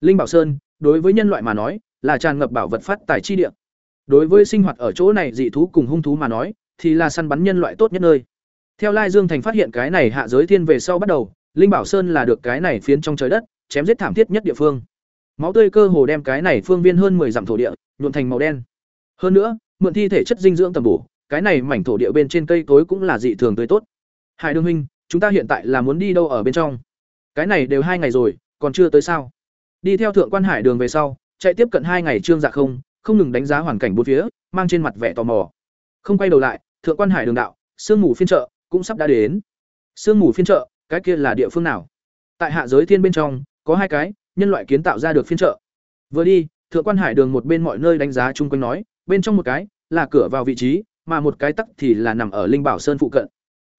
Linh Bảo Sơn, đối với nhân loại mà nói, là tràn ngập bảo vật phát tài chi địa. Đối với sinh hoạt ở chỗ này dị thú cùng hung thú mà nói, thì là săn bắn nhân loại tốt nhất nơi. Theo Lai Dương Thành phát hiện cái này hạ giới thiên về sau bắt đầu, Linh Bảo Sơn là được cái này phiến trong trời đất, chém giết thảm thiết nhất địa phương. Máu tươi cơ hồ đem cái này phương viên hơn 10 dặm thổ địa nhuộm thành màu đen. Hơn nữa, mượn thi thể chất dinh dưỡng tầm bổ, cái này mảnh thổ địa bên trên cây cối cũng là dị thường tươi tốt. Hải Đường huynh, chúng ta hiện tại là muốn đi đâu ở bên trong? Cái này đều hai ngày rồi, còn chưa tới sao? Đi theo thượng quan hải đường về sau, chạy tiếp cận hai ngày trương dạ không, không ngừng đánh giá hoàn cảnh bốn phía, mang trên mặt vẻ tò mò. Không quay đầu lại, thượng quan hải đường đạo, sương mù phiên chợ cũng sắp đã đến. Sương mù phiên chợ, cái kia là địa phương nào? Tại hạ giới thiên bên trong, có hai cái, nhân loại kiến tạo ra được phiên chợ. Vừa đi, thượng quan hải đường một bên mọi nơi đánh giá chung quanh nói, bên trong một cái là cửa vào vị trí, mà một cái tắc thì là nằm ở Linh Bảo Sơn phụ cận.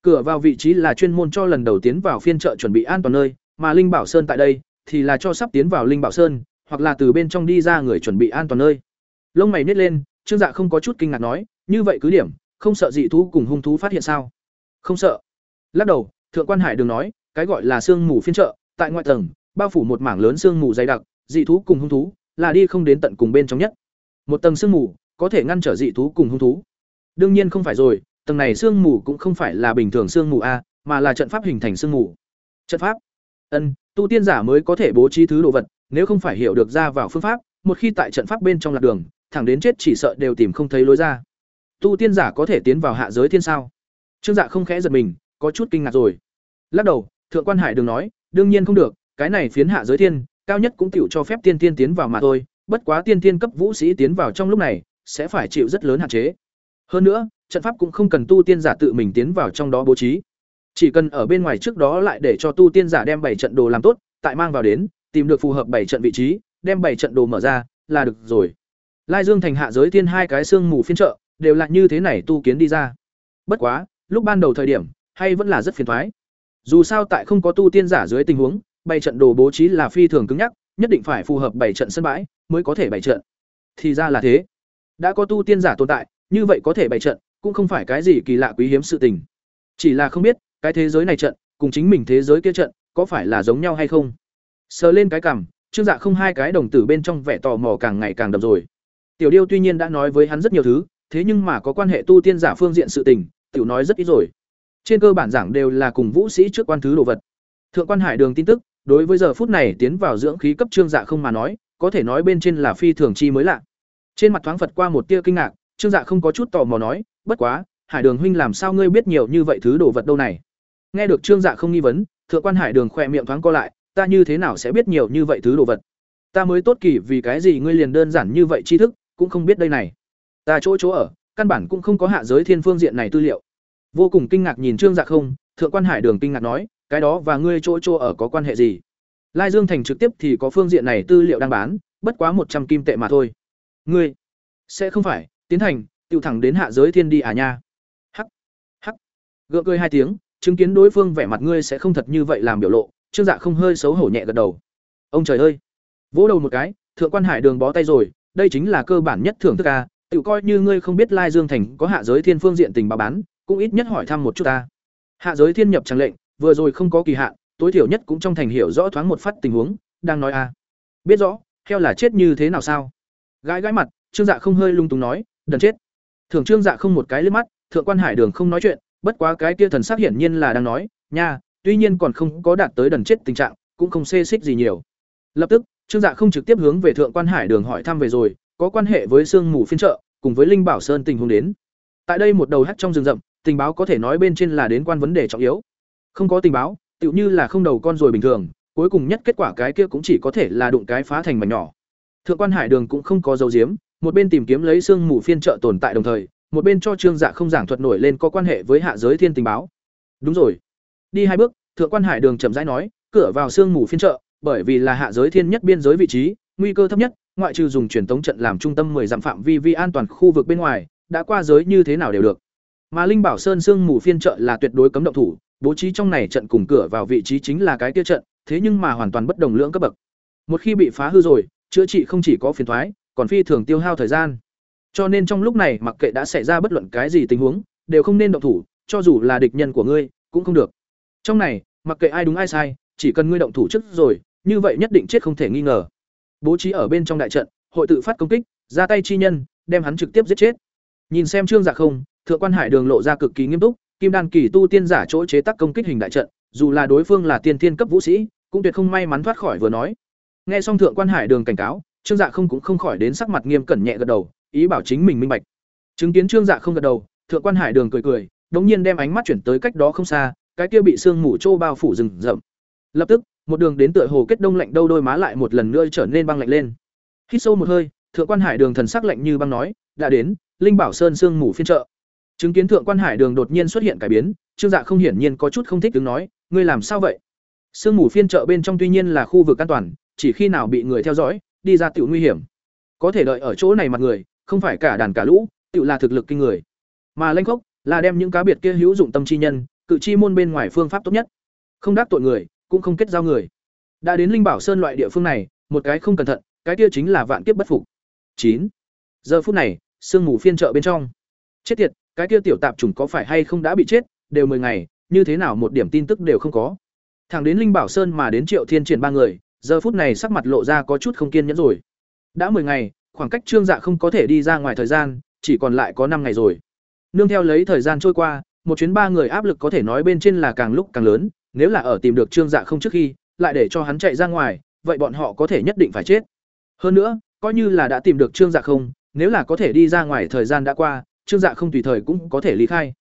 Cửa vào vị trí là chuyên môn cho lần đầu tiến vào phiên chợ chuẩn bị an toàn nơi, mà Linh Bảo Sơn tại đây thì là cho sắp tiến vào Linh Bảo Sơn, hoặc là từ bên trong đi ra người chuẩn bị an toàn nơi. Lông mày nít lên, Trương Dạ không có chút kinh ngạc nói, như vậy cứ điểm, không sợ dị thú cùng hung thú phát hiện sao? Không sợ. Lắc đầu, Thượng quan Hải Đường nói, cái gọi là sương mù phiên trợ, tại ngoại tầng, bao phủ một mảng lớn sương mù dày đặc, dị thú cùng hung thú là đi không đến tận cùng bên trong nhất. Một tầng sương mù có thể ngăn trở dị thú cùng hung thú. Đương nhiên không phải rồi, tầng này sương mù cũng không phải là bình thường sương mù a, mà là trận pháp hình thành sương mù. Trận pháp? Ân, tu tiên giả mới có thể bố trí thứ đồ vật, nếu không phải hiểu được ra vào phương pháp, một khi tại trận pháp bên trong lạc đường, thẳng đến chết chỉ sợ đều tìm không thấy lối ra. Tu tiên giả có thể tiến vào hạ giới thiên sao? Trương Dạ không khẽ giật mình, có chút kinh ngạc rồi. Lắc đầu, thượng quan Hải đừng nói, đương nhiên không được, cái này phiến hạ giới thiên, cao nhất cũng tiểu cho phép tiên tiên tiến vào mà thôi, bất quá tiên tiên cấp vũ sĩ tiến vào trong lúc này, sẽ phải chịu rất lớn hạn chế. Hơn nữa, trận pháp cũng không cần tu tiên giả tự mình tiến vào trong đó bố trí. Chỉ cần ở bên ngoài trước đó lại để cho tu tiên giả đem bảy trận đồ làm tốt, tại mang vào đến, tìm được phù hợp bảy trận vị trí, đem bảy trận đồ mở ra, là được rồi. Lai Dương thành hạ giới thiên hai cái xương mù phiên trợ, đều là như thế này tu kiến đi ra. Bất quá, lúc ban đầu thời điểm, hay vẫn là rất phiền toái. Dù sao tại không có tu tiên giả dưới tình huống, bảy trận đồ bố trí là phi thường cứng nhắc, nhất định phải phù hợp bảy trận sân bãi mới có thể bảy trận. Thì ra là thế. Đã có tu tiên giả tồn tại, như vậy có thể bảy trận, cũng không phải cái gì kỳ lạ quý hiếm sự tình. Chỉ là không biết, cái thế giới này trận, cùng chính mình thế giới kia trận, có phải là giống nhau hay không? Sờ lên cái cằm trương dạ không hai cái đồng tử bên trong vẻ tò mò càng ngày càng đậm rồi. Tiểu điêu tuy nhiên đã nói với hắn rất nhiều thứ, thế nhưng mà có quan hệ tu tiên giả phương diện sự tình, tiểu nói rất ít rồi. Trên cơ bản giảng đều là cùng vũ sĩ trước quan thứ đồ vật. Thượng quan hải đường tin tức, đối với giờ phút này tiến vào dưỡng khí cấp trương dạ không mà nói, có thể nói bên trên là phi thường chi mới lạ. Trên mặt thoáng phật qua một tia kinh ngạc, trương dạ không có chút tò mò nói, bất quá, hải đường huynh làm sao ngươi biết nhiều như vậy thứ đồ vật đâu này? Nghe được trương dạ không nghi vấn, thượng quan hải đường khỏe miệng thoáng co lại, ta như thế nào sẽ biết nhiều như vậy thứ đồ vật? Ta mới tốt kỳ vì cái gì ngươi liền đơn giản như vậy tri thức, cũng không biết đây này. Ta chỗ chỗ ở, căn bản cũng không có hạ giới thiên phương diện này tư liệu. Vô cùng kinh ngạc nhìn trương dạ không, thượng quan hải đường kinh ngạc nói, cái đó và ngươi chỗ chỗ ở có quan hệ gì? Lai dương thành trực tiếp thì có phương diện này tư liệu đang bán, bất quá một trăm kim tệ mà thôi. Ngươi, sẽ không phải, tiến thành tiêu thẳng đến hạ giới thiên đi à nha. Hắc hắc. Gượng cười hai tiếng chứng kiến đối phương vẻ mặt ngươi sẽ không thật như vậy làm biểu lộ, trương dạ không hơi xấu hổ nhẹ gật đầu. Ông trời ơi! Vỗ đầu một cái, thượng quan hải đường bó tay rồi, đây chính là cơ bản nhất thưởng thức a tự coi như ngươi không biết lai dương thành có hạ giới thiên phương diện tình bà bán, cũng ít nhất hỏi thăm một chút ta. Hạ giới thiên nhập trang lệnh, vừa rồi không có kỳ hạn, tối thiểu nhất cũng trong thành hiểu rõ thoáng một phát tình huống, đang nói a biết rõ, heo là chết như thế nào sao? Gái gái mặt, trương dạ không hơi lung túng nói, đần chết. Thường trương dạ không một cái lướt mắt, thượng quan hải đường không nói chuyện bất quá cái kia thần sắc hiển nhiên là đang nói, nha, tuy nhiên còn không có đạt tới đần chết tình trạng, cũng không xê xích gì nhiều. Lập tức, Trương Dạ không trực tiếp hướng về Thượng Quan Hải Đường hỏi thăm về rồi, có quan hệ với sương mù phiên trợ, cùng với Linh Bảo Sơn tình huống đến. Tại đây một đầu hắc trong rừng rậm, tình báo có thể nói bên trên là đến quan vấn đề trọng yếu. Không có tình báo, tựu như là không đầu con rồi bình thường, cuối cùng nhất kết quả cái kia cũng chỉ có thể là đụng cái phá thành mảnh nhỏ. Thượng Quan Hải Đường cũng không có dấu diếm, một bên tìm kiếm lấy sương mù phiên trợ tồn tại đồng thời, một bên cho trương dạ không giảng thuật nổi lên có quan hệ với hạ giới thiên tình báo. Đúng rồi. Đi hai bước, thượng quan hải đường chậm rãi nói, cửa vào sương mù phiên chợ, bởi vì là hạ giới thiên nhất biên giới vị trí, nguy cơ thấp nhất, ngoại trừ dùng truyền tống trận làm trung tâm 10 dặm phạm vi vi an toàn khu vực bên ngoài, đã qua giới như thế nào đều được. Mà linh bảo sơn sương mù phiên chợ là tuyệt đối cấm động thủ, bố trí trong này trận cùng cửa vào vị trí chính là cái kia trận, thế nhưng mà hoàn toàn bất đồng lưỡng cấp bậc. Một khi bị phá hư rồi, chữa trị không chỉ có phiền thoái, còn phi thường tiêu hao thời gian cho nên trong lúc này mặc kệ đã xảy ra bất luận cái gì tình huống, đều không nên động thủ, cho dù là địch nhân của ngươi, cũng không được. Trong này, mặc kệ ai đúng ai sai, chỉ cần ngươi động thủ trước rồi, như vậy nhất định chết không thể nghi ngờ. bố trí ở bên trong đại trận hội tự phát công kích ra tay chi nhân đem hắn trực tiếp giết chết nhìn xem trương dạ không thượng quan hải đường lộ ra cực kỳ nghiêm túc kim đan kỳ tu tiên giả chỗ chế tác công kích hình đại trận dù là đối phương là tiên thiên cấp vũ sĩ cũng tuyệt không may mắn thoát khỏi vừa nói nghe xong thượng quan hải đường cảnh cáo trương dạ không cũng không khỏi đến sắc mặt nghiêm cẩn nhẹ gật đầu ý bảo chính mình minh bạch. Chứng kiến trương dạ không gật đầu, thượng quan hải đường cười cười, đống nhiên đem ánh mắt chuyển tới cách đó không xa, cái kia bị sương mù trô bao phủ rừng rậm. Lập tức, một đường đến tựa hồ kết đông lạnh đâu đôi má lại một lần nữa trở nên băng lạnh lên. Hít sâu một hơi, thượng quan hải đường thần sắc lạnh như băng nói, đã đến, linh bảo sơn sương mù phiên trợ chứng kiến thượng quan hải đường đột nhiên xuất hiện cải biến, trương dạ không hiển nhiên có chút không thích đứng nói, ngươi làm sao vậy? Sương mù phiên trợ bên trong tuy nhiên là khu vực an toàn, chỉ khi nào bị người theo dõi, đi ra tiểu nguy hiểm. Có thể đợi ở chỗ này mặt người không phải cả đàn cả lũ tự là thực lực kinh người. Mà lanh khốc là đem những cá biệt kia hữu dụng tâm chi nhân, cự chi môn bên ngoài phương pháp tốt nhất. Không đắc tội người, cũng không kết giao người. Đã đến linh bảo sơn loại địa phương này, một cái không cẩn thận, cái kia chính là vạn kiếp bất phục. Chín. Giờ phút này, sương mù phiên trợ bên trong. Chết tiệt, cái kia tiểu tạp chủng có phải hay không đã bị chết, đều mười ngày, như thế nào một điểm tin tức đều không có. Thẳng đến linh bảo sơn mà đến triệu thiên triển ba người, giờ phút này sắc mặt lộ ra có chút không kiên nhẫn rồi. Đã mười ngày khoảng cách trương dạ không có thể đi ra ngoài thời gian, chỉ còn lại có năm ngày rồi. Nương theo lấy thời gian trôi qua, một chuyến ba người áp lực có thể nói bên trên là càng lúc càng lớn, nếu là ở tìm được trương dạ không trước khi, lại để cho hắn chạy ra ngoài, vậy bọn họ có thể nhất định phải chết. Hơn nữa, coi như là đã tìm được trương dạ không, nếu là có thể đi ra ngoài thời gian đã qua, trương dạ không tùy thời cũng có thể lý khai.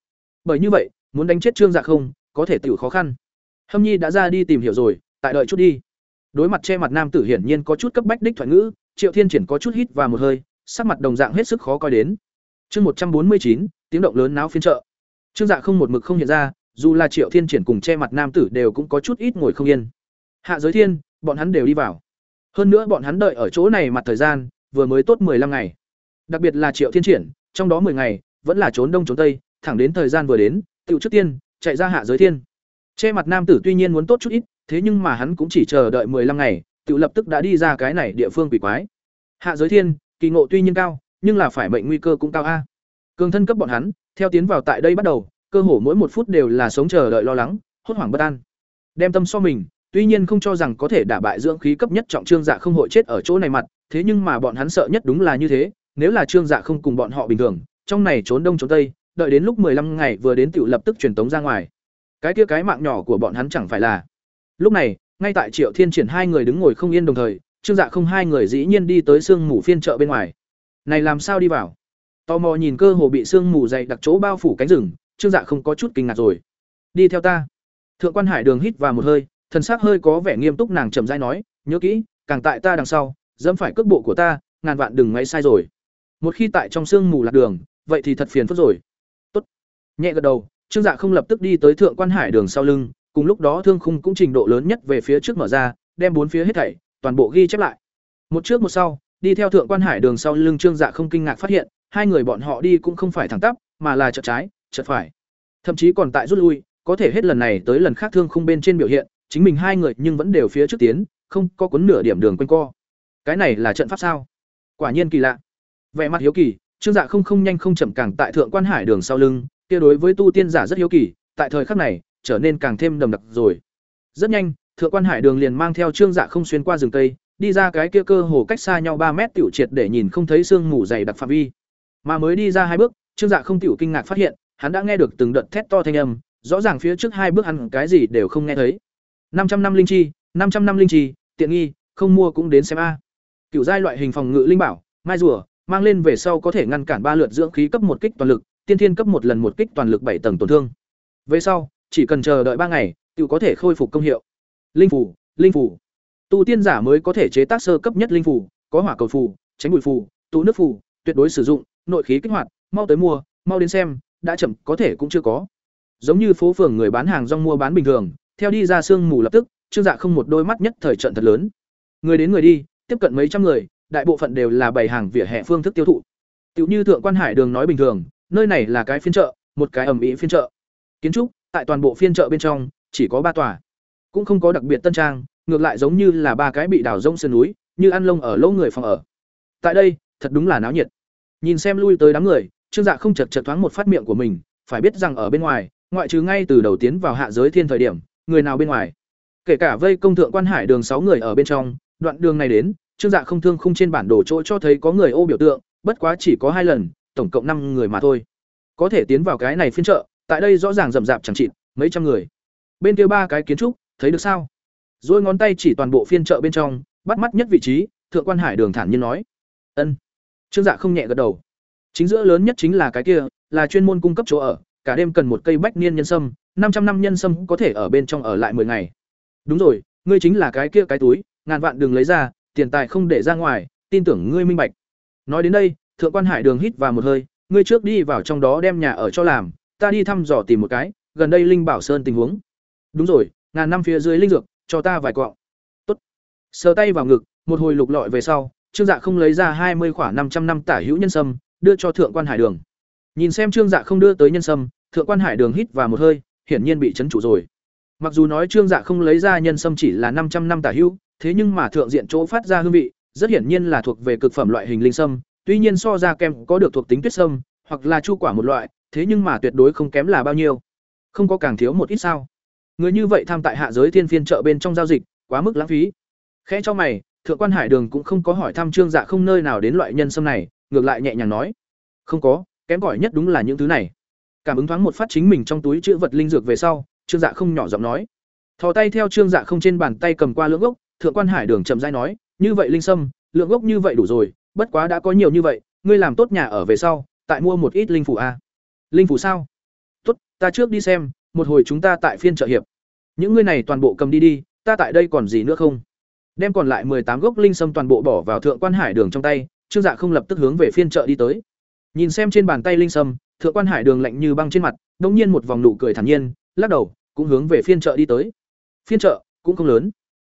Bởi như vậy, muốn đánh chết trương dạ không, có thể tiểu khó khăn. Hâm nhi đã ra đi tìm hiểu rồi, tại đợi chút đi đối mặt che mặt nam tử hiển nhiên có chút cấp bách đích thoại ngữ, triệu thiên triển có chút hít và một hơi, sắc mặt đồng dạng hết sức khó coi đến. Chương một trăm bốn mươi chín, tiếng động lớn náo phiên trợ trương dạ không một mực không hiện ra, dù là triệu thiên triển cùng che mặt nam tử đều cũng có chút ít ngồi không yên. Hạ giới thiên, bọn hắn đều đi vào. Hơn nữa bọn hắn đợi ở chỗ này mặt thời gian, vừa mới tốt 15 ngày. Đặc biệt là triệu thiên triển, trong đó 10 ngày, vẫn là trốn đông trốn tây, thẳng đến thời gian vừa đến tựu trước tiên, chạy ra hạ giới thiên. Che mặt nam tử tuy nhiên muốn tốt chút ít thế nhưng mà hắn cũng chỉ chờ đợi 15 ngày, tự lập tức đã đi ra cái này địa phương quỷ quái. Hạ giới thiên, kỳ ngộ tuy nhiên cao, nhưng là phải mệnh nguy cơ cũng cao a. Cường thân cấp bọn hắn, theo tiến vào tại đây bắt đầu, cơ hồ mỗi một phút đều là sống chờ đợi lo lắng, hốt hoảng bất an. Đem tâm so mình, tuy nhiên không cho rằng có thể đả bại dưỡng khí cấp nhất trọng trương dạ không hội chết ở chỗ này mặt, thế nhưng mà bọn hắn sợ nhất đúng là như thế, nếu là trương dạ không cùng bọn họ bình thường, trong này trốn đông trốn tây, đợi đến lúc 15 ngày vừa đến tiểu lập tức truyền tống ra ngoài. Cái kia cái mạng nhỏ của bọn hắn chẳng phải là lúc này, ngay tại triệu thiên triển hai người đứng ngồi không yên đồng thời, trương dạ không hai người dĩ nhiên đi tới sương mù phiên chợ bên ngoài. Này làm sao đi vào? Tò mò nhìn cơ hồ bị sương mù dày đặc chỗ bao phủ cánh rừng, trương dạ không có chút kinh ngạc rồi. Đi theo ta. Thượng quan hải đường hít vào một hơi, thần sắc hơi có vẻ nghiêm túc nàng chậm rãi nói, nhớ kỹ, càng tại ta đằng sau, dẫm phải cước bộ của ta, ngàn vạn đừng ngay sai rồi. Một khi tại trong sương mù lạc đường, vậy thì thật phiền phức rồi. Tốt. Nhẹ gật đầu, trương dạ không lập tức đi tới thượng quan hải đường sau lưng cùng lúc đó thương khung cũng trình độ lớn nhất về phía trước mở ra, đem bốn phía hết thảy, toàn bộ ghi chép lại. Một trước một sau, đi theo thượng quan hải đường sau lưng trương dạ không kinh ngạc phát hiện, hai người bọn họ đi cũng không phải thẳng tắp, mà là chợt trái, chợt phải. Thậm chí còn tại rút lui, có thể hết lần này tới lần khác thương khung bên trên biểu hiện, chính mình hai người nhưng vẫn đều phía trước tiến, không có cuốn nửa điểm đường quanh co. Cái này là trận pháp sao? Quả nhiên kỳ lạ. Vẻ mặt hiếu kỳ, trương dạ không không nhanh không chậm càng tại thượng quan hải đường sau lưng, kia đối với tu tiên giả rất hiếu kỳ, tại thời khắc này trở nên càng thêm đầm đặc rồi. Rất nhanh, thượng quan hải đường liền mang theo trương dạ không xuyên qua rừng tây đi ra cái kia cơ hồ cách xa nhau ba mét tiểu triệt để nhìn không thấy sương mù dày đặc phạm vi. Mà mới đi ra hai bước, trương dạ không tiểu kinh ngạc phát hiện, hắn đã nghe được từng đợt thét to thanh âm, rõ ràng phía trước hai bước hắn cái gì đều không nghe thấy. Năm trăm năm linh chi, năm trăm năm linh chi, tiện nghi, không mua cũng đến xem a. Cựu giai loại hình phòng ngự linh bảo, mai rùa, mang lên về sau có thể ngăn cản ba lượt dưỡng khí cấp một kích toàn lực, tiên thiên cấp một lần một kích toàn lực bảy tầng tổn thương. Về sau chỉ cần chờ đợi ba ngày tự có thể khôi phục công hiệu. Linh phủ linh phủ tu tiên giả mới có thể chế tác sơ cấp nhất linh phủ có hỏa cầu phủ tránh bụi phủ tụ nước phủ tuyệt đối sử dụng, nội khí kích hoạt, mau tới mua, mau đến xem, đã chậm, có thể cũng chưa có. Giống như phố phường người bán hàng rong mua bán bình thường, theo đi ra sương mù lập tức, trương dạ không một đôi mắt nhất thời trận thật lớn. Người đến người đi, tiếp cận mấy trăm người, đại bộ phận đều là bày hàng vỉa hè phương thức tiêu thụ. Tựu như thượng quan hải đường nói bình thường, nơi này là cái phiên chợ, một cái ẩm ĩ phiên chợ. Kiến trúc tại toàn bộ phiên chợ bên trong chỉ có ba tòa. Cũng không có đặc biệt tân trang ngược lại giống như là ba cái bị đào rông sườn núi như ăn lông ở lỗ người phòng ở. Tại đây thật đúng là náo nhiệt. Nhìn xem lui tới đám người trương dạ không chật chật thoáng một phát miệng của mình phải biết rằng ở bên ngoài ngoại trừ ngay từ đầu tiến vào hạ giới thiên thời điểm người nào bên ngoài. Kể cả vây công thượng quan hải đường sáu người ở bên trong đoạn đường này đến Trương Dạ không thương không trên bản đồ chỗ cho thấy có người ô biểu tượng, bất quá chỉ có hai lần, tổng cộng năm người mà thôi. Có thể tiến vào cái này phiên chợ, tại đây rõ ràng rậm rạp chẳng chịt, mấy trăm người. Bên kia ba cái kiến trúc, thấy được sao? Rồi ngón tay chỉ toàn bộ phiên chợ bên trong, bắt mắt nhất vị trí, thượng quan hải đường thản nhiên nói. "Ân." Trương Dạ không nhẹ gật đầu. Chính giữa lớn nhất chính là cái kia, là chuyên môn cung cấp chỗ ở, cả đêm cần một cây bách niên nhân sâm, năm trăm năm nhân sâm có thể ở bên trong ở lại 10 ngày. Đúng rồi, ngươi chính là cái kia cái túi, ngàn vạn đừng lấy ra, tiền tài không để ra ngoài, tin tưởng ngươi minh bạch. Nói đến đây, Thượng quan Hải Đường hít vào một hơi, ngươi trước đi vào trong đó đem nhà ở cho làm, ta đi thăm dò tìm một cái, gần đây Linh Bảo Sơn tình huống. Đúng rồi, ngàn năm phía dưới linh dược, cho ta vài quặng. Tốt. Sờ tay vào ngực, một hồi lục lọi về sau, Trương Dạ không lấy ra hai mươi khoảng năm trăm năm tả hữu nhân sâm, đưa cho Thượng quan Hải Đường. Nhìn xem Trương Dạ không đưa tới nhân sâm, Thượng quan Hải Đường hít vào một hơi, hiển nhiên bị chấn chủ rồi. Mặc dù nói Trương Dạ không lấy ra nhân sâm chỉ là năm trăm năm tả hữu, thế nhưng mà thượng diện chỗ phát ra hương vị, rất hiển nhiên là thuộc về cực phẩm loại hình linh sâm, tuy nhiên so ra kem có được thuộc tính tuyết sâm, hoặc là chu quả một loại, thế nhưng mà tuyệt đối không kém là bao nhiêu. Không có càng thiếu một ít sao? Người như vậy tham tại hạ giới thiên phiên chợ bên trong giao dịch, quá mức lãng phí. Khẽ cho mày, thượng quan Hải Đường cũng không có hỏi thăm Trương Dạ không nơi nào đến loại nhân sâm này, ngược lại nhẹ nhàng nói: "Không có, kém cỏi nhất đúng là những thứ này." Cảm ứng thoáng một phát chính mình trong túi chứa vật linh dược về sau, Trương Dạ không nhỏ giọng nói: Thò tay theo Trương Dạ không trên bàn tay cầm qua lưỡng gốc, thượng quan Hải Đường chậm rãi nói: "Như vậy linh sâm, lượng gốc như vậy đủ rồi, bất quá đã có nhiều như vậy, ngươi làm tốt nhà ở về sau, tại mua một ít linh phủ a." "Linh phủ sao?" "Tốt, ta trước đi xem, một hồi chúng ta tại phiên chợ hiệp. Những ngươi này toàn bộ cầm đi đi, ta tại đây còn gì nữa không?" Đem còn lại tám gốc linh sâm toàn bộ bỏ vào thượng quan Hải Đường trong tay, Trương Dạ không lập tức hướng về phiên chợ đi tới. Nhìn xem trên bàn tay linh sâm, thượng quan Hải Đường lạnh như băng trên mặt, đột nhiên một vòng nụ cười thản nhiên, lắc đầu, cũng hướng về phiên chợ đi tới. Phiên chợ cũng không lớn.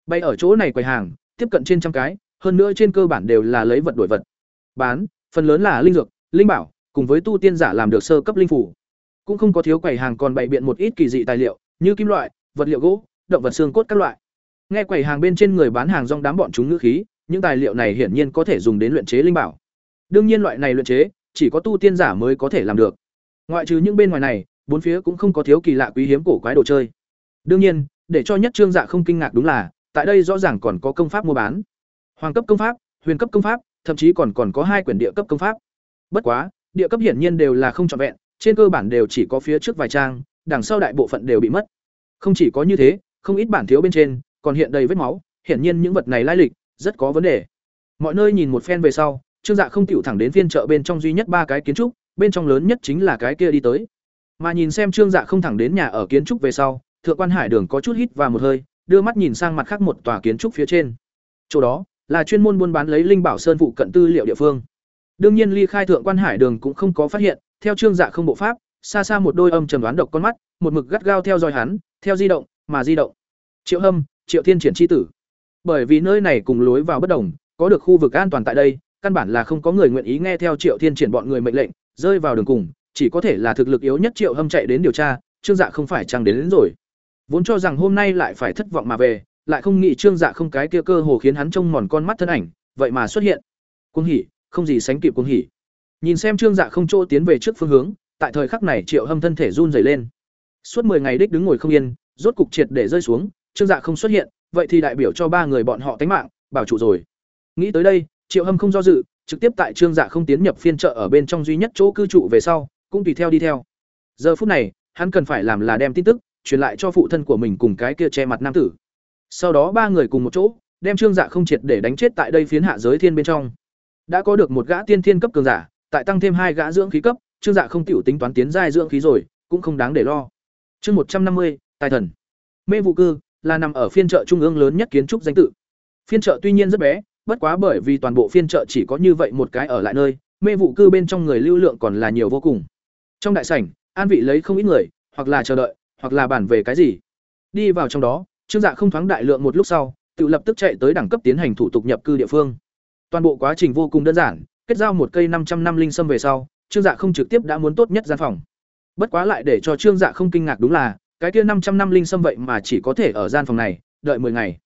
Bay ở chỗ này quầy hàng, tiếp cận trên trăm cái, hơn nữa trên cơ bản đều là lấy vật đổi vật. Bán, phần lớn là linh dược, linh bảo, cùng với tu tiên giả làm được sơ cấp linh phủ. Cũng không có thiếu quầy hàng còn bày biện một ít kỳ dị tài liệu, như kim loại, vật liệu gỗ, động vật xương cốt các loại. Nghe quầy hàng bên trên người bán hàng rong đám bọn chúng ngữ khí, những tài liệu này hiển nhiên có thể dùng đến luyện chế linh bảo. Đương nhiên loại này luyện chế, chỉ có tu tiên giả mới có thể làm được. Ngoại trừ những bên ngoài này, bốn phía cũng không có thiếu kỳ lạ quý hiếm cổ quái đồ chơi. Đương nhiên, để cho nhất trương dạ không kinh ngạc đúng là, tại đây rõ ràng còn có công pháp mua bán. Hoàng cấp công pháp, huyền cấp công pháp, thậm chí còn còn có hai quyển địa cấp công pháp. Bất quá, địa cấp hiển nhiên đều là không trọn vẹn, trên cơ bản đều chỉ có phía trước vài trang, đằng sau đại bộ phận đều bị mất. Không chỉ có như thế, không ít bản thiếu bên trên, còn hiện đầy vết máu, hiển nhiên những vật này lai lịch rất có vấn đề. Mọi nơi nhìn một phen về sau, Trương Dạ không tiểu thẳng đến phiên chợ bên trong duy nhất ba cái kiến trúc, bên trong lớn nhất chính là cái kia đi tới. Mà nhìn xem Trương Dạ không thẳng đến nhà ở kiến trúc về sau, Thượng quan Hải Đường có chút hít vào một hơi, đưa mắt nhìn sang mặt khác một tòa kiến trúc phía trên. Chỗ đó là chuyên môn buôn bán lấy linh bảo sơn phụ cận tư liệu địa phương. Đương nhiên ly khai Thượng quan Hải Đường cũng không có phát hiện, theo Trương Dạ không bộ pháp, xa xa một đôi âm trầm đoán độc con mắt, một mực gắt gao theo dõi hắn, theo di động, mà di động. Triệu Hâm, Triệu Thiên Triển chi tử. Bởi vì nơi này cùng lối vào bất đồng, có được khu vực an toàn tại đây, căn bản là không có người nguyện ý nghe theo Triệu Thiên Triển bọn người mệnh lệnh, rơi vào đường cùng, chỉ có thể là thực lực yếu nhất Triệu Hâm chạy đến điều tra, Trương Dạ không phải chăng đến, đến rồi. Vốn cho rằng hôm nay lại phải thất vọng mà về, lại không nghĩ Trương Dạ không cái kia cơ hồ khiến hắn trông mòn con mắt thân ảnh, vậy mà xuất hiện. Cuồng hỉ, không gì sánh kịp cuồng hỉ. Nhìn xem Trương Dạ không chỗ tiến về trước phương hướng, tại thời khắc này Triệu Hâm thân thể run rẩy lên. Suốt 10 ngày đích đứng ngồi không yên, rốt cục triệt để rơi xuống, Trương Dạ không xuất hiện, vậy thì đại biểu cho ba người bọn họ tánh mạng, bảo trụ rồi. Nghĩ tới đây, Triệu Hâm không do dự, trực tiếp tại Trương Dạ không tiến nhập phiên chợ ở bên trong duy nhất chỗ cư trụ về sau, cũng tùy theo đi theo. Giờ phút này, hắn cần phải làm là đem tin tức truyền lại cho phụ thân của mình cùng cái kia che mặt nam tử. Sau đó ba người cùng một chỗ, đem Trương Dạ không triệt để đánh chết tại đây phiến hạ giới thiên bên trong. Đã có được một gã tiên thiên cấp cường giả, tại tăng thêm hai gã dưỡng khí cấp, Trương Dạ không tiểu tính toán tiến giai dưỡng khí rồi, cũng không đáng để lo. Chương một trăm năm mươi, Tài thần. Mê vụ cư là nằm ở phiên chợ trung ương lớn nhất kiến trúc danh tự. Phiên chợ tuy nhiên rất bé, bất quá bởi vì toàn bộ phiên chợ chỉ có như vậy một cái ở lại nơi, mê vụ cư bên trong người lưu lượng còn là nhiều vô cùng. Trong đại sảnh, an vị lấy không ít người, hoặc là chờ đợi, hoặc là bản về cái gì. Đi vào trong đó, Trương Dạ không thoáng đại lượng một lúc sau, tự lập tức chạy tới đẳng cấp tiến hành thủ tục nhập cư địa phương. Toàn bộ quá trình vô cùng đơn giản, kết giao một cây năm trăm năm linh sâm về sau, Trương Dạ không trực tiếp đã muốn tốt nhất gian phòng. Bất quá lại để cho Trương Dạ không kinh ngạc đúng là, cái kia năm trăm năm linh sâm vậy mà chỉ có thể ở gian phòng này, đợi 10 ngày.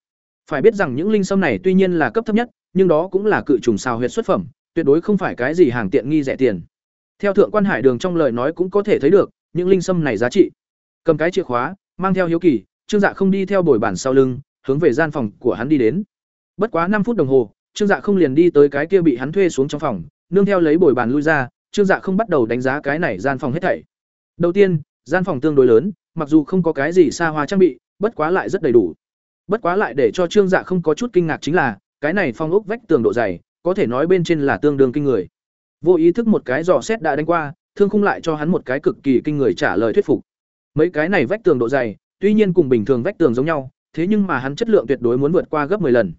Phải biết rằng những linh sâm này tuy nhiên là cấp thấp nhất, nhưng đó cũng là cự trùng xào huyết xuất phẩm, tuyệt đối không phải cái gì hàng tiện nghi rẻ tiền. Theo thượng quan Hải Đường trong lời nói cũng có thể thấy được, những linh sâm này giá trị. Cầm cái chìa khóa, mang theo hiếu kỳ, Trương Dạ không đi theo bồi bản sau lưng, hướng về gian phòng của hắn đi đến. Bất quá năm phút đồng hồ, Trương Dạ không liền đi tới cái kia bị hắn thuê xuống trong phòng, nương theo lấy bồi bàn lui ra, Trương Dạ không bắt đầu đánh giá cái này gian phòng hết thảy. Đầu tiên, gian phòng tương đối lớn, mặc dù không có cái gì xa hoa trang bị, bất quá lại rất đầy đủ. Bất quá lại để cho Trương Dạ không có chút kinh ngạc chính là, cái này phong ốc vách tường độ dày, có thể nói bên trên là tương đương kinh người. Vô ý thức một cái dò xét đã đánh qua, thương khung lại cho hắn một cái cực kỳ kinh người trả lời thuyết phục. Mấy cái này vách tường độ dày, tuy nhiên cùng bình thường vách tường giống nhau, thế nhưng mà hắn chất lượng tuyệt đối muốn vượt qua gấp 10 lần.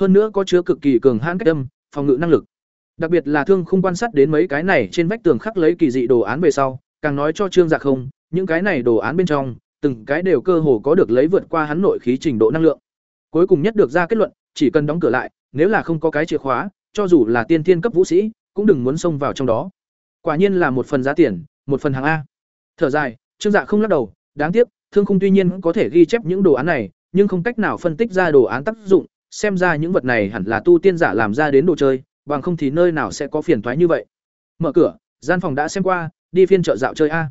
Hơn nữa có chứa cực kỳ cường hãn cách âm, phòng ngự năng lực. Đặc biệt là thương không quan sát đến mấy cái này trên vách tường khắc lấy kỳ dị đồ án về sau, càng nói cho Trương Dạ không, những cái này đồ án bên trong, từng cái đều cơ hồ có được lấy vượt qua hắn nội khí trình độ năng lượng. Cuối cùng nhất được ra kết luận, chỉ cần đóng cửa lại, nếu là không có cái chìa khóa, cho dù là tiên thiên cấp vũ sĩ, cũng đừng muốn xông vào trong đó. Quả nhiên là một phần giá tiền, một phần hàng a. Thở dài, Trương Dạ không lắc đầu, đáng tiếc, Thương Khung tuy nhiên có thể ghi chép những đồ án này, nhưng không cách nào phân tích ra đồ án tác dụng, xem ra những vật này hẳn là tu tiên giả làm ra đến đồ chơi, bằng không thì nơi nào sẽ có phiền toái như vậy. Mở cửa, gian phòng đã xem qua, đi phiên chợ dạo chơi a.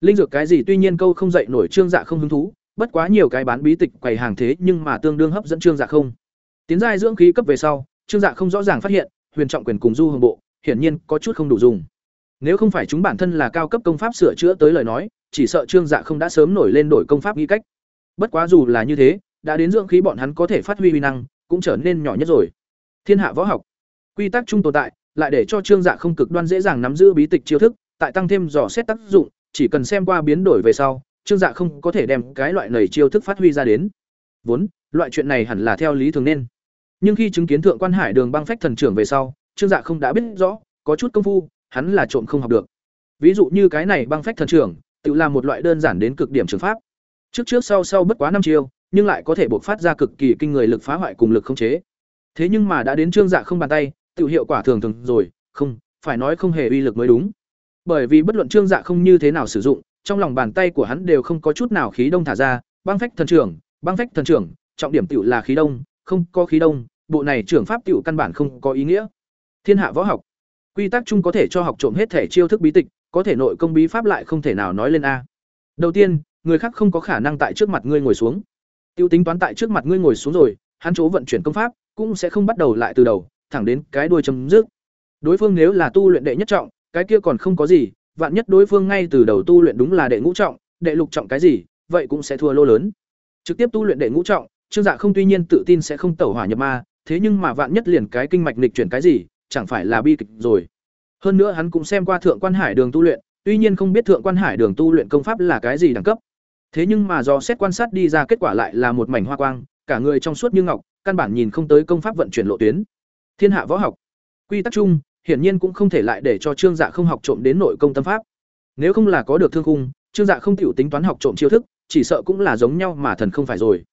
Linh dược cái gì tuy nhiên câu không dậy nổi Trương Dạ không hứng thú, bất quá nhiều cái bán bí tịch quầy hàng thế nhưng mà tương đương hấp dẫn Trương Dạ không. Tiến giai dưỡng khí cấp về sau, Trương Dạ không rõ ràng phát hiện, Huyền Trọng quyền cùng Du Hồng Bộ, hiển nhiên có chút không đủ dùng. Nếu không phải chúng bản thân là cao cấp công pháp sửa chữa tới lời nói, chỉ sợ Trương Dạ không đã sớm nổi lên đổi công pháp nghĩ cách. Bất quá dù là như thế, đã đến dưỡng khí bọn hắn có thể phát huy uy năng, cũng trở nên nhỏ nhất rồi. Thiên hạ võ học, quy tắc chung tồn tại, lại để cho Trương Dạ không cực đoan dễ dàng nắm giữ bí tịch chiêu thức, tại tăng thêm dò xét tác dụng, chỉ cần xem qua biến đổi về sau, Trương Dạ không có thể đem cái loại nảy chiêu thức phát huy ra đến. Vốn, loại chuyện này hẳn là theo lý thường nên. Nhưng khi chứng kiến thượng quan Hải Đường băng phách thần trưởng về sau, Trương Dạ không đã biết rõ, có chút công phu, hắn là trộm không học được. Ví dụ như cái này băng phách thần trưởng, tự là một loại đơn giản đến cực điểm trường pháp. Trước trước sau sau bất quá năm chiêu, nhưng lại có thể bộc phát ra cực kỳ kinh người lực phá hoại cùng lực khống chế. Thế nhưng mà đã đến Trương Dạ không bàn tay, tự hiệu quả thường thường rồi, không, phải nói không hề uy lực mới đúng. Bởi vì bất luận Trương Dạ không như thế nào sử dụng, trong lòng bàn tay của hắn đều không có chút nào khí đông thả ra, băng phách thần trưởng, băng phách thần trưởng, trọng điểm tiểu là khí đông, không có khí đông, bộ này trưởng pháp tiểu căn bản không có ý nghĩa. Thiên hạ võ học, quy tắc chung có thể cho học trộm hết thể chiêu thức bí tịch, có thể nội công bí pháp lại không thể nào nói lên a. Đầu tiên, người khác không có khả năng tại trước mặt ngươi ngồi xuống. Tiêu tính toán tại trước mặt ngươi ngồi xuống rồi, hắn chỗ vận chuyển công pháp cũng sẽ không bắt đầu lại từ đầu, thẳng đến cái đuôi chấm dứt. Đối phương nếu là tu luyện đệ nhất trọng, cái kia còn không có gì, vạn nhất đối phương ngay từ đầu tu luyện đúng là đệ ngũ trọng, đệ lục trọng cái gì, vậy cũng sẽ thua lô lớn. Trực tiếp tu luyện đệ ngũ trọng, Trương Dạ không tuy nhiên tự tin sẽ không tẩu hỏa nhập ma, thế nhưng mà vạn nhất liền cái kinh mạch nghịch chuyển cái gì, chẳng phải là bi kịch rồi. Hơn nữa hắn cũng xem qua thượng quan hải đường tu luyện, tuy nhiên không biết thượng quan hải đường tu luyện công pháp là cái gì đẳng cấp. Thế nhưng mà do xét quan sát đi ra kết quả lại là một mảnh hoa quang, cả người trong suốt như ngọc, căn bản nhìn không tới công pháp vận chuyển lộ tuyến. Thiên hạ võ học, quy tắc chung, hiển nhiên cũng không thể lại để cho Trương Dạ không học trộm đến nội công tâm pháp. Nếu không là có được thương khung, Trương Dạ không tiểu tính toán học trộm chiêu thức, chỉ sợ cũng là giống nhau mà thần không phải rồi.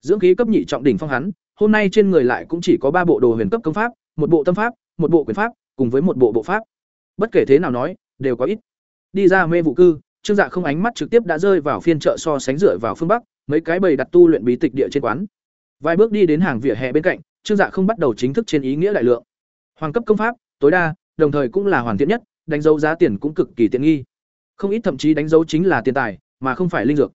Dưỡng khí cấp nhị trọng đỉnh phong hắn, hôm nay trên người lại cũng chỉ có ba bộ đồ huyền cấp công pháp, một bộ tâm pháp, một bộ quyền pháp, cùng với một bộ bộ pháp. Bất kể thế nào nói, đều có ít. Đi ra mê vụ cư, Trương Dạ không ánh mắt trực tiếp đã rơi vào phiên chợ so sánh rượi vào phương bắc, mấy cái bầy đặt tu luyện bí tịch địa trên quán. Vài bước đi đến hàng vỉa hè bên cạnh, Trương Dạ không bắt đầu chính thức trên ý nghĩa đại lượng. Hoàng cấp công pháp, tối đa, đồng thời cũng là hoàn thiện nhất, đánh dấu giá tiền cũng cực kỳ tiện nghi. Không ít thậm chí đánh dấu chính là tiền tài, mà không phải linh dược.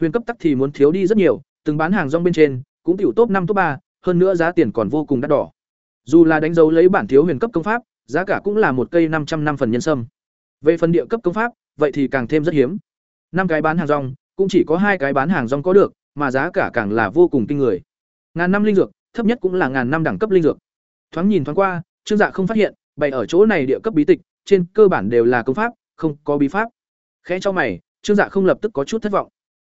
Huyền cấp tắc thì muốn thiếu đi rất nhiều, từng bán hàng rong bên trên, cũng tiểu top năm top ba, hơn nữa giá tiền còn vô cùng đắt đỏ. Dù là đánh dấu lấy bản thiếu huyền cấp công pháp, giá cả cũng là một cây năm trăm năm phần nhân sâm. Về phần địa cấp công pháp, vậy thì càng thêm rất hiếm. Năm cái bán hàng rong, cũng chỉ có hai cái bán hàng rong có được, mà giá cả càng là vô cùng kinh người. Ngàn năm linh dược, thấp nhất cũng là ngàn năm đẳng cấp linh dược. Thoáng nhìn thoáng qua, Trương Dạ không phát hiện, bày ở chỗ này địa cấp bí tịch, trên cơ bản đều là công pháp, không có bí pháp. Khẽ cho mày, Trương Dạ không lập tức có chút thất vọng.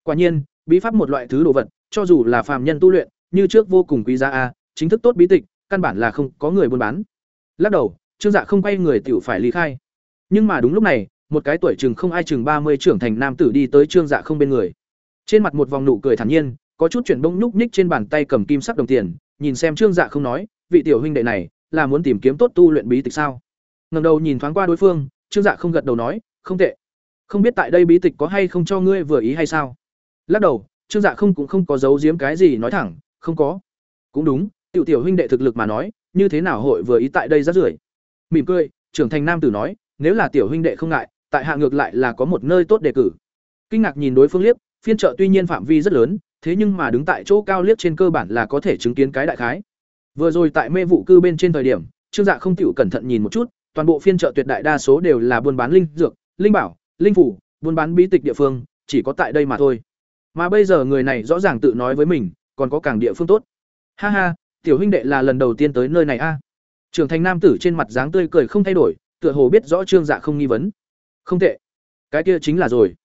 Quả nhiên, bí pháp một loại thứ đồ vật, cho dù là phàm nhân tu luyện, như trước vô cùng quý giá a, chính thức tốt bí tịch, căn bản là không có người buôn bán. Lắc đầu, Trương Dạ không quay người tiểu phải ly khai. Nhưng mà đúng lúc này, một cái tuổi chừng không ai chừng mươi trưởng thành nam tử đi tới Trương Dạ không bên người. Trên mặt một vòng nụ cười thản nhiên, có chút chuyển bông nhúc nhích trên bàn tay cầm kim sắc đồng tiền, nhìn xem Trương Dạ không nói, vị tiểu huynh đệ này, là muốn tìm kiếm tốt tu luyện bí tịch sao? Ngẩng đầu nhìn thoáng qua đối phương, Trương Dạ không gật đầu nói, không tệ. Không biết tại đây bí tịch có hay không cho ngươi vừa ý hay sao? Lắc đầu, Trương Dạ không cũng không có giấu giếm cái gì nói thẳng, không có. Cũng đúng, tiểu tiểu huynh đệ thực lực mà nói, như thế nào hội vừa ý tại đây rất rưởi. Mỉm cười, trưởng thành nam tử nói, nếu là tiểu huynh đệ không ngại, tại hạ ngược lại là có một nơi tốt đề cử. Kinh ngạc nhìn đối phương liếc, phiên chợ tuy nhiên phạm vi rất lớn, thế nhưng mà đứng tại chỗ cao liếc trên cơ bản là có thể chứng kiến cái đại khái. Vừa rồi tại mê vụ cư bên trên thời điểm, Trương Dạ không tiểu cẩn thận nhìn một chút, toàn bộ phiên chợ tuyệt đại đa số đều là buôn bán linh dược, linh bảo, linh phủ, buôn bán bí tịch địa phương, chỉ có tại đây mà thôi. Mà bây giờ người này rõ ràng tự nói với mình, còn có càng địa phương tốt. Ha ha, tiểu huynh đệ là lần đầu tiên tới nơi này a. Trưởng thành nam tử trên mặt dáng tươi cười không thay đổi, tựa hồ biết rõ Trương Dạ không nghi vấn. Không tệ. Cái kia chính là rồi.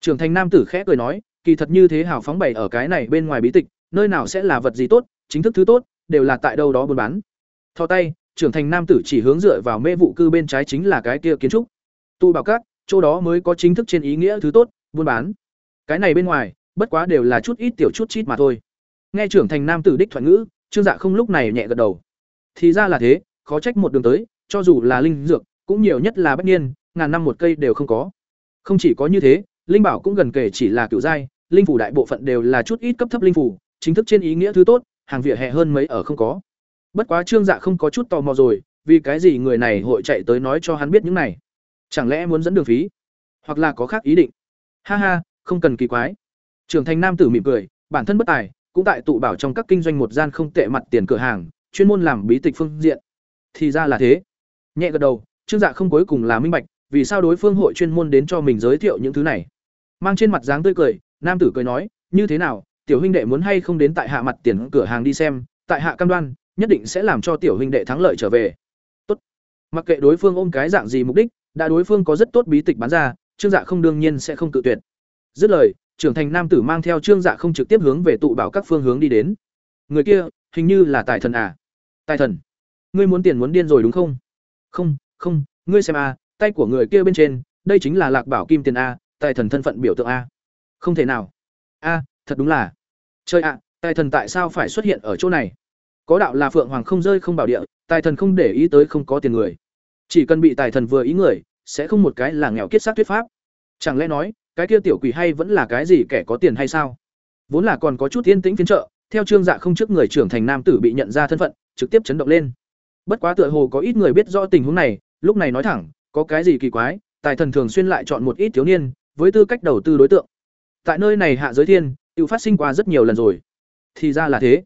Trưởng thành nam tử khẽ cười nói, kỳ thật như thế hào phóng bày ở cái này bên ngoài bí tịch, nơi nào sẽ là vật gì tốt, chính thức thứ tốt, đều là tại đâu đó buôn bán. Thò tay, trưởng thành nam tử chỉ hướng dựa vào mê vụ cư bên trái chính là cái kia kiến trúc. Tu bảo các, chỗ đó mới có chính thức trên ý nghĩa thứ tốt, buôn bán. Cái này bên ngoài, bất quá đều là chút ít tiểu chút chít mà thôi. Nghe trưởng thành nam tử đích thoại ngữ, Trương Dạ không lúc này nhẹ gật đầu. Thì ra là thế, khó trách một đường tới, cho dù là linh dược, cũng nhiều nhất là bất nhiên ngàn năm một cây đều không có. Không chỉ có như thế, linh bảo cũng gần kể chỉ là cựu giai, linh phủ đại bộ phận đều là chút ít cấp thấp linh phủ, chính thức trên ý nghĩa thứ tốt, hàng vỉa hè hơn mấy ở không có. Bất quá Trương Dạ không có chút tò mò rồi, vì cái gì người này hội chạy tới nói cho hắn biết những này? Chẳng lẽ muốn dẫn đường phí, hoặc là có khác ý định? Ha ha, không cần kỳ quái. Trưởng thành nam tử mỉm cười, bản thân bất tài, cũng tại tụ bảo trong các kinh doanh một gian không tệ mặt tiền cửa hàng, chuyên môn làm bí tịch phương diện. Thì ra là thế. Nhẹ gật đầu, Trương Dạ không cuối cùng là minh bạch, vì sao đối phương hội chuyên môn đến cho mình giới thiệu những thứ này. Mang trên mặt dáng tươi cười, nam tử cười nói, "Như thế nào, tiểu huynh đệ muốn hay không đến tại hạ mặt tiền cửa hàng đi xem, tại hạ cam đoan, nhất định sẽ làm cho tiểu huynh đệ thắng lợi trở về." Tốt. Mặc kệ đối phương ôm cái dạng gì mục đích, đã đối phương có rất tốt bí tịch bán ra, Trương Dạ không đương nhiên sẽ không tự tuyệt. Dứt lời, trưởng thành nam tử mang theo Trương Dạ không trực tiếp hướng về tụ bảo các phương hướng đi đến. Người kia, hình như là tài thần à? Tài thần? Ngươi muốn tiền muốn điên rồi đúng không? Không, không, ngươi xem a, tay của người kia bên trên, đây chính là Lạc Bảo Kim tiền a, tài thần thân phận biểu tượng a. Không thể nào. A, thật đúng là. Chơi ạ, tài thần tại sao phải xuất hiện ở chỗ này? Có đạo là Phượng Hoàng không rơi không bảo địa, tài thần không để ý tới không có tiền người. Chỉ cần bị tài thần vừa ý người, sẽ không một cái là nghèo kiết xác thuyết pháp. Chẳng lẽ nói, cái kia tiểu quỷ hay vẫn là cái gì kẻ có tiền hay sao? Vốn là còn có chút yên tĩnh phiên trợ, theo trương dạ không trước người trưởng thành nam tử bị nhận ra thân phận, trực tiếp chấn động lên. Bất quá tựa hồ có ít người biết rõ tình huống này, lúc này nói thẳng, có cái gì kỳ quái, tài thần thường xuyên lại chọn một ít thiếu niên, với tư cách đầu tư đối tượng. Tại nơi này hạ giới thiên, tự phát sinh qua rất nhiều lần rồi. Thì ra là thế.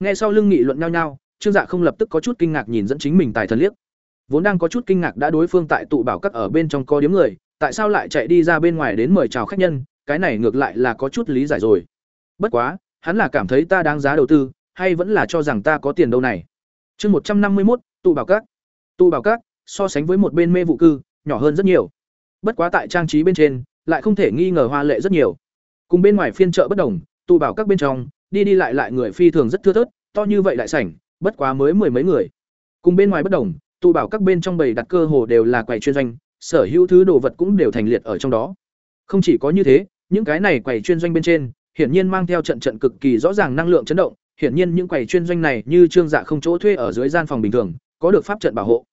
Nghe sau lưng nghị luận nhau nhau, Trương Dạ không lập tức có chút kinh ngạc nhìn dẫn chính mình tài thần liếc. Vốn đang có chút kinh ngạc đã đối phương tại tụ bảo các ở bên trong có điếm người, tại sao lại chạy đi ra bên ngoài đến mời chào khách nhân, cái này ngược lại là có chút lý giải rồi. Bất quá, hắn là cảm thấy ta đáng giá đầu tư, hay vẫn là cho rằng ta có tiền đâu này. Chương một trăm năm mươi một, tụ bảo các. Tụ bảo các, so sánh với một bên mê vụ cư, nhỏ hơn rất nhiều. Bất quá tại trang trí bên trên, lại không thể nghi ngờ hoa lệ rất nhiều. Cùng bên ngoài phiên chợ bất đồng, tụ bảo các bên trong, đi đi lại lại người phi thường rất thưa thớt, to như vậy lại sảnh, bất quá mới mười mấy người. Cùng bên ngoài bất đồng, tụ bảo các bên trong bầy đặt cơ hồ đều là quầy chuyên doanh, sở hữu thứ đồ vật cũng đều thành liệt ở trong đó. Không chỉ có như thế, những cái này quầy chuyên doanh bên trên, hiển nhiên mang theo trận trận cực kỳ rõ ràng năng lượng chấn động, hiển nhiên những quầy chuyên doanh này như trương dạ không chỗ thuê ở dưới gian phòng bình thường, có được pháp trận bảo hộ.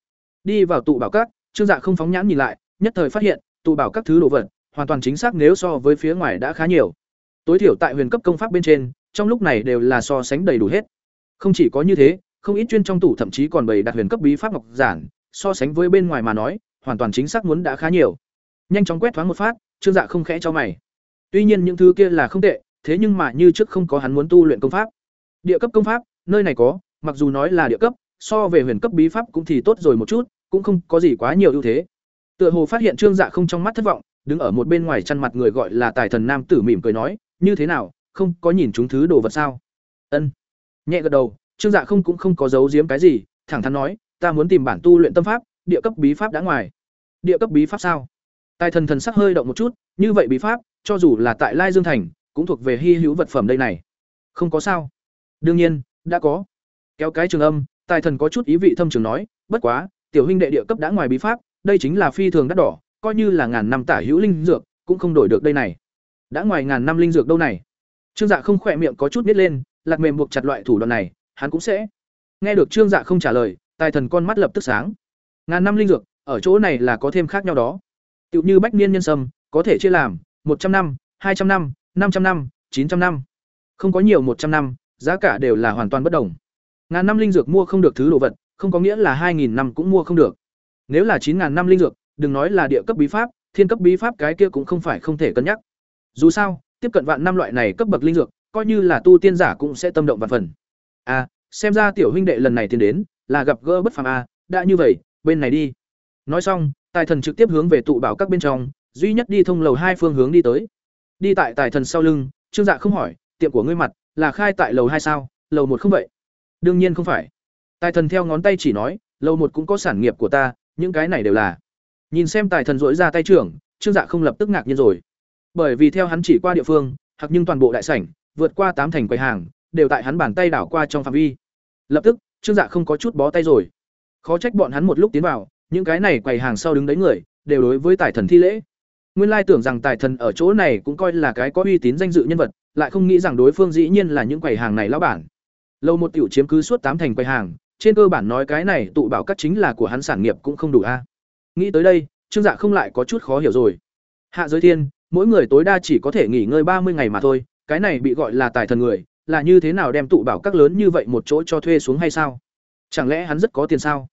Đi vào tụ bảo các, trương dạ không phóng nhãn nhìn lại, nhất thời phát hiện, tụ bảo các thứ đồ vật, hoàn toàn chính xác nếu so với phía ngoài đã khá nhiều. Tối thiểu tại huyền cấp công pháp bên trên, trong lúc này đều là so sánh đầy đủ hết. Không chỉ có như thế, không ít chuyên trong tủ thậm chí còn bày đặt huyền cấp bí pháp ngọc giản, so sánh với bên ngoài mà nói, hoàn toàn chính xác muốn đã khá nhiều. Nhanh chóng quét thoáng một phát, Trương Dạ không khẽ cho mày. Tuy nhiên những thứ kia là không tệ, thế nhưng mà như trước không có hắn muốn tu luyện công pháp. Địa cấp công pháp, nơi này có, mặc dù nói là địa cấp, so về huyền cấp bí pháp cũng thì tốt rồi một chút, cũng không có gì quá nhiều ưu thế. Tựa hồ phát hiện Trương Dạ không trong mắt thất vọng, đứng ở một bên ngoài chăn mặt người gọi là tài thần nam tử mỉm cười nói, "Như thế nào, không có nhìn chúng thứ đồ vật sao?" Ân. Nhẹ gật đầu, Trương Dạ không cũng không có giấu giếm cái gì, thẳng thắn nói, "Ta muốn tìm bản tu luyện tâm pháp, địa cấp bí pháp đã ngoài." Địa cấp bí pháp sao? Tài thần thần sắc hơi động một chút, như vậy bí pháp, cho dù là tại Lai Dương thành, cũng thuộc về hy hữu vật phẩm đây này. Không có sao? Đương nhiên, đã có. Kéo cái trường âm, tài thần có chút ý vị thâm trường nói, bất quá, tiểu huynh đệ địa cấp đã ngoài bí pháp, đây chính là phi thường đắt đỏ, coi như là ngàn năm tả hữu linh dược, cũng không đổi được đây này. Đã ngoài ngàn năm linh dược đâu này? Trương Dạ không khỏe miệng có chút biết lên, lạc mềm buộc chặt loại thủ đoạn này, hắn cũng sẽ. Nghe được Trương Dạ không trả lời, tài thần con mắt lập tức sáng. Ngàn năm linh dược, ở chỗ này là có thêm khác nhau đó. Tựu như bách niên nhân sâm, có thể chia làm một trăm năm, hai trăm năm, năm trăm năm, chín trăm năm. Không có nhiều một trăm năm, giá cả đều là hoàn toàn bất đồng. Ngàn năm linh dược mua không được thứ đồ vật, không có nghĩa là hai nghìn năm cũng mua không được. Nếu là chín ngàn năm linh dược, đừng nói là địa cấp bí pháp, thiên cấp bí pháp cái kia cũng không phải không thể cân nhắc. Dù sao, tiếp cận vạn năm loại này cấp bậc linh dược, coi như là tu tiên giả cũng sẽ tâm động vạn phần. À, xem ra tiểu huynh đệ lần này tiến đến là gặp gỡ bất phàm a đã như vậy bên này đi nói xong tài thần trực tiếp hướng về tụ bảo các bên trong duy nhất đi thông lầu hai phương hướng đi tới đi tại tài thần sau lưng trương dạ không hỏi tiệm của ngươi mặt là khai tại lầu hai sao lầu một không vậy đương nhiên không phải. Tài thần theo ngón tay chỉ nói, lâu một cũng có sản nghiệp của ta, những cái này đều là. Nhìn xem tài thần dỗi ra tay trưởng, trương dạ không lập tức ngạc nhiên rồi. Bởi vì theo hắn chỉ qua địa phương, hoặc nhưng toàn bộ đại sảnh, vượt qua tám thành quầy hàng, đều tại hắn bàn tay đảo qua trong phạm vi. Lập tức, trương dạ không có chút bó tay rồi. Khó trách bọn hắn một lúc tiến vào, những cái này quầy hàng sau đứng đấy người, đều đối với tài thần thi lễ. Nguyên lai tưởng rằng tài thần ở chỗ này cũng coi là cái có uy tín danh dự nhân vật, lại không nghĩ rằng đối phương dĩ nhiên là những quầy hàng này lão bản lâu một tiểu chiếm cứ suốt tám thành quầy hàng, trên cơ bản nói cái này tụ bảo các chính là của hắn sản nghiệp cũng không đủ a. Nghĩ tới đây, trương dạ không lại có chút khó hiểu rồi. Hạ giới thiên, mỗi người tối đa chỉ có thể nghỉ ngơi ba mươi ngày mà thôi, cái này bị gọi là tài thần người, là như thế nào đem tụ bảo các lớn như vậy một chỗ cho thuê xuống hay sao? Chẳng lẽ hắn rất có tiền sao?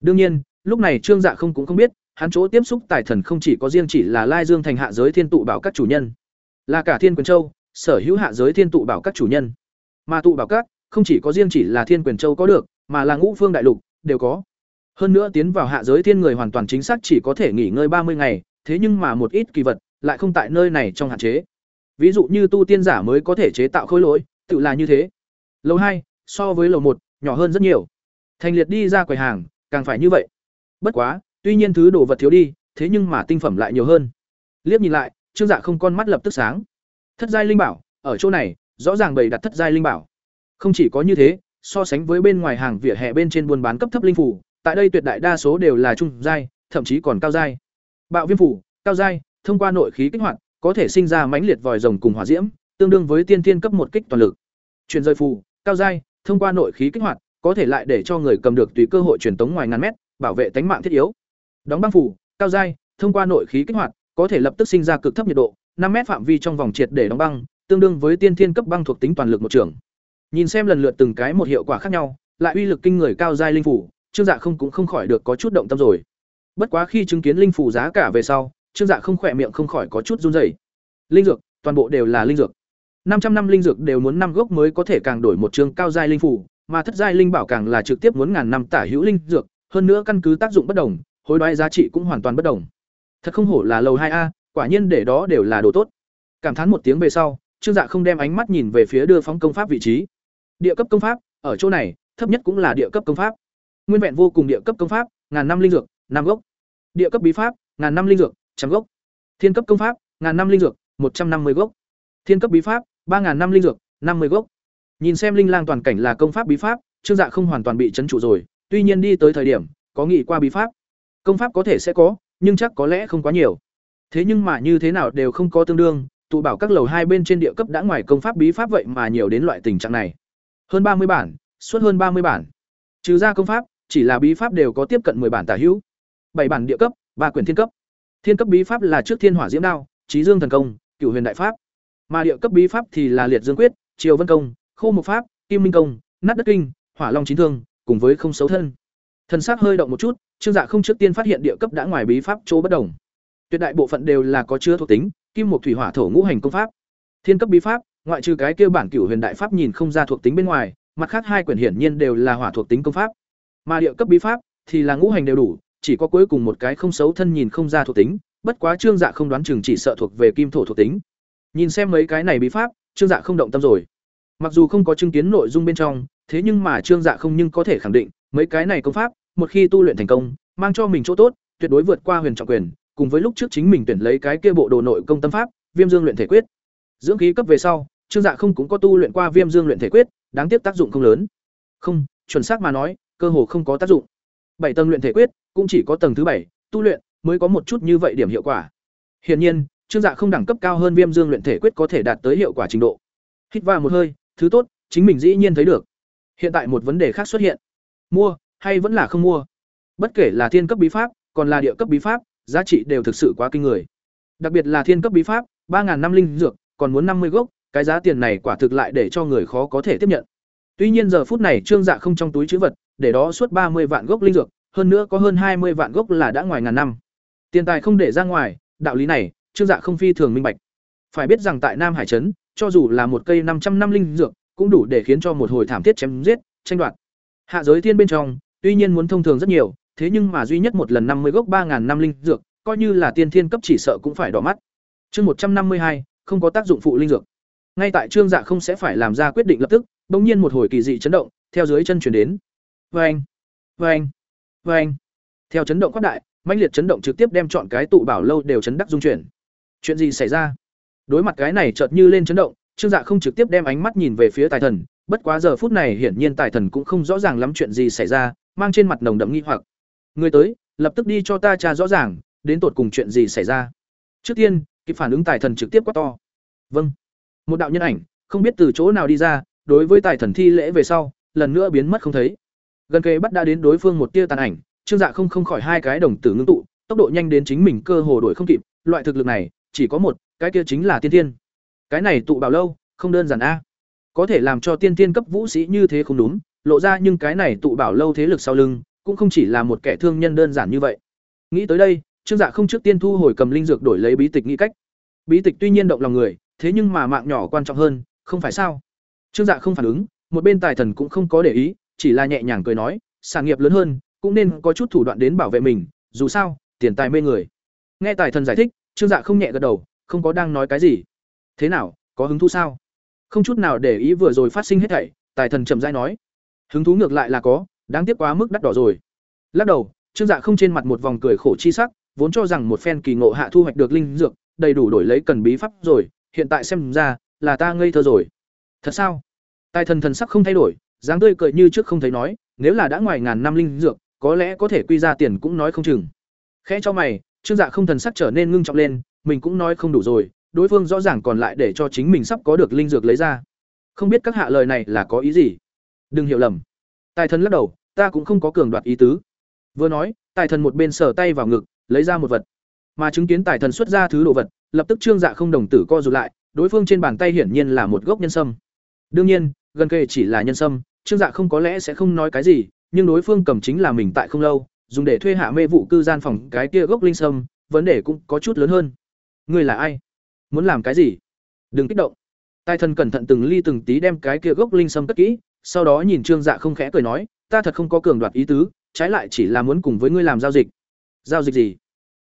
Đương nhiên, lúc này trương dạ không cũng không biết, hắn chỗ tiếp xúc tài thần không chỉ có riêng chỉ là lai dương thành hạ giới thiên tụ bảo các chủ nhân, là cả thiên quyền châu, sở hữu hạ giới thiên tụ bảo các chủ nhân. Mà tụ bảo các không chỉ có riêng chỉ là thiên quyền châu có được, mà là ngũ phương đại lục, đều có. Hơn nữa tiến vào hạ giới thiên người hoàn toàn chính xác chỉ có thể nghỉ ngơi ba mươi ngày, thế nhưng mà một ít kỳ vật lại không tại nơi này trong hạn chế. Ví dụ như tu tiên giả mới có thể chế tạo khối lỗi, tự là như thế. Lầu hai, so với lầu một, nhỏ hơn rất nhiều. Thành liệt đi ra quầy hàng, càng phải như vậy. Bất quá, tuy nhiên thứ đồ vật thiếu đi, thế nhưng mà tinh phẩm lại nhiều hơn. Liếc nhìn lại, trương dạ không con mắt lập tức sáng. Thất giai linh bảo, ở chỗ này, rõ ràng bày đặt thất giai linh bảo không chỉ có như thế, so sánh với bên ngoài hàng vỉa hè bên trên buôn bán cấp thấp linh phủ, tại đây tuyệt đại đa số đều là trung giai, thậm chí còn cao giai. Bạo viêm phủ, cao giai, thông qua nội khí kích hoạt, có thể sinh ra mãnh liệt vòi rồng cùng hỏa diễm, tương đương với tiên tiên cấp một kích toàn lực. Truyền rơi phù cao giai, thông qua nội khí kích hoạt, có thể lại để cho người cầm được tùy cơ hội truyền tống ngoài ngàn mét, bảo vệ tính mạng thiết yếu. Đóng băng phủ, cao giai, thông qua nội khí kích hoạt, có thể lập tức sinh ra cực thấp nhiệt độ, năm mét phạm vi trong vòng triệt để đóng băng, tương đương với tiên thiên cấp băng thuộc tính toàn lực một trường nhìn xem lần lượt từng cái một hiệu quả khác nhau, lại uy lực kinh người cao giai linh phủ, trương dạ không cũng không khỏi được có chút động tâm rồi. Bất quá khi chứng kiến linh phủ giá cả về sau, trương dạ không khỏe miệng không khỏi có chút run rẩy. Linh dược, toàn bộ đều là linh dược. Năm trăm năm linh dược đều muốn năm gốc mới có thể càng đổi một chương cao giai linh phủ, mà thất giai linh bảo càng là trực tiếp muốn ngàn năm tả hữu linh dược, hơn nữa căn cứ tác dụng bất đồng, hối đoái giá trị cũng hoàn toàn bất đồng. Thật không hổ là lầu hai a, quả nhiên để đó đều là đồ tốt. Cảm thán một tiếng về sau, trương dạ không đem ánh mắt nhìn về phía đưa phóng công pháp vị trí địa cấp công pháp, ở chỗ này, thấp nhất cũng là địa cấp công pháp. Nguyên vẹn vô cùng địa cấp công pháp, ngàn năm linh dược, năm gốc. Địa cấp bí pháp, ngàn năm linh dược, trăm gốc. Thiên cấp công pháp, ngàn năm linh dược, một trăm năm mươi gốc. Thiên cấp bí pháp, ba ngàn năm linh dược, năm mươi gốc. Nhìn xem linh lang toàn cảnh là công pháp bí pháp, trương dạ không hoàn toàn bị trấn trụ rồi, tuy nhiên đi tới thời điểm, có nghĩ qua bí pháp. Công pháp có thể sẽ có, nhưng chắc có lẽ không quá nhiều. Thế nhưng mà như thế nào đều không có tương đương, tụ bảo các lầu hai bên trên địa cấp đã ngoài công pháp bí pháp vậy mà nhiều đến loại tình trạng này hơn ba mươi bản, suốt hơn ba mươi bản. Trừ ra công pháp, chỉ là bí pháp đều có tiếp cận 10 bản tả hữu. Bảy bản địa cấp, ba quyển thiên cấp. Thiên cấp bí pháp là trước thiên hỏa diễm đao, trí dương thần công, cửu huyền đại pháp. Mà địa cấp bí pháp thì là liệt dương quyết, triều vân công, khô mục pháp, kim minh công, nát đất kinh, hỏa long chín thương, cùng với không xấu thân. Thần sắc hơi động một chút, trương dạ không trước tiên phát hiện địa cấp đã ngoài bí pháp chỗ bất đồng. Tuyệt đại bộ phận đều là có chứa thuộc tính, kim một thủy hỏa thổ ngũ hành công pháp. Thiên cấp bí pháp ngoại trừ cái kia bản cửu huyền đại pháp nhìn không ra thuộc tính bên ngoài, mặt khác hai quyển hiển nhiên đều là hỏa thuộc tính công pháp. Mà địa cấp bí pháp thì là ngũ hành đều đủ, chỉ có cuối cùng một cái không xấu thân nhìn không ra thuộc tính, bất quá trương dạ không đoán chừng chỉ sợ thuộc về kim thổ thuộc tính. Nhìn xem mấy cái này bí pháp, trương dạ không động tâm rồi. Mặc dù không có chứng kiến nội dung bên trong, thế nhưng mà trương dạ không nhưng có thể khẳng định, mấy cái này công pháp, một khi tu luyện thành công, mang cho mình chỗ tốt, tuyệt đối vượt qua huyền trọng quyền, cùng với lúc trước chính mình tuyển lấy cái kia bộ đồ nội công tâm pháp, viêm dương luyện thể quyết. Dưỡng khí cấp về sau trương dạ không cũng có tu luyện qua viêm dương luyện thể quyết, đáng tiếc tác dụng không lớn. Không, chuẩn xác mà nói, cơ hồ không có tác dụng. Bảy tầng luyện thể quyết, cũng chỉ có tầng thứ bảy, tu luyện mới có một chút như vậy điểm hiệu quả. Hiển nhiên, trương dạ không đẳng cấp cao hơn viêm dương luyện thể quyết có thể đạt tới hiệu quả trình độ. Hít vào một hơi, thứ tốt, chính mình dĩ nhiên thấy được. Hiện tại một vấn đề khác xuất hiện. Mua, hay vẫn là không mua? Bất kể là thiên cấp bí pháp, còn là địa cấp bí pháp, giá trị đều thực sự quá kinh người. Đặc biệt là thiên cấp bí pháp, ba năm linh dược, còn muốn năm mươi gốc cái giá tiền này quả thực lại để cho người khó có thể tiếp nhận tuy nhiên giờ phút này trương dạ không trong túi chữ vật để đó suốt ba mươi vạn gốc linh dược hơn nữa có hơn hai mươi vạn gốc là đã ngoài ngàn năm tiền tài không để ra ngoài đạo lý này trương dạ không phi thường minh bạch phải biết rằng tại nam hải trấn cho dù là một cây năm trăm năm linh dược cũng đủ để khiến cho một hồi thảm thiết chém giết tranh đoạt. Hạ giới thiên bên trong, tuy nhiên muốn thông thường rất nhiều, thế nhưng mà duy nhất một lần năm mươi gốc ba ngàn năm linh dược, coi như là tiên thiên cấp chỉ sợ cũng phải đỏ mắt. Chương một trăm năm mươi hai không có tác dụng phụ linh dược. Ngay tại Trương Dạ không sẽ phải làm ra quyết định lập tức, bỗng nhiên một hồi kỳ dị chấn động, theo dưới chân chuyển đến. Oeng, oeng, oeng. Theo chấn động quát đại, mãnh liệt chấn động trực tiếp đem chọn cái tụ bảo lâu đều chấn đắc dung chuyển. Chuyện gì xảy ra? Đối mặt cái này chợt như lên chấn động, Trương Dạ không trực tiếp đem ánh mắt nhìn về phía Tài Thần, bất quá giờ phút này hiển nhiên Tài Thần cũng không rõ ràng lắm chuyện gì xảy ra, mang trên mặt nồng đậm nghi hoặc. Người tới, lập tức đi cho ta tra rõ ràng, đến tột cùng chuyện gì xảy ra. Trước tiên, kịp phản ứng Tài Thần trực tiếp quát to. Vâng. Một đạo nhân ảnh, không biết từ chỗ nào đi ra, đối với Tài Thần thi lễ về sau, lần nữa biến mất không thấy. Gần kề bắt đã đến đối phương một tia tàn ảnh, Trương Dạ không không khỏi hai cái đồng tử ngưng tụ, tốc độ nhanh đến chính mình cơ hồ đuổi không kịp, loại thực lực này, chỉ có một, cái kia chính là tiên tiên. Cái này tụ bảo lâu, không đơn giản a. Có thể làm cho tiên tiên cấp vũ sĩ như thế không đúng, lộ ra nhưng cái này tụ bảo lâu thế lực sau lưng, cũng không chỉ là một kẻ thương nhân đơn giản như vậy. Nghĩ tới đây, Trương Dạ không trước tiên thu hồi cầm linh dược đổi lấy bí tịch nghĩ cách. Bí tịch tuy nhiên động lòng người, thế nhưng mà mạng nhỏ quan trọng hơn, không phải sao? Trương Dạ không phản ứng, một bên tài thần cũng không có để ý, chỉ là nhẹ nhàng cười nói, sản nghiệp lớn hơn, cũng nên có chút thủ đoạn đến bảo vệ mình, dù sao, tiền tài mê người. Nghe tài thần giải thích, Trương Dạ không nhẹ gật đầu, không có đang nói cái gì. Thế nào, có hứng thú sao? Không chút nào để ý vừa rồi phát sinh hết thảy, tài thần chậm rãi nói. Hứng thú ngược lại là có, đáng tiếc quá mức đắt đỏ rồi. Lắc đầu, Trương Dạ không trên mặt một vòng cười khổ chi sắc, vốn cho rằng một phen kỳ ngộ hạ thu hoạch được linh dược, đầy đủ đổi lấy cần bí pháp rồi, hiện tại xem ra, là ta ngây thơ rồi. Thật sao? Tài thần thần sắc không thay đổi, dáng tươi cười như trước không thấy nói, nếu là đã ngoài ngàn năm linh dược, có lẽ có thể quy ra tiền cũng nói không chừng. Khẽ cho mày, Trương Dạ không thần sắc trở nên ngưng trọng lên, mình cũng nói không đủ rồi, đối phương rõ ràng còn lại để cho chính mình sắp có được linh dược lấy ra. Không biết các hạ lời này là có ý gì? Đừng hiểu lầm. Tài thần lắc đầu, ta cũng không có cường đoạt ý tứ. Vừa nói, tài thần một bên sờ tay vào ngực, lấy ra một vật. Mà chứng kiến tài thần xuất ra thứ đồ vật, lập tức Trương Dạ không đồng tử co rụt lại, đối phương trên bàn tay hiển nhiên là một gốc nhân sâm. Đương nhiên, gần kề chỉ là nhân sâm, Trương Dạ không có lẽ sẽ không nói cái gì, nhưng đối phương cầm chính là mình tại không lâu, dùng để thuê hạ mê vụ cư gian phòng cái kia gốc linh sâm, vấn đề cũng có chút lớn hơn. Ngươi là ai? Muốn làm cái gì? Đừng kích động. Tài thần cẩn thận từng ly từng tí đem cái kia gốc linh sâm cất kỹ, sau đó nhìn Trương Dạ không khẽ cười nói, ta thật không có cường đoạt ý tứ, trái lại chỉ là muốn cùng với ngươi làm giao dịch. Giao dịch gì?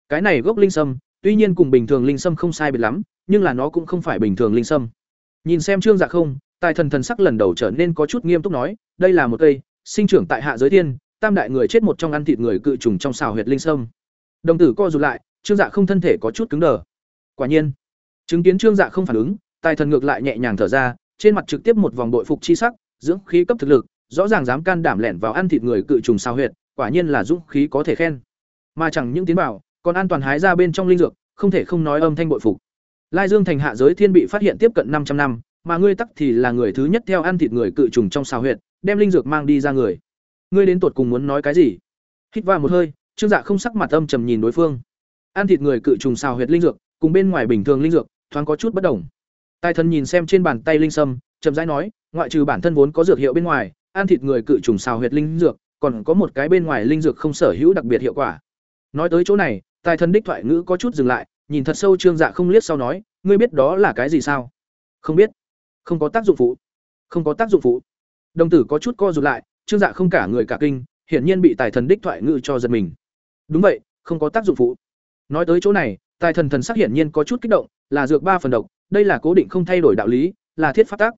Cái này gốc linh sâm, tuy nhiên cùng bình thường linh sâm không sai biệt lắm, nhưng là nó cũng không phải bình thường linh sâm. Nhìn xem Trương Dạ không, Tài thần thần sắc lần đầu trở nên có chút nghiêm túc nói, đây là một cây sinh trưởng tại hạ giới thiên, tam đại người chết một trong ăn thịt người cự trùng trong xào huyệt linh sâm. Đồng tử co rụt lại, Trương Dạ không thân thể có chút cứng đờ. Quả nhiên, chứng kiến Trương Dạ không phản ứng, Tài thần ngược lại nhẹ nhàng thở ra, trên mặt trực tiếp một vòng đội phục chi sắc, dưỡng khí cấp thực lực, rõ ràng dám can đảm lẻn vào ăn thịt người cự trùng xào huyệt, quả nhiên là dũng khí có thể khen. Mà chẳng những tiến bảo, còn an toàn hái ra bên trong linh dược, không thể không nói âm thanh bội phục. Lai Dương thành hạ giới thiên bị phát hiện tiếp cận 500 năm, mà ngươi tắc thì là người thứ nhất theo ăn thịt người cự trùng trong xào huyệt, đem linh dược mang đi ra người. Ngươi đến tột cùng muốn nói cái gì? Hít vào một hơi, Trương Dạ không sắc mặt âm trầm nhìn đối phương. Ăn thịt người cự trùng xào huyệt linh dược, cùng bên ngoài bình thường linh dược, thoáng có chút bất đồng. Tài thần nhìn xem trên bàn tay linh sâm, chậm rãi nói, ngoại trừ bản thân vốn có dược hiệu bên ngoài, ăn thịt người cự trùng xào huyệt linh dược, còn có một cái bên ngoài linh dược không sở hữu đặc biệt hiệu quả. Nói tới chỗ này, tài thần đích thoại ngữ có chút dừng lại, nhìn thật sâu Trương Dạ không liếc sau nói, ngươi biết đó là cái gì sao? Không biết. Không có tác dụng phụ. Không có tác dụng phụ. Đồng tử có chút co rụt lại trương dạ không cả người cả kinh hiển nhiên bị tài thần đích thoại ngữ cho giật mình. Đúng vậy không có tác dụng phụ. Nói tới chỗ này tài thần thần sắc hiển nhiên có chút kích động là dược ba phần độc đây là cố định không thay đổi đạo lý là thiết phát tác.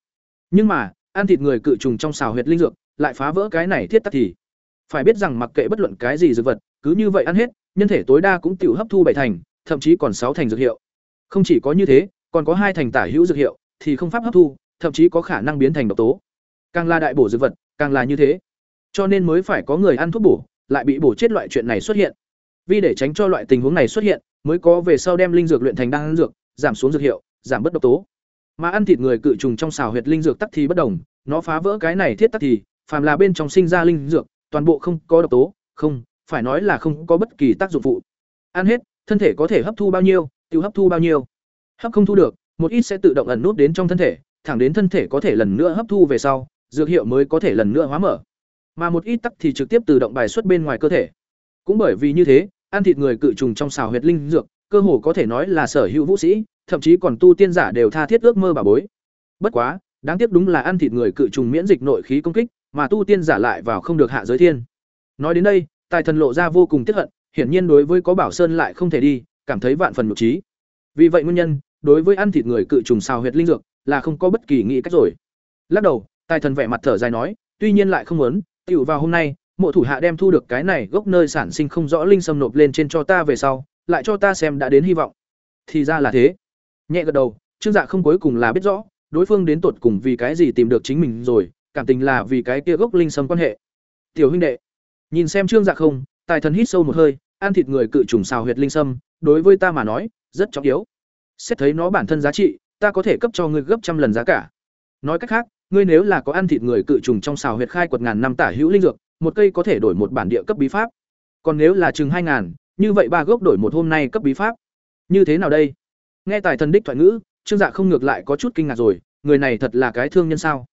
Nhưng mà ăn thịt người cự trùng trong xào huyệt linh dược lại phá vỡ cái này thiết tắc thì phải biết rằng mặc kệ bất luận cái gì dược vật cứ như vậy ăn hết nhân thể tối đa cũng tiểu hấp thu bảy thành thậm chí còn sáu thành dược hiệu không chỉ có như thế còn có hai thành tả hữu dược hiệu thì không pháp hấp thu, thậm chí có khả năng biến thành độc tố. Càng là đại bổ dược vật, càng là như thế. Cho nên mới phải có người ăn thuốc bổ, lại bị bổ chết loại chuyện này xuất hiện. Vì để tránh cho loại tình huống này xuất hiện, mới có về sau đem linh dược luyện thành đan dược, giảm xuống dược hiệu, giảm bất độc tố. Mà ăn thịt người cự trùng trong xào huyệt linh dược tắc thì bất đồng, nó phá vỡ cái này thiết tắc thì, phàm là bên trong sinh ra linh dược, toàn bộ không có độc tố, không, phải nói là không có bất kỳ tác dụng phụ. Ăn hết, thân thể có thể hấp thu bao nhiêu, tiêu hấp thu bao nhiêu. Hấp không thu được, một ít sẽ tự động ẩn nút đến trong thân thể thẳng đến thân thể có thể lần nữa hấp thu về sau dược hiệu mới có thể lần nữa hóa mở mà một ít tắc thì trực tiếp tự động bài xuất bên ngoài cơ thể cũng bởi vì như thế ăn thịt người cự trùng trong xào huyệt linh dược cơ hồ có thể nói là sở hữu vũ sĩ thậm chí còn tu tiên giả đều tha thiết ước mơ bà bối bất quá đáng tiếc đúng là ăn thịt người cự trùng miễn dịch nội khí công kích mà tu tiên giả lại vào không được hạ giới thiên. Nói đến đây, Tài Thần lộ ra vô cùng tiếc hận, hiển nhiên đối với có Bảo Sơn lại không thể đi, cảm thấy vạn phần nhục trí. Vì vậy nguyên nhân, đối với ăn thịt người cự trùng xào huyệt linh dược, là không có bất kỳ nghĩ cách rồi. Lắc đầu, Tài Thần vẻ mặt thở dài nói, tuy nhiên lại không muốn, tiểu vào hôm nay, mộ thủ hạ đem thu được cái này gốc nơi sản sinh không rõ linh sâm nộp lên trên cho ta về sau, lại cho ta xem đã đến hy vọng. Thì ra là thế. Nhẹ gật đầu, Trương Dạ không cuối cùng là biết rõ, đối phương đến tột cùng vì cái gì tìm được chính mình rồi, cảm tình là vì cái kia gốc linh sâm quan hệ. Tiểu huynh đệ, nhìn xem Trương Dạ không, Tài Thần hít sâu một hơi, ăn thịt người cự trùng xào huyệt linh sâm, đối với ta mà nói, rất trọng yếu. Xét thấy nó bản thân giá trị, ta có thể cấp cho ngươi gấp trăm lần giá cả. Nói cách khác, ngươi nếu là có ăn thịt người cự trùng trong xào huyệt khai quật ngàn năm tả hữu linh dược, một cây có thể đổi một bản địa cấp bí pháp. Còn nếu là chừng hai ngàn, như vậy ba gốc đổi một hôm nay cấp bí pháp. Như thế nào đây? Nghe tài thần đích thoại ngữ, Trương Dạ không ngược lại có chút kinh ngạc rồi, người này thật là cái thương nhân sao?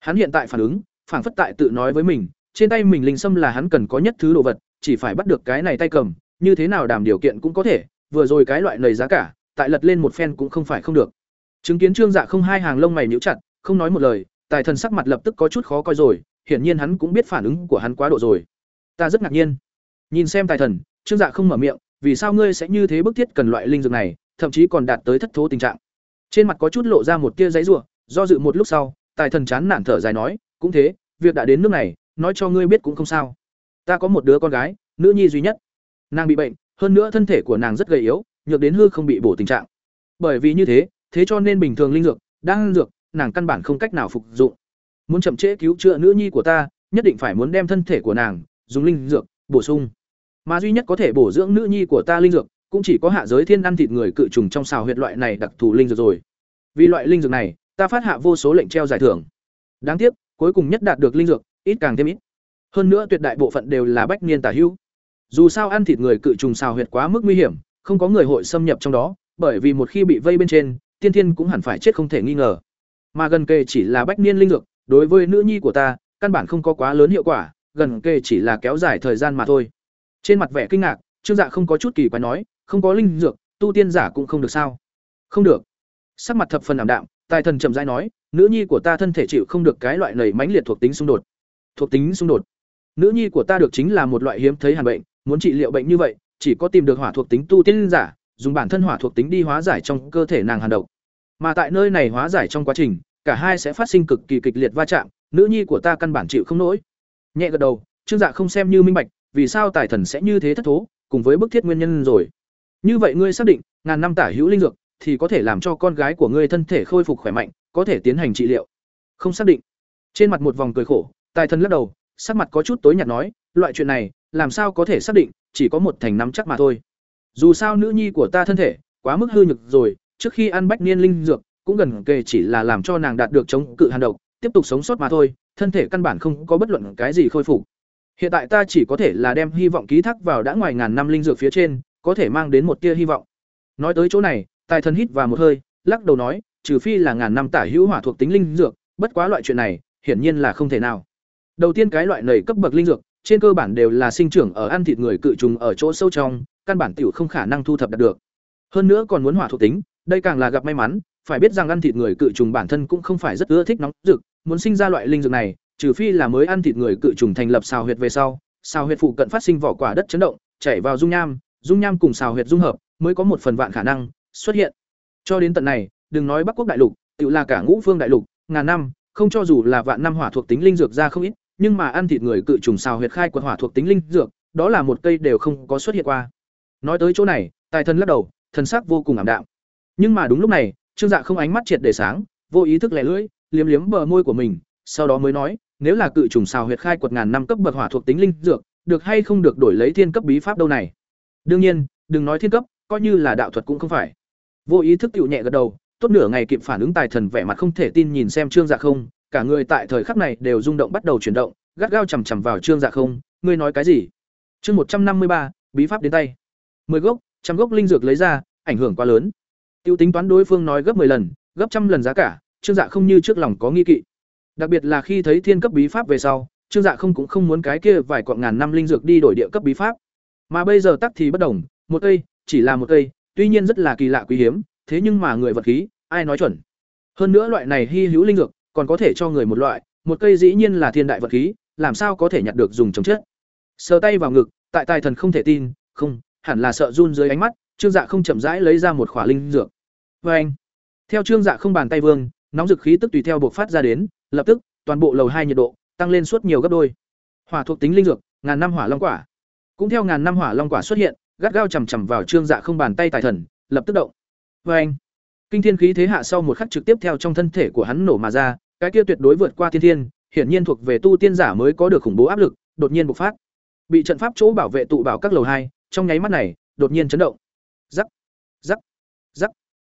Hắn hiện tại phản ứng, phản phất tại tự nói với mình, trên tay mình linh sâm là hắn cần có nhất thứ đồ vật, chỉ phải bắt được cái này tay cầm, như thế nào đảm điều kiện cũng có thể, vừa rồi cái loại lời giá cả, tại lật lên một phen cũng không phải không được. Chứng kiến Trương Dạ không hai hàng lông mày nhíu chặt, không nói một lời, tài thần sắc mặt lập tức có chút khó coi rồi, hiển nhiên hắn cũng biết phản ứng của hắn quá độ rồi. Ta rất ngạc nhiên. Nhìn xem tài thần, Trương Dạ không mở miệng, vì sao ngươi sẽ như thế bức thiết cần loại linh dược này, thậm chí còn đạt tới thất thố tình trạng. Trên mặt có chút lộ ra một tia giấy rủa, do dự một lúc sau, tài thần chán nản thở dài nói, cũng thế, việc đã đến nước này, nói cho ngươi biết cũng không sao. Ta có một đứa con gái, nữ nhi duy nhất. Nàng bị bệnh, hơn nữa thân thể của nàng rất gầy yếu, nhược đến hư không bị bổ tình trạng. Bởi vì như thế, thế cho nên bình thường linh dược, đang dược, nàng căn bản không cách nào phục dụng. Muốn chậm trễ cứu chữa nữ nhi của ta, nhất định phải muốn đem thân thể của nàng dùng linh dược bổ sung. Mà duy nhất có thể bổ dưỡng nữ nhi của ta linh dược, cũng chỉ có hạ giới thiên ăn thịt người cự trùng trong xào huyệt loại này đặc thù linh dược rồi. Vì loại linh dược này, ta phát hạ vô số lệnh treo giải thưởng. Đáng tiếc, cuối cùng nhất đạt được linh dược, ít càng thêm ít. Hơn nữa tuyệt đại bộ phận đều là bách niên tả hữu. Dù sao ăn thịt người cự trùng xào huyệt quá mức nguy hiểm, không có người hội xâm nhập trong đó, bởi vì một khi bị vây bên trên, tiên thiên cũng hẳn phải chết không thể nghi ngờ. Mà gần kề chỉ là bách niên linh dược, đối với nữ nhi của ta, căn bản không có quá lớn hiệu quả, gần kề chỉ là kéo dài thời gian mà thôi. Trên mặt vẻ kinh ngạc, Trương Dạ không có chút kỳ quái nói, không có linh dược, tu tiên giả cũng không được sao? Không được. Sắc mặt thập phần ảm đạm, tài thần chậm rãi nói, nữ nhi của ta thân thể chịu không được cái loại nảy mãnh liệt thuộc tính xung đột. Thuộc tính xung đột. Nữ nhi của ta được chính là một loại hiếm thấy hàn bệnh, muốn trị liệu bệnh như vậy, chỉ có tìm được hỏa thuộc tính tu tiên giả, dùng bản thân hỏa thuộc tính đi hóa giải trong cơ thể nàng hàn độc. Mà tại nơi này hóa giải trong quá trình, cả hai sẽ phát sinh cực kỳ kịch liệt va chạm, nữ nhi của ta căn bản chịu không nổi. Nhẹ gật đầu, Trương Dạ không xem như minh bạch, vì sao tài thần sẽ như thế thất thố, cùng với bức thiết nguyên nhân rồi. Như vậy ngươi xác định, ngàn năm tả hữu linh dược thì có thể làm cho con gái của ngươi thân thể khôi phục khỏe mạnh, có thể tiến hành trị liệu. Không xác định. Trên mặt một vòng cười khổ, tài thần lắc đầu, sắc mặt có chút tối nhạt nói, loại chuyện này, làm sao có thể xác định, chỉ có một thành nắm chắc mà thôi. Dù sao nữ nhi của ta thân thể quá mức hư nhược rồi, trước khi ăn bách niên linh dược, cũng gần kề chỉ là làm cho nàng đạt được chống cự hàn độc, tiếp tục sống sót mà thôi, thân thể căn bản không có bất luận cái gì khôi phục. Hiện tại ta chỉ có thể là đem hy vọng ký thác vào đã ngoài ngàn năm linh dược phía trên, có thể mang đến một tia hy vọng. Nói tới chỗ này, Tài Thần hít vào một hơi, lắc đầu nói, trừ phi là ngàn năm tả hữu hỏa thuộc tính linh dược, bất quá loại chuyện này, hiển nhiên là không thể nào. Đầu tiên cái loại nảy cấp bậc linh dược, trên cơ bản đều là sinh trưởng ở ăn thịt người cự trùng ở chỗ sâu trong, căn bản tiểu không khả năng thu thập được. Hơn nữa còn muốn hỏa thuộc tính, đây càng là gặp may mắn, phải biết rằng ăn thịt người cự trùng bản thân cũng không phải rất ưa thích nóng rực, muốn sinh ra loại linh dược này, trừ phi là mới ăn thịt người cự trùng thành lập xào huyệt về sau, xào huyệt phụ cận phát sinh vỏ quả đất chấn động, chảy vào dung nham, dung nham cùng xào huyệt dung hợp, mới có một phần vạn khả năng xuất hiện. Cho đến tận này, đừng nói Bắc Quốc đại lục, tự là cả Ngũ Phương đại lục, ngàn năm, không cho dù là vạn năm hỏa thuộc tính linh dược ra không ít, nhưng mà ăn thịt người cự trùng xào huyệt khai quật hỏa thuộc tính linh dược, đó là một cây đều không có xuất hiện qua. Nói tới chỗ này, Tài Thần lắc đầu, thần sắc vô cùng ảm đạm. Nhưng mà đúng lúc này, Trương Dạ không ánh mắt triệt để sáng, vô ý thức lẻ lưỡi, liếm liếm bờ môi của mình, sau đó mới nói, nếu là cự trùng xào huyệt khai quật ngàn năm cấp bậc hỏa thuộc tính linh dược, được hay không được đổi lấy thiên cấp bí pháp đâu này? Đương nhiên, đừng nói thiên cấp, coi như là đạo thuật cũng không phải. Vô ý thức tiểu nhẹ gật đầu, tốt nửa ngày kịp phản ứng tài thần vẻ mặt không thể tin nhìn xem Trương Dạ không, cả người tại thời khắc này đều rung động bắt đầu chuyển động, gắt gao chầm chằm vào Trương Dạ không, ngươi nói cái gì? Chương một trăm năm mươi ba, bí pháp đến tay. mười gốc, trăm gốc linh dược lấy ra, ảnh hưởng quá lớn. Tiêu tính toán đối phương nói gấp 10 lần, gấp trăm lần giá cả, Trương Dạ không như trước lòng có nghi kỵ. Đặc biệt là khi thấy thiên cấp bí pháp về sau, Trương Dạ không cũng không muốn cái kia vài quặng ngàn năm linh dược đi đổi địa cấp bí pháp. Mà bây giờ tắc thì bất đồng, một cây, chỉ là một cây, tuy nhiên rất là kỳ lạ quý hiếm, thế nhưng mà người vật khí, ai nói chuẩn. Hơn nữa loại này hy hữu linh dược, còn có thể cho người một loại, một cây dĩ nhiên là thiên đại vật khí, làm sao có thể nhặt được dùng chống chết. Sờ tay vào ngực, tại tài thần không thể tin, không, hẳn là sợ run dưới ánh mắt, Trương Dạ không chậm rãi lấy ra một khỏa linh dược. Và anh, theo Trương Dạ không bàn tay vương, nóng dực khí tức tùy theo bộc phát ra đến, lập tức, toàn bộ lầu hai nhiệt độ tăng lên suốt nhiều gấp đôi. Hỏa thuộc tính linh dược, ngàn năm hỏa long quả. Cũng theo ngàn năm hỏa long quả xuất hiện, gắt gao chầm chầm vào Trương Dạ không bàn tay tài thần, lập tức động. Và anh, kinh thiên khí thế hạ sau một khắc trực tiếp theo trong thân thể của hắn nổ mà ra, cái kia tuyệt đối vượt qua thiên thiên, hiển nhiên thuộc về tu tiên giả mới có được khủng bố áp lực, đột nhiên bộc phát. Bị trận pháp chỗ bảo vệ tụ bảo các lầu hai, trong nháy mắt này, đột nhiên chấn động. Rắc, rắc, rắc.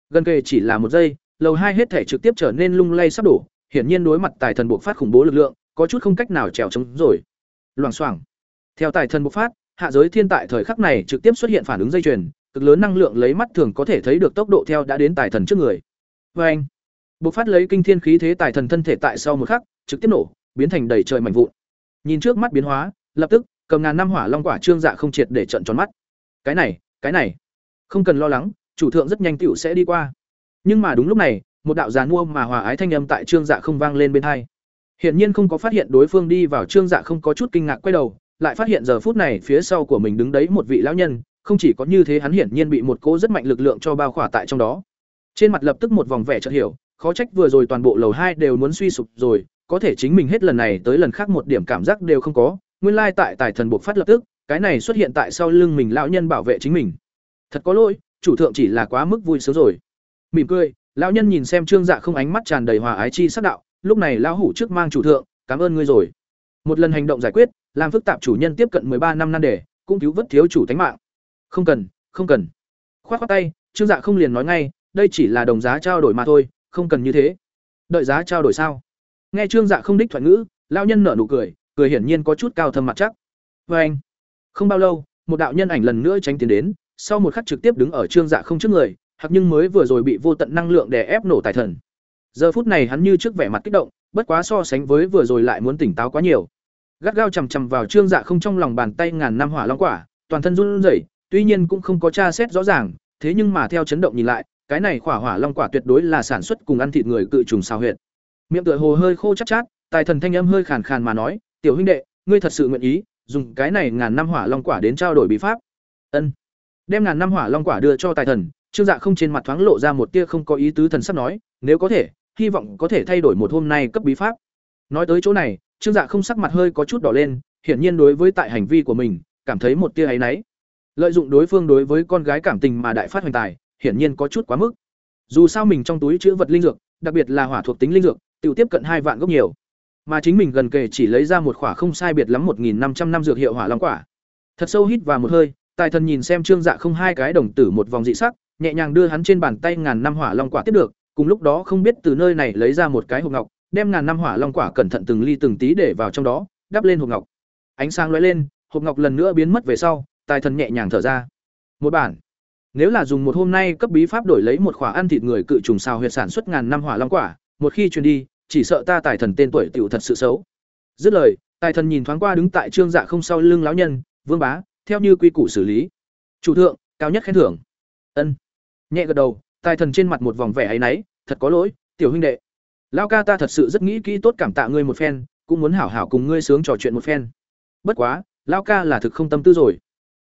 Gần kề chỉ là một giây, lầu hai hết thể trực tiếp trở nên lung lay sắp đổ, hiển nhiên đối mặt tài thần bộc phát khủng bố lực lượng, có chút không cách nào trèo chống rồi. Loảng xoảng. Theo tài thần bộc phát, hạ giới thiên tại thời khắc này trực tiếp xuất hiện phản ứng dây chuyền, cực lớn năng lượng lấy mắt thường có thể thấy được tốc độ theo đã đến tài thần trước người. Và anh, bộc phát lấy kinh thiên khí thế tài thần thân thể tại sau một khắc, trực tiếp nổ, biến thành đầy trời mảnh vụn. Nhìn trước mắt biến hóa, lập tức, cầm ngàn năm hỏa long quả trương dạ không triệt để trận tròn mắt. Cái này, cái này, không cần lo lắng, chủ thượng rất nhanh tựu sẽ đi qua. Nhưng mà đúng lúc này, một đạo giàn mua mà hòa ái thanh âm tại trương dạ không vang lên bên hai. Hiển nhiên không có phát hiện đối phương đi vào trương dạ không có chút kinh ngạc quay đầu, lại phát hiện giờ phút này phía sau của mình đứng đấy một vị lão nhân, không chỉ có như thế hắn hiển nhiên bị một cỗ rất mạnh lực lượng cho bao khỏa tại trong đó. Trên mặt lập tức một vòng vẻ chợt hiểu, khó trách vừa rồi toàn bộ lầu hai đều muốn suy sụp rồi, có thể chính mình hết lần này tới lần khác một điểm cảm giác đều không có, nguyên lai tại tài thần buộc phát lập tức, cái này xuất hiện tại sau lưng mình lão nhân bảo vệ chính mình. Thật có lỗi, chủ thượng chỉ là quá mức vui sướng rồi. Mỉm cười, lão nhân nhìn xem Trương Dạ không ánh mắt tràn đầy hòa ái chi sắc đạo, lúc này lão hủ trước mang chủ thượng, cảm ơn ngươi rồi. Một lần hành động giải quyết, làm phức tạp chủ nhân tiếp cận ba năm nan đề, cũng cứu vớt thiếu chủ tánh mạng. Không cần, không cần. Khoát khoát tay, Trương Dạ không liền nói ngay, đây chỉ là đồng giá trao đổi mà thôi, không cần như thế. Đợi giá trao đổi sao? Nghe Trương Dạ không đích thoại ngữ, lao nhân nở nụ cười, cười hiển nhiên có chút cao thâm mặt chắc. vê anh, không bao lâu, một đạo nhân ảnh lần nữa tránh tiến đến, sau một khắc trực tiếp đứng ở Trương Dạ không trước người, hoặc nhưng mới vừa rồi bị vô tận năng lượng đè ép nổ tài thần. Giờ phút này hắn như trước vẻ mặt kích động, bất quá so sánh với vừa rồi lại muốn tỉnh táo quá nhiều. Gắt gao chầm chầm vào Trương Dạ không trong lòng bàn tay ngàn năm hỏa long quả, toàn thân run rẩy, tuy nhiên cũng không có tra xét rõ ràng, thế nhưng mà theo chấn động nhìn lại, cái này khỏa hỏa long quả tuyệt đối là sản xuất cùng ăn thịt người cự trùng sao huyệt. Miệng tựa hồ hơi khô chát chát, tài thần thanh âm hơi khàn khàn mà nói, "Tiểu huynh đệ, ngươi thật sự nguyện ý dùng cái này ngàn năm hỏa long quả đến trao đổi bí pháp?" Ân. Đem ngàn năm hỏa long quả đưa cho tài thần, Trương Dạ không trên mặt thoáng lộ ra một tia không có ý tứ thần sắp nói, "Nếu có thể, hy vọng có thể thay đổi một hôm nay cấp bí pháp." Nói tới chỗ này, Trương Dạ không sắc mặt hơi có chút đỏ lên, hiển nhiên đối với tại hành vi của mình, cảm thấy một tia ấy nấy. Lợi dụng đối phương đối với con gái cảm tình mà đại phát hoành tài, hiển nhiên có chút quá mức. Dù sao mình trong túi chứa vật linh dược, đặc biệt là hỏa thuộc tính linh dược, tiểu tiếp cận hai vạn gốc nhiều. Mà chính mình gần kề chỉ lấy ra một khỏa không sai biệt lắm một nghìn năm trăm năm dược hiệu hỏa long quả. Thật sâu hít vào một hơi, tài thần nhìn xem Trương Dạ không hai cái đồng tử một vòng dị sắc, nhẹ nhàng đưa hắn trên bàn tay ngàn năm hỏa long quả tiếp được, cùng lúc đó không biết từ nơi này lấy ra một cái hộp ngọc, đem ngàn năm hỏa long quả cẩn thận từng ly từng tí để vào trong đó, đắp lên hộp ngọc. Ánh sáng lóe lên, hộp ngọc lần nữa biến mất về sau, tài thần nhẹ nhàng thở ra. Một bản. Nếu là dùng một hôm nay cấp bí pháp đổi lấy một khỏa ăn thịt người cự trùng sao huyệt sản xuất ngàn năm hỏa long quả, một khi truyền đi, chỉ sợ ta tài thần tên tuổi tiểu thật sự xấu. Dứt lời, tài thần nhìn thoáng qua đứng tại trương dạ không sau lưng lão nhân, Vương Bá, theo như quy củ xử lý. Chủ thượng, cao nhất khen thưởng. Ân. Nhẹ gật đầu, tài thần trên mặt một vòng vẻ ấy náy, thật có lỗi, tiểu huynh đệ. Lão ca ta thật sự rất nghĩ kỹ tốt cảm tạ ngươi một phen, cũng muốn hảo hảo cùng ngươi sướng trò chuyện một phen. Bất quá, lão ca là thực không tâm tư rồi.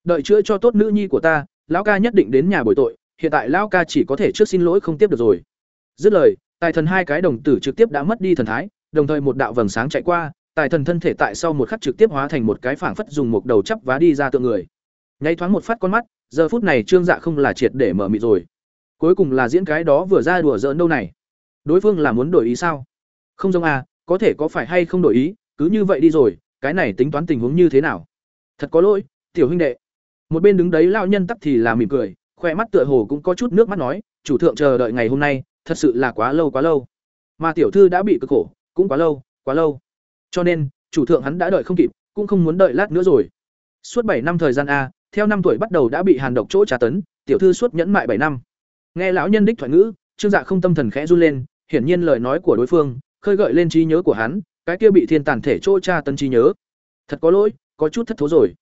Đợi chữa cho tốt nữ nhi của ta, lão ca nhất định đến nhà bồi tội, hiện tại lão ca chỉ có thể trước xin lỗi không tiếp được rồi. Dứt lời, tài thần hai cái đồng tử trực tiếp đã mất đi thần thái, đồng thời một đạo vầng sáng chạy qua, tài thần thân thể tại sau một khắc trực tiếp hóa thành một cái phảng phất dùng một đầu chắp vá đi ra tượng người. Nháy thoáng một phát con mắt, giờ phút này Trương Dạ không là triệt để mở mịt rồi. Cuối cùng là diễn cái đó vừa ra đùa giỡn đâu này. Đối phương là muốn đổi ý sao? Không giống à, có thể có phải hay không đổi ý, cứ như vậy đi rồi, cái này tính toán tình huống như thế nào? Thật có lỗi, tiểu huynh đệ. Một bên đứng đấy lão nhân tắc thì là mỉm cười, khoe mắt tựa hồ cũng có chút nước mắt nói, chủ thượng chờ đợi ngày hôm nay, thật sự là quá lâu quá lâu. Mà tiểu thư đã bị cực khổ, cũng quá lâu, quá lâu. Cho nên, chủ thượng hắn đã đợi không kịp, cũng không muốn đợi lát nữa rồi. Suốt bảy năm thời gian a, theo năm tuổi bắt đầu đã bị hàn độc chỗ trả tấn, tiểu thư suốt nhẫn mại bảy năm. Nghe lão nhân đích thoại ngữ, Trương Dạ không tâm thần khẽ run lên, hiển nhiên lời nói của đối phương khơi gợi lên trí nhớ của hắn, cái kia bị thiên tàn thể chỗ tra tấn trí nhớ. Thật có lỗi, có chút thất thố rồi.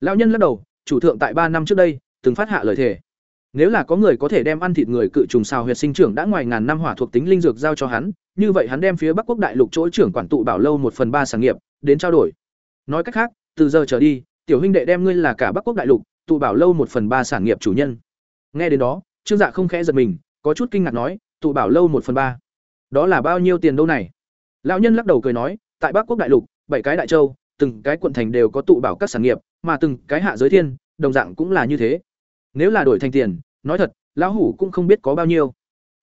Lão nhân lắc đầu, chủ thượng tại ba năm trước đây từng phát hạ lời thề Nếu là có người có thể đem ăn thịt người cự trùng xào huyệt sinh trưởng đã ngoài ngàn năm hỏa thuộc tính linh dược giao cho hắn, như vậy hắn đem phía Bắc Quốc đại lục chỗ trưởng quản tụ bảo lâu một phần ba sản nghiệp, đến trao đổi. Nói cách khác, từ giờ trở đi, tiểu huynh đệ đem ngươi là cả Bắc Quốc đại lục, tụ bảo lâu một phần ba sản nghiệp chủ nhân. Nghe đến đó, Trương Dạ không khẽ giật mình, có chút kinh ngạc nói, tụ bảo lâu một phần ba, Đó là bao nhiêu tiền đâu này? Lão nhân lắc đầu cười nói, tại Bắc Quốc đại lục, bảy cái đại châu, từng cái quận thành đều có tụ bảo các sản nghiệp, mà từng cái hạ giới thiên, đồng dạng cũng là như thế. Nếu là đổi thành tiền, nói thật, lão hủ cũng không biết có bao nhiêu.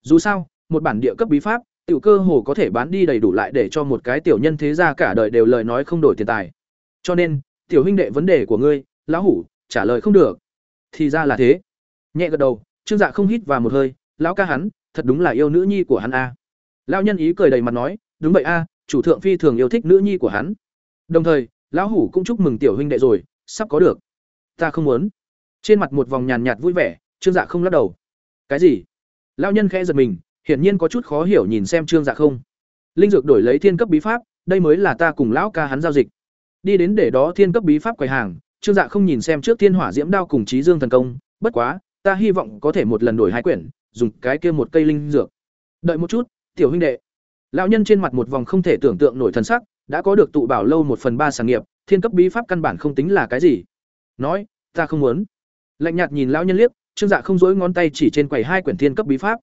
Dù sao, một bản địa cấp bí pháp, tiểu cơ hồ có thể bán đi đầy đủ lại để cho một cái tiểu nhân thế gia cả đời đều lời nói không đổi tiền tài. Cho nên, tiểu huynh đệ vấn đề của ngươi, lão hủ trả lời không được. Thì ra là thế. Nhẹ gật đầu, Trương Dạ không hít vào một hơi, lão ca hắn, thật đúng là yêu nữ nhi của hắn a. Lão nhân ý cười đầy mặt nói, đúng vậy a, chủ thượng phi thường yêu thích nữ nhi của hắn. Đồng thời, lão hủ cũng chúc mừng tiểu huynh đệ rồi, sắp có được. Ta không muốn. Trên mặt một vòng nhàn nhạt vui vẻ, Trương Dạ không lắc đầu. Cái gì? Lão nhân khẽ giật mình, hiển nhiên có chút khó hiểu nhìn xem Trương Dạ không. Linh dược đổi lấy thiên cấp bí pháp, đây mới là ta cùng lão ca hắn giao dịch. Đi đến để đó thiên cấp bí pháp quầy hàng, Trương Dạ không nhìn xem trước Thiên Hỏa Diễm Đao cùng Chí Dương thần công, bất quá, ta hy vọng có thể một lần đổi hai quyển, dùng cái kia một cây linh dược. Đợi một chút, tiểu huynh đệ. Lão nhân trên mặt một vòng không thể tưởng tượng nổi thần sắc, đã có được tụ bảo lâu một phần ba sản nghiệp, thiên cấp bí pháp căn bản không tính là cái gì. Nói, ta không muốn. Lạnh nhạt nhìn lão nhân liếc, Trương Dạ không dối ngón tay chỉ trên quầy hai quyển thiên cấp bí pháp.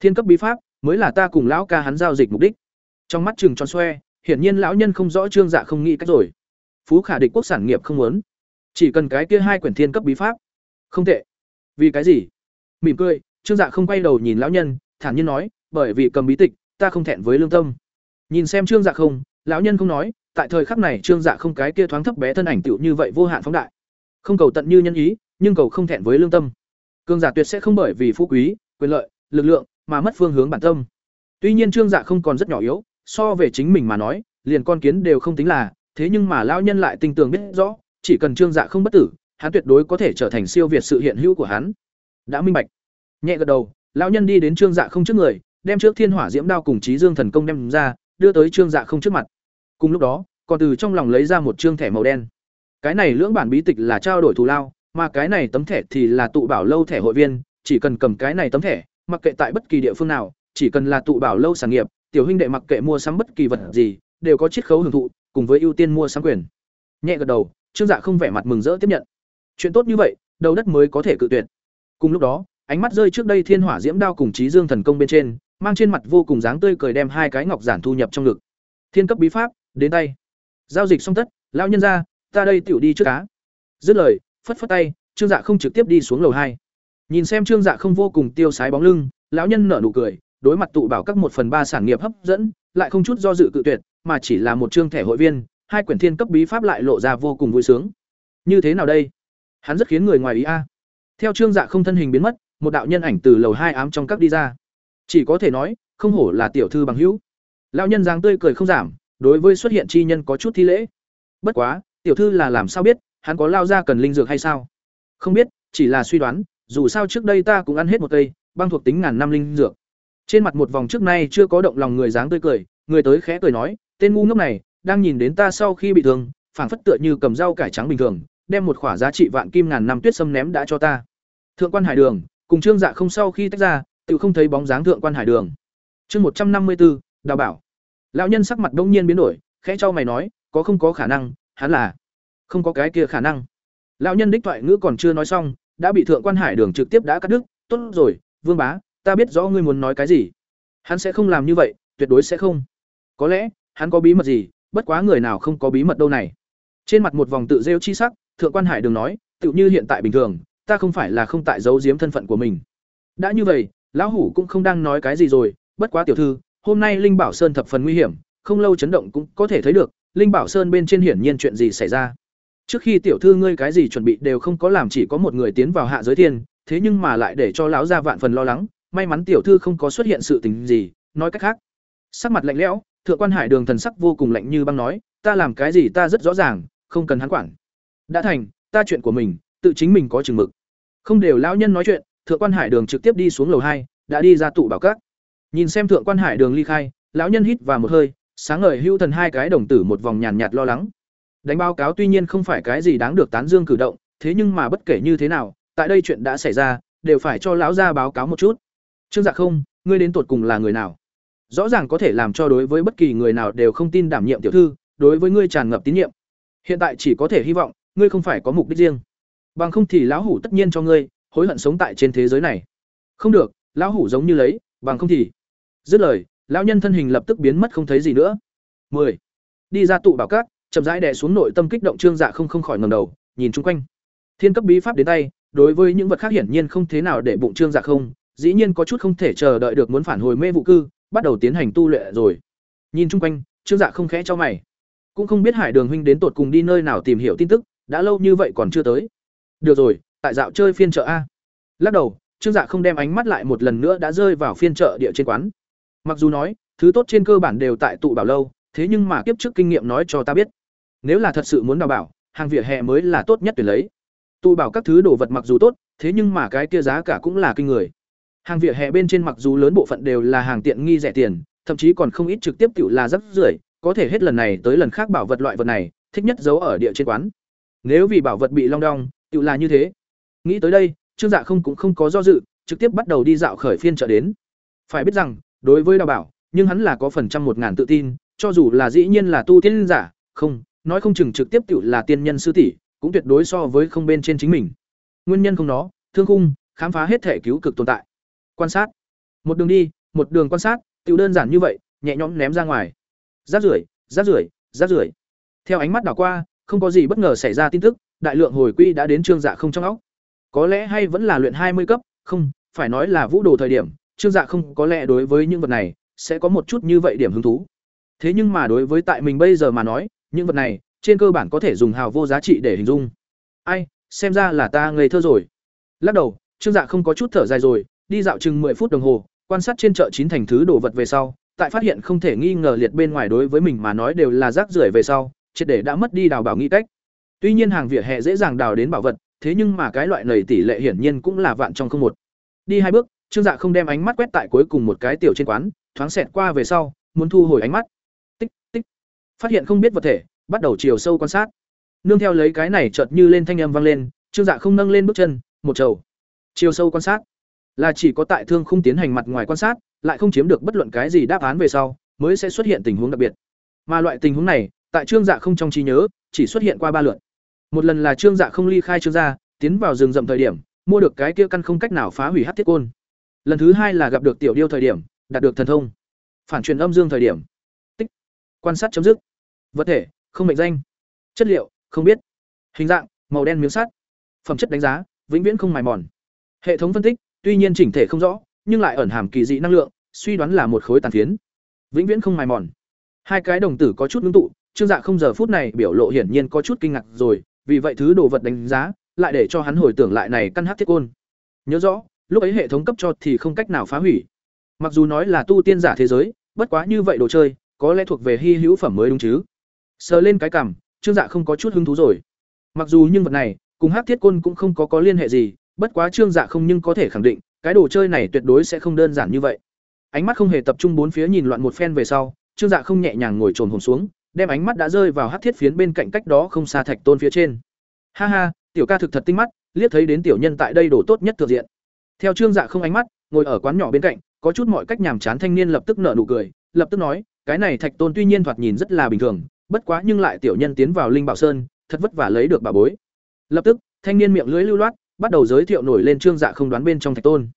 Thiên cấp bí pháp mới là ta cùng lão ca hắn giao dịch mục đích. Trong mắt trừng tròn xoe, hiển nhiên lão nhân không rõ Trương Dạ không nghĩ cách rồi. Phú Khả địch quốc sản nghiệp không muốn, chỉ cần cái kia hai quyển thiên cấp bí pháp. Không tệ. Vì cái gì? Mỉm cười, Trương Dạ không quay đầu nhìn lão nhân, thản nhiên nói, bởi vì cầm bí tịch, ta không thẹn với lương tâm. Nhìn xem Trương Dạ không, lão nhân không nói, tại thời khắc này Trương Dạ không cái kia thoáng thấp bé thân ảnh tựu như vậy vô hạn phóng đại. Không cầu tận như nhân ý, nhưng cầu không thẹn với lương tâm. Cương giả tuyệt sẽ không bởi vì phú quý, quyền lợi, lực lượng mà mất phương hướng bản tâm. Tuy nhiên Trương Dạ không còn rất nhỏ yếu, so về chính mình mà nói, liền con kiến đều không tính là, thế nhưng mà lão nhân lại tinh tường biết rõ, chỉ cần Trương Dạ không bất tử, hắn tuyệt đối có thể trở thành siêu việt sự hiện hữu của hắn. Đã minh bạch. Nhẹ gật đầu, lão nhân đi đến Trương Dạ không trước người, đem trước Thiên Hỏa Diễm Đao cùng Chí Dương Thần Công đem ra, đưa tới Trương Dạ không trước mặt. Cùng lúc đó, còn từ trong lòng lấy ra một trương thẻ màu đen. Cái này lưỡng bản bí tịch là trao đổi thù lao, mà cái này tấm thẻ thì là tụ bảo lâu thẻ hội viên, chỉ cần cầm cái này tấm thẻ, mặc kệ tại bất kỳ địa phương nào, chỉ cần là tụ bảo lâu sản nghiệp, tiểu huynh đệ mặc kệ mua sắm bất kỳ vật gì, đều có chiết khấu hưởng thụ, cùng với ưu tiên mua sắm quyền. Nhẹ gật đầu, Trương Dạ không vẻ mặt mừng rỡ tiếp nhận. Chuyện tốt như vậy, đầu đất mới có thể cự tuyệt. Cùng lúc đó, ánh mắt rơi trước đây Thiên Hỏa Diễm Đao cùng trí Dương Thần Công bên trên, mang trên mặt vô cùng dáng tươi cười đem hai cái ngọc giản thu nhập trong ngực. Thiên cấp bí pháp, đến tay. Giao dịch xong tất, lão nhân ra, ta đây tiểu đi trước cá. Dứt lời, phất phất tay, Trương Dạ không trực tiếp đi xuống lầu hai. Nhìn xem Trương Dạ không vô cùng tiêu sái bóng lưng, lão nhân nở nụ cười, đối mặt tụ bảo các một phần ba sản nghiệp hấp dẫn, lại không chút do dự cự tuyệt, mà chỉ là một trương thẻ hội viên, hai quyển thiên cấp bí pháp lại lộ ra vô cùng vui sướng. Như thế nào đây? Hắn rất khiến người ngoài ý a. Theo Trương Dạ không thân hình biến mất, một đạo nhân ảnh từ lầu hai ám trong các đi ra. Chỉ có thể nói, không hổ là tiểu thư bằng hữu. Lão nhân dáng tươi cười không giảm, đối với xuất hiện chi nhân có chút thi lễ. Bất quá, tiểu thư là làm sao biết, hắn có lao ra cần linh dược hay sao? Không biết, chỉ là suy đoán, dù sao trước đây ta cũng ăn hết một cây, băng thuộc tính ngàn năm linh dược. Trên mặt một vòng trước nay chưa có động lòng người dáng tươi cười, người tới khẽ cười nói, tên ngu ngốc này, đang nhìn đến ta sau khi bị thương, phảng phất tựa như cầm rau cải trắng bình thường, đem một khỏa giá trị vạn kim ngàn năm tuyết sâm ném đã cho ta. Thượng quan Hải Đường, cùng Trương Dạ không sau khi tách ra, tự không thấy bóng dáng thượng quan Hải Đường. Chương một trăm năm mươi 154, Đào bảo. Lão nhân sắc mặt đông nhiên biến đổi, khẽ cho mày nói, có không có khả năng, hắn là không có cái kia khả năng. Lão nhân đích thoại ngữ còn chưa nói xong, đã bị thượng quan Hải Đường trực tiếp đã cắt đứt, "Tốt rồi, Vương bá, ta biết rõ ngươi muốn nói cái gì. Hắn sẽ không làm như vậy, tuyệt đối sẽ không. Có lẽ, hắn có bí mật gì, bất quá người nào không có bí mật đâu này." Trên mặt một vòng tự rêu chi sắc, thượng quan Hải Đường nói, tự như hiện tại bình thường, ta không phải là không tại giấu giếm thân phận của mình. Đã như vậy, lão hủ cũng không đang nói cái gì rồi, bất quá tiểu thư, hôm nay Linh Bảo Sơn thập phần nguy hiểm, không lâu chấn động cũng có thể thấy được, Linh Bảo Sơn bên trên hiển nhiên chuyện gì xảy ra. Trước khi tiểu thư ngươi cái gì chuẩn bị đều không có làm chỉ có một người tiến vào hạ giới thiên, thế nhưng mà lại để cho lão gia vạn phần lo lắng, may mắn tiểu thư không có xuất hiện sự tình gì, nói cách khác. Sắc mặt lạnh lẽo, Thượng quan Hải Đường thần sắc vô cùng lạnh như băng nói, ta làm cái gì ta rất rõ ràng, không cần hắn quản. Đã thành, ta chuyện của mình, tự chính mình có chừng mực. Không đều lão nhân nói chuyện, Thượng quan Hải Đường trực tiếp đi xuống lầu hai, đã đi ra tụ bảo các. Nhìn xem Thượng quan Hải Đường ly khai, lão nhân hít vào một hơi, sáng ngời hưu thần hai cái đồng tử một vòng nhàn nhạt lo lắng. Đánh báo cáo tuy nhiên không phải cái gì đáng được tán dương cử động, thế nhưng mà bất kể như thế nào, tại đây chuyện đã xảy ra, đều phải cho lão gia báo cáo một chút. Trương dạ không ngươi đến tột cùng là người nào? Rõ ràng có thể làm cho đối với bất kỳ người nào đều không tin đảm nhiệm tiểu thư đối với ngươi tràn ngập tín nhiệm. Hiện tại chỉ có thể hy vọng ngươi không phải có mục đích riêng. Bằng không thì lão hủ tất nhiên cho ngươi hối hận sống tại trên thế giới này. Không được lão hủ giống như lấy bằng không thì dứt lời, lão nhân thân hình lập tức biến mất không thấy gì nữa. 10. đi ra tụ bảo cát, chậm rãi đè xuống nội tâm kích động trương dạ không không khỏi ngẩng đầu, nhìn chung quanh. Thiên cấp bí pháp đến tay, đối với những vật khác hiển nhiên không thế nào để bụng trương dạ không, dĩ nhiên có chút không thể chờ đợi được muốn phản hồi mê vụ cư, bắt đầu tiến hành tu luyện rồi. Nhìn chung quanh, trương dạ không khẽ cho mày. Cũng không biết hải đường huynh đến tột cùng đi nơi nào tìm hiểu tin tức, đã lâu như vậy còn chưa tới. Được rồi, tại dạo chơi phiên chợ a. Lắc đầu, trương dạ không đem ánh mắt lại một lần nữa đã rơi vào phiên chợ địa trên quán mặc dù nói, thứ tốt trên cơ bản đều tại tụ bảo lâu, thế nhưng mà kiếp trước kinh nghiệm nói cho ta biết, nếu là thật sự muốn đào bảo, hàng vỉa hè mới là tốt nhất để lấy. Tụ bảo các thứ đồ vật mặc dù tốt, thế nhưng mà cái kia giá cả cũng là kinh người. Hàng vỉa hè bên trên mặc dù lớn bộ phận đều là hàng tiện nghi rẻ tiền, thậm chí còn không ít trực tiếp tự là rất rưởi, có thể hết lần này tới lần khác bảo vật loại vật này, thích nhất giấu ở địa trên quán. Nếu vì bảo vật bị long đong tự là như thế. Nghĩ tới đây, trương dạ không cũng không có do dự, trực tiếp bắt đầu đi dạo khởi phiên chợ đến. Phải biết rằng đối với đào bảo, nhưng hắn là có phần trăm một ngàn tự tin, cho dù là dĩ nhiên là tu tiên giả, không, nói không chừng trực tiếp tự là tiên nhân sư tỷ, cũng tuyệt đối so với không bên trên chính mình. Nguyên nhân không nó, thương khung, khám phá hết thể cứu cực tồn tại. Quan sát. Một đường đi, một đường quan sát tự đơn giản như vậy, nhẹ nhõm ném ra ngoài. Rác rưởi rác rưởi rác rưởi. Theo ánh mắt đảo qua, không có gì bất ngờ xảy ra tin tức, đại lượng hồi quy đã đến trương dạ không trong óc. Có lẽ hay vẫn là luyện hai mươi cấp, không, phải nói là vũ đồ thời điểm trương dạ không có lẽ đối với những vật này sẽ có một chút như vậy điểm hứng thú. Thế nhưng mà đối với tại mình bây giờ mà nói, những vật này trên cơ bản có thể dùng hào vô giá trị để hình dung. Ai, xem ra là ta ngây thơ rồi. Lắc đầu, trương dạ không có chút thở dài rồi, đi dạo chừng 10 phút đồng hồ, quan sát trên chợ chín thành thứ đồ vật về sau, tại phát hiện không thể nghi ngờ liệt bên ngoài đối với mình mà nói đều là rác rưởi về sau, triệt để đã mất đi đào bảo nghĩ cách. Tuy nhiên hàng vỉa hè dễ dàng đào đến bảo vật, thế nhưng mà cái loại này tỷ lệ hiển nhiên cũng là vạn trong không một. Đi hai bước trương dạ không đem ánh mắt quét tại cuối cùng một cái tiểu trên quán, thoáng xẹt qua về sau, muốn thu hồi ánh mắt. Tích tích. Phát hiện không biết vật thể, bắt đầu chiều sâu quan sát. Nương theo lấy cái này chợt như lên thanh âm vang lên, trương dạ không nâng lên bước chân, một trầu. Chiều sâu quan sát. Là chỉ có tại thương không tiến hành mặt ngoài quan sát, lại không chiếm được bất luận cái gì đáp án về sau, mới sẽ xuất hiện tình huống đặc biệt. Mà loại tình huống này, tại trương dạ không trong trí nhớ, chỉ xuất hiện qua ba lượt. Một lần là trương dạ không ly khai trương gia, tiến vào rừng rậm thời điểm, mua được cái kia căn không cách nào phá hủy hắc thiết côn lần thứ hai là gặp được tiểu điêu thời điểm, đạt được thần thông. Phản truyền âm dương thời điểm. Tích. Quan sát chấm dứt. Vật thể, không mệnh danh. Chất liệu, không biết. Hình dạng, màu đen miếng sắt. Phẩm chất đánh giá, vĩnh viễn không mài mòn. Hệ thống phân tích, tuy nhiên chỉnh thể không rõ, nhưng lại ẩn hàm kỳ dị năng lượng, suy đoán là một khối tàn phiến. Vĩnh viễn không mài mòn. Hai cái đồng tử có chút ngưng tụ, trương dạ không giờ phút này biểu lộ hiển nhiên có chút kinh ngạc rồi, vì vậy thứ đồ vật đánh giá, lại để cho hắn hồi tưởng lại này căn hát thiết côn. Nhớ rõ lúc ấy hệ thống cấp cho thì không cách nào phá hủy. Mặc dù nói là tu tiên giả thế giới, bất quá như vậy đồ chơi, có lẽ thuộc về hy hữu phẩm mới đúng chứ. Sờ lên cái cằm, trương dạ không có chút hứng thú rồi. Mặc dù nhưng vật này, cùng hát thiết côn cũng không có có liên hệ gì, bất quá trương dạ không nhưng có thể khẳng định, cái đồ chơi này tuyệt đối sẽ không đơn giản như vậy. Ánh mắt không hề tập trung bốn phía nhìn loạn một phen về sau, trương dạ không nhẹ nhàng ngồi trồn hồn xuống, đem ánh mắt đã rơi vào hát thiết phiến bên cạnh cách đó không xa thạch tôn phía trên. Ha ha, tiểu ca thực thật tinh mắt, liếc thấy đến tiểu nhân tại đây đổ tốt nhất thừa diện theo trương dạ không ánh mắt, ngồi ở quán nhỏ bên cạnh, có chút mọi cách nhàm chán thanh niên lập tức nở nụ cười, lập tức nói, cái này thạch tôn tuy nhiên thoạt nhìn rất là bình thường, bất quá nhưng lại tiểu nhân tiến vào linh bảo sơn, thật vất vả lấy được bà bối. Lập tức, thanh niên miệng lưỡi lưu loát, bắt đầu giới thiệu nổi lên trương dạ không đoán bên trong thạch tôn.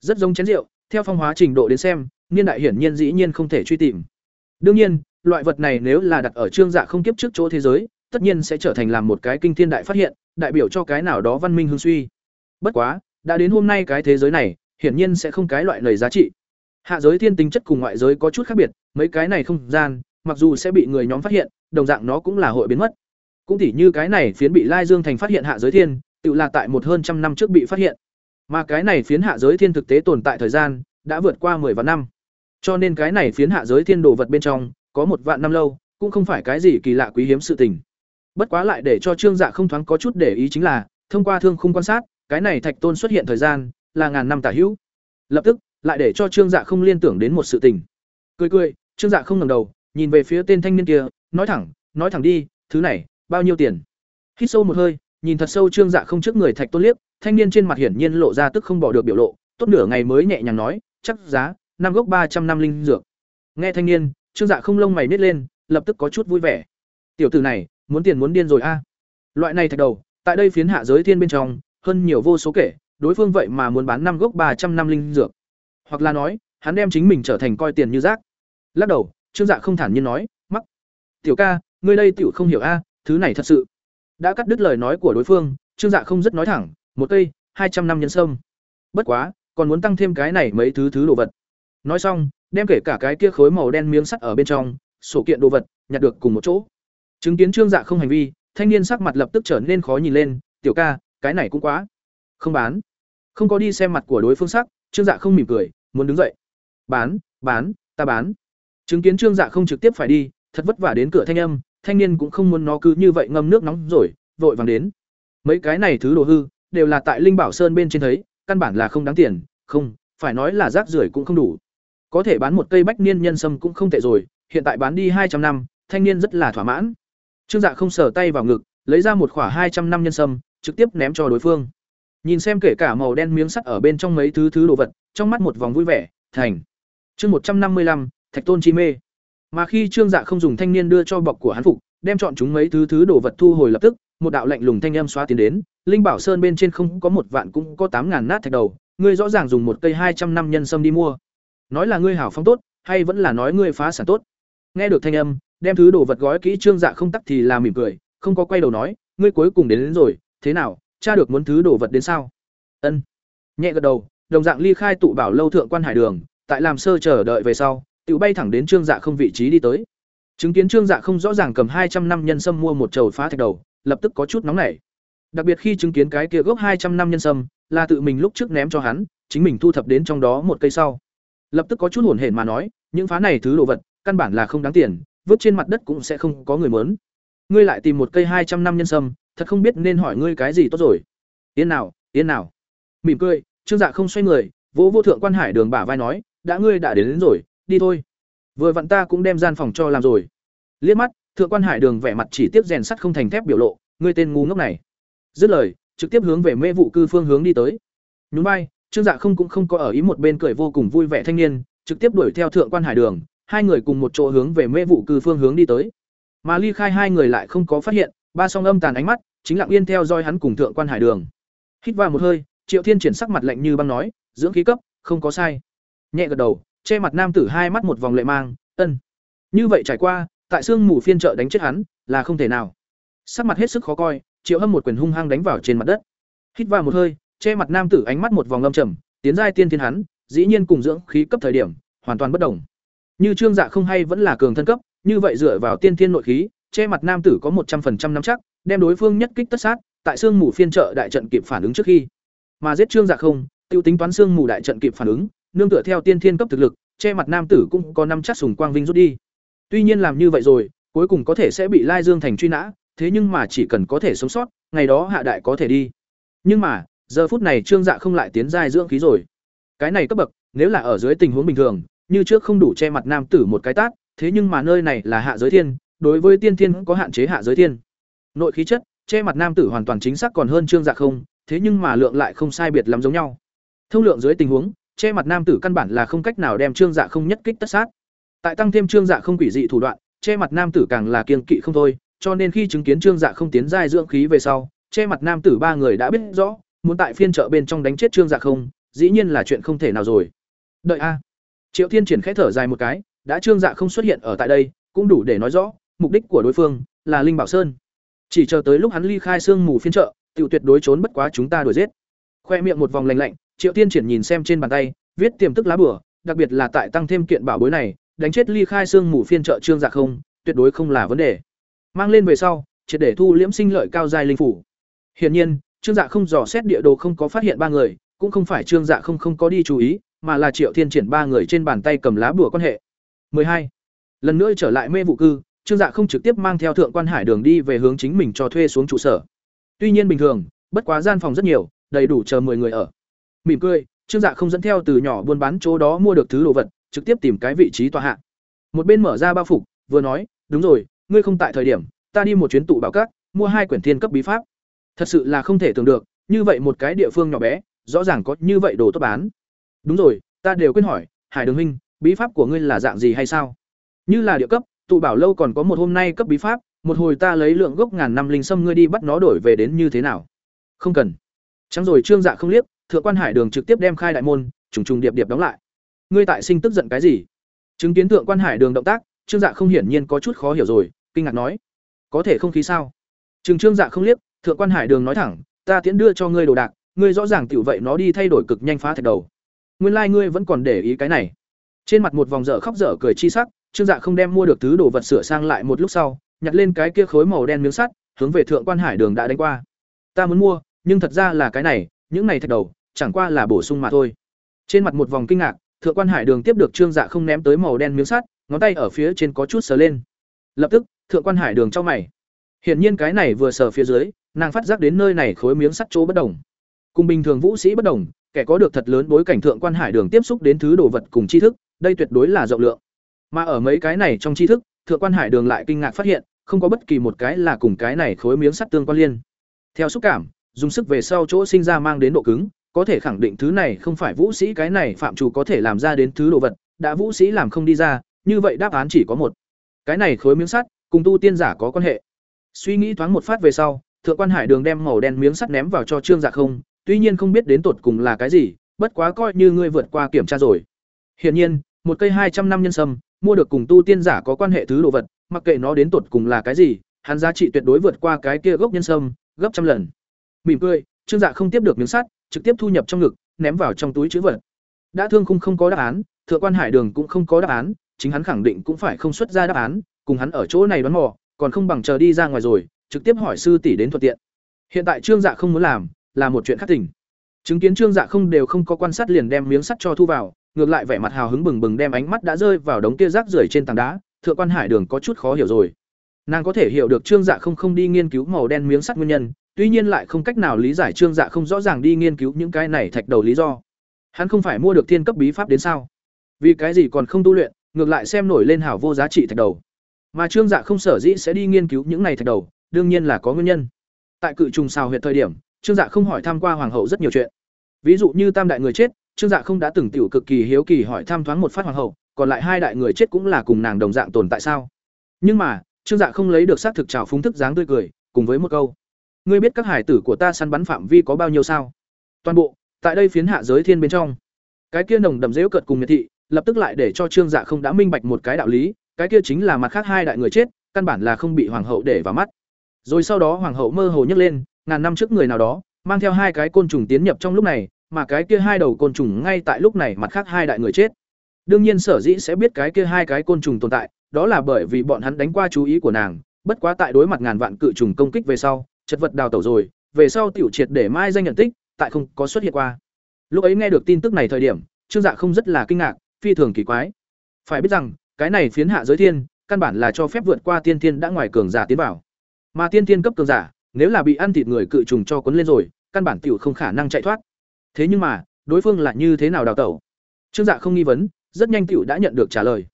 Rất giống chén rượu, theo phong hóa trình độ đến xem, niên đại hiển nhiên dĩ nhiên không thể truy tìm. Đương nhiên, loại vật này nếu là đặt ở trương dạ không kiếp trước chỗ thế giới, tất nhiên sẽ trở thành làm một cái kinh thiên đại phát hiện, đại biểu cho cái nào đó văn minh hương suy. Bất quá đã đến hôm nay cái thế giới này, hiển nhiên sẽ không cái loại lời giá trị. Hạ giới thiên tính chất cùng ngoại giới có chút khác biệt, mấy cái này không gian, mặc dù sẽ bị người nhóm phát hiện, đồng dạng nó cũng là hội biến mất. Cũng tỉ như cái này phiến bị lai dương thành phát hiện hạ giới thiên, tự là tại một hơn trăm năm trước bị phát hiện. Mà cái này phiến hạ giới thiên thực tế tồn tại thời gian, đã vượt qua 10 vạn năm. Cho nên cái này phiến hạ giới thiên đồ vật bên trong, có một vạn năm lâu, cũng không phải cái gì kỳ lạ quý hiếm sự tình. Bất quá lại để cho trương dạ không thoáng có chút để ý chính là, thông qua thương khung quan sát cái này thạch tôn xuất hiện thời gian là ngàn năm tả hữu lập tức lại để cho trương dạ không liên tưởng đến một sự tình cười cười trương dạ không ngẩng đầu nhìn về phía tên thanh niên kia nói thẳng nói thẳng đi thứ này bao nhiêu tiền hít sâu một hơi nhìn thật sâu trương dạ không trước người thạch tôn liếc thanh niên trên mặt hiển nhiên lộ ra tức không bỏ được biểu lộ, tốt nửa ngày mới nhẹ nhàng nói, chắc giá, năm gốc ba trăm năm linh dược. Nghe thanh niên, Trương Dạ không lông mày nít lên, lập tức có chút vui vẻ. Tiểu tử này, muốn tiền muốn điên rồi a. Loại này thạch đầu, tại đây phiến hạ giới thiên bên trong, hơn nhiều vô số kể, đối phương vậy mà muốn bán năm gốc ba trăm năm linh dược. Hoặc là nói, hắn đem chính mình trở thành coi tiền như rác. Lắc đầu, Trương Dạ không thản nhiên nói, "Mắc, tiểu ca, ngươi đây tiểu không hiểu a, thứ này thật sự." Đã cắt đứt lời nói của đối phương, Trương Dạ không rất nói thẳng, "Một cây, hai trăm năm nhân sâm." Bất quá, còn muốn tăng thêm cái này mấy thứ thứ đồ vật. Nói xong, đem kể cả cái kia khối màu đen miếng sắt ở bên trong, sổ kiện đồ vật, nhặt được cùng một chỗ. Chứng kiến Trương Dạ không hành vi, thanh niên sắc mặt lập tức trở nên khó nhìn lên, "Tiểu ca, cái này cũng quá." Không bán. Không có đi xem mặt của đối phương sắc, Trương Dạ không mỉm cười, muốn đứng dậy. "Bán, bán, ta bán." Chứng kiến Trương Dạ không trực tiếp phải đi, thật vất vả đến cửa thanh âm, thanh niên cũng không muốn nó cứ như vậy ngâm nước nóng rồi, vội vàng đến. Mấy cái này thứ đồ hư, đều là tại Linh Bảo Sơn bên trên thấy, căn bản là không đáng tiền, không, phải nói là rác rưởi cũng không đủ. Có thể bán một cây bách niên nhân sâm cũng không tệ rồi, hiện tại bán đi hai trăm năm, thanh niên rất là thỏa mãn. Trương Dạ không sờ tay vào ngực, lấy ra một khỏa hai trăm năm nhân sâm, trực tiếp ném cho đối phương. Nhìn xem kể cả màu đen miếng sắt ở bên trong mấy thứ thứ đồ vật, trong mắt một vòng vui vẻ, thành. Chương một trăm năm mươi lăm, Thạch Tôn chi mê. Mà khi Trương Dạ không dùng thanh niên đưa cho bọc của hắn phục, đem chọn chúng mấy thứ thứ đồ vật thu hồi lập tức, một đạo lạnh lùng thanh âm xóa tiến đến, Linh Bảo Sơn bên trên không có một vạn cũng có tám ngàn nát thạch đầu, ngươi rõ ràng dùng một cây hai trăm năm nhân sâm đi mua. Nói là ngươi hảo phong tốt, hay vẫn là nói ngươi phá sản tốt? Nghe được thanh âm, đem thứ đồ vật gói kỹ Trương Dạ không tắc thì là mỉm cười, không có quay đầu nói, ngươi cuối cùng đến, đến rồi, thế nào, cha được muốn thứ đồ vật đến sao? Ân. Nhẹ gật đầu, đồng dạng ly khai tụ bảo lâu thượng quan hải đường, tại làm sơ chờ đợi về sau, tự bay thẳng đến Trương Dạ không vị trí đi tới. Chứng kiến Trương Dạ không rõ ràng cầm hai trăm năm nhân sâm mua một chầu phá thạch đầu, lập tức có chút nóng nảy. Đặc biệt khi chứng kiến cái kia gốc hai trăm năm nhân sâm, là tự mình lúc trước ném cho hắn, chính mình thu thập đến trong đó một cây sau. Lập tức có chút hổn hển mà nói, những phá này thứ đồ vật, căn bản là không đáng tiền, vứt trên mặt đất cũng sẽ không có người muốn. Ngươi lại tìm một cây hai trăm năm nhân sâm, thật không biết nên hỏi ngươi cái gì tốt rồi. Yên nào, yên nào. Mỉm cười, Trương Dạ không xoay người, vỗ vô thượng quan hải đường bả vai nói, đã ngươi đã đến, đến rồi, đi thôi. Vừa vặn ta cũng đem gian phòng cho làm rồi. Liếc mắt, thượng quan hải đường vẻ mặt chỉ tiếp rèn sắt không thành thép biểu lộ, ngươi tên ngu ngốc này. Dứt lời, trực tiếp hướng về mê vụ cư phương hướng đi tới. Nhún vai, Trương Dạ không cũng không có ở ý một bên cười vô cùng vui vẻ thanh niên, trực tiếp đuổi theo thượng quan hải đường, hai người cùng một chỗ hướng về mê vụ cư phương hướng đi tới. Mà ly khai hai người lại không có phát hiện, ba song âm tàn ánh mắt, chính lặng yên theo dõi hắn cùng thượng quan hải đường. Hít vào một hơi, Triệu Thiên triển sắc mặt lạnh như băng nói, dưỡng khí cấp, không có sai. Nhẹ gật đầu, che mặt nam tử hai mắt một vòng lệ mang, ân. Như vậy trải qua, tại xương mù phiên trợ đánh chết hắn, là không thể nào. Sắc mặt hết sức khó coi, Triệu Hâm một quyền hung hăng đánh vào trên mặt đất. Hít vào một hơi, che mặt nam tử ánh mắt một vòng âm trầm, tiến giai tiên thiên hắn, dĩ nhiên cùng dưỡng khí cấp thời điểm, hoàn toàn bất đồng. Như Trương Dạ không hay vẫn là cường thân cấp, như vậy dựa vào tiên thiên nội khí, che mặt nam tử có một trăm 100% nắm chắc, đem đối phương nhất kích tất sát, tại xương mù phiên trợ đại trận kịp phản ứng trước khi. Mà giết Trương Dạ không, tiêu tính toán xương mù đại trận kịp phản ứng, nương tựa theo tiên thiên cấp thực lực, che mặt nam tử cũng có năm chắc sùng quang vinh rút đi. Tuy nhiên làm như vậy rồi, cuối cùng có thể sẽ bị Lai Dương thành truy nã, thế nhưng mà chỉ cần có thể sống sót, ngày đó hạ đại có thể đi. Nhưng mà, giờ phút này Trương Dạ không lại tiến giai dưỡng khí rồi. Cái này cấp bậc, nếu là ở dưới tình huống bình thường, như trước không đủ che mặt nam tử một cái tát, thế nhưng mà nơi này là hạ giới thiên, đối với tiên thiên có hạn chế hạ giới thiên. Nội khí chất, che mặt nam tử hoàn toàn chính xác còn hơn Trương Dạ không, thế nhưng mà lượng lại không sai biệt lắm giống nhau. Thông lượng dưới tình huống, che mặt nam tử căn bản là không cách nào đem Trương Dạ không nhất kích tất sát. Tại tăng thêm Trương Dạ không quỷ dị thủ đoạn, che mặt nam tử càng là kiêng kỵ không thôi, cho nên khi chứng kiến Trương Dạ không tiến giai dưỡng khí về sau, che mặt nam tử ba người đã biết rõ, muốn tại phiên chợ bên trong đánh chết Trương Dạ không, dĩ nhiên là chuyện không thể nào rồi. Đợi a. Triệu Thiên triển khẽ thở dài một cái, đã Trương Dạ không xuất hiện ở tại đây, cũng đủ để nói rõ, mục đích của đối phương là Linh Bảo Sơn. Chỉ chờ tới lúc hắn ly khai xương mù phiên trợ tự tuyệt đối trốn bất quá chúng ta đuổi giết. Khoe miệng một vòng lạnh lạnh, Triệu Thiên triển nhìn xem trên bàn tay, viết tiềm tức lá bửa đặc biệt là tại tăng thêm kiện bảo bối này, đánh chết ly khai xương mù phiên trợ Trương Dạ không, tuyệt đối không là vấn đề. Mang lên về sau, triệt để thu liễm sinh lợi cao giai linh phủ. Hiển nhiên, Trương Dạ không dò xét địa đồ không có phát hiện ba người, cũng không phải Trương Dạ không không có đi chú ý, mà là Triệu Thiên triển ba người trên bàn tay cầm lá bùa quan hệ. 12. Lần nữa trở lại mê vụ cư, Trương Dạ không trực tiếp mang theo thượng quan hải đường đi về hướng chính mình cho thuê xuống trụ sở. Tuy nhiên bình thường, bất quá gian phòng rất nhiều, đầy đủ chờ 10 người ở. Mỉm cười, Trương Dạ không dẫn theo từ nhỏ buôn bán chỗ đó mua được thứ đồ vật, trực tiếp tìm cái vị trí tọa hạ. Một bên mở ra bao phục, vừa nói, "Đúng rồi, ngươi không tại thời điểm, ta đi một chuyến tụ bảo các, mua hai quyển thiên cấp bí pháp." Thật sự là không thể tưởng được, như vậy một cái địa phương nhỏ bé, rõ ràng có như vậy đồ tốt bán. Đúng rồi, ta đều quên hỏi, Hải Đường huynh, bí pháp của ngươi là dạng gì hay sao? Như là địa cấp, tụ bảo lâu còn có một hôm nay cấp bí pháp, một hồi ta lấy lượng gốc ngàn năm linh sâm ngươi đi bắt nó đổi về đến như thế nào? Không cần. trắng rồi Trương Dạ không liếc, thượng quan Hải Đường trực tiếp đem khai đại môn, trùng trùng điệp điệp đóng lại. Ngươi tại sinh tức giận cái gì? Chứng kiến thượng quan Hải Đường động tác, Trương Dạ không hiển nhiên có chút khó hiểu rồi, kinh ngạc nói: "Có thể không khí sao?" Trừng Trương Dạ không liếc, thượng quan Hải Đường nói thẳng: "Ta tiễn đưa cho ngươi đồ đạc, ngươi rõ ràng tiểu vậy nó đi thay đổi cực nhanh phá thạch đầu. Nguyên lai like ngươi vẫn còn để ý cái này." Trên mặt một vòng dở khóc dở cười chi sắc, Trương Dạ không đem mua được thứ đồ vật sửa sang lại một lúc sau, nhặt lên cái kia khối màu đen miếng sắt, hướng về thượng quan Hải Đường đã đánh qua. "Ta muốn mua, nhưng thật ra là cái này, những này thạch đầu, chẳng qua là bổ sung mà thôi." Trên mặt một vòng kinh ngạc, thượng quan Hải Đường tiếp được Trương Dạ không ném tới màu đen miếng sắt, ngón tay ở phía trên có chút sờ lên. Lập tức, thượng quan Hải Đường cho mày. Hiển nhiên cái này vừa sờ phía dưới, nàng phát giác đến nơi này khối miếng sắt chỗ bất đồng. Cùng bình thường vũ sĩ bất đồng, kẻ có được thật lớn bối cảnh thượng quan hải đường tiếp xúc đến thứ đồ vật cùng tri thức, đây tuyệt đối là rộng lượng. Mà ở mấy cái này trong tri thức, thượng quan hải đường lại kinh ngạc phát hiện, không có bất kỳ một cái là cùng cái này khối miếng sắt tương quan liên. Theo xúc cảm, dùng sức về sau chỗ sinh ra mang đến độ cứng, có thể khẳng định thứ này không phải vũ sĩ cái này phạm chủ có thể làm ra đến thứ đồ vật, đã vũ sĩ làm không đi ra, như vậy đáp án chỉ có một. Cái này khối miếng sắt cùng tu tiên giả có quan hệ. Suy nghĩ thoáng một phát về sau, Thượng quan Hải Đường đem màu đen miếng sắt ném vào cho Trương Dạ không, tuy nhiên không biết đến tột cùng là cái gì, bất quá coi như ngươi vượt qua kiểm tra rồi. Hiển nhiên, một cây hai trăm năm nhân sâm, mua được cùng tu tiên giả có quan hệ thứ đồ vật, mặc kệ nó đến tột cùng là cái gì, hắn giá trị tuyệt đối vượt qua cái kia gốc nhân sâm, gấp trăm lần. Mỉm cười, Trương Dạ không tiếp được miếng sắt, trực tiếp thu nhập trong ngực, ném vào trong túi trữ vật. Đã thương khung không có đáp án, Thượng quan Hải Đường cũng không có đáp án, chính hắn khẳng định cũng phải không xuất ra đáp án, cùng hắn ở chỗ này đoán mò, còn không bằng chờ đi ra ngoài rồi, trực tiếp hỏi sư tỷ đến thuận tiện. Hiện tại Trương Dạ không muốn làm, là một chuyện khác tỉnh. Chứng kiến Trương Dạ không đều không có quan sát liền đem miếng sắt cho thu vào, ngược lại vẻ mặt hào hứng bừng bừng đem ánh mắt đã rơi vào đống kia rác rưởi trên tảng đá, Thượng quan Hải Đường có chút khó hiểu rồi. Nàng có thể hiểu được Trương Dạ không không đi nghiên cứu màu đen miếng sắt nguyên nhân, tuy nhiên lại không cách nào lý giải Trương Dạ không rõ ràng đi nghiên cứu những cái này thạch đầu lý do. Hắn không phải mua được thiên cấp bí pháp đến sao? Vì cái gì còn không tu luyện, ngược lại xem nổi lên hảo vô giá trị thạch đầu. Mà Trương Dạ không sở dĩ sẽ đi nghiên cứu những này thạch đầu, đương nhiên là có nguyên nhân. Tại cự trùng xào huyệt thời điểm, Trương Dạ không hỏi thăm qua hoàng hậu rất nhiều chuyện. Ví dụ như tam đại người chết, Trương Dạ không đã từng tiểu cực kỳ hiếu kỳ hỏi thăm thoáng một phát hoàng hậu, còn lại hai đại người chết cũng là cùng nàng đồng dạng tồn tại sao? Nhưng mà, Trương Dạ không lấy được xác thực trào phúng thức dáng tươi cười, cùng với một câu: "Ngươi biết các hải tử của ta săn bắn phạm vi có bao nhiêu sao?" Toàn bộ, tại đây phiến hạ giới thiên bên trong. Cái kia nồng đậm giễu cợt cùng miệt thị, lập tức lại để cho Trương Dạ không đã minh bạch một cái đạo lý, cái kia chính là mặt khác hai đại người chết, căn bản là không bị hoàng hậu để vào mắt. Rồi sau đó hoàng hậu mơ hồ nhấc lên, ngàn năm trước người nào đó, mang theo hai cái côn trùng tiến nhập trong lúc này, mà cái kia hai đầu côn trùng ngay tại lúc này mặt khác hai đại người chết. Đương nhiên sở dĩ sẽ biết cái kia hai cái côn trùng tồn tại, đó là bởi vì bọn hắn đánh qua chú ý của nàng, bất quá tại đối mặt ngàn vạn cự trùng công kích về sau, chật vật đào tẩu rồi, về sau tiểu triệt để mai danh nhận tích, tại không có xuất hiện qua. Lúc ấy nghe được tin tức này thời điểm, Trương Dạ không rất là kinh ngạc, phi thường kỳ quái. Phải biết rằng, cái này phiến hạ giới thiên, căn bản là cho phép vượt qua tiên thiên đã ngoài cường giả tiến vào. Mà tiên thiên cấp cường giả, nếu là bị ăn thịt người cự trùng cho cuốn lên rồi, căn bản tiểu không khả năng chạy thoát. Thế nhưng mà, đối phương là như thế nào đào tẩu? Trương Dạ không nghi vấn, rất nhanh tựu đã nhận được trả lời.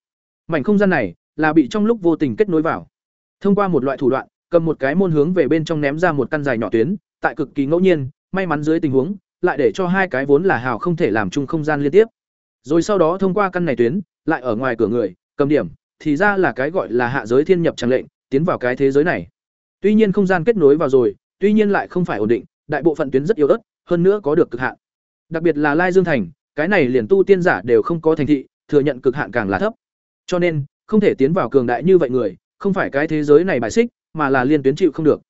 Mảnh không gian này là bị trong lúc vô tình kết nối vào. Thông qua một loại thủ đoạn, cầm một cái môn hướng về bên trong ném ra một căn dài nhỏ tuyến, tại cực kỳ ngẫu nhiên, may mắn dưới tình huống, lại để cho hai cái vốn là hào không thể làm chung không gian liên tiếp. Rồi sau đó thông qua căn này tuyến, lại ở ngoài cửa người, cầm điểm, thì ra là cái gọi là hạ giới thiên nhập tràng lệnh, tiến vào cái thế giới này. Tuy nhiên không gian kết nối vào rồi, tuy nhiên lại không phải ổn định, đại bộ phận tuyến rất yếu ớt, hơn nữa có được cực hạn. Đặc biệt là Lai Dương thành, cái này liền tu tiên giả đều không có thành thị, thừa nhận cực hạn càng là thấp. Cho nên, không thể tiến vào cường đại như vậy người, không phải cái thế giới này bài xích, mà là liên tuyến chịu không được.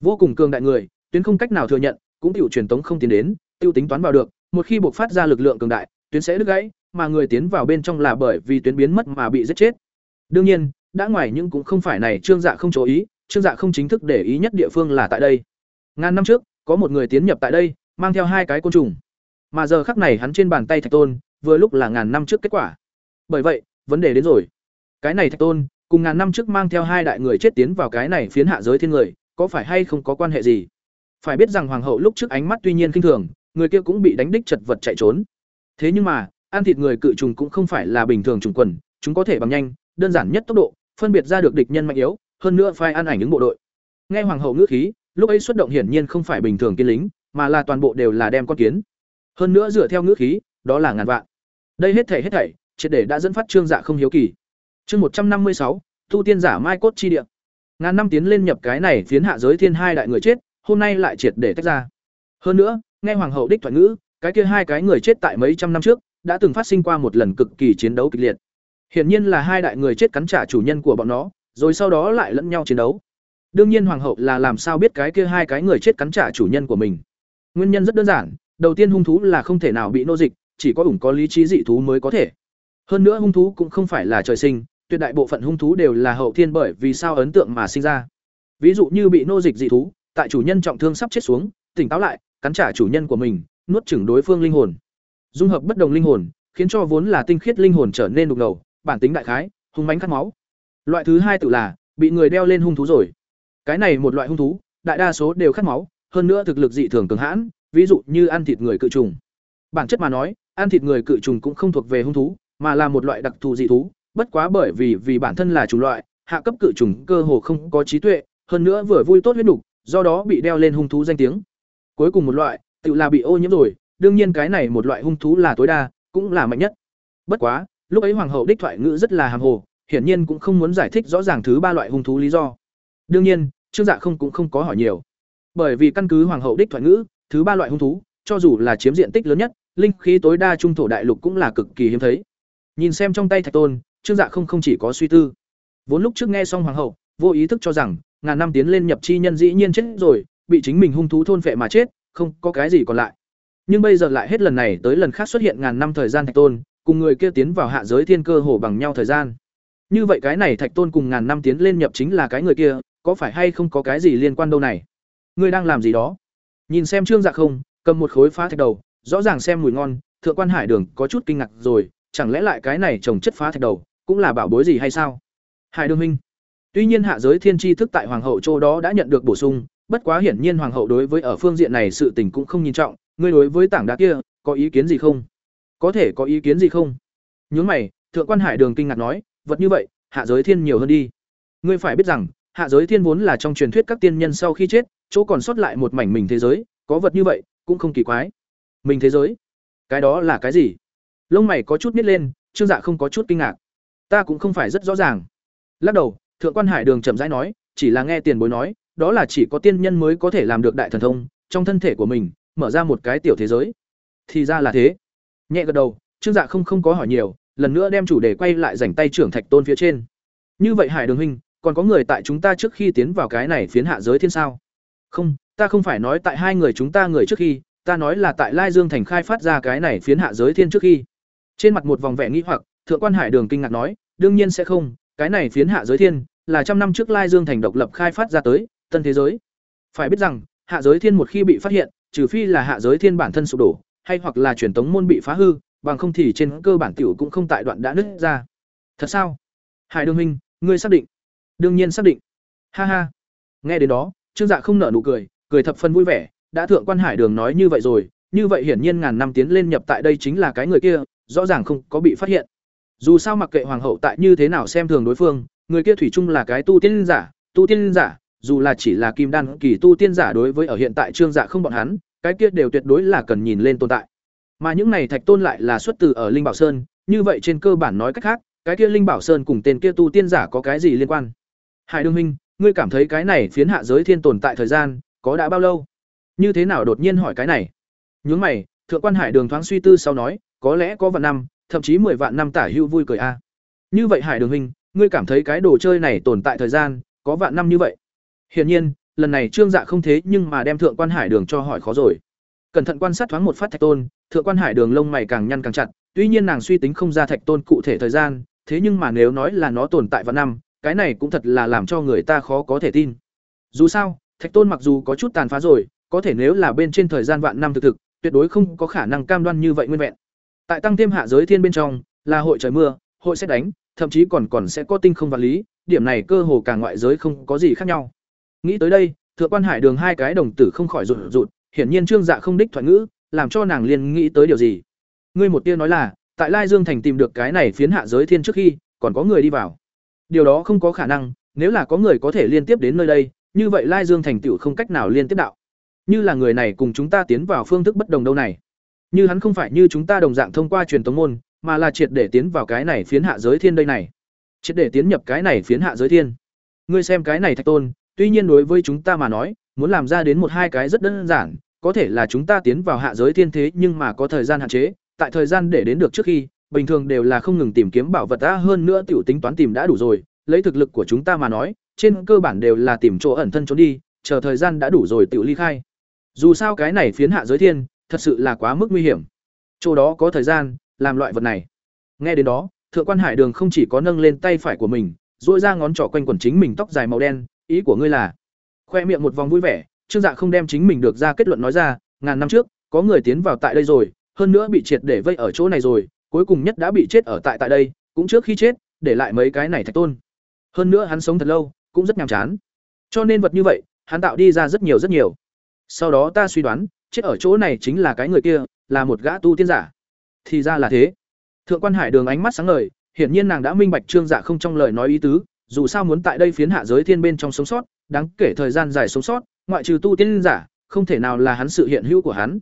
Vô cùng cường đại người, tuyến không cách nào thừa nhận, cũng tiểu truyền tống không tiến đến, tiêu tính toán vào được, một khi buộc phát ra lực lượng cường đại, tuyến sẽ đứt gãy, mà người tiến vào bên trong là bởi vì tuyến biến mất mà bị giết chết. Đương nhiên, đã ngoài nhưng cũng không phải này Trương Dạ không chú ý, Trương Dạ không chính thức để ý nhất địa phương là tại đây. Ngàn năm trước, có một người tiến nhập tại đây, mang theo hai cái côn trùng. Mà giờ khắc này hắn trên bàn tay Thạch Tôn, vừa lúc là ngàn năm trước kết quả. Bởi vậy, vấn đề đến rồi. Cái này Thạch Tôn, cùng ngàn năm trước mang theo hai đại người chết tiến vào cái này phiến hạ giới thiên người, có phải hay không có quan hệ gì? Phải biết rằng hoàng hậu lúc trước ánh mắt tuy nhiên khinh thường, người kia cũng bị đánh đích chật vật chạy trốn. Thế nhưng mà, ăn thịt người cự trùng cũng không phải là bình thường trùng quần, chúng có thể bằng nhanh, đơn giản nhất tốc độ, phân biệt ra được địch nhân mạnh yếu, hơn nữa phải ăn ảnh ứng bộ đội. Nghe hoàng hậu ngữ khí, lúc ấy xuất động hiển nhiên không phải bình thường kiên lính, mà là toàn bộ đều là đem con kiến. Hơn nữa dựa theo ngữ khí, đó là ngàn vạn. Đây hết thảy hết thảy, triệt để đã dẫn phát Trương Dạ không hiếu kỳ. Chương một trăm năm mươi sáu, tu tiên giả Mai cốt chi địa. Ngàn năm tiến lên nhập cái này phiến hạ giới thiên hai đại người chết, hôm nay lại triệt để tách ra. Hơn nữa, nghe hoàng hậu đích thoại ngữ, cái kia hai cái người chết tại mấy trăm năm trước, đã từng phát sinh qua một lần cực kỳ chiến đấu kịch liệt. Hiển nhiên là hai đại người chết cắn trả chủ nhân của bọn nó, rồi sau đó lại lẫn nhau chiến đấu. Đương nhiên hoàng hậu là làm sao biết cái kia hai cái người chết cắn trả chủ nhân của mình. Nguyên nhân rất đơn giản, đầu tiên hung thú là không thể nào bị nô dịch, chỉ có ủng có lý trí dị thú mới có thể. Hơn nữa hung thú cũng không phải là trời sinh, tuyệt đại bộ phận hung thú đều là hậu thiên bởi vì sao ấn tượng mà sinh ra. Ví dụ như bị nô dịch dị thú, tại chủ nhân trọng thương sắp chết xuống, tỉnh táo lại, cắn trả chủ nhân của mình, nuốt chửng đối phương linh hồn. Dung hợp bất đồng linh hồn, khiến cho vốn là tinh khiết linh hồn trở nên đục ngầu, bản tính đại khái, hung mãnh khát máu. Loại thứ hai tự là bị người đeo lên hung thú rồi. Cái này một loại hung thú, đại đa số đều khát máu, hơn nữa thực lực dị thường cường hãn, ví dụ như ăn thịt người cự trùng. Bản chất mà nói, ăn thịt người cự trùng cũng không thuộc về hung thú, mà là một loại đặc thù dị thú, bất quá bởi vì vì bản thân là chủng loại, hạ cấp cự trùng cơ hồ không có trí tuệ, hơn nữa vừa vui tốt huyết nục, do đó bị đeo lên hung thú danh tiếng. Cuối cùng một loại, tự là bị ô nhiễm rồi, đương nhiên cái này một loại hung thú là tối đa, cũng là mạnh nhất. Bất quá, lúc ấy hoàng hậu đích thoại ngữ rất là hàm hồ, hiển nhiên cũng không muốn giải thích rõ ràng thứ ba loại hung thú lý do. Đương nhiên, Trương Dạ không cũng không có hỏi nhiều. Bởi vì căn cứ hoàng hậu đích thoại ngữ, thứ ba loại hung thú, cho dù là chiếm diện tích lớn nhất, linh khí tối đa trung thổ đại lục cũng là cực kỳ hiếm thấy. Nhìn xem trong tay Thạch Tôn, Trương Dạ không không chỉ có suy tư. Vốn lúc trước nghe xong hoàng hậu, vô ý thức cho rằng, ngàn năm tiến lên nhập chi nhân dĩ nhiên chết rồi, bị chính mình hung thú thôn phệ mà chết, không có cái gì còn lại. Nhưng bây giờ lại hết lần này tới lần khác xuất hiện ngàn năm thời gian Thạch Tôn, cùng người kia tiến vào hạ giới thiên cơ hồ bằng nhau thời gian. Như vậy cái này Thạch Tôn cùng ngàn năm tiến lên nhập chính là cái người kia, có phải hay không có cái gì liên quan đâu này? Ngươi đang làm gì đó? Nhìn xem Trương Dạ không, cầm một khối phá thạch đầu, rõ ràng xem mùi ngon, Thượng quan Hải Đường có chút kinh ngạc rồi, chẳng lẽ lại cái này trồng chất phá thạch đầu, cũng là bảo bối gì hay sao? Hải Đường huynh. Tuy nhiên hạ giới thiên tri thức tại hoàng hậu châu đó đã nhận được bổ sung, bất quá hiển nhiên hoàng hậu đối với ở phương diện này sự tình cũng không nhìn trọng, ngươi đối với tảng đá kia, có ý kiến gì không? Có thể có ý kiến gì không? Nhướng mày, Thượng quan Hải Đường kinh ngạc nói, vật như vậy, hạ giới thiên nhiều hơn đi. Ngươi phải biết rằng, hạ giới thiên vốn là trong truyền thuyết các tiên nhân sau khi chết, chỗ còn sót lại một mảnh mình thế giới, có vật như vậy, cũng không kỳ quái. Mình thế giới? Cái đó là cái gì? Lông mày có chút nít lên, Trương Dạ không có chút kinh ngạc. Ta cũng không phải rất rõ ràng. Lắc đầu, Thượng quan Hải Đường chậm rãi nói, chỉ là nghe tiền bối nói, đó là chỉ có tiên nhân mới có thể làm được đại thần thông, trong thân thể của mình, mở ra một cái tiểu thế giới. Thì ra là thế. Nhẹ gật đầu, Trương Dạ không không có hỏi nhiều, lần nữa đem chủ đề quay lại rảnh tay trưởng Thạch Tôn phía trên. Như vậy Hải Đường huynh, còn có người tại chúng ta trước khi tiến vào cái này phiến hạ giới thiên sao? Không, ta không phải nói tại hai người chúng ta người trước khi, ta nói là tại Lai Dương thành khai phát ra cái này phiến hạ giới thiên trước khi. Trên mặt một vòng vẻ nghi hoặc, Thượng quan Hải Đường kinh ngạc nói, đương nhiên sẽ không, cái này phiến hạ giới thiên là trăm năm trước Lai Dương thành độc lập khai phát ra tới, tân thế giới. Phải biết rằng, hạ giới thiên một khi bị phát hiện, trừ phi là hạ giới thiên bản thân sụp đổ, hay hoặc là truyền tống môn bị phá hư, bằng không thì trên cơ bản tiểu cũng không tại đoạn đã nứt ra. Thật sao? Hải Đường huynh, ngươi xác định? Đương nhiên xác định. Ha ha. Nghe đến đó, Trương Dạ không nở nụ cười, cười thập phần vui vẻ, đã thượng quan Hải Đường nói như vậy rồi, như vậy hiển nhiên ngàn năm tiến lên nhập tại đây chính là cái người kia, rõ ràng không có bị phát hiện. Dù sao mặc kệ hoàng hậu tại như thế nào xem thường đối phương, người kia thủy chung là cái tu tiên giả, tu tiên giả, dù là chỉ là kim đan kỳ tu tiên giả đối với ở hiện tại Trương Dạ không bọn hắn, cái kia đều tuyệt đối là cần nhìn lên tồn tại. Mà những này thạch tôn lại là xuất từ ở Linh Bảo Sơn, như vậy trên cơ bản nói cách khác, cái kia Linh Bảo Sơn cùng tên kia tu tiên giả có cái gì liên quan? Hải đường Minh, ngươi cảm thấy cái này phiến hạ giới thiên tồn tại thời gian, có đã bao lâu? Như thế nào đột nhiên hỏi cái này? Nhướng mày, Thượng quan Hải Đường thoáng suy tư sau nói, có lẽ có vạn năm, thậm chí mười vạn năm tả hữu vui cười a. À. Như vậy Hải Đường hình ngươi cảm thấy cái đồ chơi này tồn tại thời gian, có vạn năm như vậy? Hiển nhiên, lần này Trương Dạ không thế nhưng mà đem Thượng quan Hải Đường cho hỏi khó rồi. Cẩn thận quan sát thoáng một phát Thạch Tôn, Thượng quan Hải Đường lông mày càng nhăn càng chặt, tuy nhiên nàng suy tính không ra Thạch Tôn cụ thể thời gian, thế nhưng mà nếu nói là nó tồn tại vạn năm, cái này cũng thật là làm cho người ta khó có thể tin. Dù sao, Thạch Tôn mặc dù có chút tàn phá rồi, có thể nếu là bên trên thời gian vạn năm thực thực, tuyệt đối không có khả năng cam đoan như vậy nguyên vẹn. Tại tăng thêm hạ giới thiên bên trong, là hội trời mưa, hội sẽ đánh, thậm chí còn còn sẽ có tinh không vật lý, điểm này cơ hồ cả ngoại giới không có gì khác nhau. Nghĩ tới đây, Thượng quan Hải Đường hai cái đồng tử không khỏi rụt rụt, hiển nhiên Trương Dạ không đích thoại ngữ, làm cho nàng liền nghĩ tới điều gì. Ngươi một tia nói là, tại Lai Dương thành tìm được cái này phiến hạ giới thiên trước khi, còn có người đi vào. Điều đó không có khả năng, nếu là có người có thể liên tiếp đến nơi đây, như vậy Lai Dương thành tựu không cách nào liên tiếp đạo. như là người này cùng chúng ta tiến vào phương thức bất đồng đâu này. Như hắn không phải như chúng ta đồng dạng thông qua truyền tống môn mà là triệt để tiến vào cái này phiến hạ giới thiên đây này. Triệt để tiến nhập cái này phiến hạ giới thiên. Ngươi xem cái này thạch tôn tuy nhiên đối với chúng ta mà nói muốn làm ra đến một hai cái rất đơn giản có thể là chúng ta tiến vào hạ giới thiên thế nhưng mà có thời gian hạn chế tại thời gian để đến được trước khi bình thường đều là không ngừng tìm kiếm bảo vật đã hơn nữa tiểu tính toán tìm đã đủ rồi, lấy thực lực của chúng ta mà nói, trên cơ bản đều là tìm chỗ ẩn thân trốn đi, chờ thời gian đã đủ rồi tiểu ly khai. Dù sao cái này phiến hạ giới thiên, thật sự là quá mức nguy hiểm. Chỗ đó có thời gian, làm loại vật này. Nghe đến đó, thượng quan hải đường không chỉ có nâng lên tay phải của mình, duỗi ra ngón trỏ quanh quần chính mình tóc dài màu đen, ý của ngươi là, khoe miệng một vòng vui vẻ, trương dạ không đem chính mình được ra kết luận nói ra, ngàn năm trước, có người tiến vào tại đây rồi, hơn nữa bị triệt để vây ở chỗ này rồi cuối cùng nhất đã bị chết ở tại tại đây, cũng trước khi chết, để lại mấy cái này thạch tôn. Hơn nữa hắn sống thật lâu, cũng rất nhàm chán. Cho nên vật như vậy, hắn tạo đi ra rất nhiều rất nhiều. Sau đó ta suy đoán, chết ở chỗ này chính là cái người kia, là một gã tu tiên giả. Thì ra là thế. Thượng quan hải đường ánh mắt sáng ngời, hiển nhiên nàng đã minh bạch trương dạ không trong lời nói ý tứ, dù sao muốn tại đây phiến hạ giới thiên bên trong sống sót, đáng kể thời gian dài sống sót, ngoại trừ tu tiên giả, không thể nào là hắn sự hiện hữu của hắn.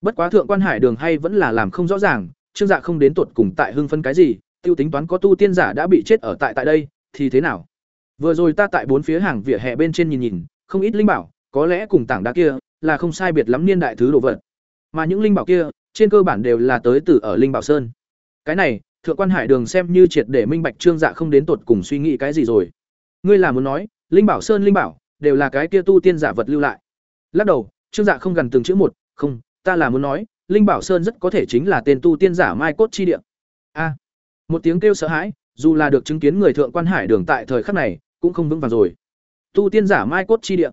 Bất quá thượng quan hải đường hay vẫn là làm không rõ ràng trương dạ không đến tuột cùng tại hưng phân cái gì, tiêu tính toán có tu tiên giả đã bị chết ở tại tại đây, thì thế nào? Vừa rồi ta tại bốn phía hàng vỉa hè bên trên nhìn nhìn, không ít linh bảo, có lẽ cùng tảng đá kia, là không sai biệt lắm niên đại thứ đồ vật. Mà những linh bảo kia, trên cơ bản đều là tới từ ở linh bảo sơn. Cái này, thượng quan hải đường xem như triệt để minh bạch trương dạ không đến tuột cùng suy nghĩ cái gì rồi. Ngươi là muốn nói, linh bảo sơn linh bảo, đều là cái kia tu tiên giả vật lưu lại. Lắc đầu, trương dạ không gần từng chữ một, không, ta là muốn nói linh bảo sơn rất có thể chính là tên tu tiên giả mai cốt chi địa. A. Một tiếng kêu sợ hãi, dù là được chứng kiến người thượng quan hải đường tại thời khắc này, cũng không vững vàng rồi. Tu tiên giả mai cốt chi địa.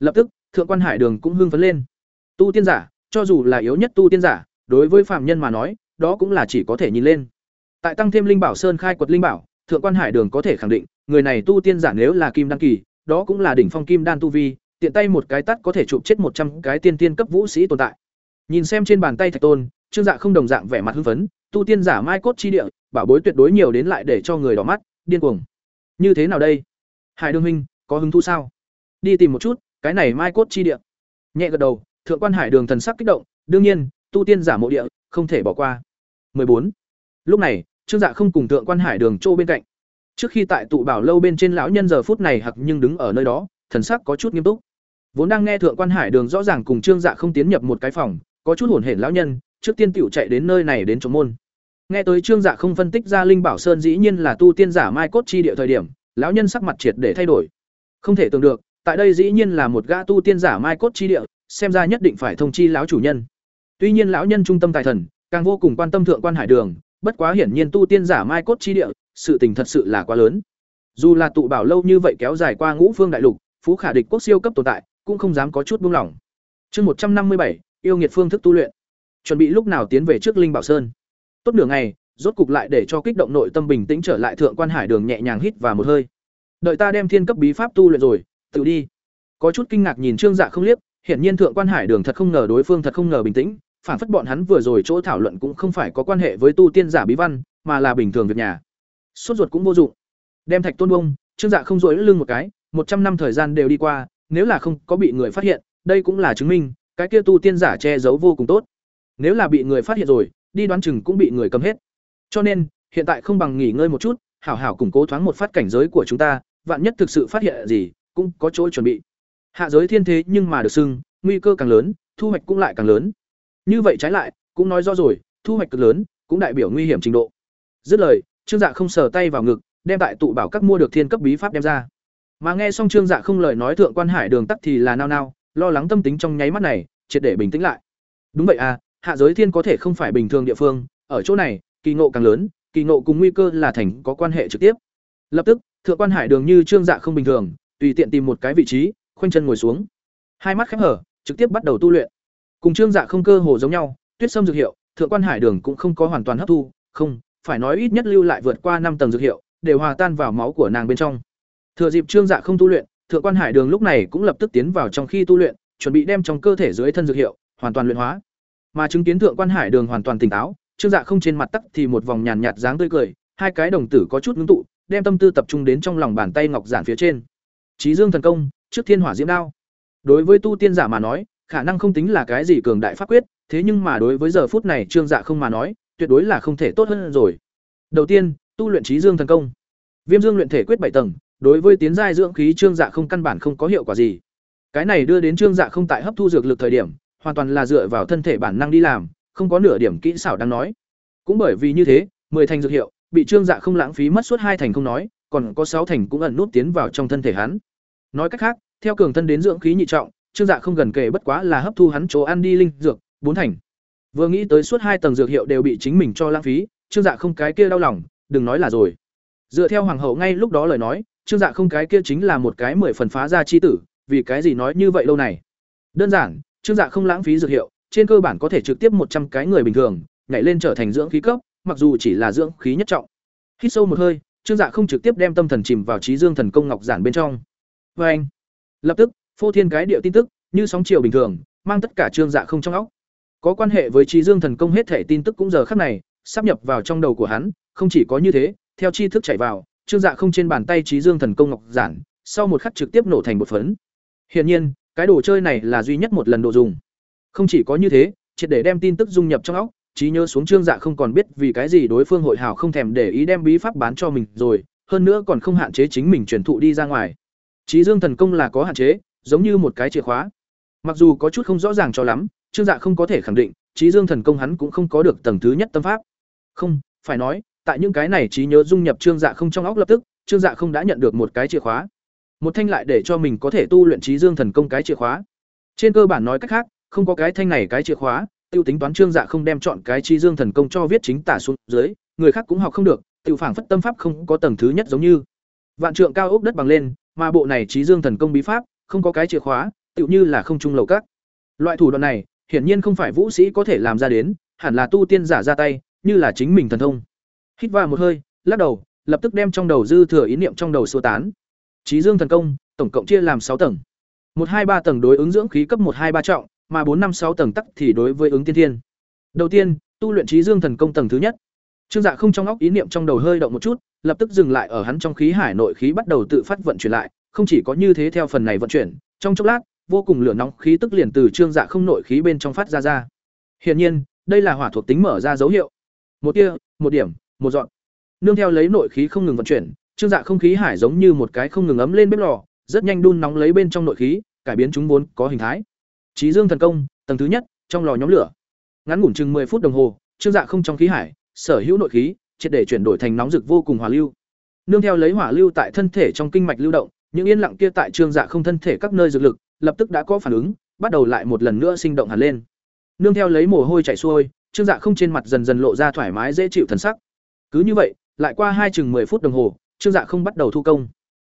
Lập tức, thượng quan hải đường cũng hưng phấn lên. Tu tiên giả, cho dù là yếu nhất tu tiên giả, đối với phạm nhân mà nói, đó cũng là chỉ có thể nhìn lên. Tại tăng thêm linh bảo sơn khai quật linh bảo, thượng quan hải đường có thể khẳng định, người này tu tiên giả nếu là kim đan kỳ, đó cũng là đỉnh phong kim đan tu vi, tiện tay một cái tắt có thể chụp chết một trăm cái tiên tiên cấp vũ sĩ tồn tại nhìn xem trên bàn tay thạch tôn, trương dạ không đồng dạng vẻ mặt hưng phấn, tu tiên giả mai cốt chi địa, bảo bối tuyệt đối nhiều đến lại để cho người đỏ mắt, điên cuồng. Như thế nào đây? Hải đường huynh, có hứng thú sao? Đi tìm một chút, cái này mai cốt chi địa. Nhẹ gật đầu, thượng quan hải đường thần sắc kích động, đương nhiên, tu tiên giả mộ địa, không thể bỏ qua. 14. lúc này, trương dạ không cùng thượng quan hải đường trô bên cạnh. Trước khi tại tụ bảo lâu bên trên lão nhân giờ phút này hặc nhưng đứng ở nơi đó, thần sắc có chút nghiêm túc. Vốn đang nghe thượng quan hải đường rõ ràng cùng trương dạ không tiến nhập một cái phòng có chút hổn hển lão nhân, trước tiên tiểu chạy đến nơi này đến chống môn. Nghe tới trương dạ không phân tích ra linh bảo sơn dĩ nhiên là tu tiên giả mai cốt chi địa thời điểm, lão nhân sắc mặt triệt để thay đổi. Không thể tưởng được, tại đây dĩ nhiên là một gã tu tiên giả mai cốt chi địa, xem ra nhất định phải thông chi lão chủ nhân. Tuy nhiên lão nhân trung tâm tài thần, càng vô cùng quan tâm thượng quan hải đường, bất quá hiển nhiên tu tiên giả mai cốt chi địa, sự tình thật sự là quá lớn. Dù là tụ bảo lâu như vậy kéo dài qua ngũ phương đại lục, phú khả địch quốc siêu cấp tồn tại, cũng không dám có chút buông lỏng. Chương một trăm năm mươi bảy yêu nghiệt phương thức tu luyện. Chuẩn bị lúc nào tiến về trước linh bảo sơn. Tốt nửa ngày, rốt cục lại để cho kích động nội tâm bình tĩnh trở lại thượng quan hải đường nhẹ nhàng hít và một hơi. Đợi ta đem thiên cấp bí pháp tu luyện rồi, tự đi. Có chút kinh ngạc nhìn trương dạ không liếc, hiển nhiên thượng quan hải đường thật không ngờ đối phương thật không ngờ bình tĩnh phản phất bọn hắn vừa rồi chỗ thảo luận cũng không phải có quan hệ với tu tiên giả bí văn, mà là bình thường việc nhà. Sốt ruột cũng vô dụng. Đem thạch tôn bông, trương dạ không dối lưng một cái, một trăm năm thời gian đều đi qua, nếu là không có bị người phát hiện, đây cũng là chứng minh cái kia tu tiên giả che giấu vô cùng tốt. Nếu là bị người phát hiện rồi, đi đoán chừng cũng bị người cầm hết. Cho nên, hiện tại không bằng nghỉ ngơi một chút, hảo hảo củng cố thoáng một phát cảnh giới của chúng ta, vạn nhất thực sự phát hiện gì, cũng có chỗ chuẩn bị. Hạ giới thiên thế nhưng mà được xưng, nguy cơ càng lớn, thu hoạch cũng lại càng lớn. Như vậy trái lại, cũng nói rõ rồi, thu hoạch cực lớn, cũng đại biểu nguy hiểm trình độ. Dứt lời, trương dạ không sờ tay vào ngực, đem tại tụ bảo các mua được thiên cấp bí pháp đem ra. Mà nghe xong trương dạ không lời nói thượng quan hải đường tắt thì là nao nao lo lắng tâm tính trong nháy mắt này, triệt để bình tĩnh lại. Đúng vậy à hạ giới thiên có thể không phải bình thường địa phương, ở chỗ này, kỳ ngộ càng lớn, kỳ ngộ cùng nguy cơ là thành có quan hệ trực tiếp. Lập tức, thượng quan hải đường như trương dạ không bình thường, tùy tiện tìm một cái vị trí, khoanh chân ngồi xuống. Hai mắt khép hở, trực tiếp bắt đầu tu luyện. Cùng trương dạ không cơ hồ giống nhau, tuyết sâm dược hiệu, thượng quan hải đường cũng không có hoàn toàn hấp thu, không, phải nói ít nhất lưu lại vượt qua năm tầng dược hiệu để hòa tan vào máu của nàng bên trong. Thừa dịp trương dạ không tu luyện thượng quan hải đường lúc này cũng lập tức tiến vào trong khi tu luyện, chuẩn bị đem trong cơ thể dưới thân dược hiệu, hoàn toàn luyện hóa. Mà chứng kiến thượng quan hải đường hoàn toàn tỉnh táo, trương dạ không trên mặt tắc thì một vòng nhàn nhạt dáng tươi cười, hai cái đồng tử có chút ngưng tụ, đem tâm tư tập trung đến trong lòng bàn tay ngọc giản phía trên. Chí dương thần công, trước thiên hỏa diễm đao. Đối với tu tiên giả mà nói, khả năng không tính là cái gì cường đại pháp quyết, thế nhưng mà đối với giờ phút này trương dạ không mà nói, tuyệt đối là không thể tốt hơn rồi. Đầu tiên, tu luyện Chí dương thần công. Viêm dương luyện thể quyết bảy tầng đối với tiến giai dưỡng khí trương dạ không căn bản không có hiệu quả gì. Cái này đưa đến trương dạ không tại hấp thu dược lực thời điểm, hoàn toàn là dựa vào thân thể bản năng đi làm, không có nửa điểm kỹ xảo đang nói. Cũng bởi vì như thế, mười thành dược hiệu, bị trương dạ không lãng phí mất suốt hai thành không nói, còn có sáu thành cũng ẩn nút tiến vào trong thân thể hắn. Nói cách khác, theo cường thân đến dưỡng khí nhị trọng, trương dạ không gần kể bất quá là hấp thu hắn chỗ ăn đi linh dược, bốn thành. Vừa nghĩ tới suốt hai tầng dược hiệu đều bị chính mình cho lãng phí, trương dạ không cái kia đau lòng, đừng nói là rồi. Dựa theo hoàng hậu ngay lúc đó lời nói trương dạ không cái kia chính là một cái mười phần phá ra chi tử, vì cái gì nói như vậy lâu này? Đơn giản, trương dạ không lãng phí dược hiệu, trên cơ bản có thể trực tiếp một trăm cái người bình thường, nhảy lên trở thành dưỡng khí cấp, mặc dù chỉ là dưỡng khí nhất trọng. Hít sâu một hơi, trương dạ không trực tiếp đem tâm thần chìm vào trí dương thần công ngọc giản bên trong. Vê anh, lập tức, phô thiên cái điệu tin tức, như sóng chiều bình thường, mang tất cả trương dạ không trong óc. Có quan hệ với trí dương thần công hết thể tin tức cũng giờ khắc này, sắp nhập vào trong đầu của hắn, không chỉ có như thế, theo tri thức chảy vào trương dạ không trên bàn tay trí dương thần công ngọc giản, sau một khắc trực tiếp nổ thành một phấn. Hiển nhiên, cái đồ chơi này là duy nhất một lần đồ dùng. Không chỉ có như thế, triệt để đem tin tức dung nhập trong óc, trí nhớ xuống trương dạ không còn biết vì cái gì đối phương hội hào không thèm để ý đem bí pháp bán cho mình rồi, hơn nữa còn không hạn chế chính mình truyền thụ đi ra ngoài. Trí dương thần công là có hạn chế, giống như một cái chìa khóa. Mặc dù có chút không rõ ràng cho lắm, trương dạ không có thể khẳng định trí dương thần công hắn cũng không có được tầng thứ nhất tâm pháp. Không, phải nói tại những cái này trí nhớ dung nhập trương dạ không trong óc lập tức, trương dạ không đã nhận được một cái chìa khóa. Một thanh lại để cho mình có thể tu luyện trí dương thần công cái chìa khóa. Trên cơ bản nói cách khác, không có cái thanh này cái chìa khóa, tiêu tính toán trương dạ không đem chọn cái trí dương thần công cho viết chính tả xuống dưới, người khác cũng học không được, tiêu phảng phất tâm pháp không có tầng thứ nhất giống như. Vạn trượng cao ốc đất bằng lên, mà bộ này trí dương thần công bí pháp, không có cái chìa khóa, tựu như là không trung lầu các loại thủ đoạn này, hiển nhiên không phải vũ sĩ có thể làm ra đến, hẳn là tu tiên giả ra tay, như là chính mình thần thông hít vào một hơi, lắc đầu, lập tức đem trong đầu dư thừa ý niệm trong đầu sơ tán. Trí dương thần công, tổng cộng chia làm sáu tầng. Một hai ba tầng đối ứng dưỡng khí cấp một hai ba trọng, mà bốn năm sáu tầng tắc thì đối với ứng tiên thiên. Đầu tiên, tu luyện trí dương thần công tầng thứ nhất. Trương dạ không trong óc ý niệm trong đầu hơi động một chút, lập tức dừng lại ở hắn trong khí hải nội khí bắt đầu tự phát vận chuyển lại, không chỉ có như thế theo phần này vận chuyển, trong chốc lát, vô cùng lửa nóng khí tức liền từ trương dạ không nội khí bên trong phát ra ra. Hiển nhiên, đây là hỏa thuộc tính mở ra dấu hiệu. Một tia, một điểm một dọn. Nương theo lấy nội khí không ngừng vận chuyển, trương dạ không khí hải giống như một cái không ngừng ấm lên bếp lò, rất nhanh đun nóng lấy bên trong nội khí, cải biến chúng vốn có hình thái. Trí dương thần công, tầng thứ nhất, trong lò nhóm lửa. Ngắn ngủn chừng 10 phút đồng hồ, trương dạ không trong khí hải, sở hữu nội khí, triệt để chuyển đổi thành nóng rực vô cùng hỏa lưu. Nương theo lấy hỏa lưu tại thân thể trong kinh mạch lưu động, những yên lặng kia tại trương dạ không thân thể các nơi dược lực, lập tức đã có phản ứng, bắt đầu lại một lần nữa sinh động hẳn lên. Nương theo lấy mồ hôi chảy xuôi, trương dạ không trên mặt dần dần lộ ra thoải mái dễ chịu thần sắc cứ như vậy, lại qua hai chừng 10 phút đồng hồ, trương dạ không bắt đầu thu công.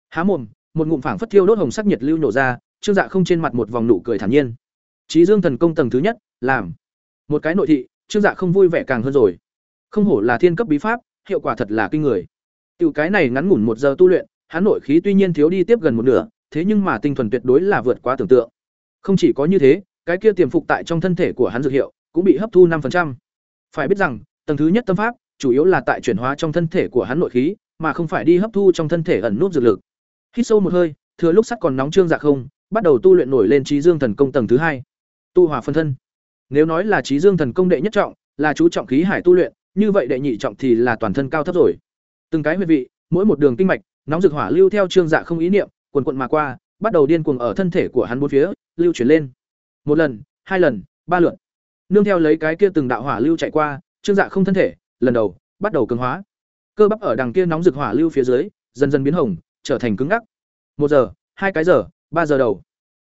Há mồm, một ngụm phảng phất thiêu đốt hồng sắc nhiệt lưu nổ ra, trương dạ không trên mặt một vòng nụ cười thản nhiên. Trí dương thần công tầng thứ nhất, làm. Một cái nội thị, trương dạ không vui vẻ càng hơn rồi. Không hổ là thiên cấp bí pháp, hiệu quả thật là kinh người. Tiểu cái này ngắn ngủn một giờ tu luyện, hắn nội khí tuy nhiên thiếu đi tiếp gần một nửa, thế nhưng mà tinh thuần tuyệt đối là vượt quá tưởng tượng. Không chỉ có như thế, cái kia tiềm phục tại trong thân thể của hắn dược hiệu cũng bị hấp thu năm phải biết rằng, tầng thứ nhất tâm pháp chủ yếu là tại chuyển hóa trong thân thể của hắn nội khí, mà không phải đi hấp thu trong thân thể ẩn nút dược lực. Hít sâu một hơi, thừa lúc sắt còn nóng trương dạ không, bắt đầu tu luyện nổi lên trí dương thần công tầng thứ hai. Tu hỏa phân thân. Nếu nói là trí dương thần công đệ nhất trọng, là chú trọng khí hải tu luyện, như vậy đệ nhị trọng thì là toàn thân cao thấp rồi. Từng cái huyệt vị, mỗi một đường kinh mạch, nóng dược hỏa lưu theo trương dạ không ý niệm, quần quần mà qua, bắt đầu điên cuồng ở thân thể của hắn bốn phía, lưu chuyển lên. Một lần, hai lần, ba lượt. Nương theo lấy cái kia từng đạo hỏa lưu chạy qua, trương dạ không thân thể lần đầu, bắt đầu cứng hóa. Cơ bắp ở đằng kia nóng rực hỏa lưu phía dưới, dần dần biến hồng, trở thành cứng ngắc. Một giờ, hai cái giờ, ba giờ đầu.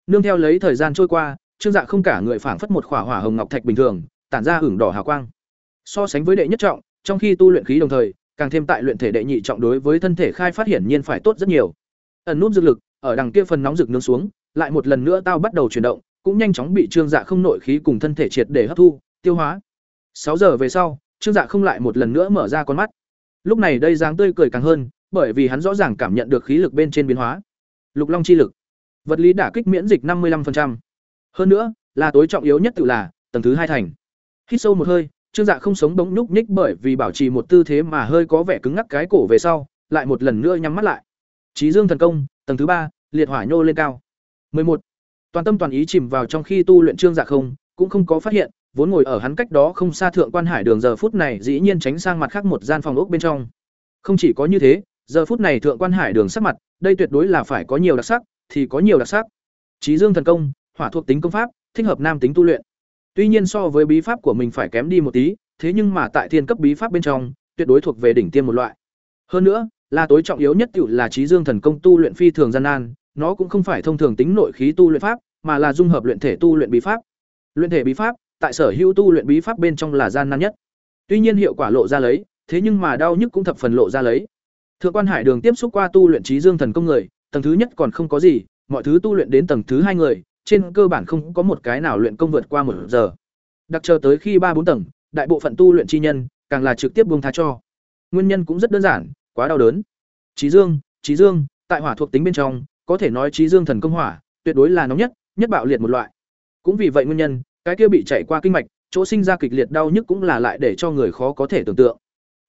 Nương theo lấy thời gian trôi qua, trương dạ không cả người phảng phất một khỏa hỏa hồng ngọc thạch bình thường, tản ra hưởng đỏ hào quang. So sánh với đệ nhất trọng, trong khi tu luyện khí đồng thời, càng thêm tại luyện thể đệ nhị trọng đối với thân thể khai phát hiển nhiên phải tốt rất nhiều. Ẩn núp dược lực, ở đằng kia phần nóng rực nướng xuống, lại một lần nữa tao bắt đầu chuyển động, cũng nhanh chóng bị trương dạ không nội khí cùng thân thể triệt để hấp thu, tiêu hóa. Sáu giờ về sau trương dạ không lại một lần nữa mở ra con mắt. Lúc này đây dáng tươi cười càng hơn bởi vì hắn rõ ràng cảm nhận được khí lực bên trên biến hóa. Lục long chi lực. Vật lý đả kích miễn dịch năm mươi 55%. hơn nữa là tối trọng yếu nhất tự là tầng thứ hai thành. Hít sâu một hơi trương dạ không sống bỗng nhúc nhích bởi vì bảo trì một tư thế mà hơi có vẻ cứng ngắc cái cổ về sau lại một lần nữa nhắm mắt lại. Trí dương thần công tầng thứ ba liệt hỏa nhô lên cao. 11. Toàn tâm toàn ý chìm vào trong khi tu luyện Trương Dạ không, cũng không có phát hiện, vốn ngồi ở hắn cách đó không xa thượng quan hải đường giờ phút này dĩ nhiên tránh sang mặt khác một gian phòng ốc bên trong. Không chỉ có như thế, giờ phút này thượng quan hải đường sắc mặt, đây tuyệt đối là phải có nhiều đặc sắc, thì có nhiều đặc sắc. trí Dương thần công, hỏa thuộc tính công pháp, thích hợp nam tính tu luyện. Tuy nhiên so với bí pháp của mình phải kém đi một tí, thế nhưng mà tại thiên cấp bí pháp bên trong, tuyệt đối thuộc về đỉnh tiêm một loại. Hơn nữa, là tối trọng yếu nhất tiểu là trí dương thần công tu luyện phi thường gian nan, nó cũng không phải thông thường tính nội khí tu luyện pháp, mà là dung hợp luyện thể tu luyện bí pháp. Luyện thể bí pháp, tại sở hữu tu luyện bí pháp bên trong là gian nan nhất. Tuy nhiên hiệu quả lộ ra lấy, thế nhưng mà đau nhức cũng thập phần lộ ra lấy. Thượng quan Hải Đường tiếp xúc qua tu luyện trí dương thần công người, tầng thứ nhất còn không có gì, mọi thứ tu luyện đến tầng thứ hai người, trên cơ bản không có một cái nào luyện công vượt qua một giờ. Đặc chờ tới khi ba bốn tầng, đại bộ phận tu luyện chi nhân, càng là trực tiếp buông tha cho. Nguyên nhân cũng rất đơn giản, quá đau đớn. Trí dương, trí dương, tại hỏa thuộc tính bên trong, có thể nói trí dương thần công hỏa, tuyệt đối là nóng nhất, nhất bạo liệt một loại. Cũng vì vậy nguyên nhân, cái kia bị chạy qua kinh mạch, chỗ sinh ra kịch liệt đau nhức cũng là lại để cho người khó có thể tưởng tượng.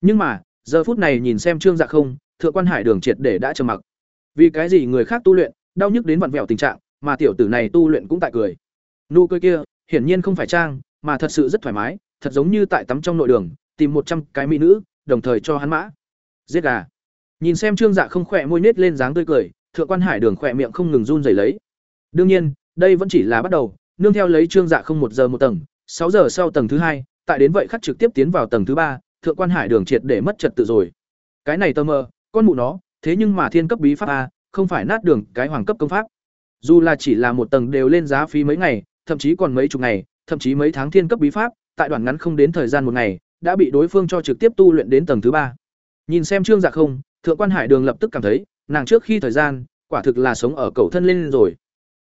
Nhưng mà, giờ phút này nhìn xem Trương Dạ không, thượng quan hải đường triệt để đã trầm mặc. Vì cái gì người khác tu luyện, đau nhức đến vặn vẹo tình trạng, mà tiểu tử này tu luyện cũng tại cười. Nụ cười kia, hiển nhiên không phải trang, mà thật sự rất thoải mái, thật giống như tại tắm trong nội đường, tìm một trăm cái mỹ nữ, đồng thời cho hắn mã. Giết gà. Nhìn xem Trương Dạ không khỏe môi nết lên dáng tươi cười, Thượng quan Hải Đường khỏe miệng không ngừng run rẩy lấy. Đương nhiên, đây vẫn chỉ là bắt đầu, nương theo lấy Trương Dạ không một giờ một tầng, sáu giờ sau tầng thứ hai, tại đến vậy khắc trực tiếp tiến vào tầng thứ ba, Thượng quan Hải Đường triệt để mất trật tự rồi. Cái này tơ mơ, con mụ nó, thế nhưng mà thiên cấp bí pháp a, không phải nát đường, cái hoàng cấp công pháp. Dù là chỉ là một tầng đều lên giá phí mấy ngày, thậm chí còn mấy chục ngày, thậm chí mấy tháng thiên cấp bí pháp, tại đoạn ngắn không đến thời gian một ngày, đã bị đối phương cho trực tiếp tu luyện đến tầng thứ ba. Nhìn xem Trương Dạ không, Thượng quan Hải Đường lập tức cảm thấy, nàng trước khi thời gian, quả thực là sống ở cầu thân lên rồi.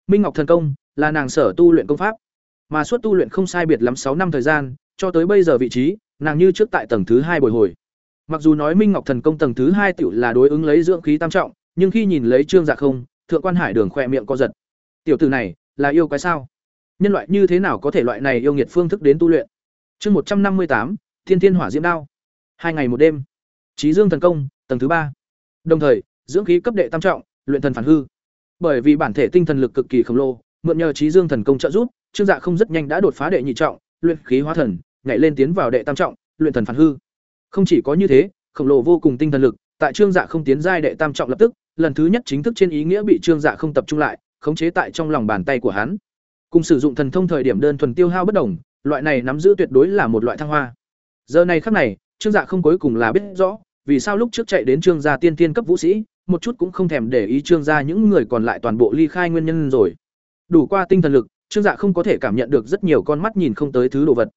Minh Ngọc thần công là nàng sở tu luyện công pháp, mà suốt tu luyện không sai biệt lắm sáu năm thời gian, cho tới bây giờ vị trí, nàng như trước tại tầng thứ hai bồi hồi. Mặc dù nói Minh Ngọc thần công tầng thứ hai tiểu là đối ứng lấy dưỡng khí tam trọng, nhưng khi nhìn lấy Trương Dạ không, Thượng quan Hải Đường khỏe miệng co giật. Tiểu tử này, là yêu cái sao? Nhân loại như thế nào có thể loại này yêu nghiệt phương thức đến tu luyện? Chương một trăm năm mươi tám Thiên Thiên Hỏa Diễm Đao. Hai ngày một đêm. Chí Dương thần công, tầng thứ ba. Đồng thời, dưỡng khí cấp đệ tam trọng, luyện thần phản hư. Bởi vì bản thể tinh thần lực cực kỳ khổng lồ, mượn nhờ trí Dương thần công trợ giúp, Trương Dạ không rất nhanh đã đột phá đệ nhị trọng, luyện khí hóa thần, nhảy lên tiến vào đệ tam trọng, luyện thần phản hư. Không chỉ có như thế, khổng lồ vô cùng tinh thần lực, tại Trương Dạ không tiến giai đệ tam trọng lập tức, lần thứ nhất chính thức trên ý nghĩa bị Trương Dạ không tập trung lại, khống chế tại trong lòng bàn tay của hắn. Cùng sử dụng thần thông thời điểm đơn thuần tiêu hao bất đồng, loại này nắm giữ tuyệt đối là một loại thăng hoa. Giờ này khắc này, Trương Dạ không cuối cùng là biết rõ, vì sao lúc trước chạy đến Trương gia tiên tiên cấp vũ sĩ, một chút cũng không thèm để ý Trương gia những người còn lại toàn bộ ly khai nguyên nhân rồi. Đủ qua tinh thần lực, Trương Dạ không có thể cảm nhận được rất nhiều con mắt nhìn không tới thứ đồ vật.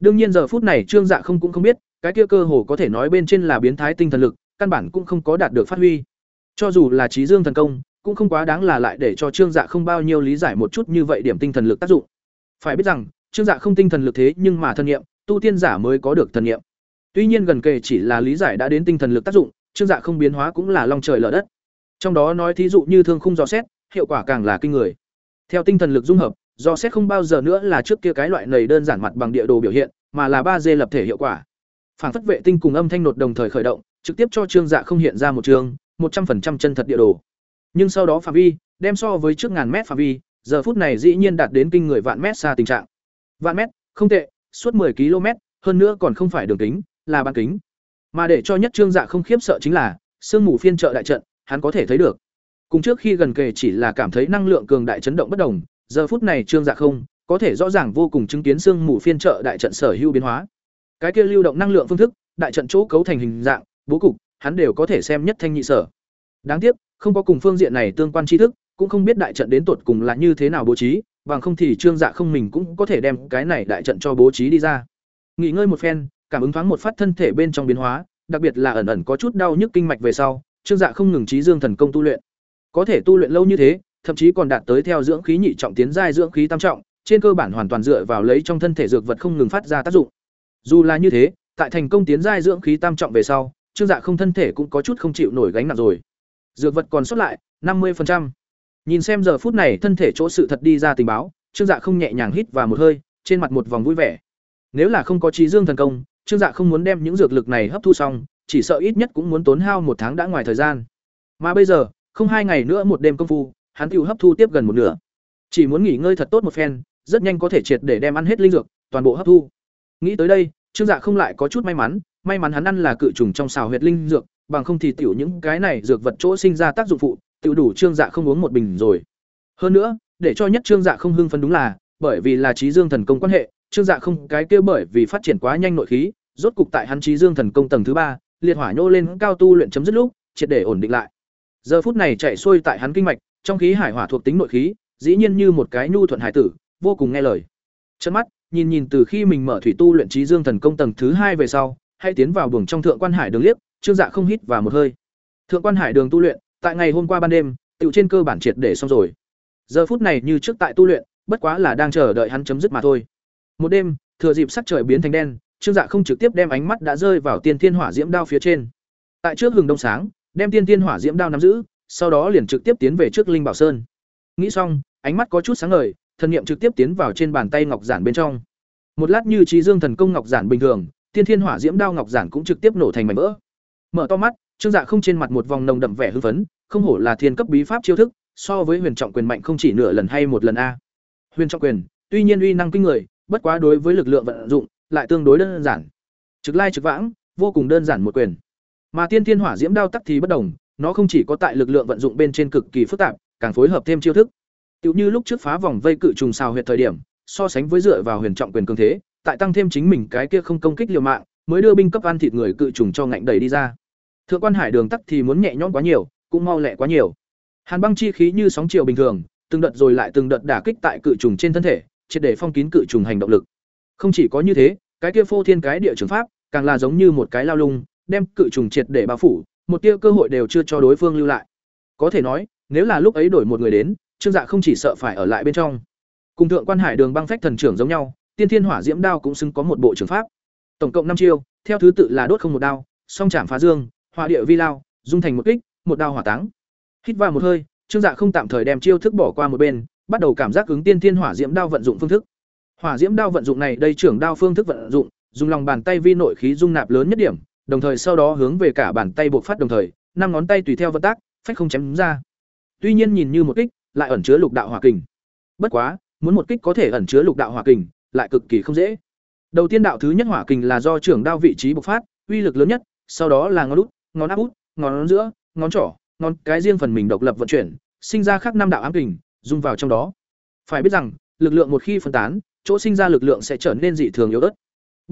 Đương nhiên giờ phút này Trương Dạ không cũng không biết, cái kia cơ hồ có thể nói bên trên là biến thái tinh thần lực, căn bản cũng không có đạt được phát huy. Cho dù là trí dương thần công, cũng không quá đáng là lại để cho Trương Dạ không bao nhiêu lý giải một chút như vậy điểm tinh thần lực tác dụng. Phải biết rằng, Trương Dạ không tinh thần lực thế nhưng mà thân nghiệm, tu tiên giả mới có được thần nghiệm. Tuy nhiên gần kề chỉ là lý giải đã đến tinh thần lực tác dụng, Trương Dạ không biến hóa cũng là long trời lở đất. Trong đó nói thí dụ như thương khung dò xét, hiệu quả càng là kinh người. Theo tinh thần lực dung hợp, do xét không bao giờ nữa là trước kia cái loại nầy đơn giản mặt bằng địa đồ biểu hiện, mà là ba d lập thể hiệu quả. Phản phất vệ tinh cùng âm thanh nột đồng thời khởi động, trực tiếp cho Trương Dạ không hiện ra một trường, một trăm 100% chân thật địa đồ. Nhưng sau đó phạm vi, đem so với trước ngàn mét phạm vi, giờ phút này dĩ nhiên đạt đến kinh người vạn mét xa tình trạng. Vạn mét, không tệ, suốt 10 km, hơn nữa còn không phải đường kính, là bán kính. Mà để cho nhất Trương Dạ không khiếp sợ chính là, sương mù phiên trợ đại trận, hắn có thể thấy được. Cùng trước khi gần kề chỉ là cảm thấy năng lượng cường đại chấn động bất đồng, giờ phút này Trương Dạ không có thể rõ ràng vô cùng chứng kiến sương mù phiên trợ đại trận sở hữu biến hóa. Cái kia lưu động năng lượng phương thức, đại trận chỗ cấu thành hình dạng, bố cục, hắn đều có thể xem nhất thanh nhị sở. Đáng tiếc, không có cùng phương diện này tương quan tri thức, cũng không biết đại trận đến tột cùng là như thế nào bố trí, bằng không thì Trương Dạ không mình cũng có thể đem cái này đại trận cho bố trí đi ra. Nghỉ ngơi một phen, cảm ứng thoáng một phát thân thể bên trong biến hóa, đặc biệt là ẩn ẩn có chút đau nhức kinh mạch về sau, Trương Dạ không ngừng trí dương thần công tu luyện. Có thể tu luyện lâu như thế, thậm chí còn đạt tới theo dưỡng khí nhị trọng tiến giai dưỡng khí tam trọng, trên cơ bản hoàn toàn dựa vào lấy trong thân thể dược vật không ngừng phát ra tác dụng. Dù là như thế, tại thành công tiến giai dưỡng khí tam trọng về sau, Trương Dạ không thân thể cũng có chút không chịu nổi gánh nặng rồi. Dược vật còn sót lại 50%. Nhìn xem giờ phút này thân thể chỗ sự thật đi ra tình báo, Trương Dạ không nhẹ nhàng hít vào một hơi, trên mặt một vòng vui vẻ. Nếu là không có trí dương thần công, Trương Dạ không muốn đem những dược lực này hấp thu xong, chỉ sợ ít nhất cũng muốn tốn hao một tháng đã ngoài thời gian. Mà bây giờ, không hai ngày nữa một đêm công phu, hắn tiêu hấp thu tiếp gần một nửa. Chỉ muốn nghỉ ngơi thật tốt một phen, rất nhanh có thể triệt để đem ăn hết linh dược, toàn bộ hấp thu. Nghĩ tới đây, Trương Dạ không lại có chút may mắn, may mắn hắn ăn là cự trùng trong xào huyệt linh dược, bằng không thì tiểu những cái này dược vật chỗ sinh ra tác dụng phụ, tiểu đủ Trương Dạ không uống một bình rồi. Hơn nữa, để cho nhất Trương Dạ không hưng phấn đúng là, bởi vì là trí dương thần công quan hệ, Trương Dạ không cái kia bởi vì phát triển quá nhanh nội khí, rốt cục tại hắn trí dương thần công tầng thứ ba, liệt hỏa nhô lên cao tu luyện chấm dứt lúc, triệt để ổn định lại. Giờ phút này chạy xuôi tại hắn kinh mạch, trong khí hải hỏa thuộc tính nội khí, dĩ nhiên như một cái nhu thuận hải tử, vô cùng nghe lời. Chân mắt, nhìn nhìn từ khi mình mở thủy tu luyện trí dương thần công tầng thứ hai về sau, hay tiến vào buồng trong thượng quan hải đường liếc, Trương Dạ không hít vào một hơi. Thượng quan hải đường tu luyện, tại ngày hôm qua ban đêm, tiểu trên cơ bản triệt để xong rồi. Giờ phút này như trước tại tu luyện, bất quá là đang chờ đợi hắn chấm dứt mà thôi. Một đêm, thừa dịp sắc trời biến thành đen, Trương Dạ không trực tiếp đem ánh mắt đã rơi vào Tiên Thiên Hỏa Diễm Đao phía trên. Tại trước hừng đông sáng, đem Tiên Thiên Hỏa Diễm Đao nắm giữ, sau đó liền trực tiếp tiến về trước Linh Bảo Sơn. Nghĩ xong, ánh mắt có chút sáng ngời, thần niệm trực tiếp tiến vào trên bàn tay ngọc giản bên trong. Một lát như trí dương thần công ngọc giản bình thường, Tiên Thiên Hỏa Diễm Đao ngọc giản cũng trực tiếp nổ thành mảnh vỡ. Mở to mắt, Trương Dạ không trên mặt một vòng nồng đậm vẻ hưng phấn, không hổ là thiên cấp bí pháp chiêu thức, so với Huyền Trọng Quyền mạnh không chỉ nửa lần hay một lần a. Huyền Trọng Quyền, tuy nhiên uy năng kinh người, bất quá đối với lực lượng vận dụng lại tương đối đơn giản. Trực lai trực vãng, vô cùng đơn giản một quyền. Mà Tiên Thiên Hỏa Diễm Đao tắc thì bất đồng, nó không chỉ có tại lực lượng vận dụng bên trên cực kỳ phức tạp, càng phối hợp thêm chiêu thức. Tiểu như lúc trước phá vòng vây cự trùng xào huyệt thời điểm, so sánh với dựa vào huyền trọng quyền cường thế, tại tăng thêm chính mình cái kia không công kích liều mạng, mới đưa binh cấp ăn thịt người cự trùng cho ngạnh đẩy đi ra. Thượng quan hải đường tắc thì muốn nhẹ nhõm quá nhiều, cũng mau lẹ quá nhiều. Hàn băng chi khí như sóng chiều bình thường, từng đợt rồi lại từng đợt đả kích tại cự trùng trên thân thể, triệt để phong kín cự trùng hành động lực. Không chỉ có như thế, cái kia phô thiên cái địa trường pháp, càng là giống như một cái lao lung, đem cự trùng triệt để bao phủ, một tia cơ hội đều chưa cho đối phương lưu lại. Có thể nói, nếu là lúc ấy đổi một người đến, Trương Dạ không chỉ sợ phải ở lại bên trong. Cùng thượng quan hải đường băng phách thần trưởng giống nhau, tiên thiên hỏa diễm đao cũng xứng có một bộ trường pháp. Tổng cộng năm chiêu, theo thứ tự là đốt không một đao, song chạm phá dương, hỏa địa vi lao, dung thành một kích, một đao hỏa táng. Hít vào một hơi, Trương Dạ không tạm thời đem chiêu thức bỏ qua một bên, bắt đầu cảm giác ứng tiên thiên hỏa diễm đao vận dụng phương thức. Hỏa diễm đao vận dụng này đây trưởng đao phương thức vận dụng, dùng lòng bàn tay vi nội khí dung nạp lớn nhất điểm, đồng thời sau đó hướng về cả bàn tay buộc phát đồng thời, năm ngón tay tùy theo vận tác, phách không chém ra. Tuy nhiên nhìn như một kích, lại ẩn chứa lục đạo hỏa kình. Bất quá, muốn một kích có thể ẩn chứa lục đạo hỏa kình, lại cực kỳ không dễ. Đầu tiên đạo thứ nhất hỏa kình là do trưởng đao vị trí bộc phát, uy lực lớn nhất, sau đó là ngón út, ngón áp út, ngón giữa, ngón trỏ, ngón cái riêng phần mình độc lập vận chuyển, sinh ra khác năm đạo ám kình, dung vào trong đó. Phải biết rằng, lực lượng một khi phân tán, chỗ sinh ra lực lượng sẽ trở nên dị thường yếu ớt.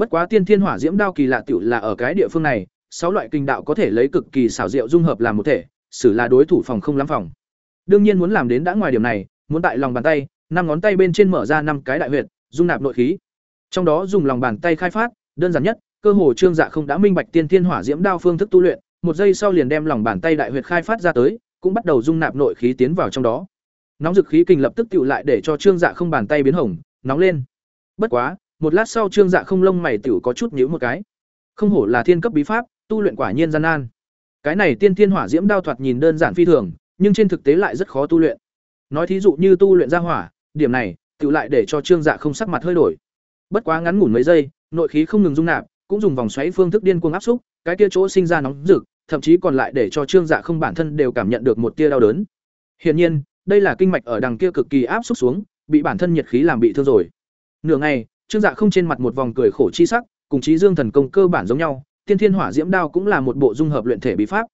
Bất quá tiên thiên hỏa diễm đao kỳ lạ tiểu là ở cái địa phương này, sáu loại kinh đạo có thể lấy cực kỳ xảo diệu dung hợp làm một thể, xử là đối thủ phòng không lắm phòng. Đương nhiên muốn làm đến đã ngoài điểm này, muốn tại lòng bàn tay, năm ngón tay bên trên mở ra năm cái đại huyệt, dung nạp nội khí. Trong đó dùng lòng bàn tay khai phát, đơn giản nhất, cơ hồ trương dạ không đã minh bạch tiên thiên hỏa diễm đao phương thức tu luyện, một giây sau liền đem lòng bàn tay đại huyệt khai phát ra tới, cũng bắt đầu dung nạp nội khí tiến vào trong đó. Nóng dực khí kình lập tức tụ lại để cho trương dạ không bàn tay biến hồng, nóng lên. Bất quá, một lát sau trương dạ không lông mày tiểu có chút nhíu một cái. Không hổ là thiên cấp bí pháp, tu luyện quả nhiên gian nan. Cái này tiên thiên hỏa diễm đao thoạt nhìn đơn giản phi thường, nhưng trên thực tế lại rất khó tu luyện. Nói thí dụ như tu luyện ra hỏa, điểm này, tự lại để cho Trương Dạ không sắc mặt hơi đổi. Bất quá ngắn ngủn mấy giây, nội khí không ngừng dung nạp, cũng dùng vòng xoáy phương thức điên cuồng áp xúc, cái kia chỗ sinh ra nóng rực, thậm chí còn lại để cho Trương Dạ không bản thân đều cảm nhận được một tia đau đớn. Hiển nhiên, đây là kinh mạch ở đằng kia cực kỳ áp xúc xuống, bị bản thân nhiệt khí làm bị thương rồi. Nửa ngày, Trương Dạ không trên mặt một vòng cười khổ chi sắc, cùng chí Dương thần công cơ bản giống nhau, Tiên Thiên Hỏa Diễm Đao cũng là một bộ dung hợp luyện thể bí pháp.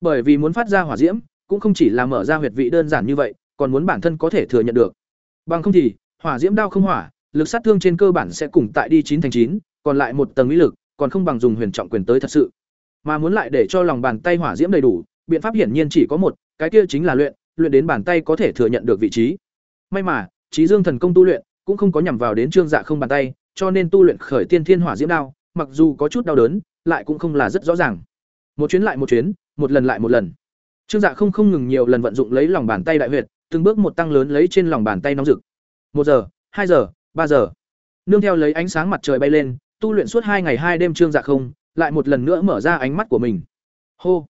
Bởi vì muốn phát ra hỏa diễm, cũng không chỉ là mở ra huyệt vị đơn giản như vậy, còn muốn bản thân có thể thừa nhận được. Bằng không thì, hỏa diễm đao không hỏa, lực sát thương trên cơ bản sẽ cùng tại đi chín thành chín, còn lại một tầng mỹ lực, còn không bằng dùng huyền trọng quyền tới thật sự. Mà muốn lại để cho lòng bàn tay hỏa diễm đầy đủ, biện pháp hiển nhiên chỉ có một, cái kia chính là luyện, luyện đến bàn tay có thể thừa nhận được vị trí. May mà, Chí dương thần công tu luyện cũng không có nhằm vào đến trương dạ không bàn tay, cho nên tu luyện khởi tiên thiên hỏa diễm đao, mặc dù có chút đau đớn, lại cũng không là rất rõ ràng. Một chuyến lại một chuyến, một lần lại một lần. Trương Dạ không không ngừng nhiều lần vận dụng lấy lòng bàn tay đại huyệt, từng bước một tăng lớn lấy trên lòng bàn tay nóng rực. Một giờ, hai giờ, ba giờ. Nương theo lấy ánh sáng mặt trời bay lên, tu luyện suốt hai ngày hai đêm Trương Dạ không, lại một lần nữa mở ra ánh mắt của mình. Hô.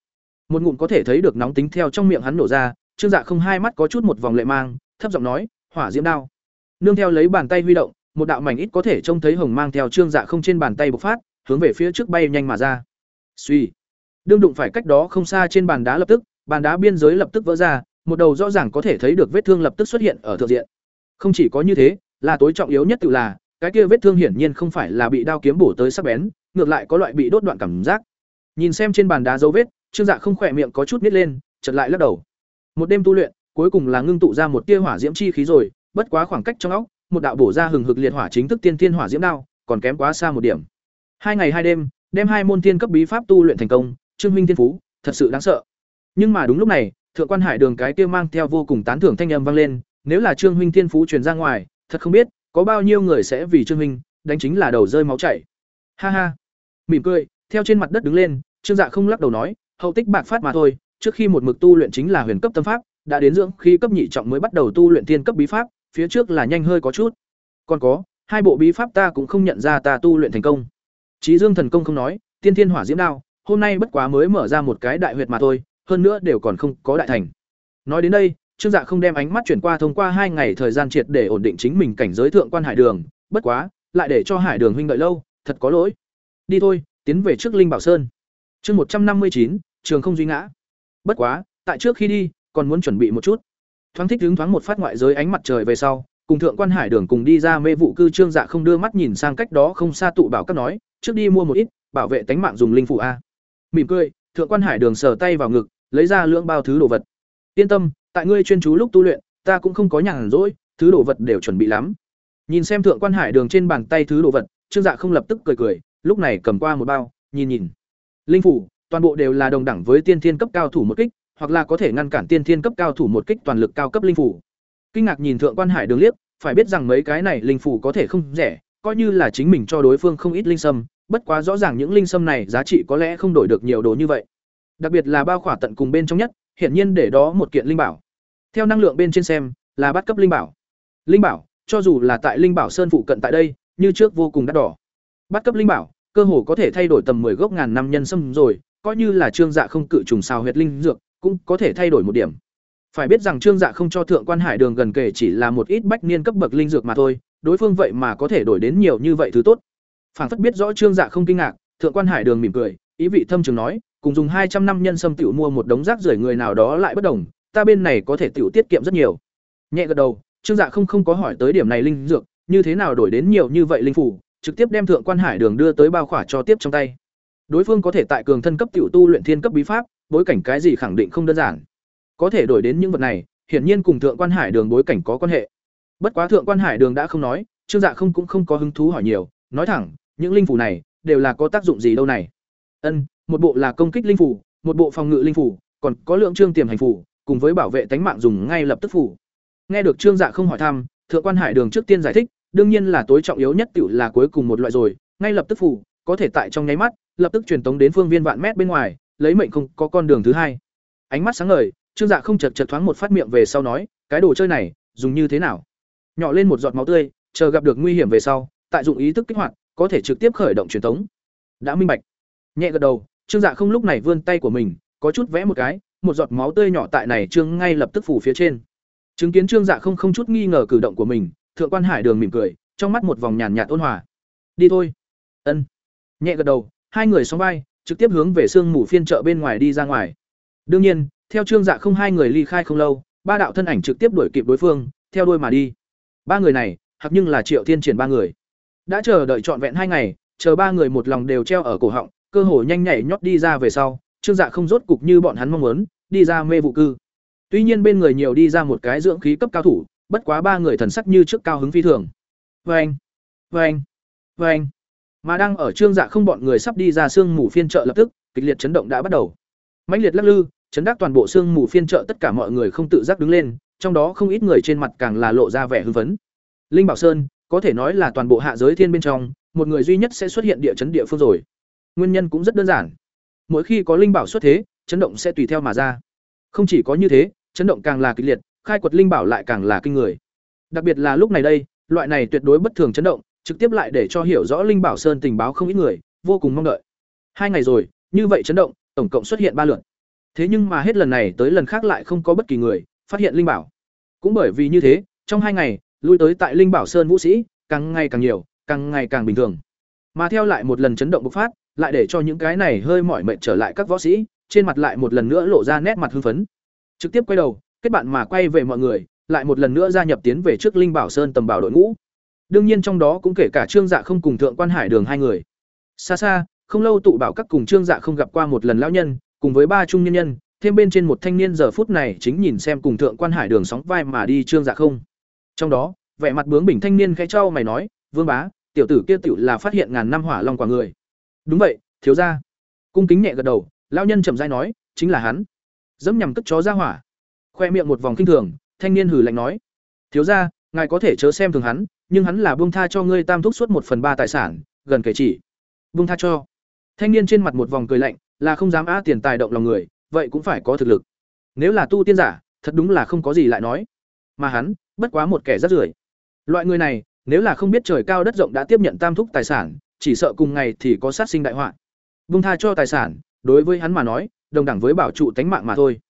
Một ngụm có thể thấy được nóng tính theo trong miệng hắn nổ ra, Trương Dạ không hai mắt có chút một vòng lệ mang, thấp giọng nói, "Hỏa diễm đao." Nương theo lấy bàn tay huy động, một đạo mảnh ít có thể trông thấy hồng mang theo Trương Dạ không trên bàn tay bộc phát, hướng về phía trước bay nhanh mà ra. Suy. Đương đụng phải cách đó không xa trên bàn đá lập tức, bàn đá biên giới lập tức vỡ ra, một đầu rõ ràng có thể thấy được vết thương lập tức xuất hiện ở thượng diện. Không chỉ có như thế, là tối trọng yếu nhất tự là, cái kia vết thương hiển nhiên không phải là bị đao kiếm bổ tới sắc bén, ngược lại có loại bị đốt đoạn cảm giác. Nhìn xem trên bàn đá dấu vết, Trương Dạ không khỏe miệng có chút nít lên, chật lại lắc đầu. Một đêm tu luyện, cuối cùng là ngưng tụ ra một tia hỏa diễm chi khí rồi, bất quá khoảng cách trong óc, một đạo bổ ra hừng hực liệt hỏa chính thức tiên thiên hỏa diễm đao, còn kém quá xa một điểm. Hai ngày hai đêm, đem hai môn tiên cấp bí pháp tu luyện thành công, Trương huynh thiên phú, thật sự đáng sợ. Nhưng mà đúng lúc này, thượng quan hải đường cái kia mang theo vô cùng tán thưởng thanh âm vang lên, nếu là Trương huynh thiên phú truyền ra ngoài, thật không biết có bao nhiêu người sẽ vì Trương huynh đánh chính là đầu rơi máu chảy. Ha ha. Mỉm cười, theo trên mặt đất đứng lên, Trương Dạ không lắc đầu nói, hậu tích bạc phát mà thôi, trước khi một mực tu luyện chính là huyền cấp tâm pháp, đã đến dưỡng khi cấp nhị trọng mới bắt đầu tu luyện tiên cấp bí pháp, phía trước là nhanh hơi có chút. Còn có, hai bộ bí pháp ta cũng không nhận ra ta tu luyện thành công. Chí Dương thần công không nói, tiên thiên hỏa diễm đao, hôm nay bất quá mới mở ra một cái đại huyệt mà thôi, hơn nữa đều còn không có đại thành. Nói đến đây, Trương Dạ không đem ánh mắt chuyển qua thông qua hai ngày thời gian triệt để ổn định chính mình cảnh giới thượng quan hải đường, bất quá, lại để cho Hải Đường huynh đợi lâu, thật có lỗi. Đi thôi, tiến về trước Linh Bảo Sơn. Chương một trăm năm mươi chín, trường không duy ngã. Bất quá, tại trước khi đi, còn muốn chuẩn bị một chút. Thoáng thích hứng thoáng một phát ngoại giới ánh mặt trời về sau, cùng thượng quan hải đường cùng đi ra mê vụ cư trương dạ không đưa mắt nhìn sang cách đó không xa tụ bảo các nói, trước đi mua một ít, bảo vệ tánh mạng dùng linh phụ a. Mỉm cười, thượng quan hải đường sờ tay vào ngực, lấy ra lượng bao thứ đồ vật. Yên tâm, tại ngươi chuyên chú lúc tu luyện, ta cũng không có nhàn rỗi, thứ đồ vật đều chuẩn bị lắm. Nhìn xem thượng quan hải đường trên bàn tay thứ đồ vật, Trương Dạ không lập tức cười cười, lúc này cầm qua một bao, nhìn nhìn. Linh phủ, toàn bộ đều là đồng đẳng với tiên thiên cấp cao thủ một kích, hoặc là có thể ngăn cản tiên thiên cấp cao thủ một kích toàn lực cao cấp linh phủ. Kinh ngạc nhìn thượng quan hải đường liếc, phải biết rằng mấy cái này linh phủ có thể không rẻ, coi như là chính mình cho đối phương không ít linh sâm, bất quá rõ ràng những linh sâm này giá trị có lẽ không đổi được nhiều đồ như vậy. Đặc biệt là bao khỏa tận cùng bên trong nhất, hiển nhiên để đó một kiện linh bảo. Theo năng lượng bên trên xem, là bắt cấp linh bảo. Linh bảo, cho dù là tại linh bảo sơn phụ cận tại đây, như trước vô cùng đắt đỏ. Bắt cấp linh bảo, cơ hồ có thể thay đổi tầm 10 gốc ngàn năm nhân sâm rồi, coi như là trương dạ không cự trùng sao huyệt linh dược, cũng có thể thay đổi một điểm. Phải biết rằng Trương Dạ không cho thượng quan hải đường gần kể chỉ là một ít bách niên cấp bậc linh dược mà thôi, đối phương vậy mà có thể đổi đến nhiều như vậy thứ tốt. Phản phất biết rõ Trương Dạ không kinh ngạc, thượng quan hải đường mỉm cười, ý vị thâm trường nói, cùng dùng hai trăm năm nhân sâm tiểu mua một đống rác rưởi người nào đó lại bất đồng, ta bên này có thể tiểu tiết kiệm rất nhiều. Nhẹ gật đầu, Trương Dạ không không có hỏi tới điểm này linh dược, như thế nào đổi đến nhiều như vậy linh phủ, trực tiếp đem thượng quan hải đường đưa tới bao khỏa cho tiếp trong tay. Đối phương có thể tại cường thân cấp tiểu tu luyện thiên cấp bí pháp, bối cảnh cái gì khẳng định không đơn giản. Có thể đổi đến những vật này, hiển nhiên cùng thượng quan hải đường bối cảnh có quan hệ. Bất quá thượng quan hải đường đã không nói, Trương Dạ không cũng không có hứng thú hỏi nhiều, nói thẳng, những linh phủ này đều là có tác dụng gì đâu này. Ân, một bộ là công kích linh phủ, một bộ phòng ngự linh phủ, còn có lượng trương tiềm hành phủ, cùng với bảo vệ tánh mạng dùng ngay lập tức phủ. Nghe được Trương Dạ không hỏi thăm, thượng quan hải đường trước tiên giải thích, đương nhiên là tối trọng yếu nhất tiểu là cuối cùng một loại rồi, ngay lập tức phủ, có thể tại trong nháy mắt, lập tức truyền tống đến phương viên vạn mét bên ngoài, lấy mệnh không có con đường thứ hai. Ánh mắt sáng ngời, Trương Dạ không chật chật thoáng một phát miệng về sau nói, cái đồ chơi này, dùng như thế nào? Nhỏ lên một giọt máu tươi, chờ gặp được nguy hiểm về sau, tại dụng ý thức kích hoạt, có thể trực tiếp khởi động truyền tống. Đã minh bạch. Nhẹ gật đầu, Trương Dạ không lúc này vươn tay của mình, có chút vẽ một cái, một giọt máu tươi nhỏ tại này trương ngay lập tức phủ phía trên. Chứng kiến Trương Dạ không không chút nghi ngờ cử động của mình, Thượng quan Hải Đường mỉm cười, trong mắt một vòng nhàn nhạt ôn hòa. "Đi thôi." Ân. Nhẹ gật đầu, hai người song vai, trực tiếp hướng về sương mù phiên chợ bên ngoài đi ra ngoài. Đương nhiên, theo Trương Dạ không hai người ly khai không lâu, ba đạo thân ảnh trực tiếp đuổi kịp đối phương, theo đuôi mà đi. Ba người này, hoặc nhưng là Triệu Thiên Triển ba người. Đã chờ đợi trọn vẹn hai ngày, chờ ba người một lòng đều treo ở cổ họng, cơ hồ nhanh nhảy nhót đi ra về sau, Trương Dạ không rốt cục như bọn hắn mong muốn, đi ra mê vụ cư. Tuy nhiên bên người nhiều đi ra một cái dưỡng khí cấp cao thủ, bất quá ba người thần sắc như trước cao hứng phi thường. Oeng, oeng, oeng. Mà đang ở Trương Dạ không bọn người sắp đi ra xương mù phiên chợ lập tức, kịch liệt chấn động đã bắt đầu. Mãnh liệt lắc lư, chấn đắc toàn bộ xương mù phiên chợ tất cả mọi người không tự giác đứng lên, trong đó không ít người trên mặt càng là lộ ra vẻ hưng phấn. Linh Bảo Sơn, có thể nói là toàn bộ hạ giới thiên bên trong, một người duy nhất sẽ xuất hiện địa chấn địa phương rồi. Nguyên nhân cũng rất đơn giản. Mỗi khi có linh bảo xuất thế, chấn động sẽ tùy theo mà ra. Không chỉ có như thế, chấn động càng là kịch liệt, khai quật linh bảo lại càng là kinh người. Đặc biệt là lúc này đây, loại này tuyệt đối bất thường chấn động, trực tiếp lại để cho hiểu rõ linh bảo sơn tình báo không ít người, vô cùng mong đợi. Hai ngày rồi, như vậy chấn động, tổng cộng xuất hiện ba lượt. Thế nhưng mà hết lần này tới lần khác lại không có bất kỳ người phát hiện linh bảo. Cũng bởi vì như thế, trong hai ngày, lui tới tại linh bảo sơn vũ sĩ, càng ngày càng nhiều, càng ngày càng bình thường. Mà theo lại một lần chấn động bộc phát, lại để cho những cái này hơi mỏi mệt trở lại các võ sĩ, trên mặt lại một lần nữa lộ ra nét mặt hưng phấn. Trực tiếp quay đầu, kết bạn mà quay về mọi người, lại một lần nữa gia nhập tiến về trước Linh Bảo Sơn tầm bảo đội ngũ. Đương nhiên trong đó cũng kể cả Trương Dạ không cùng Thượng Quan Hải Đường hai người. Xa xa, không lâu tụ bảo các cùng Trương Dạ không gặp qua một lần lão nhân, cùng với ba trung nhân nhân, thêm bên trên một thanh niên giờ phút này chính nhìn xem cùng Thượng Quan Hải Đường sóng vai mà đi Trương Dạ không. Trong đó, vẻ mặt bướng bỉnh thanh niên khẽ trao mày nói, "Vương bá, tiểu tử kia tiểu là phát hiện ngàn năm hỏa long quả người." "Đúng vậy, thiếu gia." Cung kính nhẹ gật đầu, lão nhân chậm rãi nói, "Chính là hắn." Dẫm nhằm cất chó ra hỏa. Khoe miệng một vòng kinh thường, thanh niên hử lạnh nói: "Thiếu gia, ngài có thể chớ xem thường hắn, nhưng hắn là buông tha cho ngươi tam thúc suốt một phần ba tài sản, gần kể chỉ. Buông tha cho." Thanh niên trên mặt một vòng cười lạnh, là không dám á tiền tài động lòng người, vậy cũng phải có thực lực. Nếu là tu tiên giả, thật đúng là không có gì lại nói. Mà hắn, bất quá một kẻ rất rưởi. Loại người này, nếu là không biết trời cao đất rộng đã tiếp nhận tam thúc tài sản, chỉ sợ cùng ngày thì có sát sinh đại họa. Buông tha cho tài sản, đối với hắn mà nói, đồng đẳng với bảo trụ tánh mạng mà thôi.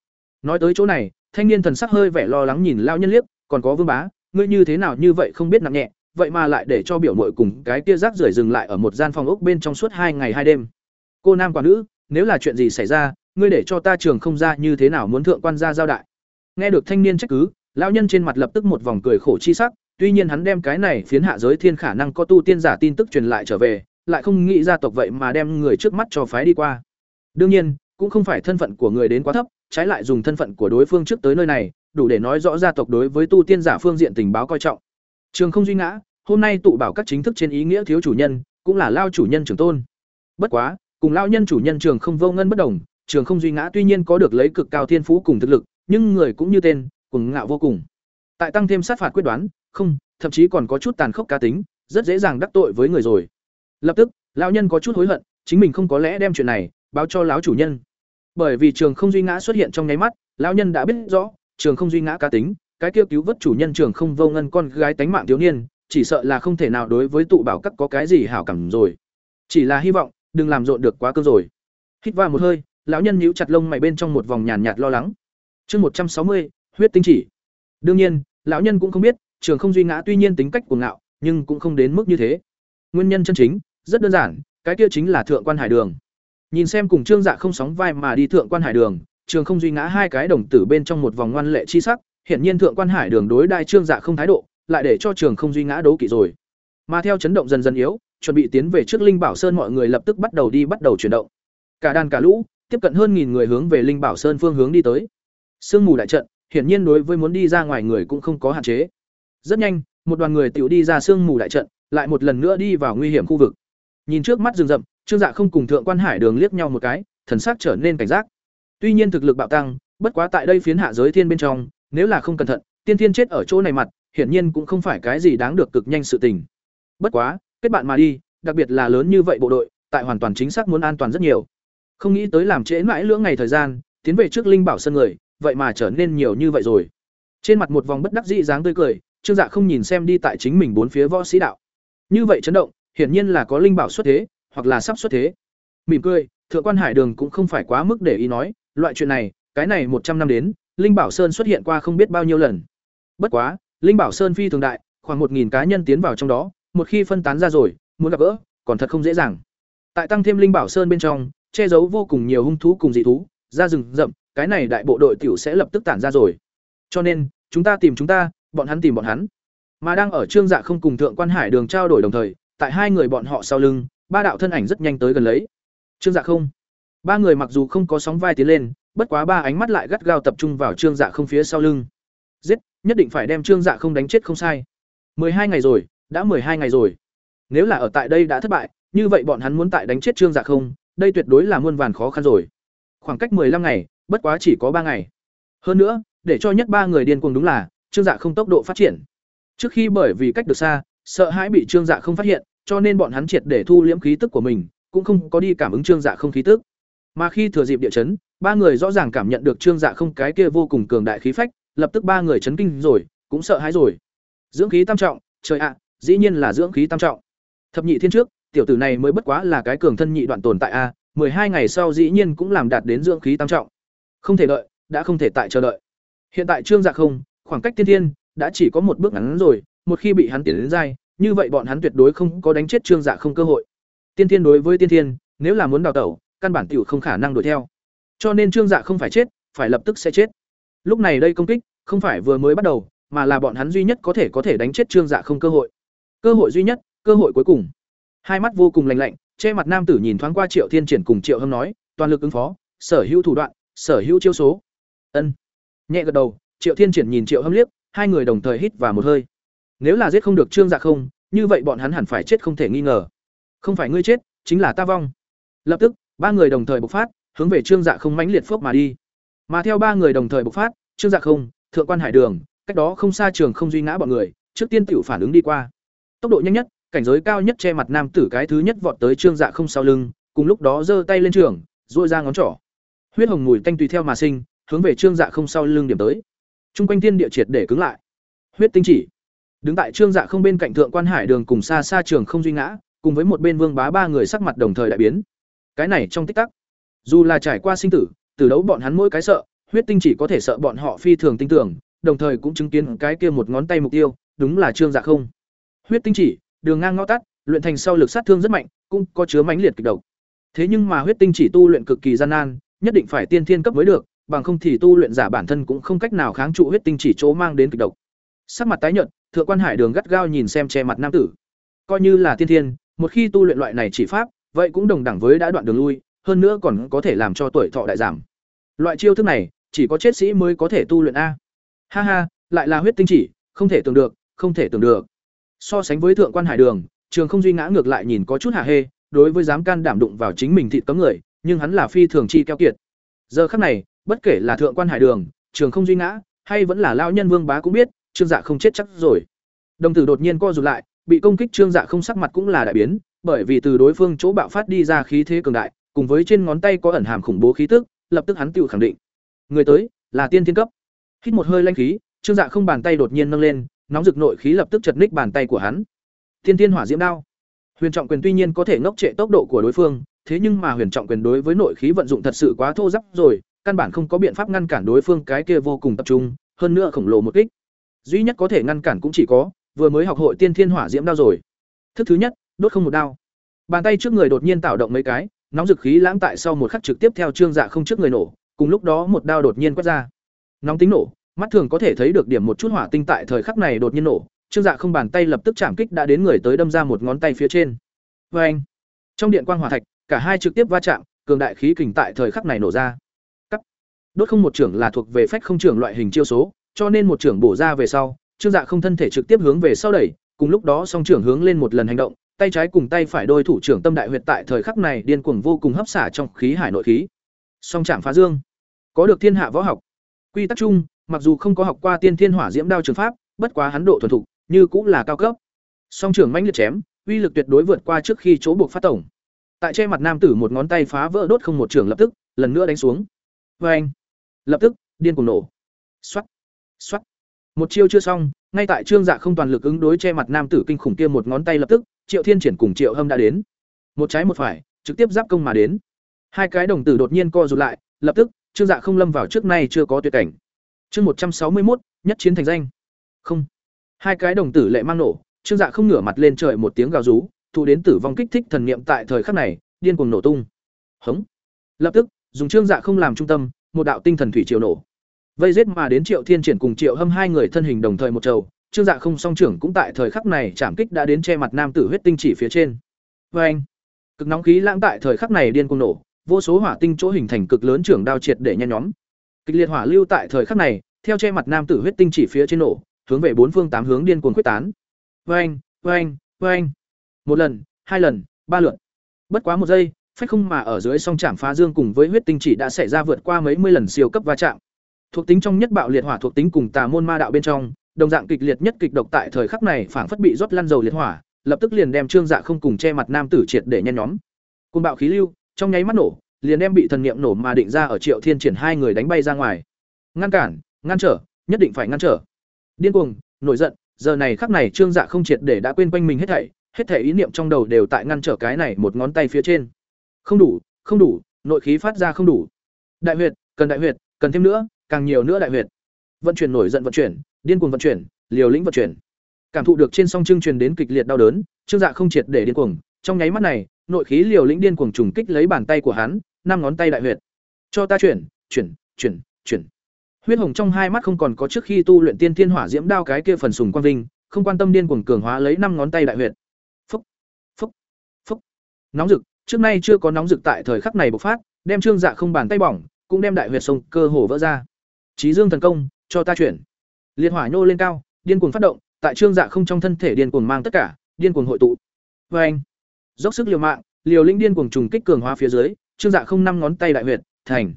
Nói tới chỗ này, thanh niên thần sắc hơi vẻ lo lắng nhìn lao nhân liếc, còn có Vương bá, ngươi như thế nào như vậy không biết nặng nhẹ, vậy mà lại để cho biểu muội cùng cái kia rác rưởi dừng lại ở một gian phòng ốc bên trong suốt hai ngày hai đêm. Cô nam quả nữ, nếu là chuyện gì xảy ra, ngươi để cho ta trường không ra như thế nào muốn thượng quan gia giao đại. Nghe được thanh niên trách cứ, lão nhân trên mặt lập tức một vòng cười khổ chi sắc, tuy nhiên hắn đem cái này phiến hạ giới thiên khả năng có tu tiên giả tin tức truyền lại trở về, lại không nghĩ gia tộc vậy mà đem người trước mắt cho phái đi qua. Đương nhiên, cũng không phải thân phận của người đến quá thấp, trái lại dùng thân phận của đối phương trước tới nơi này, đủ để nói rõ gia tộc đối với tu tiên giả phương diện tình báo coi trọng. Trường không duy ngã, hôm nay tụ bảo các chính thức trên ý nghĩa thiếu chủ nhân, cũng là lao chủ nhân trưởng tôn. Bất quá, cùng lao nhân chủ nhân trường không vô ngân bất đồng, trường không duy ngã tuy nhiên có được lấy cực cao thiên phú cùng thực lực, nhưng người cũng như tên, cùng ngạo vô cùng. Tại tăng thêm sát phạt quyết đoán, không, thậm chí còn có chút tàn khốc cá tính, rất dễ dàng đắc tội với người rồi. Lập tức, lão nhân có chút hối hận, chính mình không có lẽ đem chuyện này báo cho lão chủ nhân. Bởi vì trường không duy ngã xuất hiện trong nháy mắt, lão nhân đã biết rõ, trường không duy ngã cá tính, cái kia cứu vớt chủ nhân trường không vô ngân con gái tánh mạng thiếu niên, chỉ sợ là không thể nào đối với tụ bảo các có cái gì hảo cảm rồi. Chỉ là hy vọng, đừng làm rộn được quá cơ rồi. Hít vào một hơi, lão nhân nhíu chặt lông mày bên trong một vòng nhàn nhạt lo lắng. Chương một trăm sáu mươi, huyết tinh chỉ. Đương nhiên, lão nhân cũng không biết, Trường Không Duy Ngã tuy nhiên tính cách cuồng ngạo, nhưng cũng không đến mức như thế. Nguyên nhân chân chính, rất đơn giản, cái kia chính là thượng quan hải đường. Nhìn xem cùng Trương Dạ không sóng vai mà đi thượng quan hải đường, Trường Không Duy Ngã hai cái đồng tử bên trong một vòng ngoan lệ chi sắc, hiển nhiên thượng quan hải đường đối đại Trương Dạ không thái độ, lại để cho Trường Không Duy Ngã đấu kỵ rồi. Mà theo chấn động dần dần yếu, chuẩn bị tiến về trước Linh Bảo Sơn mọi người lập tức bắt đầu đi bắt đầu chuyển động. Cả đàn cả lũ, tiếp cận hơn nghìn người hướng về Linh Bảo Sơn phương hướng đi tới. Sương mù đại trận, hiển nhiên đối với muốn đi ra ngoài người cũng không có hạn chế. Rất nhanh, một đoàn người tiểu đi ra sương mù đại trận, lại một lần nữa đi vào nguy hiểm khu vực. Nhìn trước mắt rừng rậm, Trương Dạ không cùng Thượng Quan Hải Đường liếc nhau một cái, thần sắc trở nên cảnh giác. Tuy nhiên thực lực bạo tăng, bất quá tại đây phiến hạ giới thiên bên trong, nếu là không cẩn thận, tiên thiên chết ở chỗ này mặt, hiển nhiên cũng không phải cái gì đáng được cực nhanh sự tình. Bất quá, kết bạn mà đi, đặc biệt là lớn như vậy bộ đội, tại hoàn toàn chính xác muốn an toàn rất nhiều. Không nghĩ tới làm trễ mãi lưỡng ngày thời gian, tiến về trước Linh Bảo sân người, vậy mà trở nên nhiều như vậy rồi. Trên mặt một vòng bất đắc dĩ dáng tươi cười, Trương Dạ không nhìn xem đi tại chính mình bốn phía võ sĩ đạo. Như vậy chấn động, hiển nhiên là có linh bảo xuất thế, hoặc là sắp xuất thế. Mỉm cười, Thượng quan Hải Đường cũng không phải quá mức để ý nói, loại chuyện này, cái này một trăm năm đến, Linh Bảo Sơn xuất hiện qua không biết bao nhiêu lần. Bất quá, Linh Bảo Sơn phi thường đại, khoảng một nghìn cá nhân tiến vào trong đó, một khi phân tán ra rồi, muốn gặp gỡ, còn thật không dễ dàng. Tại tăng thêm Linh Bảo Sơn bên trong, che giấu vô cùng nhiều hung thú cùng dị thú, ra rừng rậm, cái này đại bộ đội tiểu sẽ lập tức tản ra rồi. Cho nên, chúng ta tìm chúng ta, bọn hắn tìm bọn hắn. Mà đang ở Trương Dạ không cùng Thượng Quan Hải Đường trao đổi đồng thời, tại hai người bọn họ sau lưng, ba đạo thân ảnh rất nhanh tới gần lấy. Trương Dạ không. Ba người mặc dù không có sóng vai tiến lên, bất quá ba ánh mắt lại gắt gao tập trung vào Trương Dạ không phía sau lưng. Giết, nhất định phải đem Trương Dạ không đánh chết không sai. hai ngày rồi, đã hai ngày rồi. Nếu là ở tại đây đã thất bại, như vậy bọn hắn muốn tại đánh chết Trương Dạ không, đây tuyệt đối là muôn vàn khó khăn rồi. Khoảng cách 15 ngày, bất quá chỉ có ba ngày. Hơn nữa, để cho nhất ba người điên cuồng đúng là, Trương Dạ không tốc độ phát triển. Trước khi bởi vì cách được xa, sợ hãi bị Trương Dạ không phát hiện, cho nên bọn hắn triệt để thu liễm khí tức của mình, cũng không có đi cảm ứng Trương Dạ không khí tức. Mà khi thừa dịp địa chấn, ba người rõ ràng cảm nhận được Trương Dạ không cái kia vô cùng cường đại khí phách, lập tức ba người chấn kinh rồi, cũng sợ hãi rồi. Dưỡng khí tam trọng, trời ạ, dĩ nhiên là dưỡng khí tam trọng. Thập nhị thiên trước, tiểu tử này mới bất quá là cái cường thân nhị đoạn tồn tại a, hai ngày sau dĩ nhiên cũng làm đạt đến dưỡng khí tam trọng. Không thể đợi, đã không thể tại chờ đợi. Hiện tại Trương Dạ không, khoảng cách tiên thiên đã chỉ có một bước ngắn rồi, một khi bị hắn tiến đến giai, như vậy bọn hắn tuyệt đối không có đánh chết Trương Dạ không cơ hội. Tiên thiên đối với tiên thiên, nếu là muốn đào tẩu, căn bản tiểu không khả năng đuổi theo. Cho nên Trương Dạ không phải chết, phải lập tức sẽ chết. Lúc này đây công kích, không phải vừa mới bắt đầu, mà là bọn hắn duy nhất có thể có thể đánh chết Trương Dạ không cơ hội. Cơ hội duy nhất, cơ hội cuối cùng. Hai mắt vô cùng lạnh lạnh, che mặt nam tử nhìn thoáng qua Triệu Thiên Triển cùng Triệu Hâm nói, toàn lực ứng phó, sở hữu thủ đoạn, sở hữu chiêu số. Ân. Nhẹ gật đầu, Triệu Thiên Triển nhìn Triệu Hâm liếc, hai người đồng thời hít vào một hơi. Nếu là giết không được Trương Dạ không, như vậy bọn hắn hẳn phải chết không thể nghi ngờ. Không phải ngươi chết, chính là ta vong. Lập tức, ba người đồng thời bộc phát, hướng về Trương Dạ không mãnh liệt phước mà đi. Mà theo ba người đồng thời bộc phát, Trương Dạ không, Thượng quan Hải Đường, cách đó không xa trường không duy ngã bọn người, trước tiên tiểu phản ứng đi qua. Tốc độ nhanh nhất, cảnh giới cao nhất che mặt nam tử cái thứ nhất vọt tới Trương Dạ không sau lưng, cùng lúc đó giơ tay lên trường, dội ra ngón trỏ. Huyết hồng mùi tanh tùy theo mà sinh, hướng về Trương Dạ không sau lưng điểm tới. Trung quanh thiên địa triệt để cứng lại. Huyết tinh chỉ. Đứng tại Trương Dạ không bên cạnh thượng quan Hải Đường cùng xa xa trường không duy ngã, cùng với một bên Vương Bá ba người sắc mặt đồng thời đại biến. Cái này trong tích tắc, dù là trải qua sinh tử, từ đấu bọn hắn mỗi cái sợ, huyết tinh chỉ có thể sợ bọn họ phi thường tinh tưởng, đồng thời cũng chứng kiến cái kia một ngón tay mục tiêu, đúng là Trương Dạ không. Huyết tinh chỉ, đường ngang ngõ tắt, luyện thành sau lực sát thương rất mạnh, cũng có chứa mãnh liệt kịch độc. Thế nhưng mà huyết tinh chỉ tu luyện cực kỳ gian nan, nhất định phải tiên thiên cấp mới được, bằng không thì tu luyện giả bản thân cũng không cách nào kháng trụ huyết tinh chỉ chỗ mang đến kịch độc. Sắc mặt tái nhợt, Thượng quan Hải Đường gắt gao nhìn xem che mặt nam tử. Coi như là tiên thiên, một khi tu luyện loại này chỉ pháp, vậy cũng đồng đẳng với đã đoạn đường lui, hơn nữa còn có thể làm cho tuổi thọ đại giảm. Loại chiêu thức này, chỉ có chết sĩ mới có thể tu luyện a. Ha ha, lại là huyết tinh chỉ, không thể tưởng được, không thể tưởng được. So sánh với thượng quan hải đường, Trường Không Duy ngã ngược lại nhìn có chút hạ hê, đối với dám can đảm đụng vào chính mình thịt cấm người, nhưng hắn là phi thường chi keo kiệt. Giờ khắc này, bất kể là thượng quan hải đường, Trường Không Duy ngã, hay vẫn là lao nhân Vương Bá cũng biết, Trương Dạ không chết chắc rồi. Đồng tử đột nhiên co rụt lại, bị công kích Trương Dạ không sắc mặt cũng là đại biến, bởi vì từ đối phương chỗ bạo phát đi ra khí thế cường đại, cùng với trên ngón tay có ẩn hàm khủng bố khí tức, lập tức hắn tự khẳng định, người tới là tiên thiên cấp. Hít một hơi lanh khí, Trương Dạ không bàn tay đột nhiên nâng lên, nóng rực nội khí lập tức chật ních bàn tay của hắn. Tiên thiên hỏa diễm đao. Huyền trọng quyền tuy nhiên có thể ngốc trệ tốc độ của đối phương, thế nhưng mà huyền trọng quyền đối với nội khí vận dụng thật sự quá thô ráp rồi, căn bản không có biện pháp ngăn cản đối phương cái kia vô cùng tập trung, hơn nữa khổng lồ một kích. Duy nhất có thể ngăn cản cũng chỉ có, vừa mới học hội tiên thiên hỏa diễm đao rồi. Thức thứ nhất, đốt không một đao. Bàn tay trước người đột nhiên tạo động mấy cái, nóng dực khí lãng tại sau một khắc trực tiếp theo trương dạ không trước người nổ, cùng lúc đó một đao đột nhiên quét ra. Nóng tính nổ, mắt thường có thể thấy được điểm một chút hỏa tinh tại thời khắc này đột nhiên nổ, trương dạ không bàn tay lập tức chạm kích đã đến người tới đâm ra một ngón tay phía trên. Và anh, trong điện quang hỏa thạch, cả hai trực tiếp va chạm, cường đại khí kình tại thời khắc này nổ ra. Cắt. Đốt không một trưởng là thuộc về phách không trưởng loại hình chiêu số, cho nên một trưởng bổ ra về sau, trương dạ không thân thể trực tiếp hướng về sau đẩy, cùng lúc đó song trưởng hướng lên một lần hành động, tay trái cùng tay phải đôi thủ trưởng tâm đại huyệt tại thời khắc này điên cuồng vô cùng hấp xả trong khí hải nội khí. Song chạm phá dương, có được thiên hạ võ học. Quy tắc chung, mặc dù không có học qua tiên thiên hỏa diễm đao trường pháp, bất quá hắn độ thuần thục, như cũng là cao cấp. Song trưởng mãnh liệt chém, uy lực tuyệt đối vượt qua trước khi chỗ buộc phát tổng. Tại che mặt nam tử một ngón tay phá vỡ đốt không một trưởng lập tức, lần nữa đánh xuống. Oeng! Lập tức, điên cuồng nổ. Soát, soát. Một chiêu chưa xong, ngay tại trương dạ không toàn lực ứng đối che mặt nam tử kinh khủng kia một ngón tay lập tức, Triệu Thiên Triển cùng Triệu Hâm đã đến. Một trái một phải, trực tiếp giáp công mà đến. Hai cái đồng tử đột nhiên co rụt lại, lập tức, Trương Dạ không lâm vào trước nay chưa có tuyệt cảnh. Chương một trăm sáu mươi một, nhất chiến thành danh. Không. Hai cái đồng tử lệ mang nổ, Trương Dạ không ngửa mặt lên trời một tiếng gào rú, thụ đến tử vong kích thích thần niệm tại thời khắc này, điên cuồng nổ tung. Hống. Lập tức, dùng Trương Dạ không làm trung tâm, một đạo tinh thần thủy triều nổ. Vây giết mà đến Triệu Thiên Triển cùng Triệu Hâm hai người thân hình đồng thời một trầu, Trương Dạ không song trưởng cũng tại thời khắc này chạm kích đã đến che mặt nam tử huyết tinh chỉ phía trên. Và anh, cực nóng khí lãng tại thời khắc này điên cuồng nổ, vô số hỏa tinh chỗ hình thành cực lớn trưởng đao triệt để nhen nhóm. Kịch liệt hỏa lưu tại thời khắc này, theo che mặt nam tử huyết tinh chỉ phía trên nổ, hướng về bốn phương tám hướng điên cuồng quyết tán. Oeng, oeng, oeng. Một lần, hai lần, ba lượt. Bất quá một giây, phách không mà ở dưới song chạm phá dương cùng với huyết tinh chỉ đã xảy ra vượt qua mấy mươi lần siêu cấp va chạm. Thuộc tính trong nhất bạo liệt hỏa thuộc tính cùng tà môn ma đạo bên trong, đồng dạng kịch liệt nhất kịch độc tại thời khắc này phảng phất bị rót lăn dầu liệt hỏa, lập tức liền đem Trương Dạ không cùng che mặt nam tử triệt để nhen nhóm. côn bạo khí lưu, trong nháy mắt nổ, liền đem bị thần niệm nổ mà định ra ở Triệu Thiên triển hai người đánh bay ra ngoài. Ngăn cản, ngăn trở, nhất định phải ngăn trở. Điên cuồng, nổi giận, giờ này khắc này Trương Dạ không triệt để đã quên quanh mình hết thảy, hết thảy ý niệm trong đầu đều tại ngăn trở cái này một ngón tay phía trên. Không đủ, không đủ, nội khí phát ra không đủ. Đại huyệt, cần đại huyệt, cần thêm nữa, càng nhiều nữa đại huyệt. Vận chuyển nổi giận vận chuyển, điên cuồng vận chuyển, liều lĩnh vận chuyển. Cảm thụ được trên song trưng truyền đến kịch liệt đau đớn, Trương Dạ không triệt để điên cuồng, trong nháy mắt này, nội khí liều lĩnh điên cuồng trùng kích lấy bàn tay của hắn, năm ngón tay đại huyệt. Cho ta chuyển, chuyển, chuyển, chuyển. huyết hồng trong hai mắt không còn có trước khi tu luyện tiên thiên hỏa diễm đao cái kia phần sùng quang vinh không quan tâm điên cuồng cường hóa lấy năm ngón tay đại huyệt phúc phúc phúc nóng rực trước nay chưa có nóng rực tại thời khắc này bộc phát đem trương dạ không bàn tay bỏng cũng đem đại huyệt sông cơ hồ vỡ ra trí dương thần công, cho ta chuyển. Liệt hỏa nhô lên cao, điên cuồng phát động, tại trương dạ không trong thân thể điên cuồng mang tất cả, điên cuồng hội tụ. Vê anh, dốc sức liều mạng, liều linh điên cuồng trùng kích cường hóa phía dưới, trương dạ không năm ngón tay đại huyệt, thành.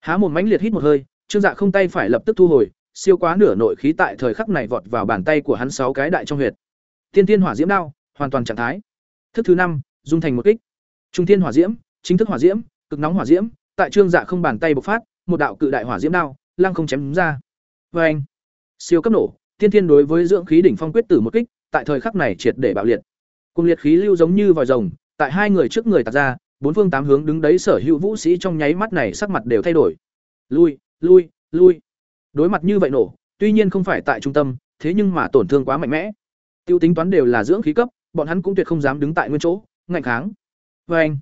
Há một mãnh liệt hít một hơi, trương dạ không tay phải lập tức thu hồi, siêu quá nửa nội khí tại thời khắc này vọt vào bàn tay của hắn sáu cái đại trong huyệt. Tiên tiên hỏa diễm đao, hoàn toàn trạng thái. Thức thứ năm, dung thành một kích. Trung tiên hỏa diễm, chính thức hỏa diễm, cực nóng hỏa diễm, tại trương dạ không bàn tay bộc phát, một đạo cự đại hỏa diễm đao lăng không chém đúng ra. Và anh. Siêu cấp nổ, tiên Thiên đối với dưỡng khí đỉnh phong quyết tử một kích, tại thời khắc này triệt để bạo liệt. Cùng liệt khí lưu giống như vòi rồng, tại hai người trước người tạt ra, bốn phương tám hướng đứng đấy sở hữu vũ sĩ trong nháy mắt này sắc mặt đều thay đổi. Lui lui lui. Đối mặt như vậy nổ, tuy nhiên không phải tại trung tâm, thế nhưng mà tổn thương quá mạnh mẽ. Tiêu tính toán đều là dưỡng khí cấp, bọn hắn cũng tuyệt không dám đứng tại nguyên chỗ, ngạnh kháng. Và anh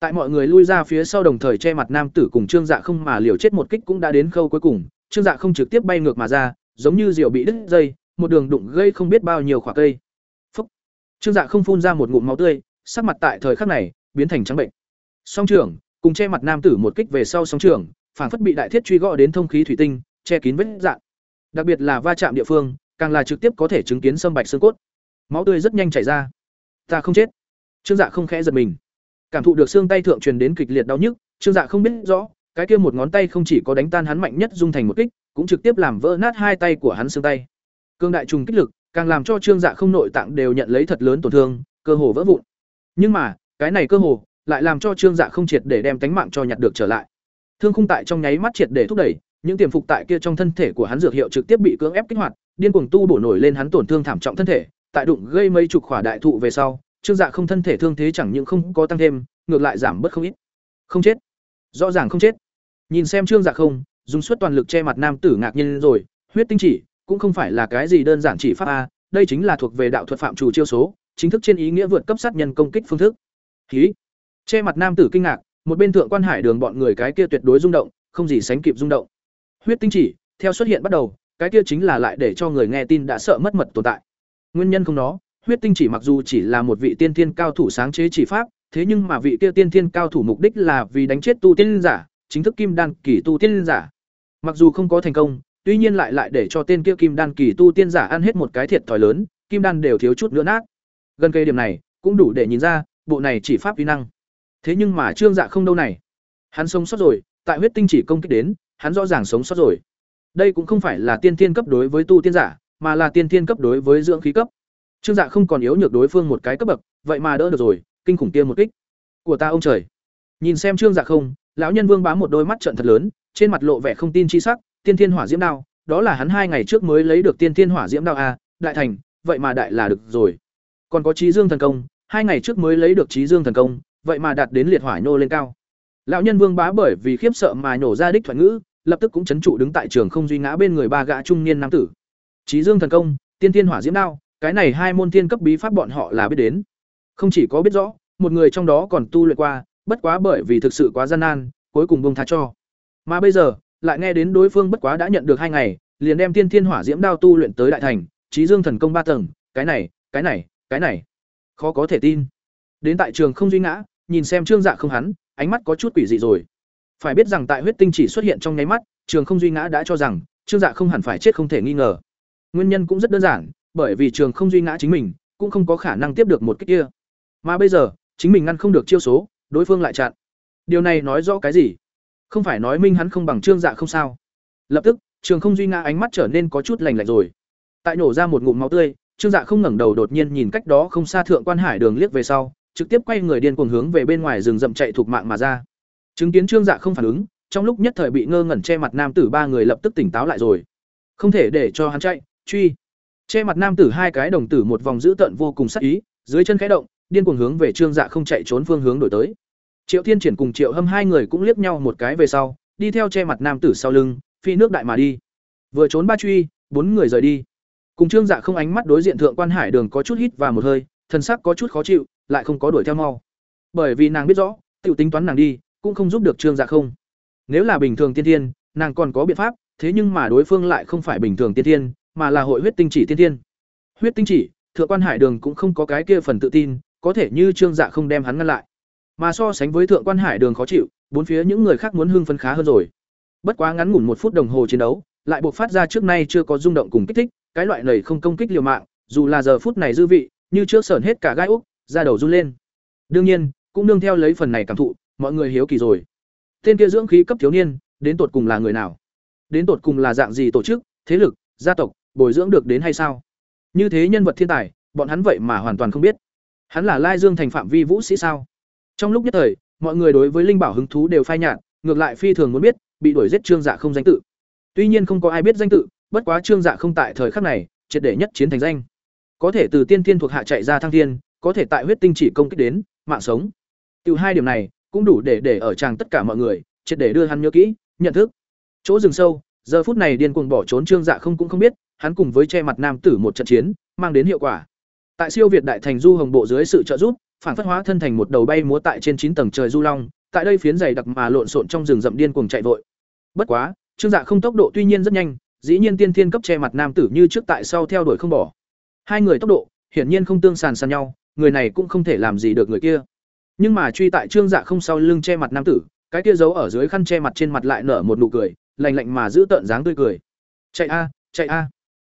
tại mọi người lui ra phía sau đồng thời che mặt nam tử cùng trương dạ không mà liều chết một kích cũng đã đến khâu cuối cùng. Trương dạ không trực tiếp bay ngược mà ra, giống như rượu bị đứt dây, một đường đụng gây không biết bao nhiêu khỏa cây. Phúc. Trương dạ không phun ra một ngụm máu tươi, sắc mặt tại thời khắc này biến thành trắng bệnh. Song trưởng, cùng che mặt nam tử một kích về sau song trưởng phản phất bị đại thiết truy gõ đến thông khí thủy tinh, che kín vết dạn đặc biệt là va chạm địa phương, càng là trực tiếp có thể chứng kiến sâm bạch xương cốt. Máu tươi rất nhanh chảy ra. Ta không chết. Trương dạ không khẽ giật mình cảm thụ được xương tay thượng truyền đến kịch liệt đau nhức, trương dạ không biết rõ, cái kia một ngón tay không chỉ có đánh tan hắn mạnh nhất dung thành một kích, cũng trực tiếp làm vỡ nát hai tay của hắn xương tay. Cương đại trùng kích lực, càng làm cho trương dạ không nội tạng đều nhận lấy thật lớn tổn thương, cơ hồ vỡ vụn. Nhưng mà, cái này cơ hồ, lại làm cho trương dạ không triệt để đem tánh mạng cho nhặt được trở lại. Thương khung tại trong nháy mắt triệt để thúc đẩy, những tiềm phục tại kia trong thân thể của hắn dược hiệu trực tiếp bị cưỡng ép kích hoạt, điên cuồng tu bổ nổi lên hắn tổn thương thảm trọng thân thể, tại đụng gây mấy chục khỏa đại thụ về sau trương dạ không thân thể thương thế chẳng những không có tăng thêm, ngược lại giảm bớt không ít. Không chết. Rõ ràng không chết. Nhìn xem trương dạ không, dùng suốt toàn lực che mặt nam tử ngạc nhiên rồi, huyết tinh chỉ, cũng không phải là cái gì đơn giản chỉ pháp a, đây chính là thuộc về đạo thuật phạm chủ chiêu số, chính thức trên ý nghĩa vượt cấp sát nhân công kích phương thức. Khí che mặt nam tử kinh ngạc, một bên thượng quan hải đường bọn người cái kia tuyệt đối rung động, không gì sánh kịp rung động. Huyết tinh chỉ, theo xuất hiện bắt đầu, cái kia chính là lại để cho người nghe tin đã sợ mất mật tồn tại. Nguyên nhân không đó huyết tinh chỉ mặc dù chỉ là một vị tiên thiên cao thủ sáng chế chỉ pháp, thế nhưng mà vị kia tiên thiên cao thủ mục đích là vì đánh chết tu tiên giả, chính thức kim đan kỳ tu tiên giả. Mặc dù không có thành công, tuy nhiên lại lại để cho tên kia kim đan kỳ tu tiên giả ăn hết một cái thiệt thòi lớn, kim đan đều thiếu chút nữa nát. Gần cây điểm này, cũng đủ để nhìn ra, bộ này chỉ pháp vi năng. Thế nhưng mà trương dạ không đâu này. Hắn sống sót rồi, tại huyết tinh chỉ công kích đến, hắn rõ ràng sống sót rồi. Đây cũng không phải là tiên thiên cấp đối với tu tiên giả, mà là tiên thiên cấp đối với dưỡng khí cấp trương dạ không còn yếu nhược đối phương một cái cấp bậc, vậy mà đỡ được rồi, kinh khủng tiên một kích. Của ta ông trời. Nhìn xem trương dạ không, lão nhân vương bám một đôi mắt trận thật lớn, trên mặt lộ vẻ không tin chi sắc, tiên thiên hỏa diễm đao, đó là hắn hai ngày trước mới lấy được tiên thiên hỏa diễm đao a đại thành, vậy mà đại là được rồi. Còn có chí dương thần công, hai ngày trước mới lấy được chí dương thần công, vậy mà đạt đến liệt hỏa nhô lên cao. Lão nhân vương bá bởi vì khiếp sợ mà nổ ra đích thoại ngữ, lập tức cũng chấn trụ đứng tại trường không duy ngã bên người ba gã trung niên nam tử. Chí dương thần công, tiên thiên hỏa diễm đao cái này hai môn thiên cấp bí pháp bọn họ là biết đến. Không chỉ có biết rõ, một người trong đó còn tu luyện qua, bất quá bởi vì thực sự quá gian nan, cuối cùng bông tha cho. Mà bây giờ, lại nghe đến đối phương bất quá đã nhận được hai ngày, liền đem tiên thiên hỏa diễm đao tu luyện tới đại thành trí dương thần công ba tầng, cái này cái này cái này. Khó có thể tin. Đến tại trường không duy ngã, nhìn xem trương dạ không hắn, ánh mắt có chút quỷ dị rồi. Phải biết rằng tại huyết tinh chỉ xuất hiện trong nháy mắt, trường không duy ngã đã cho rằng, trương dạ không hẳn phải chết không thể nghi ngờ. Nguyên nhân cũng rất đơn giản bởi vì trường không duy ngã chính mình, cũng không có khả năng tiếp được một cái kia. Mà bây giờ, chính mình ngăn không được chiêu số, đối phương lại chặn. Điều này nói rõ cái gì? Không phải nói minh hắn không bằng trương dạ không sao. Lập tức, trường không duy ngã ánh mắt trở nên có chút lành lạnh rồi. Tại nổ ra một ngụm máu tươi, trương dạ không ngẩng đầu đột nhiên nhìn cách đó không xa thượng quan hải đường liếc về sau, trực tiếp quay người điên cuồng hướng về bên ngoài rừng rậm chạy thuộc mạng mà ra. Chứng kiến trương dạ không phản ứng, trong lúc nhất thời bị ngơ ngẩn che mặt nam tử ba người lập tức tỉnh táo lại rồi. Không thể để cho hắn chạy, truy che mặt nam tử hai cái đồng tử một vòng dữ tợn vô cùng sắc ý dưới chân khẽ động điên cuồng hướng về trương dạ không chạy trốn phương hướng đổi tới. Triệu thiên triển cùng triệu hâm hai người cũng liếc nhau một cái về sau đi theo che mặt nam tử sau lưng phi nước đại mà đi. Vừa trốn ba truy bốn người rời đi. Cùng trương dạ không ánh mắt đối diện thượng quan hải đường có chút hít và một hơi thân sắc có chút khó chịu lại không có đuổi theo mau. Bởi vì nàng biết rõ tiểu tính toán nàng đi cũng không giúp được trương dạ không. Nếu là bình thường tiên thiên nàng còn có biện pháp thế nhưng mà đối phương lại không phải bình thường tiên thiên, mà là hội huyết tinh chỉ tiên thiên. Huyết tinh chỉ, thượng quan hải đường cũng không có cái kia phần tự tin, có thể như trương dạ không đem hắn ngăn lại. Mà so sánh với thượng quan hải đường khó chịu, bốn phía những người khác muốn hưng phấn khá hơn rồi. Bất quá ngắn ngủn một phút đồng hồ chiến đấu, lại buộc phát ra trước nay chưa có rung động cùng kích thích, cái loại này không công kích liều mạng, dù là giờ phút này dư vị, như trước sởn hết cả gai úc, da đầu run lên. Đương nhiên, cũng nương theo lấy phần này cảm thụ, mọi người hiếu kỳ rồi. Tên kia dưỡng khí cấp thiếu niên, đến tột cùng là người nào? Đến tột cùng là dạng gì tổ chức, thế lực, gia tộc, bồi dưỡng được đến hay sao? Như thế nhân vật thiên tài, bọn hắn vậy mà hoàn toàn không biết. Hắn là Lai Dương thành phạm vi vũ sĩ sao? Trong lúc nhất thời, mọi người đối với linh bảo hứng thú đều phai nhạt, ngược lại phi thường muốn biết, bị đuổi giết Trương Dạ không danh tự. Tuy nhiên không có ai biết danh tự, bất quá Trương Dạ không tại thời khắc này, triệt để nhất chiến thành danh. Có thể từ tiên thiên thuộc hạ chạy ra thăng thiên, có thể tại huyết tinh chỉ công kích đến, mạng sống. Từ hai điểm này, cũng đủ để để ở chàng tất cả mọi người, triệt để đưa hắn nhớ kỹ, nhận thức. Chỗ rừng sâu, giờ phút này điên cuồng bỏ trốn Trương Dạ không cũng không biết, hắn cùng với che mặt nam tử một trận chiến, mang đến hiệu quả. Tại siêu việt đại thành du hồng bộ dưới sự trợ giúp, phản phất hóa thân thành một đầu bay múa tại trên chín tầng trời du long, tại đây phiến dày đặc mà lộn xộn trong rừng rậm điên cuồng chạy vội. Bất quá, Trương Dạ không tốc độ tuy nhiên rất nhanh, dĩ nhiên tiên thiên cấp che mặt nam tử như trước tại sau theo đuổi không bỏ. Hai người tốc độ, hiển nhiên không tương sàn sàn nhau, người này cũng không thể làm gì được người kia. Nhưng mà truy tại Trương Dạ không sau lưng che mặt nam tử, cái kia giấu ở dưới khăn che mặt trên mặt lại nở một nụ cười, lạnh lạnh mà giữ tợn dáng tươi cười. Chạy a, chạy a.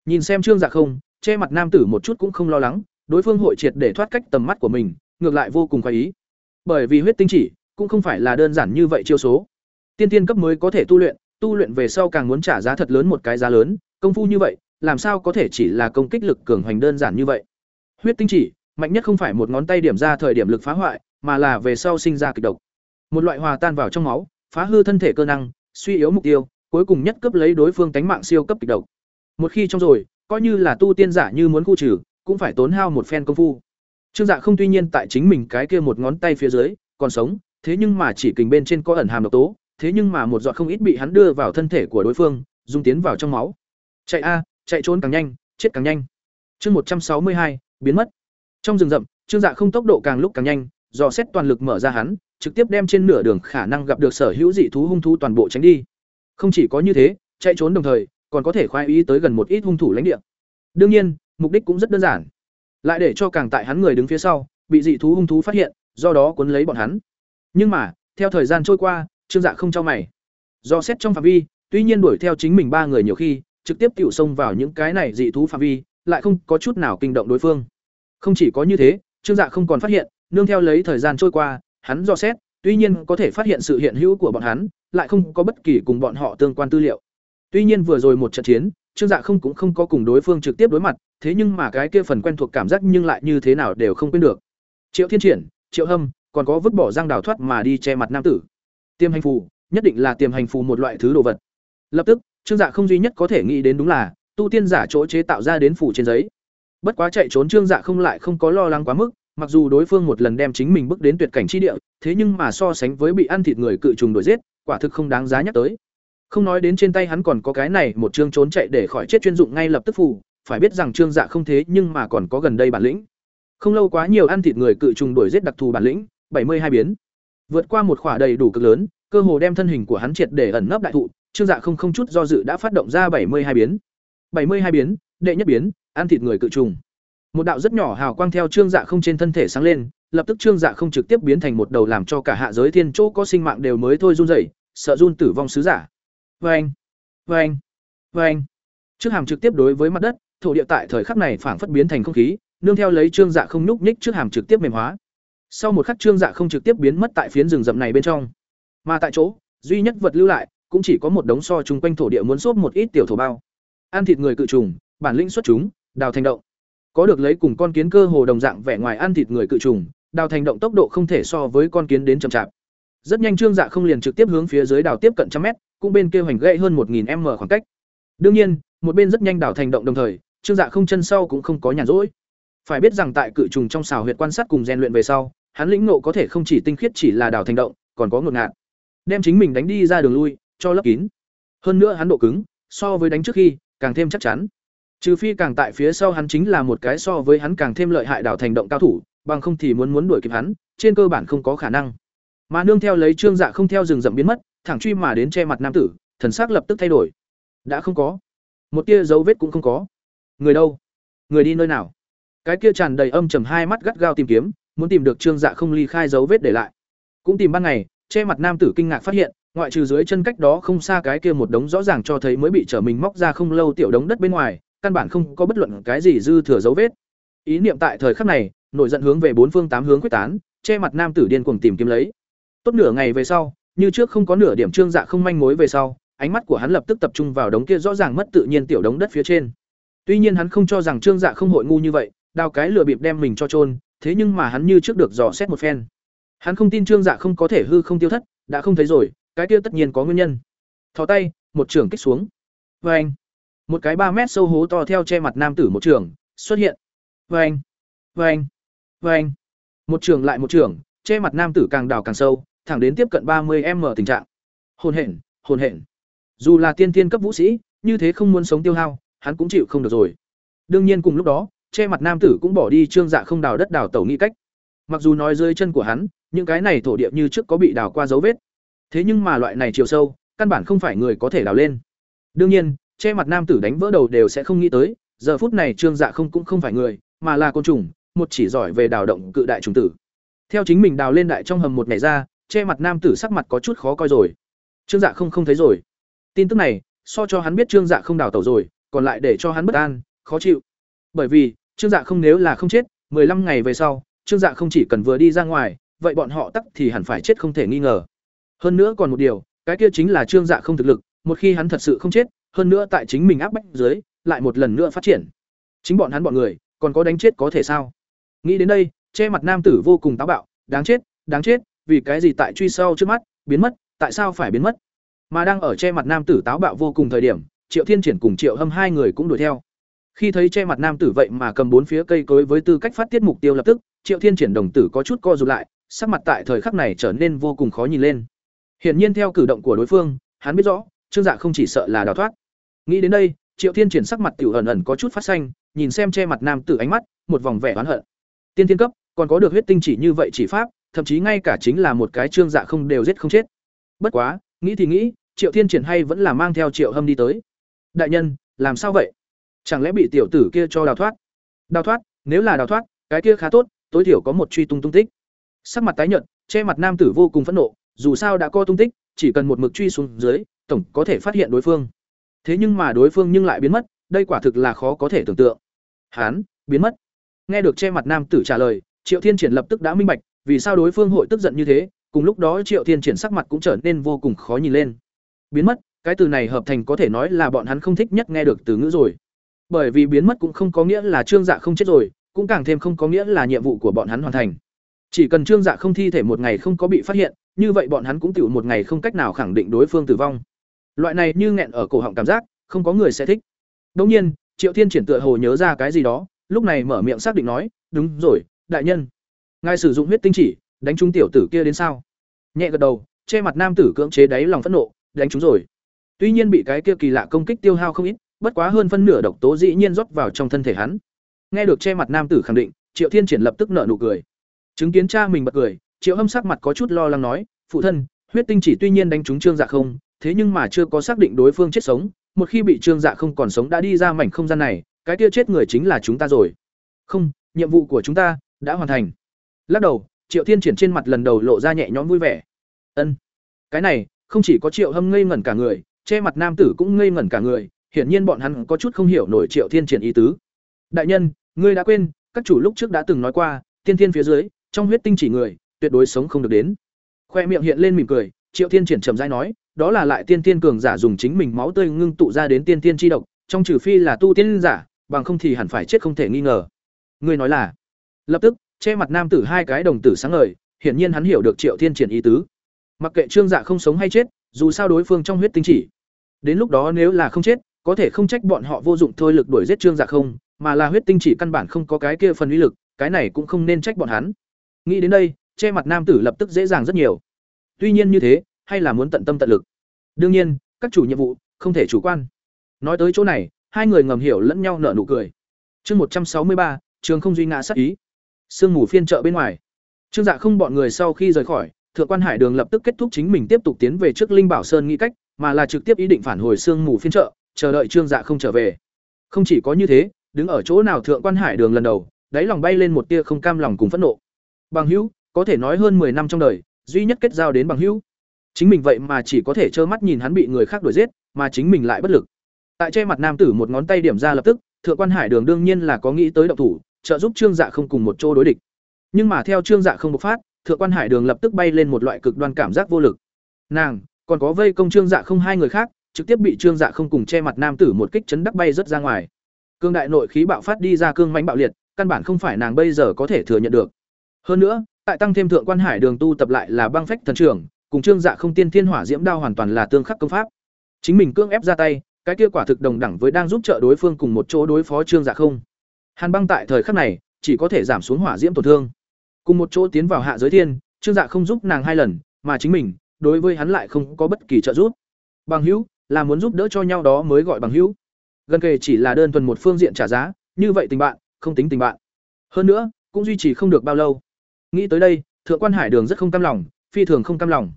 Nhìn xem Trương Dạ không, che mặt nam tử một chút cũng không lo lắng, đối phương hội triệt để thoát cách tầm mắt của mình, ngược lại vô cùng khoái ý. Bởi vì huyết tinh chỉ cũng không phải là đơn giản như vậy chiêu số. Tiên tiên cấp mới có thể tu luyện, tu luyện về sau càng muốn trả giá thật lớn một cái giá lớn, công phu như vậy, làm sao có thể chỉ là công kích lực cường hoành đơn giản như vậy. Huyết tinh chỉ, mạnh nhất không phải một ngón tay điểm ra thời điểm lực phá hoại, mà là về sau sinh ra kịch độc. Một loại hòa tan vào trong máu, phá hư thân thể cơ năng, suy yếu mục tiêu, cuối cùng nhất cấp lấy đối phương tánh mạng siêu cấp kịch độc. Một khi trong rồi, coi như là tu tiên giả như muốn khu trừ, cũng phải tốn hao một phen công phu. Trương Dạ không tuy nhiên tại chính mình cái kia một ngón tay phía dưới còn sống, thế nhưng mà chỉ kình bên trên có ẩn hàm độc tố, thế nhưng mà một giọt không ít bị hắn đưa vào thân thể của đối phương, dung tiến vào trong máu. Chạy a, chạy trốn càng nhanh, chết càng nhanh. Chương một trăm sáu mươi hai biến mất. Trong rừng rậm, Trương Dạ không tốc độ càng lúc càng nhanh, dò xét toàn lực mở ra hắn, trực tiếp đem trên nửa đường khả năng gặp được sở hữu dị thú hung thú toàn bộ tránh đi. Không chỉ có như thế, chạy trốn đồng thời, còn có thể khoái ý tới gần một ít hung thủ lãnh địa. Đương nhiên, mục đích cũng rất đơn giản, lại để cho càng tại hắn người đứng phía sau, bị dị thú hung thú phát hiện, do đó cuốn lấy bọn hắn. Nhưng mà, theo thời gian trôi qua, Trương Dạ không cho mày. Do xét trong phạm vi, tuy nhiên đuổi theo chính mình ba người nhiều khi, trực tiếp tiểu xông vào những cái này dị thú phạm vi, lại không có chút nào kinh động đối phương. Không chỉ có như thế, Trương Dạ không còn phát hiện, nương theo lấy thời gian trôi qua, hắn dò xét, tuy nhiên có thể phát hiện sự hiện hữu của bọn hắn, lại không có bất kỳ cùng bọn họ tương quan tư liệu. Tuy nhiên vừa rồi một trận chiến, Trương Dạ không cũng không có cùng đối phương trực tiếp đối mặt, thế nhưng mà cái kia phần quen thuộc cảm giác nhưng lại như thế nào đều không quên được. Triệu Thiên Triển, Triệu Hâm, còn có vứt bỏ răng đào thoát mà đi che mặt nam tử. Tiềm hành phù, nhất định là tiềm hành phù một loại thứ đồ vật. Lập tức, Trương Dạ không duy nhất có thể nghĩ đến đúng là tu tiên giả chỗ chế tạo ra đến phù trên giấy. Bất quá chạy trốn Trương Dạ không lại không có lo lắng quá mức, mặc dù đối phương một lần đem chính mình bước đến tuyệt cảnh chi địa, thế nhưng mà so sánh với bị ăn thịt người cự trùng đuổi giết, quả thực không đáng giá nhắc tới. Không nói đến trên tay hắn còn có cái này một chương trốn chạy để khỏi chết chuyên dụng ngay lập tức phủ phải biết rằng Trương Dạ không thế nhưng mà còn có gần đây bản lĩnh. Không lâu quá nhiều ăn thịt người cự trùng đuổi giết đặc thù bản lĩnh, bảy mươi hai biến. Vượt qua một khỏa đầy đủ cực lớn, cơ hồ đem thân hình của hắn triệt để ẩn nấp đại thụ, Trương Dạ không không chút do dự đã phát động ra bảy mươi hai biến. bảy mươi hai biến, đệ nhất biến, ăn thịt người cự trùng. Một đạo rất nhỏ hào quang theo Trương Dạ không trên thân thể sáng lên, lập tức Trương Dạ không trực tiếp biến thành một đầu làm cho cả hạ giới thiên chỗ có sinh mạng đều mới thôi run rẩy, sợ run tử vong sứ giả. Oeng, oeng, oeng. Trước hàm trực tiếp đối với mặt đất, thổ địa tại thời khắc này phảng phất biến thành không khí, nương theo lấy Trương Dạ không nhúc nhích trước hàm trực tiếp mềm hóa. Sau một khắc Trương Dạ không trực tiếp biến mất tại phiến rừng rậm này bên trong. Mà tại chỗ, duy nhất vật lưu lại, cũng chỉ có một đống so chung quanh thổ địa muốn xốp một ít tiểu thổ bao. Ăn thịt người cự trùng, bản lĩnh xuất chúng, đào thành động. Có được lấy cùng con kiến cơ hồ đồng dạng vẻ ngoài ăn thịt người cự trùng, đào thành động tốc độ không thể so với con kiến đến chậm chạp. Rất nhanh Trương Dạ không liền trực tiếp hướng phía dưới đào tiếp cận trăm mét, cũng bên kia hoành gãy hơn 1000m khoảng cách. Đương nhiên, một bên rất nhanh đảo thành động đồng thời, Trương Dạ không chân sau cũng không có nhàn rỗi. Phải biết rằng tại cự trùng trong xào huyệt quan sát cùng rèn luyện về sau, hắn lĩnh ngộ có thể không chỉ tinh khiết chỉ là đảo thành động, còn có ngột ngạt. Đem chính mình đánh đi ra đường lui, cho lấp kín. Hơn nữa hắn độ cứng, so với đánh trước khi, càng thêm chắc chắn. Trừ phi càng tại phía sau hắn chính là một cái so với hắn càng thêm lợi hại đảo thành động cao thủ, bằng không thì muốn muốn đuổi kịp hắn, trên cơ bản không có khả năng. Mà nương theo lấy Trương Dạ không theo rừng rậm biến mất, thẳng truy mà đến che mặt nam tử, thần sắc lập tức thay đổi. đã không có. Một tia dấu vết cũng không có. Người đâu? Người đi nơi nào? Cái kia tràn đầy âm trầm hai mắt gắt gao tìm kiếm muốn tìm được trương dạ không ly khai dấu vết để lại. Cũng tìm ban ngày che mặt nam tử kinh ngạc phát hiện ngoại trừ dưới chân cách đó không xa cái kia một đống rõ ràng cho thấy mới bị trở mình móc ra không lâu tiểu đống đất bên ngoài căn bản không có bất luận cái gì dư thừa dấu vết. Ý niệm tại thời khắc này nổi giận hướng về bốn phương tám hướng quyết tán che mặt nam tử điên cuồng tìm kiếm lấy. Tốt nửa ngày về sau như trước không có nửa điểm trương dạ không manh mối về sau, ánh mắt của hắn lập tức tập trung vào đống kia rõ ràng mất tự nhiên tiểu đống đất phía trên. Tuy nhiên hắn không cho rằng trương dạ không hội ngu như vậy, đào cái lừa bịp đem mình cho trôn thế nhưng mà hắn như trước được dò xét một phen. Hắn không tin trương dạ không có thể hư không tiêu thất, đã không thấy rồi, cái kia tất nhiên có nguyên nhân. Thò tay, một trường kích xuống. Vê anh một cái ba mét sâu hố to theo che mặt nam tử một trường xuất hiện. Vê anh vê anh vê anh một trường lại một trường che mặt nam tử càng đào càng sâu thẳng đến tiếp cận ba mươi m tình trạng. Hồn hển hồn hển. Dù là tiên tiên cấp vũ sĩ, như thế không muốn sống tiêu hao, hắn cũng chịu không được rồi. Đương nhiên cùng lúc đó, che mặt nam tử cũng bỏ đi trương dạ không đào đất đào tẩu nghĩ cách. Mặc dù nói dưới chân của hắn, những cái này thổ địa như trước có bị đào qua dấu vết. Thế nhưng mà loại này chiều sâu, căn bản không phải người có thể đào lên. Đương nhiên, che mặt nam tử đánh vỡ đầu đều sẽ không nghĩ tới, giờ phút này trương dạ không cũng không phải người, mà là côn trùng, một chỉ giỏi về đào động cự đại trùng tử. Theo chính mình đào lên đại trong hầm một ngày ra che mặt nam tử sắc mặt có chút khó coi rồi. Trương dạ không không thấy rồi. Tin tức này, so cho hắn biết trương dạ không đào tẩu rồi, còn lại để cho hắn bất an, khó chịu. Bởi vì, trương dạ không nếu là không chết 15 ngày về sau, trương dạ không chỉ cần vừa đi ra ngoài, vậy bọn họ tắc thì hẳn phải chết không thể nghi ngờ. Hơn nữa còn một điều, cái kia chính là trương dạ không thực lực, một khi hắn thật sự không chết, hơn nữa tại chính mình áp bách dưới, lại một lần nữa phát triển. Chính bọn hắn bọn người, còn có đánh chết có thể sao? Nghĩ đến đây, che mặt nam tử vô cùng táo bạo, đáng chết đáng chết vì cái gì tại truy sau trước mắt, biến mất, tại sao phải biến mất? Mà đang ở che mặt nam tử táo bạo vô cùng thời điểm, triệu thiên triển cùng triệu hâm hai người cũng đuổi theo. Khi thấy che mặt nam tử vậy mà cầm bốn phía cây cối với tư cách phát tiết mục tiêu lập tức, triệu thiên triển đồng tử có chút co rụt lại, sắc mặt tại thời khắc này trở nên vô cùng khó nhìn lên. Hiển nhiên theo cử động của đối phương, hắn biết rõ, trương dạ không chỉ sợ là đào thoát. Nghĩ đến đây, triệu thiên triển sắc mặt tiểu ẩn ẩn có chút phát xanh, nhìn xem che mặt nam tử ánh mắt, một vòng vẻ oán hận. Tiên thiên cấp, còn có được huyết tinh chỉ như vậy chỉ pháp thậm chí ngay cả chính là một cái trương dạ không đều giết không chết. Bất quá, nghĩ thì nghĩ, triệu thiên triển hay vẫn là mang theo triệu hâm đi tới. Đại nhân, làm sao vậy? Chẳng lẽ bị tiểu tử kia cho đào thoát? Đào thoát, nếu là đào thoát, cái kia khá tốt, tối thiểu có một truy tung tung tích. Sắc mặt tái nhợt, che mặt nam tử vô cùng phẫn nộ, dù sao đã có tung tích, chỉ cần một mực truy xuống dưới, tổng có thể phát hiện đối phương. Thế nhưng mà đối phương nhưng lại biến mất, đây quả thực là khó có thể tưởng tượng. Hán, biến mất. Nghe được che mặt nam tử trả lời, triệu thiên triển lập tức đã minh bạch vì sao đối phương hội tức giận như thế, cùng lúc đó triệu thiên triển sắc mặt cũng trở nên vô cùng khó nhìn lên. Biến mất, cái từ này hợp thành có thể nói là bọn hắn không thích nhất nghe được từ ngữ rồi. Bởi vì biến mất cũng không có nghĩa là trương dạ không chết rồi, cũng càng thêm không có nghĩa là nhiệm vụ của bọn hắn hoàn thành. Chỉ cần trương dạ không thi thể một ngày không có bị phát hiện, như vậy bọn hắn cũng tự một ngày không cách nào khẳng định đối phương tử vong. Loại này như nghẹn ở cổ họng cảm giác, không có người sẽ thích. Đông nhiên, triệu thiên triển tựa hồ nhớ ra cái gì đó, lúc này mở miệng xác định nói, đúng rồi, đại nhân ngài sử dụng huyết tinh chỉ, đánh trúng tiểu tử kia đến sao? Nhẹ gật đầu, che mặt nam tử cưỡng chế đáy lòng phẫn nộ, đánh trúng rồi. Tuy nhiên bị cái kia kỳ lạ công kích tiêu hao không ít, bất quá hơn phân nửa độc tố dĩ nhiên rót vào trong thân thể hắn. Nghe được che mặt nam tử khẳng định, triệu thiên triển lập tức nở nụ cười. Chứng kiến cha mình bật cười, triệu hâm sắc mặt có chút lo lắng nói, phụ thân, huyết tinh chỉ tuy nhiên đánh trúng trương dạ không, thế nhưng mà chưa có xác định đối phương chết sống, một khi bị trương dạ không còn sống đã đi ra mảnh không gian này, cái kia chết người chính là chúng ta rồi. Không, nhiệm vụ của chúng ta đã hoàn thành lắc đầu, triệu thiên triển trên mặt lần đầu lộ ra nhẹ nhõm vui vẻ. Ân, cái này, không chỉ có triệu hâm ngây ngẩn cả người, che mặt nam tử cũng ngây ngẩn cả người, hiển nhiên bọn hắn có chút không hiểu nổi triệu thiên triển ý tứ. Đại nhân, ngươi đã quên, các chủ lúc trước đã từng nói qua, tiên thiên phía dưới, trong huyết tinh chỉ người, tuyệt đối sống không được đến. Khoe miệng hiện lên mỉm cười, triệu thiên triển trầm dai nói, đó là lại tiên tiên cường giả dùng chính mình máu tươi ngưng tụ ra đến tiên tiên chi độc, trong trừ phi là tu tiên giả, bằng không thì hẳn phải chết không thể nghi ngờ. Ngươi nói là, lập tức che mặt nam tử hai cái đồng tử sáng ngời, hiển nhiên hắn hiểu được triệu thiên triển ý tứ. Mặc kệ trương dạ không sống hay chết, dù sao đối phương trong huyết tinh chỉ. Đến lúc đó nếu là không chết, có thể không trách bọn họ vô dụng thôi lực đuổi giết trương dạ không, mà là huyết tinh chỉ căn bản không có cái kia phần uy lực, cái này cũng không nên trách bọn hắn. Nghĩ đến đây, che mặt nam tử lập tức dễ dàng rất nhiều. Tuy nhiên như thế, hay là muốn tận tâm tận lực. Đương nhiên, các chủ nhiệm vụ không thể chủ quan. Nói tới chỗ này, hai người ngầm hiểu lẫn nhau nở nụ cười. Chương một trăm sáu mươi ba, trường không duy ngã sát ý sương mù phiên chợ bên ngoài. Trương dạ không bọn người sau khi rời khỏi, thượng quan hải đường lập tức kết thúc chính mình tiếp tục tiến về trước linh bảo sơn nghĩ cách, mà là trực tiếp ý định phản hồi sương mù phiên chợ, chờ đợi trương dạ không trở về. Không chỉ có như thế, đứng ở chỗ nào thượng quan hải đường lần đầu, đáy lòng bay lên một tia không cam lòng cùng phẫn nộ. Bằng hữu, có thể nói hơn 10 năm trong đời, duy nhất kết giao đến bằng hữu. Chính mình vậy mà chỉ có thể trơ mắt nhìn hắn bị người khác đuổi giết, mà chính mình lại bất lực. Tại che mặt nam tử một ngón tay điểm ra lập tức, thượng quan hải đường đương nhiên là có nghĩ tới động thủ trợ giúp trương dạ không cùng một chỗ đối địch. Nhưng mà theo trương dạ không bộc phát, thượng quan hải đường lập tức bay lên một loại cực đoan cảm giác vô lực. Nàng, còn có vây công trương dạ không hai người khác, trực tiếp bị trương dạ không cùng che mặt nam tử một kích chấn đắc bay rất ra ngoài. Cương đại nội khí bạo phát đi ra cương mãnh bạo liệt, căn bản không phải nàng bây giờ có thể thừa nhận được. Hơn nữa, tại tăng thêm thượng quan hải đường tu tập lại là băng phách thần trưởng, cùng trương dạ không tiên thiên hỏa diễm đao hoàn toàn là tương khắc công pháp. Chính mình cương ép ra tay, cái kia quả thực đồng đẳng với đang giúp trợ đối phương cùng một chỗ đối phó trương dạ không hàn băng tại thời khắc này, chỉ có thể giảm xuống hỏa diễm tổn thương. Cùng một chỗ tiến vào hạ giới thiên, trương dạ không giúp nàng hai lần, mà chính mình, đối với hắn lại không có bất kỳ trợ giúp. Bằng hữu, là muốn giúp đỡ cho nhau đó mới gọi bằng hữu. Gần kề chỉ là đơn thuần một phương diện trả giá, như vậy tình bạn, không tính tình bạn. Hơn nữa, cũng duy trì không được bao lâu. Nghĩ tới đây, thượng quan hải đường rất không cam lòng, phi thường không cam lòng.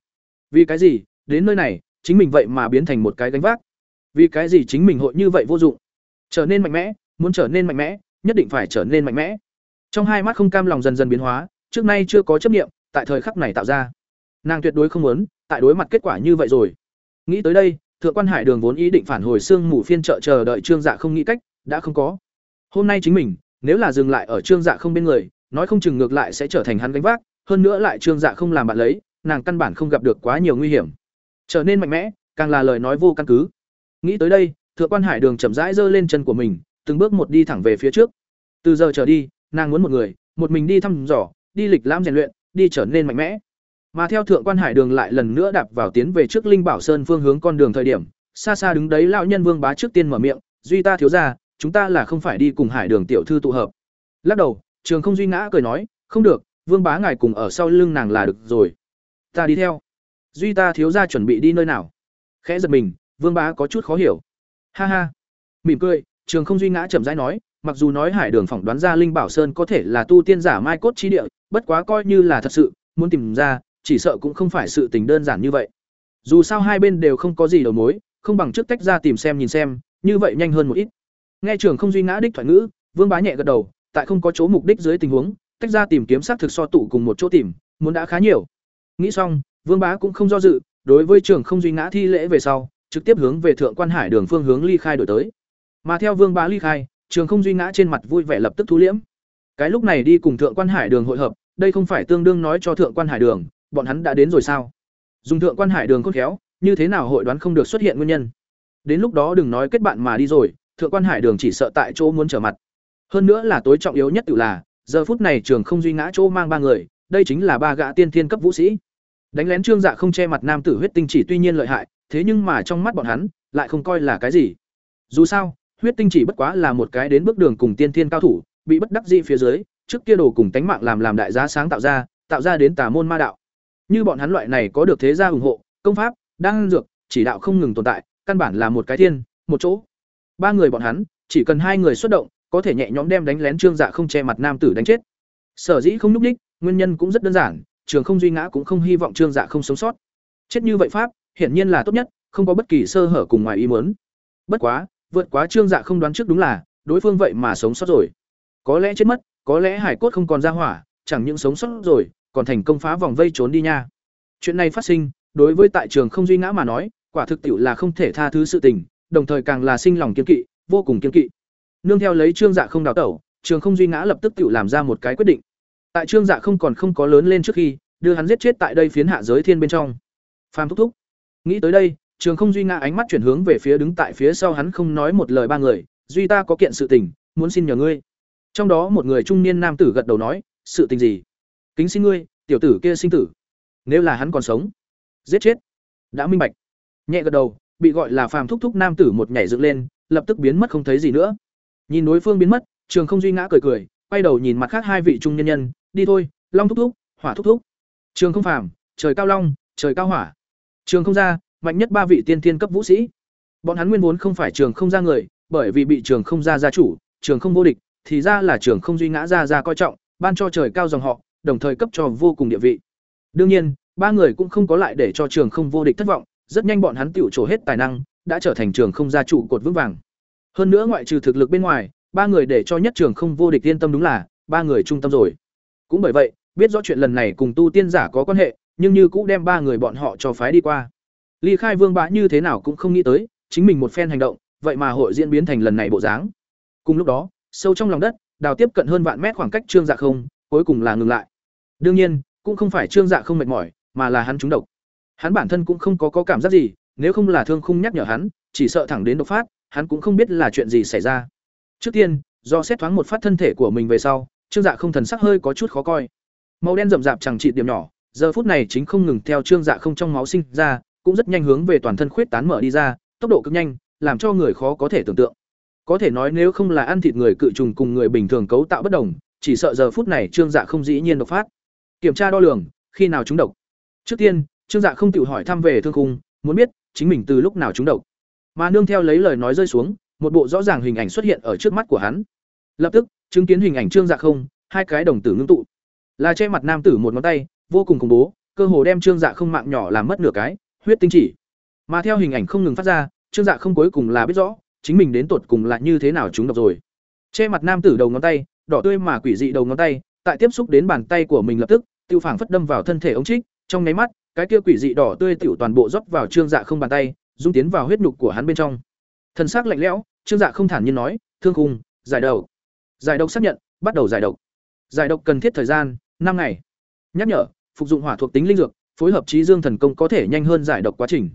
Vì cái gì, đến nơi này, chính mình vậy mà biến thành một cái gánh vác. Vì cái gì chính mình hội như vậy vô dụng? Trở nên mạnh mẽ, muốn trở nên mạnh mẽ nhất định phải trở nên mạnh mẽ. Trong hai mắt không cam lòng dần dần biến hóa, trước nay chưa có chấp nghiệm tại thời khắc này tạo ra. Nàng tuyệt đối không muốn, tại đối mặt kết quả như vậy rồi. Nghĩ tới đây, thượng quan hải đường vốn ý định phản hồi xương mù phiên trợ chờ đợi trương dạ không nghĩ cách, đã không có. Hôm nay chính mình, nếu là dừng lại ở trương dạ không bên người, nói không chừng ngược lại sẽ trở thành hắn gánh vác, hơn nữa lại trương dạ không làm bạn lấy, nàng căn bản không gặp được quá nhiều nguy hiểm. Trở nên mạnh mẽ, càng là lời nói vô căn cứ. Nghĩ tới đây, thượng quan hải đường chậm rãi giơ lên chân của mình, từng bước một đi thẳng về phía trước từ giờ trở đi, nàng muốn một người, một mình đi thăm dò, đi lịch lãm rèn luyện, đi trở nên mạnh mẽ. Mà theo thượng quan hải đường lại lần nữa đạp vào tiến về trước linh bảo sơn phương hướng con đường thời điểm, xa xa đứng đấy lão nhân vương bá trước tiên mở miệng, duy ta thiếu ra chúng ta là không phải đi cùng hải đường tiểu thư tụ hợp. Lắc đầu, trường không duy ngã cười nói, không được, vương bá ngài cùng ở sau lưng nàng là được rồi. Ta đi theo. Duy ta thiếu ra chuẩn bị đi nơi nào? Khẽ giật mình, vương bá có chút khó hiểu. Ha ha. Mỉm cười, trường không duy ngã chậm rãi nói mặc dù nói hải đường phỏng đoán ra linh bảo sơn có thể là tu tiên giả mai cốt chi địa, bất quá coi như là thật sự, muốn tìm ra, chỉ sợ cũng không phải sự tình đơn giản như vậy. Dù sao hai bên đều không có gì đầu mối, không bằng trước tách ra tìm xem nhìn xem, như vậy nhanh hơn một ít. Nghe trường không duy ngã đích thoại ngữ, vương bá nhẹ gật đầu, tại không có chỗ mục đích dưới tình huống, tách ra tìm kiếm xác thực so tụ cùng một chỗ tìm, muốn đã khá nhiều. Nghĩ xong, vương bá cũng không do dự, đối với trường không duy ngã thi lễ về sau, trực tiếp hướng về thượng quan hải đường phương hướng ly khai đổi tới. Mà theo vương bá ly khai trường không duy ngã trên mặt vui vẻ lập tức thu liễm. Cái lúc này đi cùng thượng quan hải đường hội hợp, đây không phải tương đương nói cho thượng quan hải đường, bọn hắn đã đến rồi sao? Dùng thượng quan hải đường khôn khéo, như thế nào hội đoán không được xuất hiện nguyên nhân? Đến lúc đó đừng nói kết bạn mà đi rồi, thượng quan hải đường chỉ sợ tại chỗ muốn trở mặt. Hơn nữa là tối trọng yếu nhất tự là, giờ phút này trường không duy ngã chỗ mang ba người, đây chính là ba gã tiên thiên cấp vũ sĩ. Đánh lén trương dạ không che mặt nam tử huyết tinh chỉ tuy nhiên lợi hại, thế nhưng mà trong mắt bọn hắn, lại không coi là cái gì. Dù sao huyết tinh chỉ bất quá là một cái đến bước đường cùng tiên thiên cao thủ, bị bất đắc dĩ phía dưới, trước kia đồ cùng tánh mạng làm làm đại giá sáng tạo ra tạo ra đến tà môn ma đạo. Như bọn hắn loại này có được thế gia ủng hộ, công pháp đang dược, chỉ đạo không ngừng tồn tại, căn bản là một cái thiên, một chỗ. Ba người bọn hắn, chỉ cần hai người xuất động, có thể nhẹ nhõm đem đánh lén trương dạ không che mặt nam tử đánh chết. Sở dĩ không núp đích, nguyên nhân cũng rất đơn giản, trường không duy ngã cũng không hy vọng trương dạ không sống sót. Chết như vậy pháp, hiển nhiên là tốt nhất, không có bất kỳ sơ hở cùng ngoài ý muốn. Bất quá vượt quá trương dạ không đoán trước đúng là, đối phương vậy mà sống sót rồi. Có lẽ chết mất, có lẽ hải cốt không còn ra hỏa, chẳng những sống sót rồi, còn thành công phá vòng vây trốn đi nha. Chuyện này phát sinh, đối với tại trường không duy ngã mà nói, quả thực tiệu là không thể tha thứ sự tình, đồng thời càng là sinh lòng kiên kỵ, vô cùng kiên kỵ. Nương theo lấy trương dạ không đào tẩu, trường không duy ngã lập tức tiệu làm ra một cái quyết định. Tại trương dạ không còn không có lớn lên trước khi, đưa hắn giết chết tại đây phiến hạ giới thiên bên trong. Phàm thúc thúc. Nghĩ tới đây trường không duy ngã ánh mắt chuyển hướng về phía đứng tại phía sau hắn không nói một lời ba người, duy ta có kiện sự tình, muốn xin nhờ ngươi. Trong đó một người trung niên nam tử gật đầu nói, sự tình gì? Kính xin ngươi, tiểu tử kia sinh tử. Nếu là hắn còn sống, giết chết. Đã minh bạch. Nhẹ gật đầu, bị gọi là phàm thúc thúc nam tử một nhảy dựng lên, lập tức biến mất không thấy gì nữa. Nhìn đối phương biến mất, trường không duy ngã cười cười, quay đầu nhìn mặt khác hai vị trung nhân nhân, đi thôi, long thúc thúc, hỏa thúc thúc. Trường không phàm, trời cao long, trời cao hỏa. Trường không ra mạnh nhất ba vị tiên thiên cấp vũ sĩ bọn hắn nguyên vốn không phải trường không ra người bởi vì bị trường không ra gia chủ trường không vô địch thì ra là trường không duy ngã ra ra coi trọng ban cho trời cao dòng họ đồng thời cấp cho vô cùng địa vị đương nhiên ba người cũng không có lại để cho trường không vô địch thất vọng rất nhanh bọn hắn tựu trổ hết tài năng đã trở thành trường không gia chủ cột vững vàng. Hơn nữa ngoại trừ thực lực bên ngoài, ba người để cho nhất trường không vô địch yên tâm đúng là ba người trung tâm rồi. Cũng bởi vậy, biết rõ chuyện lần này cùng tu tiên giả có quan hệ, nhưng như cũng đem ba người bọn họ cho phái đi qua. Ly Khai Vương bá như thế nào cũng không nghĩ tới, chính mình một phen hành động, vậy mà hội diễn biến thành lần này bộ dáng. Cùng lúc đó, sâu trong lòng đất, đào tiếp cận hơn vạn mét khoảng cách Trương Dạ không, cuối cùng là ngừng lại. Đương nhiên, cũng không phải Trương Dạ không mệt mỏi, mà là hắn trúng độc. Hắn bản thân cũng không có có cảm giác gì, nếu không là thương khung nhắc nhở hắn, chỉ sợ thẳng đến độc phát, hắn cũng không biết là chuyện gì xảy ra. Trước tiên, do xét thoáng một phát thân thể của mình về sau, Trương Dạ không thần sắc hơi có chút khó coi. Màu đen rậm rạp chẳng trị điểm nhỏ, giờ phút này chính không ngừng theo Trương Dạ không trong máu sinh ra, cũng rất nhanh hướng về toàn thân khuyết tán mở đi ra, tốc độ cực nhanh, làm cho người khó có thể tưởng tượng. Có thể nói nếu không là ăn thịt người cự trùng cùng người bình thường cấu tạo bất đồng, chỉ sợ giờ phút này Trương Dạ không dĩ nhiên độc phát. Kiểm tra đo lường, khi nào chúng độc. Trước tiên, Trương Dạ không tự hỏi thăm về thương khung, muốn biết chính mình từ lúc nào chúng độc. Mà nương theo lấy lời nói rơi xuống, một bộ rõ ràng hình ảnh xuất hiện ở trước mắt của hắn. Lập tức, chứng kiến hình ảnh Trương Dạ không, hai cái đồng tử ngưng tụ. Là che mặt nam tử một ngón tay, vô cùng khủng bố, cơ hồ đem Trương Dạ không mạng nhỏ làm mất nửa cái, huyết tinh chỉ. Mà theo hình ảnh không ngừng phát ra, Trương Dạ không cuối cùng là biết rõ, chính mình đến tột cùng là như thế nào chúng độc rồi. Che mặt nam tử đầu ngón tay, đỏ tươi mà quỷ dị đầu ngón tay, tại tiếp xúc đến bàn tay của mình lập tức, tiêu phảng phất đâm vào thân thể ống trích, trong nháy mắt, cái kia quỷ dị đỏ tươi tiểu toàn bộ rót vào Trương Dạ không bàn tay, dung tiến vào huyết nhục của hắn bên trong. Thân xác lạnh lẽo, Trương Dạ không thản nhiên nói, "Thương khung, giải độc." Giải độc xác nhận, bắt đầu giải độc. Giải độc cần thiết thời gian năm ngày. Nhắc nhở, phục dụng hỏa thuộc tính linh dược, phối hợp trí dương thần công có thể nhanh hơn giải độc quá trình.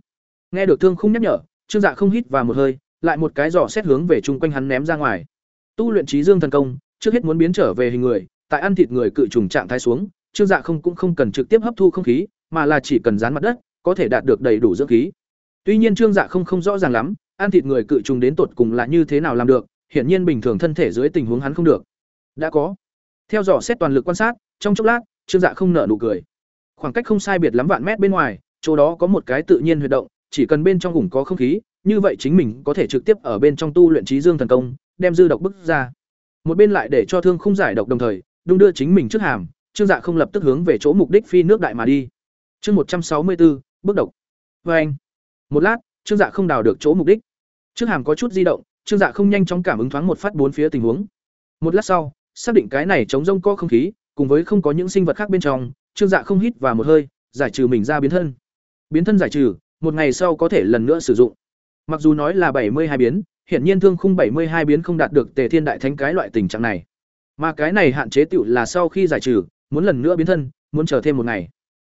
Nghe được Thương Khung nhắc nhở, Trương Dạ không hít vào một hơi, lại một cái giỏ xét hướng về chung quanh hắn ném ra ngoài. Tu luyện trí dương thần công, trước hết muốn biến trở về hình người, tại ăn thịt người cự trùng trạng thái xuống, Trương Dạ không cũng không cần trực tiếp hấp thu không khí, mà là chỉ cần dán mặt đất, có thể đạt được đầy đủ dưỡng khí. Tuy nhiên Trương Dạ không không rõ ràng lắm, ăn thịt người cự trùng đến tột cùng là như thế nào làm được, hiển nhiên bình thường thân thể dưới tình huống hắn không được. Đã có. Theo dõi xét toàn lực quan sát, trong chốc lát, Trương Dạ không nở nụ cười. Khoảng cách không sai biệt lắm vạn mét bên ngoài, chỗ đó có một cái tự nhiên huy động, chỉ cần bên trong ủng có không khí, như vậy chính mình có thể trực tiếp ở bên trong tu luyện trí dương thần công, đem dư độc bức ra. Một bên lại để cho thương không giải độc đồng thời, đung đưa chính mình trước hàm, Trương Dạ không lập tức hướng về chỗ mục đích phi nước đại mà đi. Chương một trăm sáu mươi bốn, bước độc. Và anh. Một lát, Trương Dạ không đào được chỗ mục đích. Trước hàm có chút di động, Trương Dạ không nhanh chóng cảm ứng thoáng một phát bốn phía tình huống. Một lát sau, xác định cái này chống rông có không khí, cùng với không có những sinh vật khác bên trong, Trương Dạ không hít và một hơi, giải trừ mình ra biến thân. Biến thân giải trừ, một ngày sau có thể lần nữa sử dụng. Mặc dù nói là bảy mươi hai biến, hiển nhiên thương khung bảy mươi hai biến không đạt được Tề Thiên Đại Thánh cái loại tình trạng này. Mà cái này hạn chế tựu là sau khi giải trừ, muốn lần nữa biến thân, muốn chờ thêm một ngày.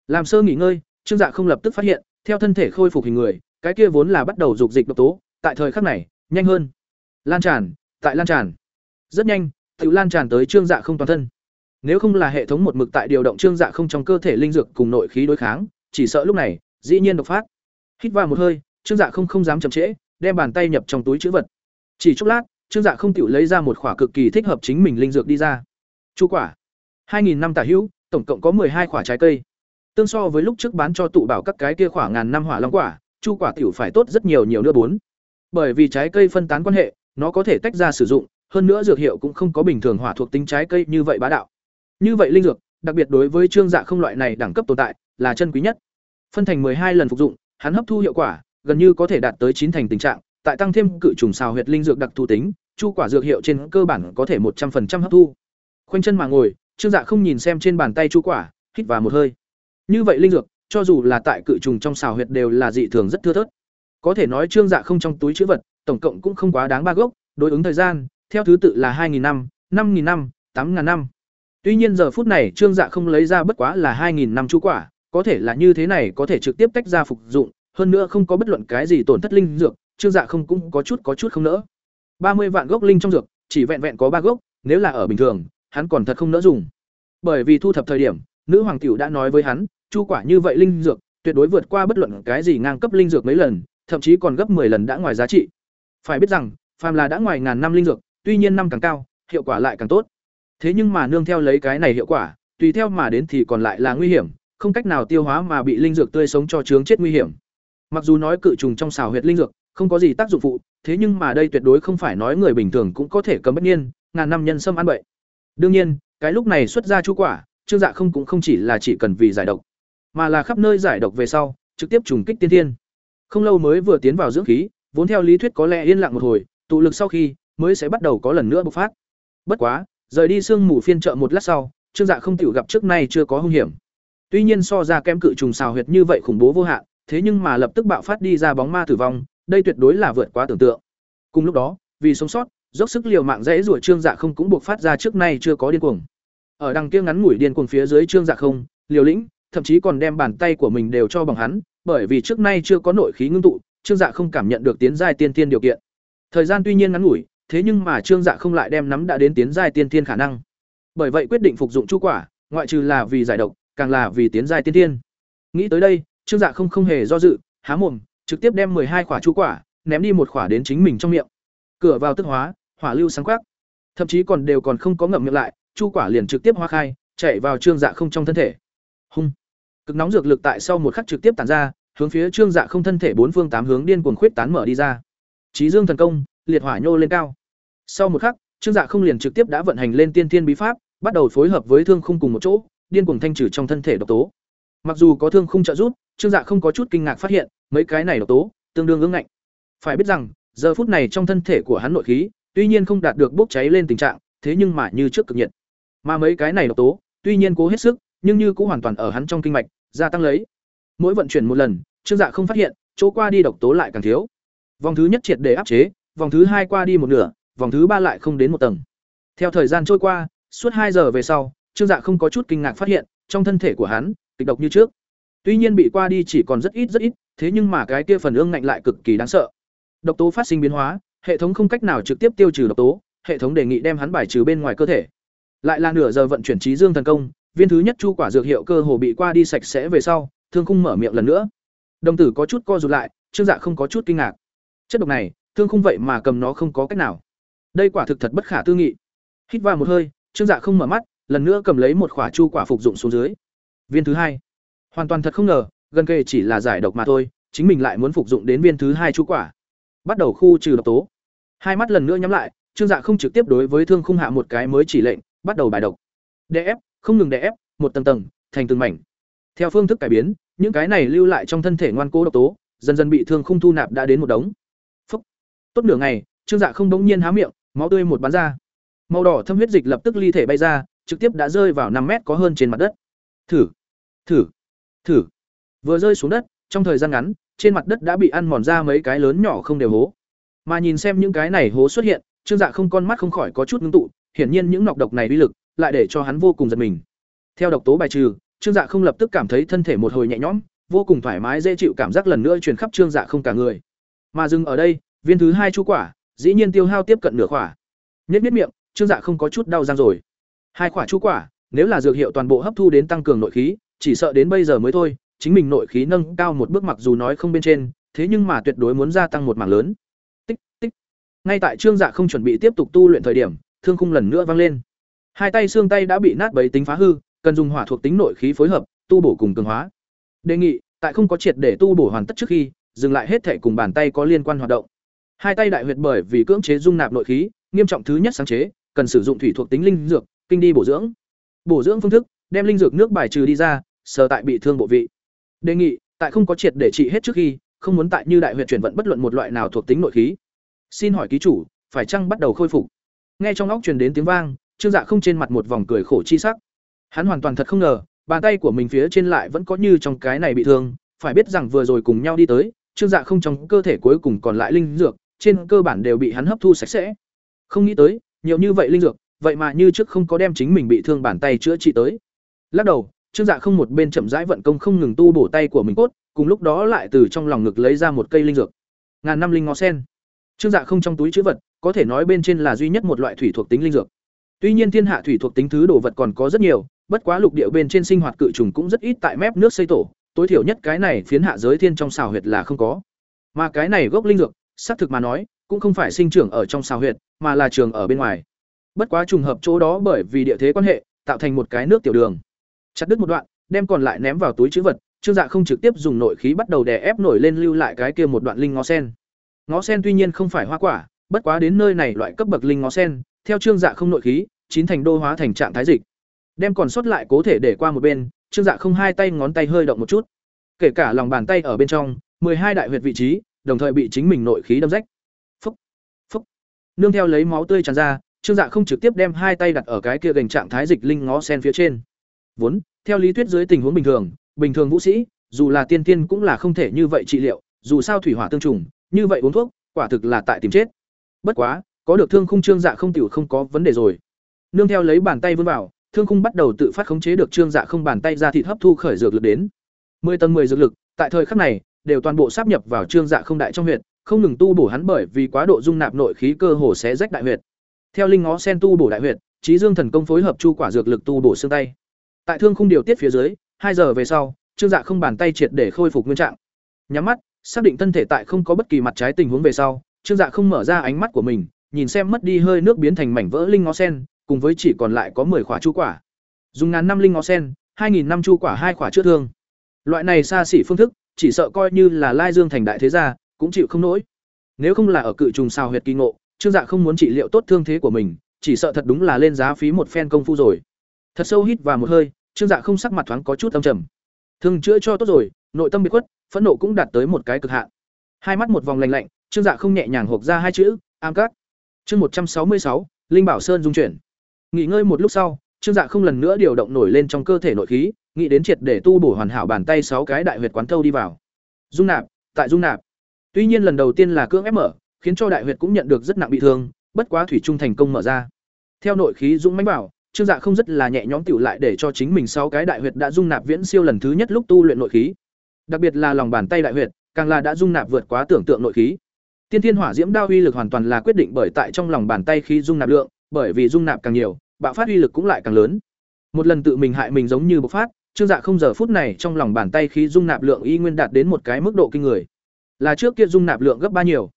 Làm sơ nghỉ ngơi, Trương Dạ không lập tức phát hiện, theo thân thể khôi phục hình người, cái kia vốn là bắt đầu dục dịch độc tố, tại thời khắc này, nhanh hơn. Lan tràn, tại lan tràn. Rất nhanh, tiểu lan tràn tới Trương Dạ không toàn thân. Nếu không là hệ thống một mực tại điều động Trương Dạ không trong cơ thể linh dược cùng nội khí đối kháng, chỉ sợ lúc này, dĩ nhiên độc phát. Hít vào một hơi, Trương Dạ không không dám chậm trễ, đem bàn tay nhập trong túi trữ vật. Chỉ chốc lát, Trương Dạ không tiểu lấy ra một quả cực kỳ thích hợp chính mình linh dược đi ra. Chu quả. 2000 năm tả hữu, tổng cộng có hai quả trái cây. Tương so với lúc trước bán cho tụ bảo các cái kia khoảng ngàn năm hỏa long quả, chu quả tiểu phải tốt rất nhiều nhiều nữa bốn. Bởi vì trái cây phân tán quan hệ, nó có thể tách ra sử dụng, hơn nữa dược hiệu cũng không có bình thường hỏa thuộc tính trái cây như vậy bá đạo. Như vậy linh dược, đặc biệt đối với trương dạ không loại này đẳng cấp tồn tại, là chân quý nhất. Phân thành hai lần phục dụng, hắn hấp thu hiệu quả gần như có thể đạt tới chín thành tình trạng, tại tăng thêm cự trùng xào huyệt linh dược đặc thù tính, chu quả dược hiệu trên cơ bản có thể một trăm 100% hấp thu. Khoanh chân mà ngồi, Trương Dạ không nhìn xem trên bàn tay chu quả, hít vào một hơi. Như vậy linh dược, cho dù là tại cự trùng trong xào huyệt đều là dị thường rất thưa thớt. Có thể nói Trương Dạ không trong túi trữ vật, tổng cộng cũng không quá đáng ba gốc, đối ứng thời gian, theo thứ tự là 2000 năm, 5000 năm, 8000 năm. Tuy nhiên giờ phút này Trương Dạ không lấy ra bất quá là 2000 năm chu quả, có thể là như thế này có thể trực tiếp tách ra phục dụng, hơn nữa không có bất luận cái gì tổn thất linh dược, Trương Dạ không cũng có chút có chút không nỡ. 30 vạn gốc linh trong dược, chỉ vẹn vẹn có ba gốc, nếu là ở bình thường, hắn còn thật không nỡ dùng. Bởi vì thu thập thời điểm, nữ hoàng tiểu đã nói với hắn, chu quả như vậy linh dược, tuyệt đối vượt qua bất luận cái gì ngang cấp linh dược mấy lần, thậm chí còn gấp 10 lần đã ngoài giá trị. Phải biết rằng, phàm là đã ngoài ngàn năm linh dược, tuy nhiên năm càng cao, hiệu quả lại càng tốt. Thế nhưng mà nương theo lấy cái này hiệu quả, tùy theo mà đến thì còn lại là nguy hiểm, không cách nào tiêu hóa mà bị linh dược tươi sống cho chướng chết nguy hiểm. Mặc dù nói cự trùng trong xào huyệt linh dược không có gì tác dụng phụ, thế nhưng mà đây tuyệt đối không phải nói người bình thường cũng có thể cầm bất nhiên, ngàn năm nhân sâm ăn bậy. Đương nhiên, cái lúc này xuất ra chú quả, Trương Dạ không cũng không chỉ là chỉ cần vì giải độc, mà là khắp nơi giải độc về sau, trực tiếp trùng kích tiên thiên. Không lâu mới vừa tiến vào dưỡng khí, vốn theo lý thuyết có lẽ yên lặng một hồi tụ lực sau khi mới sẽ bắt đầu có lần nữa bộc phát bất quá rời đi sương mù phiên chợ một lát sau, trương dạ không tiểu gặp trước nay chưa có hung hiểm. Tuy nhiên so ra kém cự trùng xào huyệt như vậy khủng bố vô hạn, thế nhưng mà lập tức bạo phát đi ra bóng ma tử vong, đây tuyệt đối là vượt quá tưởng tượng. Cùng lúc đó, vì sống sót, dốc sức liều mạng dễ rủa trương dạ không cũng buộc phát ra trước nay chưa có điên cuồng. Ở đằng kia ngắn ngủi điên cuồng phía dưới trương dạ không, liều lĩnh, thậm chí còn đem bàn tay của mình đều cho bằng hắn, bởi vì trước nay chưa có nội khí ngưng tụ, trương dạ không cảm nhận được tiến giai tiên tiên điều kiện. Thời gian tuy nhiên ngắn ngủi thế nhưng mà trương dạ không lại đem nắm đã đến tiến giai tiên thiên khả năng. Bởi vậy quyết định phục dụng chu quả, ngoại trừ là vì giải độc, càng là vì tiến giai tiên thiên. Nghĩ tới đây, trương dạ không không hề do dự, há mồm, trực tiếp đem hai quả chu quả, ném đi một quả đến chính mình trong miệng. Cửa vào tức hóa, hỏa lưu sáng quắc. Thậm chí còn đều còn không có ngậm miệng lại, chu quả liền trực tiếp hoa khai, chạy vào trương dạ không trong thân thể. Hung. Cực nóng dược lực tại sau một khắc trực tiếp tản ra, hướng phía trương dạ không thân thể bốn phương tám hướng điên cuồng khuyết tán mở đi ra. Chí dương thần công liệt hỏa nhô lên cao. Sau một khắc, trương dạ không liền trực tiếp đã vận hành lên tiên tiên bí pháp, bắt đầu phối hợp với thương khung cùng một chỗ, điên cuồng thanh trừ trong thân thể độc tố. Mặc dù có thương khung trợ giúp, trương dạ không có chút kinh ngạc phát hiện, mấy cái này độc tố, tương đương ứng ngạnh. Phải biết rằng, giờ phút này trong thân thể của hắn nội khí, tuy nhiên không đạt được bốc cháy lên tình trạng, thế nhưng mà như trước cực nhiệt. Mà mấy cái này độc tố, tuy nhiên cố hết sức, nhưng như cũng hoàn toàn ở hắn trong kinh mạch, gia tăng lấy. Mỗi vận chuyển một lần, trương dạ không phát hiện, chỗ qua đi độc tố lại càng thiếu. Vòng thứ nhất triệt để áp chế vòng thứ hai qua đi một nửa, vòng thứ ba lại không đến một tầng. Theo thời gian trôi qua, suốt hai giờ về sau, trương dạ không có chút kinh ngạc phát hiện, trong thân thể của hắn, kịch độc như trước. Tuy nhiên bị qua đi chỉ còn rất ít rất ít, thế nhưng mà cái kia phần ương ngạnh lại cực kỳ đáng sợ. Độc tố phát sinh biến hóa, hệ thống không cách nào trực tiếp tiêu trừ độc tố, hệ thống đề nghị đem hắn bài trừ bên ngoài cơ thể. Lại là nửa giờ vận chuyển trí dương thần công, viên thứ nhất chu quả dược hiệu cơ hồ bị qua đi sạch sẽ về sau, thương khung mở miệng lần nữa. Đồng tử có chút co rụt lại, trương dạ không có chút kinh ngạc. Chất độc này thương không vậy mà cầm nó không có cách nào. Đây quả thực thật bất khả tư nghị. Hít vào một hơi, trương dạ không mở mắt, lần nữa cầm lấy một quả chu quả phục dụng xuống dưới. Viên thứ hai. Hoàn toàn thật không ngờ, gần kề chỉ là giải độc mà thôi, chính mình lại muốn phục dụng đến viên thứ hai chu quả. Bắt đầu khu trừ độc tố. Hai mắt lần nữa nhắm lại, trương dạ không trực tiếp đối với thương khung hạ một cái mới chỉ lệnh, bắt đầu bài độc. Đè ép, không ngừng đè ép, một tầng tầng, thành từng mảnh. Theo phương thức cải biến, những cái này lưu lại trong thân thể ngoan cố độc tố, dần dần bị thương khung thu nạp đã đến một đống tốt nửa ngày, trương dạ không đống nhiên há miệng, máu tươi một bắn ra. Màu đỏ thâm huyết dịch lập tức ly thể bay ra, trực tiếp đã rơi vào năm mét có hơn trên mặt đất. Thử thử thử. Vừa rơi xuống đất, trong thời gian ngắn, trên mặt đất đã bị ăn mòn ra mấy cái lớn nhỏ không đều hố. Mà nhìn xem những cái này hố xuất hiện, trương dạ không con mắt không khỏi có chút ngưng tụ, hiển nhiên những nọc độc này uy lực, lại để cho hắn vô cùng giật mình. Theo độc tố bài trừ, trương dạ không lập tức cảm thấy thân thể một hồi nhẹ nhõm, vô cùng thoải mái dễ chịu cảm giác lần nữa truyền khắp trương dạ không cả người. Mà dừng ở đây viên thứ hai chu quả, dĩ nhiên tiêu hao tiếp cận nửa quả. Nhất biết miệng, trương dạ không có chút đau răng rồi. Hai quả chu quả, nếu là dược hiệu toàn bộ hấp thu đến tăng cường nội khí, chỉ sợ đến bây giờ mới thôi, chính mình nội khí nâng cao một bước mặc dù nói không bên trên, thế nhưng mà tuyệt đối muốn gia tăng một mảng lớn. Tích tích. Ngay tại trương dạ không chuẩn bị tiếp tục tu luyện thời điểm, thương khung lần nữa vang lên. Hai tay xương tay đã bị nát bấy tính phá hư, cần dùng hỏa thuộc tính nội khí phối hợp, tu bổ cùng cường hóa. Đề nghị, tại không có triệt để tu bổ hoàn tất trước khi, dừng lại hết thể cùng bàn tay có liên quan hoạt động hai tay đại huyệt bởi vì cưỡng chế dung nạp nội khí, nghiêm trọng thứ nhất sáng chế, cần sử dụng thủy thuộc tính linh dược, kinh đi bổ dưỡng. Bổ dưỡng phương thức, đem linh dược nước bài trừ đi ra, sờ tại bị thương bộ vị. Đề nghị, tại không có triệt để trị hết trước khi, không muốn tại như đại huyệt chuyển vận bất luận một loại nào thuộc tính nội khí. Xin hỏi ký chủ, phải chăng bắt đầu khôi phục? Nghe trong óc truyền đến tiếng vang, trương dạ không trên mặt một vòng cười khổ chi sắc. Hắn hoàn toàn thật không ngờ, bàn tay của mình phía trên lại vẫn có như trong cái này bị thương. Phải biết rằng vừa rồi cùng nhau đi tới, trương dạ không trong cơ thể cuối cùng còn lại linh dược trên cơ bản đều bị hắn hấp thu sạch sẽ. Không nghĩ tới, nhiều như vậy linh dược, vậy mà như trước không có đem chính mình bị thương bàn tay chữa trị tới. Lắc đầu, trương dạ không một bên chậm rãi vận công không ngừng tu bổ tay của mình cốt, cùng lúc đó lại từ trong lòng ngực lấy ra một cây linh dược. Ngàn năm linh ngó sen. Trương dạ không trong túi chữ vật, có thể nói bên trên là duy nhất một loại thủy thuộc tính linh dược. Tuy nhiên thiên hạ thủy thuộc tính thứ đồ vật còn có rất nhiều, bất quá lục địa bên trên sinh hoạt cự trùng cũng rất ít tại mép nước xây tổ, tối thiểu nhất cái này phiến hạ giới thiên trong xào huyệt là không có. Mà cái này gốc linh dược xác thực mà nói, cũng không phải sinh trưởng ở trong xào huyệt, mà là trường ở bên ngoài. Bất quá trùng hợp chỗ đó bởi vì địa thế quan hệ, tạo thành một cái nước tiểu đường. Chặt đứt một đoạn, đem còn lại ném vào túi chữ vật, trương dạ không trực tiếp dùng nội khí bắt đầu đè ép nổi lên lưu lại cái kia một đoạn linh ngó sen. Ngó sen tuy nhiên không phải hoa quả, bất quá đến nơi này loại cấp bậc linh ngó sen, theo trương dạ không nội khí, chín thành đô hóa thành trạng thái dịch. Đem còn sót lại cố thể để qua một bên, trương dạ không hai tay ngón tay hơi động một chút. Kể cả lòng bàn tay ở bên trong hai đại huyệt vị trí đồng thời bị chính mình nội khí đâm rách. Phúc, phúc. Nương theo lấy máu tươi tràn ra, Trương Dạ không trực tiếp đem hai tay đặt ở cái kia gành trạng thái dịch linh ngó sen phía trên. Vốn, theo lý thuyết dưới tình huống bình thường, bình thường vũ sĩ, dù là tiên tiên cũng là không thể như vậy trị liệu, dù sao thủy hỏa tương trùng, như vậy uống thuốc, quả thực là tại tìm chết. Bất quá, có được thương khung trương dạ không tiểu không có vấn đề rồi. Nương theo lấy bàn tay vươn vào, thương khung bắt đầu tự phát khống chế được trương dạ không bàn tay ra thịt hấp thu khởi dược lực đến. 10 tầng 10 dược lực, tại thời khắc này, đều toàn bộ sáp nhập vào trương dạ không đại trong huyệt, không ngừng tu bổ hắn bởi vì quá độ dung nạp nội khí cơ hồ xé rách đại huyệt. Theo linh ngó sen tu bổ đại huyệt, trí dương thần công phối hợp chu quả dược lực tu bổ xương tay. Tại thương khung điều tiết phía dưới, hai giờ về sau, trương dạ không bàn tay triệt để khôi phục nguyên trạng. Nhắm mắt, xác định thân thể tại không có bất kỳ mặt trái tình huống về sau, trương dạ không mở ra ánh mắt của mình, nhìn xem mất đi hơi nước biến thành mảnh vỡ linh ngó sen, cùng với chỉ còn lại có 10 quả chu quả. Dùng ngàn năm linh ngó sen, 2000 năm chu quả hai quả chữa thương. Loại này xa xỉ phương thức, chỉ sợ coi như là Lai Dương thành đại thế gia, cũng chịu không nổi. Nếu không là ở cự trùng sao huyệt kỳ ngộ, Trương Dạ không muốn trị liệu tốt thương thế của mình, chỉ sợ thật đúng là lên giá phí một phen công phu rồi. Thật sâu hít vào một hơi, Trương Dạ không sắc mặt thoáng có chút âm trầm. Thương chữa cho tốt rồi, nội tâm bị khuất, phẫn nộ cũng đạt tới một cái cực hạn. Hai mắt một vòng lạnh lạnh, Trương Dạ không nhẹ nhàng hộc ra hai chữ, "Am các." Chương một trăm sáu mươi sáu, Linh Bảo Sơn dung chuyển. Nghỉ ngơi một lúc sau, Trương Dạ không lần nữa điều động nổi lên trong cơ thể nội khí, nghĩ đến triệt để tu bổ hoàn hảo bàn tay sáu cái đại huyệt quán thâu đi vào. Dung nạp, tại dung nạp. Tuy nhiên lần đầu tiên là cưỡng ép mở, khiến cho đại huyệt cũng nhận được rất nặng bị thương, bất quá thủy trung thành công mở ra. Theo nội khí dũng mánh bảo, Trương Dạ không rất là nhẹ nhõm tiểu lại để cho chính mình sáu cái đại huyệt đã dung nạp viễn siêu lần thứ nhất lúc tu luyện nội khí. Đặc biệt là lòng bàn tay đại huyệt, càng là đã dung nạp vượt quá tưởng tượng nội khí. Tiên Thiên Hỏa Diễm Đao uy lực hoàn toàn là quyết định bởi tại trong lòng bàn tay khi dung nạp lượng, bởi vì dung nạp càng nhiều, bạo phát uy lực cũng lại càng lớn. Một lần tự mình hại mình giống như bộc phát, Trương Dạ không giờ phút này trong lòng bàn tay khí dung nạp lượng y nguyên đạt đến một cái mức độ kinh người. Là trước kia dung nạp lượng gấp ba nhiều.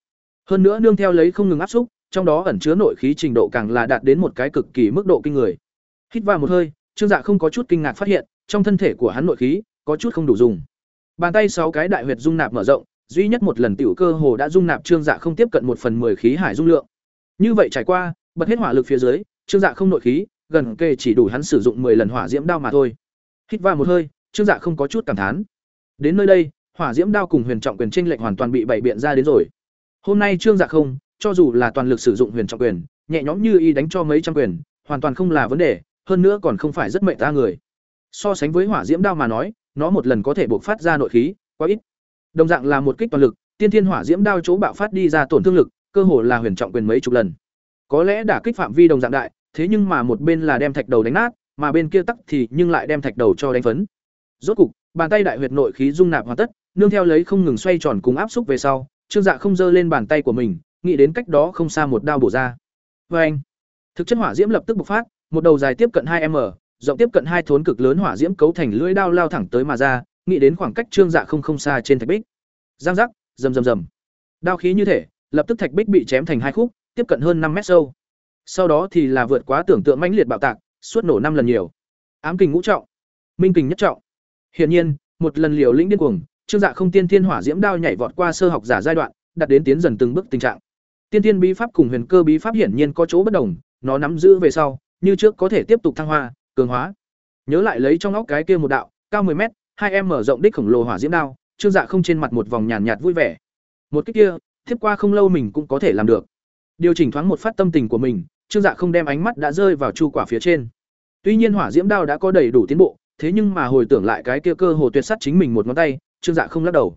Hơn nữa nương theo lấy không ngừng áp xúc, trong đó ẩn chứa nội khí trình độ càng là đạt đến một cái cực kỳ mức độ kinh người. Hít vào một hơi, Trương Dạ không có chút kinh ngạc phát hiện, trong thân thể của hắn nội khí có chút không đủ dùng. Bàn tay sáu cái đại huyệt dung nạp mở rộng, duy nhất một lần tiểu cơ hồ đã dung nạp Trương Dạ không tiếp cận một phần 10 khí hải dung lượng. Như vậy trải qua, bật hết hỏa lực phía dưới, Trương Dạ không nội khí, gần kề chỉ đủ hắn sử dụng 10 lần hỏa diễm đao mà thôi. Hít vào một hơi, Trương Dạ không có chút cảm thán. Đến nơi đây, hỏa diễm đao cùng huyền trọng quyền tranh lệch hoàn toàn bị bày biện ra đến rồi. Hôm nay Trương Dạ không, cho dù là toàn lực sử dụng huyền trọng quyền, nhẹ nhõm như y đánh cho mấy trăm quyền, hoàn toàn không là vấn đề, hơn nữa còn không phải rất mệnh ta người. So sánh với hỏa diễm đao mà nói, nó một lần có thể bộc phát ra nội khí, quá ít. Đồng dạng là một kích toàn lực, tiên thiên hỏa diễm đao chỗ bạo phát đi ra tổn thương lực, cơ hồ là huyền trọng quyền mấy chục lần. Có lẽ đả kích phạm vi đồng dạng đại, thế nhưng mà một bên là đem thạch đầu đánh nát, mà bên kia tắc thì nhưng lại đem thạch đầu cho đánh phấn. Rốt cục, bàn tay đại huyệt nội khí dung nạp hoàn tất, nương theo lấy không ngừng xoay tròn cùng áp xúc về sau, Trương Dạ không giơ lên bàn tay của mình, nghĩ đến cách đó không xa một đao bổ ra. Oeng! Thực chất hỏa diễm lập tức bộc phát, một đầu dài tiếp cận hai m rộng tiếp cận hai thốn cực lớn hỏa diễm cấu thành lưỡi đao lao thẳng tới mà ra, nghĩ đến khoảng cách Trương Dạ không không xa trên thạch bích. Giang giác, rầm rầm rầm. Đao khí như thể, lập tức thạch bích bị chém thành hai khúc, tiếp cận hơn năm mét sâu. Sau đó thì là vượt quá tưởng tượng mãnh liệt bạo tạc, suốt nổ năm lần nhiều. Ám kình ngũ trọng, minh kình nhất trọng. Hiển nhiên, một lần liều lĩnh điên cuồng, Trương Dạ không tiên thiên hỏa diễm đao nhảy vọt qua sơ học giả giai đoạn, đạt đến tiến dần từng bước tình trạng. Tiên thiên bí pháp cùng huyền cơ bí pháp hiển nhiên có chỗ bất đồng, nó nắm giữ về sau, như trước có thể tiếp tục thăng hoa, cường hóa. Nhớ lại lấy trong óc cái kia một đạo, cao 10 mét, hai em mở rộng đích khổng lồ hỏa diễm đao, Trương Dạ không trên mặt một vòng nhàn nhạt, nhạt vui vẻ. Một cái kia, tiếp qua không lâu mình cũng có thể làm được. Điều chỉnh thoáng một phát tâm tình của mình, Trương Dạ không đem ánh mắt đã rơi vào chu quả phía trên. Tuy nhiên hỏa diễm đao đã có đầy đủ tiến bộ, thế nhưng mà hồi tưởng lại cái kia cơ hồ tuyệt sát chính mình một ngón tay, Trương Dạ không lắc đầu.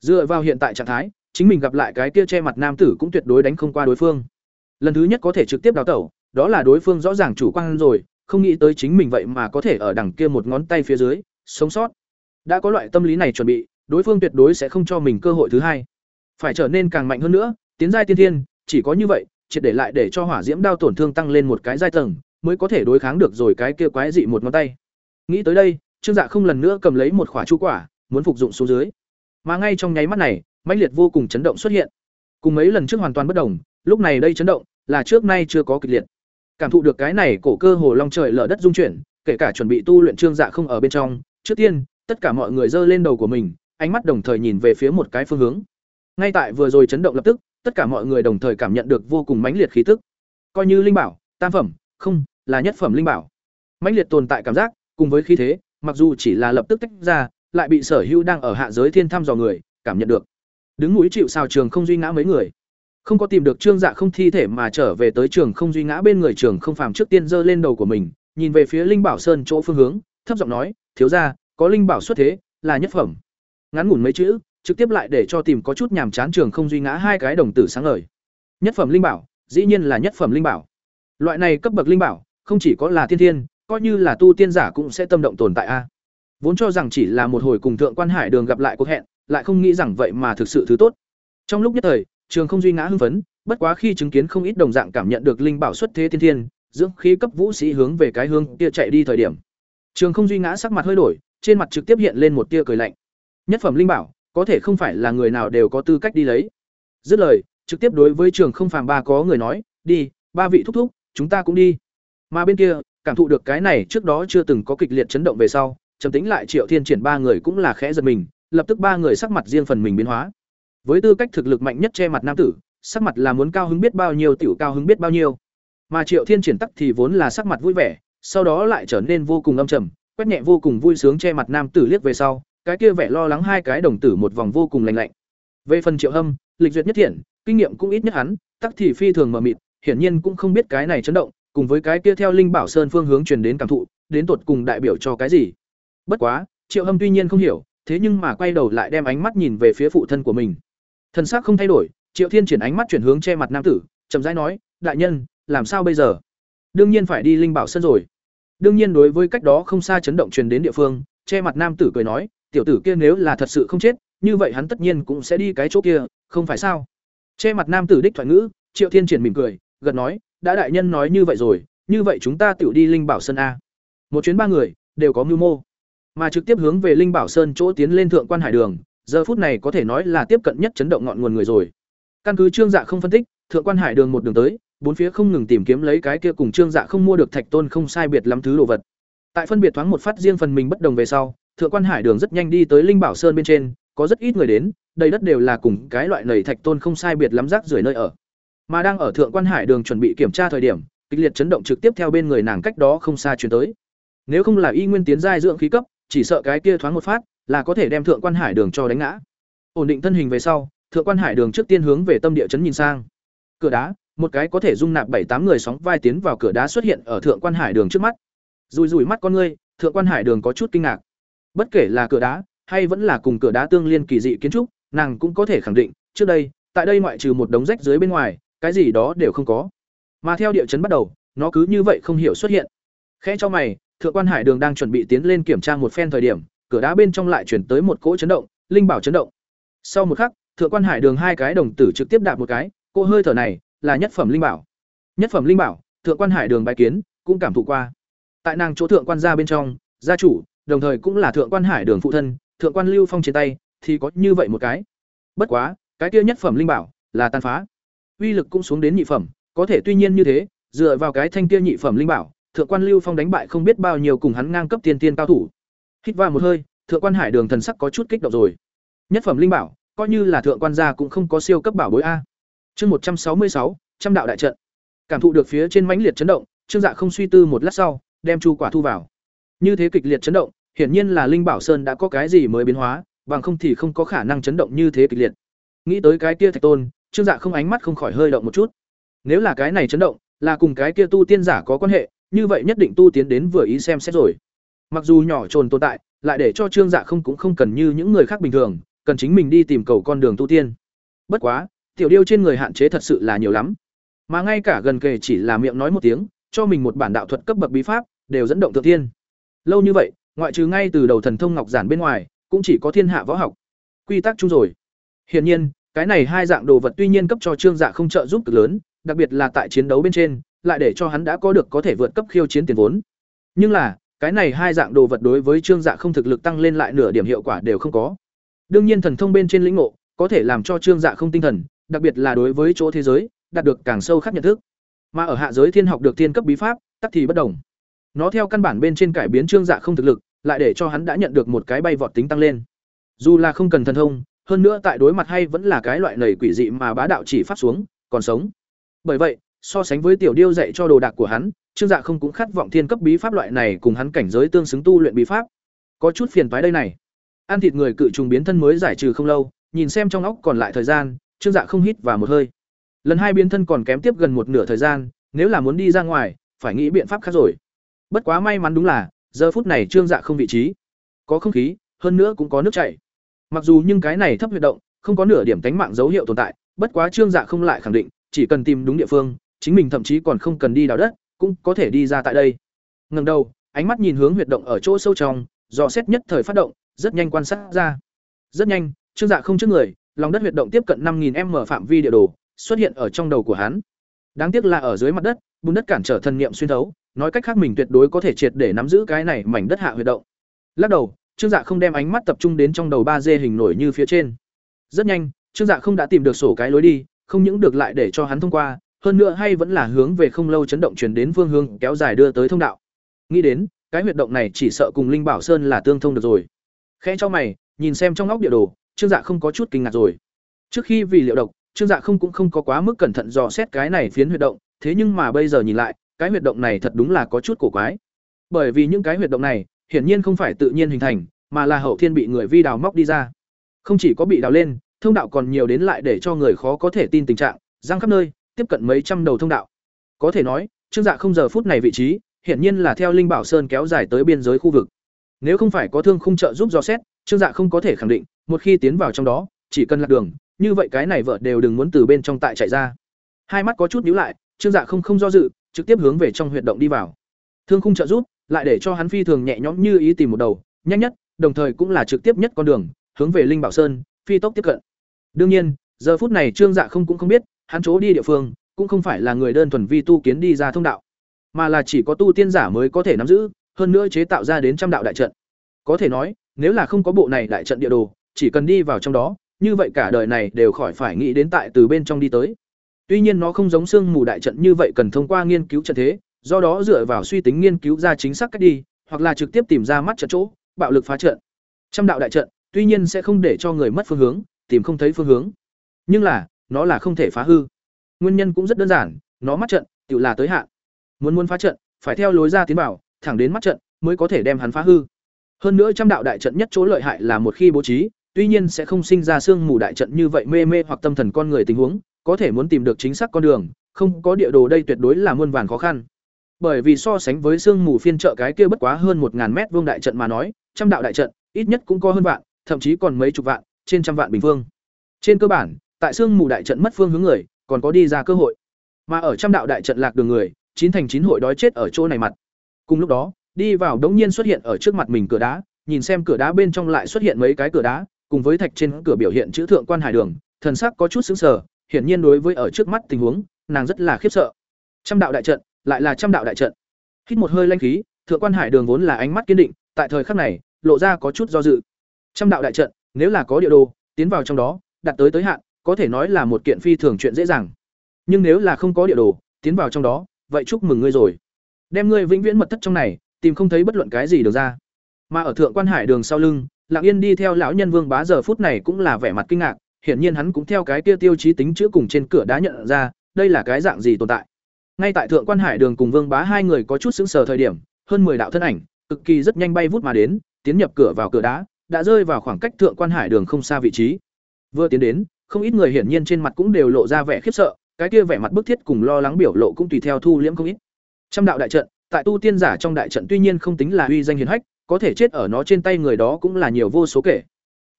Dựa vào hiện tại trạng thái, chính mình gặp lại cái kia che mặt nam tử cũng tuyệt đối đánh không qua đối phương. Lần thứ nhất có thể trực tiếp đào tẩu, đó là đối phương rõ ràng chủ quan rồi, không nghĩ tới chính mình vậy mà có thể ở đằng kia một ngón tay phía dưới, sống sót. Đã có loại tâm lý này chuẩn bị, đối phương tuyệt đối sẽ không cho mình cơ hội thứ hai. Phải trở nên càng mạnh hơn nữa, tiến giai tiên thiên, chỉ có như vậy, triệt để lại để cho hỏa diễm đao tổn thương tăng lên một cái giai tầng, mới có thể đối kháng được rồi cái kia quái dị một ngón tay. Nghĩ tới đây, Trương Dạ không lần nữa cầm lấy một quả chu quả, muốn phục dụng xuống dưới. Mà ngay trong nháy mắt này, mãnh liệt vô cùng chấn động xuất hiện. Cùng mấy lần trước hoàn toàn bất đồng, lúc này đây chấn động là trước nay chưa có kịch liệt. Cảm thụ được cái này cổ cơ hồ long trời lở đất dung chuyển, kể cả chuẩn bị tu luyện Trương Dạ không ở bên trong, trước tiên, tất cả mọi người giơ lên đầu của mình, ánh mắt đồng thời nhìn về phía một cái phương hướng. Ngay tại vừa rồi chấn động lập tức, tất cả mọi người đồng thời cảm nhận được vô cùng mãnh liệt khí tức. Coi như linh bảo, tam phẩm, không, là nhất phẩm linh bảo. Mãnh liệt tồn tại cảm giác, cùng với khí thế, mặc dù chỉ là lập tức tách ra, lại bị sở hữu đang ở hạ giới thiên thăm dò người cảm nhận được đứng núi chịu sao trường không duy ngã mấy người không có tìm được trương dạ không thi thể mà trở về tới trường không duy ngã bên người trường không phàm trước tiên giơ lên đầu của mình nhìn về phía linh bảo sơn chỗ phương hướng thấp giọng nói thiếu ra có linh bảo xuất thế là nhất phẩm ngắn ngủn mấy chữ trực tiếp lại để cho tìm có chút nhàm chán trường không duy ngã hai cái đồng tử sáng ngời. Nhất phẩm linh bảo, dĩ nhiên là nhất phẩm linh bảo. Loại này cấp bậc linh bảo, không chỉ có là thiên thiên, coi như là tu tiên giả cũng sẽ tâm động tồn tại a. Vốn cho rằng chỉ là một hồi cùng thượng quan hải đường gặp lại cuộc hẹn, lại không nghĩ rằng vậy mà thực sự thứ tốt. Trong lúc nhất thời, trường không duy ngã hưng phấn, bất quá khi chứng kiến không ít đồng dạng cảm nhận được linh bảo xuất thế thiên thiên, dưỡng khí cấp vũ sĩ hướng về cái hương kia chạy đi thời điểm. Trường không duy ngã sắc mặt hơi đổi, trên mặt trực tiếp hiện lên một tia cười lạnh. Nhất phẩm linh bảo có thể không phải là người nào đều có tư cách đi lấy. Dứt lời, trực tiếp đối với trường không phàm ba có người nói, đi, ba vị thúc thúc, chúng ta cũng đi. Mà bên kia, cảm thụ được cái này trước đó chưa từng có kịch liệt chấn động về sau, trầm tính lại triệu thiên triển ba người cũng là khẽ giật mình, lập tức ba người sắc mặt riêng phần mình biến hóa. Với tư cách thực lực mạnh nhất che mặt nam tử, sắc mặt là muốn cao hứng biết bao nhiêu tiểu cao hứng biết bao nhiêu. Mà triệu thiên triển tắc thì vốn là sắc mặt vui vẻ, sau đó lại trở nên vô cùng âm trầm, quét nhẹ vô cùng vui sướng che mặt nam tử liếc về sau cái kia vẻ lo lắng hai cái đồng tử một vòng vô cùng lạnh lạnh. Về phần triệu hâm, lịch duyệt nhất thiện, kinh nghiệm cũng ít nhất hắn, tắc thì phi thường mờ mịt, hiển nhiên cũng không biết cái này chấn động, cùng với cái kia theo linh bảo sơn phương hướng truyền đến cảm thụ, đến tột cùng đại biểu cho cái gì. Bất quá, triệu hâm tuy nhiên không hiểu, thế nhưng mà quay đầu lại đem ánh mắt nhìn về phía phụ thân của mình. Thần sắc không thay đổi, triệu thiên triển ánh mắt chuyển hướng che mặt nam tử, chậm rãi nói, đại nhân, làm sao bây giờ? Đương nhiên phải đi linh bảo sân rồi. Đương nhiên đối với cách đó không xa chấn động truyền đến địa phương, che mặt nam tử cười nói tiểu tử kia nếu là thật sự không chết, như vậy hắn tất nhiên cũng sẽ đi cái chỗ kia, không phải sao? Che mặt nam tử đích thoại ngữ, triệu thiên triển mỉm cười, gật nói, đã đại nhân nói như vậy rồi, như vậy chúng ta tiểu đi linh bảo Sơn a. Một chuyến ba người, đều có mưu mô. Mà trực tiếp hướng về linh bảo sơn chỗ tiến lên thượng quan hải đường, giờ phút này có thể nói là tiếp cận nhất chấn động ngọn nguồn người rồi. Căn cứ trương dạ không phân tích, thượng quan hải đường một đường tới, bốn phía không ngừng tìm kiếm lấy cái kia cùng trương dạ không mua được thạch tôn không sai biệt lắm thứ đồ vật. Tại phân biệt thoáng một phát riêng phần mình bất đồng về sau thượng quan hải đường rất nhanh đi tới linh bảo sơn bên trên, có rất ít người đến, đầy đất đều là cùng cái loại nầy thạch tôn không sai biệt lắm rác rưởi nơi ở. Mà đang ở thượng quan hải đường chuẩn bị kiểm tra thời điểm, kịch liệt chấn động trực tiếp theo bên người nàng cách đó không xa chuyển tới. Nếu không là y nguyên tiến giai dưỡng khí cấp, chỉ sợ cái kia thoáng một phát, là có thể đem thượng quan hải đường cho đánh ngã. Ổn định thân hình về sau, thượng quan hải đường trước tiên hướng về tâm địa chấn nhìn sang. Cửa đá, một cái có thể dung nạp bảy tám người sóng vai tiến vào cửa đá xuất hiện ở thượng quan hải đường trước mắt. Rùi rùi mắt con ngươi, thượng quan hải đường có chút kinh ngạc bất kể là cửa đá, hay vẫn là cùng cửa đá tương liên kỳ dị kiến trúc, nàng cũng có thể khẳng định, trước đây, tại đây ngoại trừ một đống rách dưới bên ngoài, cái gì đó đều không có. Mà theo địa chấn bắt đầu, nó cứ như vậy không hiểu xuất hiện. Khẽ cho mày, thượng quan hải đường đang chuẩn bị tiến lên kiểm tra một phen thời điểm, cửa đá bên trong lại chuyển tới một cỗ chấn động, linh bảo chấn động. Sau một khắc, thượng quan hải đường hai cái đồng tử trực tiếp đạp một cái cỗ hơi thở này là nhất phẩm linh bảo. Nhất phẩm linh bảo, thượng quan hải đường bài kiến, cũng cảm thụ qua. Tại nàng chỗ thượng quan gia bên trong, gia chủ đồng thời cũng là thượng quan hải đường phụ thân, thượng quan lưu phong trên tay, thì có như vậy một cái. Bất quá, cái kia nhất phẩm linh bảo là tàn phá. Uy lực cũng xuống đến nhị phẩm, có thể tuy nhiên như thế, dựa vào cái thanh kia nhị phẩm linh bảo, thượng quan lưu phong đánh bại không biết bao nhiêu cùng hắn ngang cấp tiên tiên cao thủ. Hít vào một hơi, thượng quan hải đường thần sắc có chút kích động rồi. Nhất phẩm linh bảo, coi như là thượng quan gia cũng không có siêu cấp bảo bối a. Chương một trăm sáu mươi sáu, trăm đạo đại trận. Cảm thụ được phía trên mãnh liệt chấn động, trương dạ không suy tư một lát sau, đem chu quả thu vào như thế kịch liệt chấn động, hiển nhiên là linh bảo sơn đã có cái gì mới biến hóa, bằng không thì không có khả năng chấn động như thế kịch liệt. Nghĩ tới cái kia thạch tôn, trương dạ không ánh mắt không khỏi hơi động một chút. Nếu là cái này chấn động, là cùng cái kia tu tiên giả có quan hệ, như vậy nhất định tu tiến đến vừa ý xem xét rồi. Mặc dù nhỏ trồn tồn tại, lại để cho trương dạ không cũng không cần như những người khác bình thường, cần chính mình đi tìm cầu con đường tu tiên. Bất quá, tiểu điêu trên người hạn chế thật sự là nhiều lắm. Mà ngay cả gần kề chỉ là miệng nói một tiếng, cho mình một bản đạo thuật cấp bậc bí pháp, đều dẫn động thượng thiên lâu như vậy, ngoại trừ ngay từ đầu thần thông ngọc giản bên ngoài, cũng chỉ có thiên hạ võ học. Quy tắc chung rồi. Hiển nhiên, cái này hai dạng đồ vật tuy nhiên cấp cho trương dạ không trợ giúp cực lớn, đặc biệt là tại chiến đấu bên trên, lại để cho hắn đã có được có thể vượt cấp khiêu chiến tiền vốn. Nhưng là, cái này hai dạng đồ vật đối với trương dạ không thực lực tăng lên lại nửa điểm hiệu quả đều không có. Đương nhiên thần thông bên trên lĩnh ngộ, có thể làm cho trương dạ không tinh thần, đặc biệt là đối với chỗ thế giới, đạt được càng sâu khắc nhận thức. Mà ở hạ giới thiên học được thiên cấp bí pháp, tắc thì bất đồng nó theo căn bản bên trên cải biến trương dạ không thực lực lại để cho hắn đã nhận được một cái bay vọt tính tăng lên dù là không cần thần thông hơn nữa tại đối mặt hay vẫn là cái loại nầy quỷ dị mà bá đạo chỉ phát xuống còn sống bởi vậy so sánh với tiểu điêu dạy cho đồ đạc của hắn trương dạ không cũng khát vọng thiên cấp bí pháp loại này cùng hắn cảnh giới tương xứng tu luyện bí pháp có chút phiền phái đây này ăn thịt người cự trùng biến thân mới giải trừ không lâu nhìn xem trong óc còn lại thời gian, Trương Dạ không hít vào một hơi. Lần hai biến thân còn kém tiếp gần một nửa thời gian, nếu là muốn đi ra ngoài, phải nghĩ biện pháp khác rồi. Bất quá may mắn đúng là, giờ phút này Trương Dạ không vị trí, có không khí, hơn nữa cũng có nước chảy. Mặc dù nhưng cái này thấp huyệt động, không có nửa điểm tánh mạng dấu hiệu tồn tại, bất quá Trương Dạ không lại khẳng định, chỉ cần tìm đúng địa phương, chính mình thậm chí còn không cần đi đào đất, cũng có thể đi ra tại đây. ngần đầu, ánh mắt nhìn hướng huyệt động ở chỗ sâu trong, dò xét nhất thời phát động, rất nhanh quan sát ra. Rất nhanh, Trương Dạ không trước người, lòng đất huyệt động tiếp cận 5000m phạm vi địa đồ, xuất hiện ở trong đầu của hắn. Đáng tiếc là ở dưới mặt đất, bùn đất cản trở thần niệm xuyên thấu, nói cách khác mình tuyệt đối có thể triệt để nắm giữ cái này mảnh đất hạ huyệt động. Lắc đầu, Trương Dạ không đem ánh mắt tập trung đến trong đầu ba d hình nổi như phía trên. Rất nhanh, Trương Dạ không đã tìm được sổ cái lối đi, không những được lại để cho hắn thông qua, hơn nữa hay vẫn là hướng về không lâu chấn động truyền đến phương hướng kéo dài đưa tới thông đạo. Nghĩ đến, cái huyệt động này chỉ sợ cùng Linh Bảo Sơn là tương thông được rồi. Khẽ cho mày, nhìn xem trong óc địa đồ, Trương Dạ không có chút kinh ngạc rồi. Trước khi vì liệu độc, Trương Dạ không cũng không có quá mức cẩn thận dò xét cái này phiến huyệt động, thế nhưng mà bây giờ nhìn lại, cái huyệt động này thật đúng là có chút cổ quái. Bởi vì những cái huyệt động này, hiển nhiên không phải tự nhiên hình thành, mà là hậu thiên bị người vi đào móc đi ra. Không chỉ có bị đào lên, thông đạo còn nhiều đến lại để cho người khó có thể tin tình trạng, giang khắp nơi, tiếp cận mấy trăm đầu thông đạo. Có thể nói, Trương Dạ không giờ phút này vị trí, hiển nhiên là theo Linh Bảo Sơn kéo dài tới biên giới khu vực. Nếu không phải có thương khung trợ giúp dò xét, Trương Dạ không có thể khẳng định, một khi tiến vào trong đó, chỉ cần lạc đường, như vậy cái này vợ đều đừng muốn từ bên trong tại chạy ra. Hai mắt có chút nhíu lại, Trương Dạ không không do dự, trực tiếp hướng về trong huyệt động đi vào. Thương khung trợ giúp, lại để cho hắn phi thường nhẹ nhõm như ý tìm một đầu, nhanh nhất, đồng thời cũng là trực tiếp nhất con đường, hướng về Linh Bảo Sơn, phi tốc tiếp cận. Đương nhiên, giờ phút này Trương Dạ không cũng không biết, hắn chỗ đi địa phương, cũng không phải là người đơn thuần vi tu kiến đi ra thông đạo, mà là chỉ có tu tiên giả mới có thể nắm giữ, hơn nữa chế tạo ra đến trăm đạo đại trận. Có thể nói, nếu là không có bộ này đại trận địa đồ, chỉ cần đi vào trong đó, như vậy cả đời này đều khỏi phải nghĩ đến tại từ bên trong đi tới. Tuy nhiên nó không giống xương mù đại trận như vậy cần thông qua nghiên cứu trận thế, do đó dựa vào suy tính nghiên cứu ra chính xác cách đi, hoặc là trực tiếp tìm ra mắt trận chỗ, bạo lực phá trận. Trăm đạo đại trận, tuy nhiên sẽ không để cho người mất phương hướng, tìm không thấy phương hướng. Nhưng là, nó là không thể phá hư. Nguyên nhân cũng rất đơn giản, nó mắt trận, tự là tới hạn. Muốn muốn phá trận, phải theo lối ra tiến vào, thẳng đến mắt trận mới có thể đem hắn phá hư. Hơn nữa trăm đạo đại trận nhất chỗ lợi hại là một khi bố trí, tuy nhiên sẽ không sinh ra xương mù đại trận như vậy mê mê hoặc tâm thần con người tình huống, có thể muốn tìm được chính xác con đường, không có địa đồ đây tuyệt đối là muôn vàn khó khăn. Bởi vì so sánh với sương mù phiên trợ cái kia bất quá hơn một ngàn mét vuông đại trận mà nói, trăm đạo đại trận, ít nhất cũng có hơn vạn, thậm chí còn mấy chục vạn, trên trăm vạn bình phương. Trên cơ bản, tại sương mù đại trận mất phương hướng người, còn có đi ra cơ hội. Mà ở trăm đạo đại trận lạc đường người, chín thành chín hội đói chết ở chỗ này mặt. Cùng lúc đó, đi vào đống nhiên xuất hiện ở trước mặt mình cửa đá, nhìn xem cửa đá bên trong lại xuất hiện mấy cái cửa đá, cùng với thạch trên cửa biểu hiện chữ thượng quan hải đường, thần sắc có chút sững sờ, hiển nhiên đối với ở trước mắt tình huống, nàng rất là khiếp sợ. Trăm đạo đại trận, lại là trăm đạo đại trận. Hít một hơi lanh khí, thượng quan hải đường vốn là ánh mắt kiên định, tại thời khắc này, lộ ra có chút do dự. Trăm đạo đại trận, nếu là có địa đồ, tiến vào trong đó, đặt tới tới hạn, có thể nói là một kiện phi thường chuyện dễ dàng. Nhưng nếu là không có địa đồ, tiến vào trong đó, vậy chúc mừng ngươi rồi. Đem ngươi vĩnh viễn mật thất trong này, tìm không thấy bất luận cái gì được ra. Mà ở thượng quan hải đường sau lưng, Lặng Yên đi theo lão nhân Vương Bá giờ phút này cũng là vẻ mặt kinh ngạc, hiển nhiên hắn cũng theo cái kia tiêu chí tính chữa cùng trên cửa đá nhận ra, đây là cái dạng gì tồn tại. Ngay tại thượng quan hải đường cùng Vương Bá hai người có chút sững sờ thời điểm, hơn 10 đạo thân ảnh, cực kỳ rất nhanh bay vút mà đến, tiến nhập cửa vào cửa đá, đã rơi vào khoảng cách thượng quan hải đường không xa vị trí. Vừa tiến đến, không ít người hiển nhiên trên mặt cũng đều lộ ra vẻ khiếp sợ, cái kia vẻ mặt bức thiết cùng lo lắng biểu lộ cũng tùy theo thu liễm không ít. Trăm đạo đại trận, tại tu tiên giả trong đại trận tuy nhiên không tính là uy danh hiển hách, có thể chết ở nó trên tay người đó cũng là nhiều vô số kể.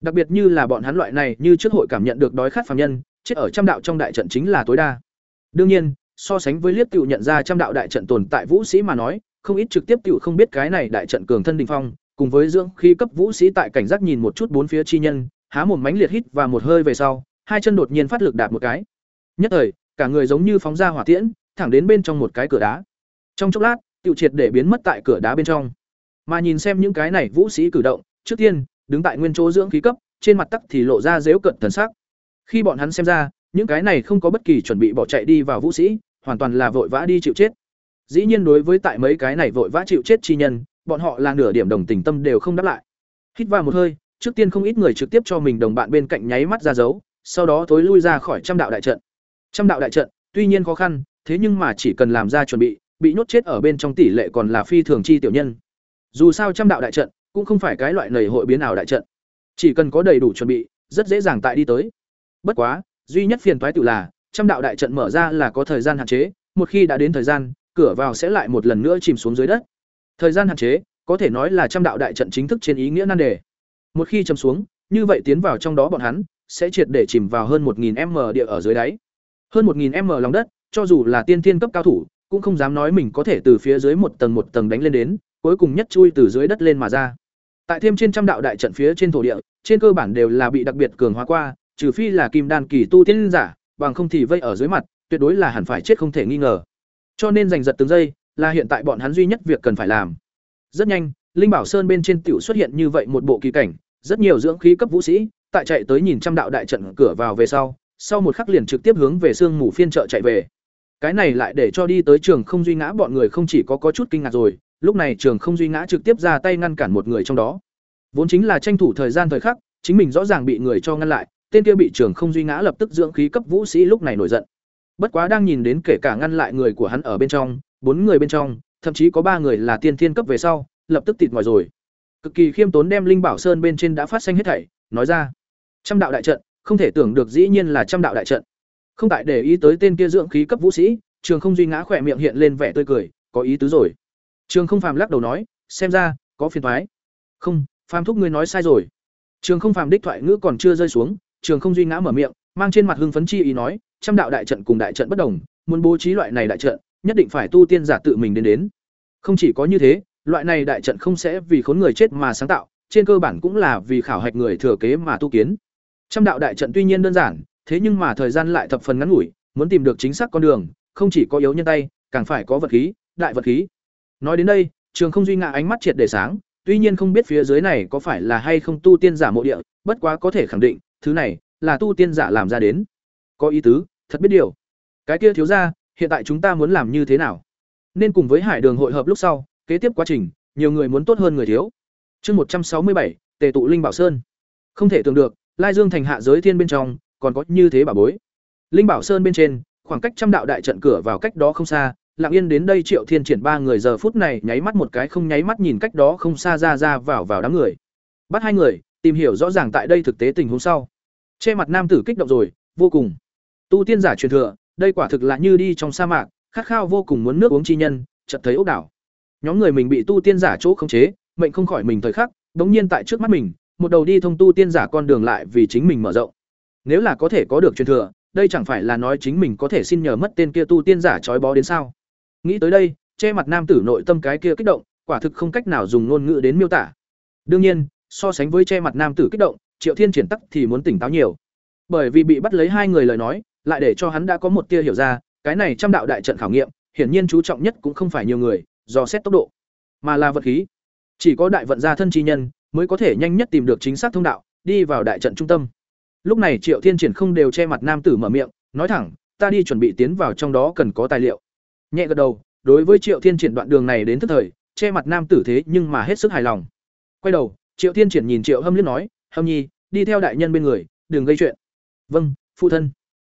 Đặc biệt như là bọn hắn loại này như trước hội cảm nhận được đói khát phàm nhân, chết ở trăm đạo trong đại trận chính là tối đa. Đương nhiên, so sánh với liếc tiểu nhận ra trăm đạo đại trận tồn tại vũ sĩ mà nói, không ít trực tiếp tiểu không biết cái này đại trận cường thân đình phong, cùng với dưỡng khi cấp vũ sĩ tại cảnh giác nhìn một chút bốn phía chi nhân, há một mánh liệt hít và một hơi về sau, hai chân đột nhiên phát lực đạp một cái. Nhất thời, cả người giống như phóng ra hỏa tiễn, thẳng đến bên trong một cái cửa đá. Trong chốc lát, tiểu triệt để biến mất tại cửa đá bên trong. Mà nhìn xem những cái này vũ sĩ cử động, trước tiên, đứng tại nguyên chỗ dưỡng khí cấp, trên mặt tắc thì lộ ra giễu cận thần sắc. Khi bọn hắn xem ra, những cái này không có bất kỳ chuẩn bị bỏ chạy đi vào vũ sĩ, hoàn toàn là vội vã đi chịu chết. Dĩ nhiên đối với tại mấy cái này vội vã chịu chết chi nhân, bọn họ là nửa điểm đồng tình tâm đều không đáp lại. Hít vào một hơi, trước tiên không ít người trực tiếp cho mình đồng bạn bên cạnh nháy mắt ra dấu, sau đó thối lui ra khỏi trăm đạo đại trận. Trăm đạo đại trận, tuy nhiên khó khăn, thế nhưng mà chỉ cần làm ra chuẩn bị, bị nhốt chết ở bên trong tỷ lệ còn là phi thường chi tiểu nhân. Dù sao trăm đạo đại trận cũng không phải cái loại nầy hội biến ảo đại trận, chỉ cần có đầy đủ chuẩn bị, rất dễ dàng tại đi tới. Bất quá, duy nhất phiền toái tự là, trăm đạo đại trận mở ra là có thời gian hạn chế, một khi đã đến thời gian, cửa vào sẽ lại một lần nữa chìm xuống dưới đất. Thời gian hạn chế, có thể nói là trăm đạo đại trận chính thức trên ý nghĩa nan đề. Một khi chìm xuống, như vậy tiến vào trong đó bọn hắn sẽ triệt để chìm vào hơn 1000m địa ở dưới đáy. Hơn 1000m lòng đất, cho dù là tiên thiên cấp cao thủ, cũng không dám nói mình có thể từ phía dưới một tầng một tầng đánh lên đến, cuối cùng nhất chui từ dưới đất lên mà ra. Tại thêm trên trăm đạo đại trận phía trên thổ địa, trên cơ bản đều là bị đặc biệt cường hóa qua, trừ phi là kim đan kỳ tu tiên giả, bằng không thì vây ở dưới mặt, tuyệt đối là hẳn phải chết không thể nghi ngờ. Cho nên giành giật từng giây, là hiện tại bọn hắn duy nhất việc cần phải làm. Rất nhanh, Linh Bảo Sơn bên trên tiểu xuất hiện như vậy một bộ kỳ cảnh, rất nhiều dưỡng khí cấp vũ sĩ, tại chạy tới nhìn trăm đạo đại trận cửa vào về sau, sau một khắc liền trực tiếp hướng về xương mù phiên chợ chạy về. Cái này lại để cho đi tới trường không duy ngã bọn người không chỉ có có chút kinh ngạc rồi, lúc này trường không duy ngã trực tiếp ra tay ngăn cản một người trong đó. Vốn chính là tranh thủ thời gian thời khắc, chính mình rõ ràng bị người cho ngăn lại, tên kia bị trường không duy ngã lập tức dưỡng khí cấp vũ sĩ lúc này nổi giận. Bất quá đang nhìn đến kể cả ngăn lại người của hắn ở bên trong, bốn người bên trong, thậm chí có ba người là tiên thiên cấp về sau, lập tức tịt ngoài rồi. Cực kỳ khiêm tốn đem Linh Bảo Sơn bên trên đã phát xanh hết thảy, nói ra: "Trăm đạo đại trận, không thể tưởng được dĩ nhiên là trăm đạo đại trận." Không tại để ý tới tên kia dưỡng khí cấp vũ sĩ, Trường Không duy ngã khỏe miệng hiện lên vẻ tươi cười, có ý tứ rồi. Trường Không Phàm lắc đầu nói: "Xem ra, có phiền toái." "Không, Phàm thúc ngươi nói sai rồi." Trường Không Phàm đích thoại ngữ còn chưa rơi xuống, Trường Không duy ngã mở miệng, mang trên mặt hưng phấn chi ý nói: "Trăm đạo đại trận cùng đại trận bất đồng, muốn bố trí loại này đại trận, nhất định phải tu tiên giả tự mình đến đến. Không chỉ có như thế, loại này đại trận không sẽ vì khốn người chết mà sáng tạo, trên cơ bản cũng là vì khảo hạch người thừa kế mà tu kiến. Trăm đạo đại trận tuy nhiên đơn giản, thế nhưng mà thời gian lại thập phần ngắn ngủi, muốn tìm được chính xác con đường, không chỉ có yếu nhân tay, càng phải có vật khí, đại vật khí. Nói đến đây, Trường Không duy ngạ ánh mắt triệt để sáng, tuy nhiên không biết phía dưới này có phải là hay không tu tiên giả mộ địa, bất quá có thể khẳng định, thứ này là tu tiên giả làm ra đến. Có ý tứ, thật biết điều. Cái kia thiếu gia, hiện tại chúng ta muốn làm như thế nào? Nên cùng với Hải Đường hội hợp lúc sau, kế tiếp quá trình, nhiều người muốn tốt hơn người thiếu. Chương một trăm sáu mươi bảy, Tề tụ Linh Bảo Sơn. Không thể tưởng được, Lai Dương thành hạ giới thiên bên trong, còn có như thế bà bối. Linh Bảo Sơn bên trên, khoảng cách trăm đạo đại trận cửa vào cách đó không xa, Lặng Yên đến đây Triệu Thiên triển ba người giờ phút này nháy mắt một cái không nháy mắt nhìn cách đó không xa ra ra vào vào đám người. Bắt hai người, tìm hiểu rõ ràng tại đây thực tế tình huống sau. Che mặt nam tử kích động rồi, vô cùng. Tu tiên giả truyền thừa, đây quả thực là như đi trong sa mạc, khát khao vô cùng muốn nước uống chi nhân, chợt thấy ốc đảo. Nhóm người mình bị tu tiên giả chỗ khống chế, mệnh không khỏi mình thời khắc, đống nhiên tại trước mắt mình, một đầu đi thông tu tiên giả con đường lại vì chính mình mở rộng. Nếu là có thể có được truyền thừa, đây chẳng phải là nói chính mình có thể xin nhờ mất tên kia tu tiên giả trói bó đến sao? Nghĩ tới đây, che mặt nam tử nội tâm cái kia kích động, quả thực không cách nào dùng ngôn ngữ đến miêu tả. Đương nhiên, so sánh với che mặt nam tử kích động, Triệu Thiên triển tắc thì muốn tỉnh táo nhiều. Bởi vì bị bắt lấy hai người lời nói, lại để cho hắn đã có một tia hiểu ra, cái này trăm đạo đại trận khảo nghiệm, hiển nhiên chú trọng nhất cũng không phải nhiều người, do xét tốc độ, mà là vật khí. Chỉ có đại vận gia thân chi nhân mới có thể nhanh nhất tìm được chính xác thông đạo, đi vào đại trận trung tâm. Lúc này Triệu Thiên Triển không đều che mặt nam tử mở miệng, nói thẳng, ta đi chuẩn bị tiến vào trong đó cần có tài liệu. Nhẹ gật đầu, đối với Triệu Thiên Triển đoạn đường này đến tức thời, che mặt nam tử thế nhưng mà hết sức hài lòng. Quay đầu, Triệu Thiên Triển nhìn Triệu Hâm Liên nói, "Hâm Nhi, đi theo đại nhân bên người, đừng gây chuyện." "Vâng, phụ thân."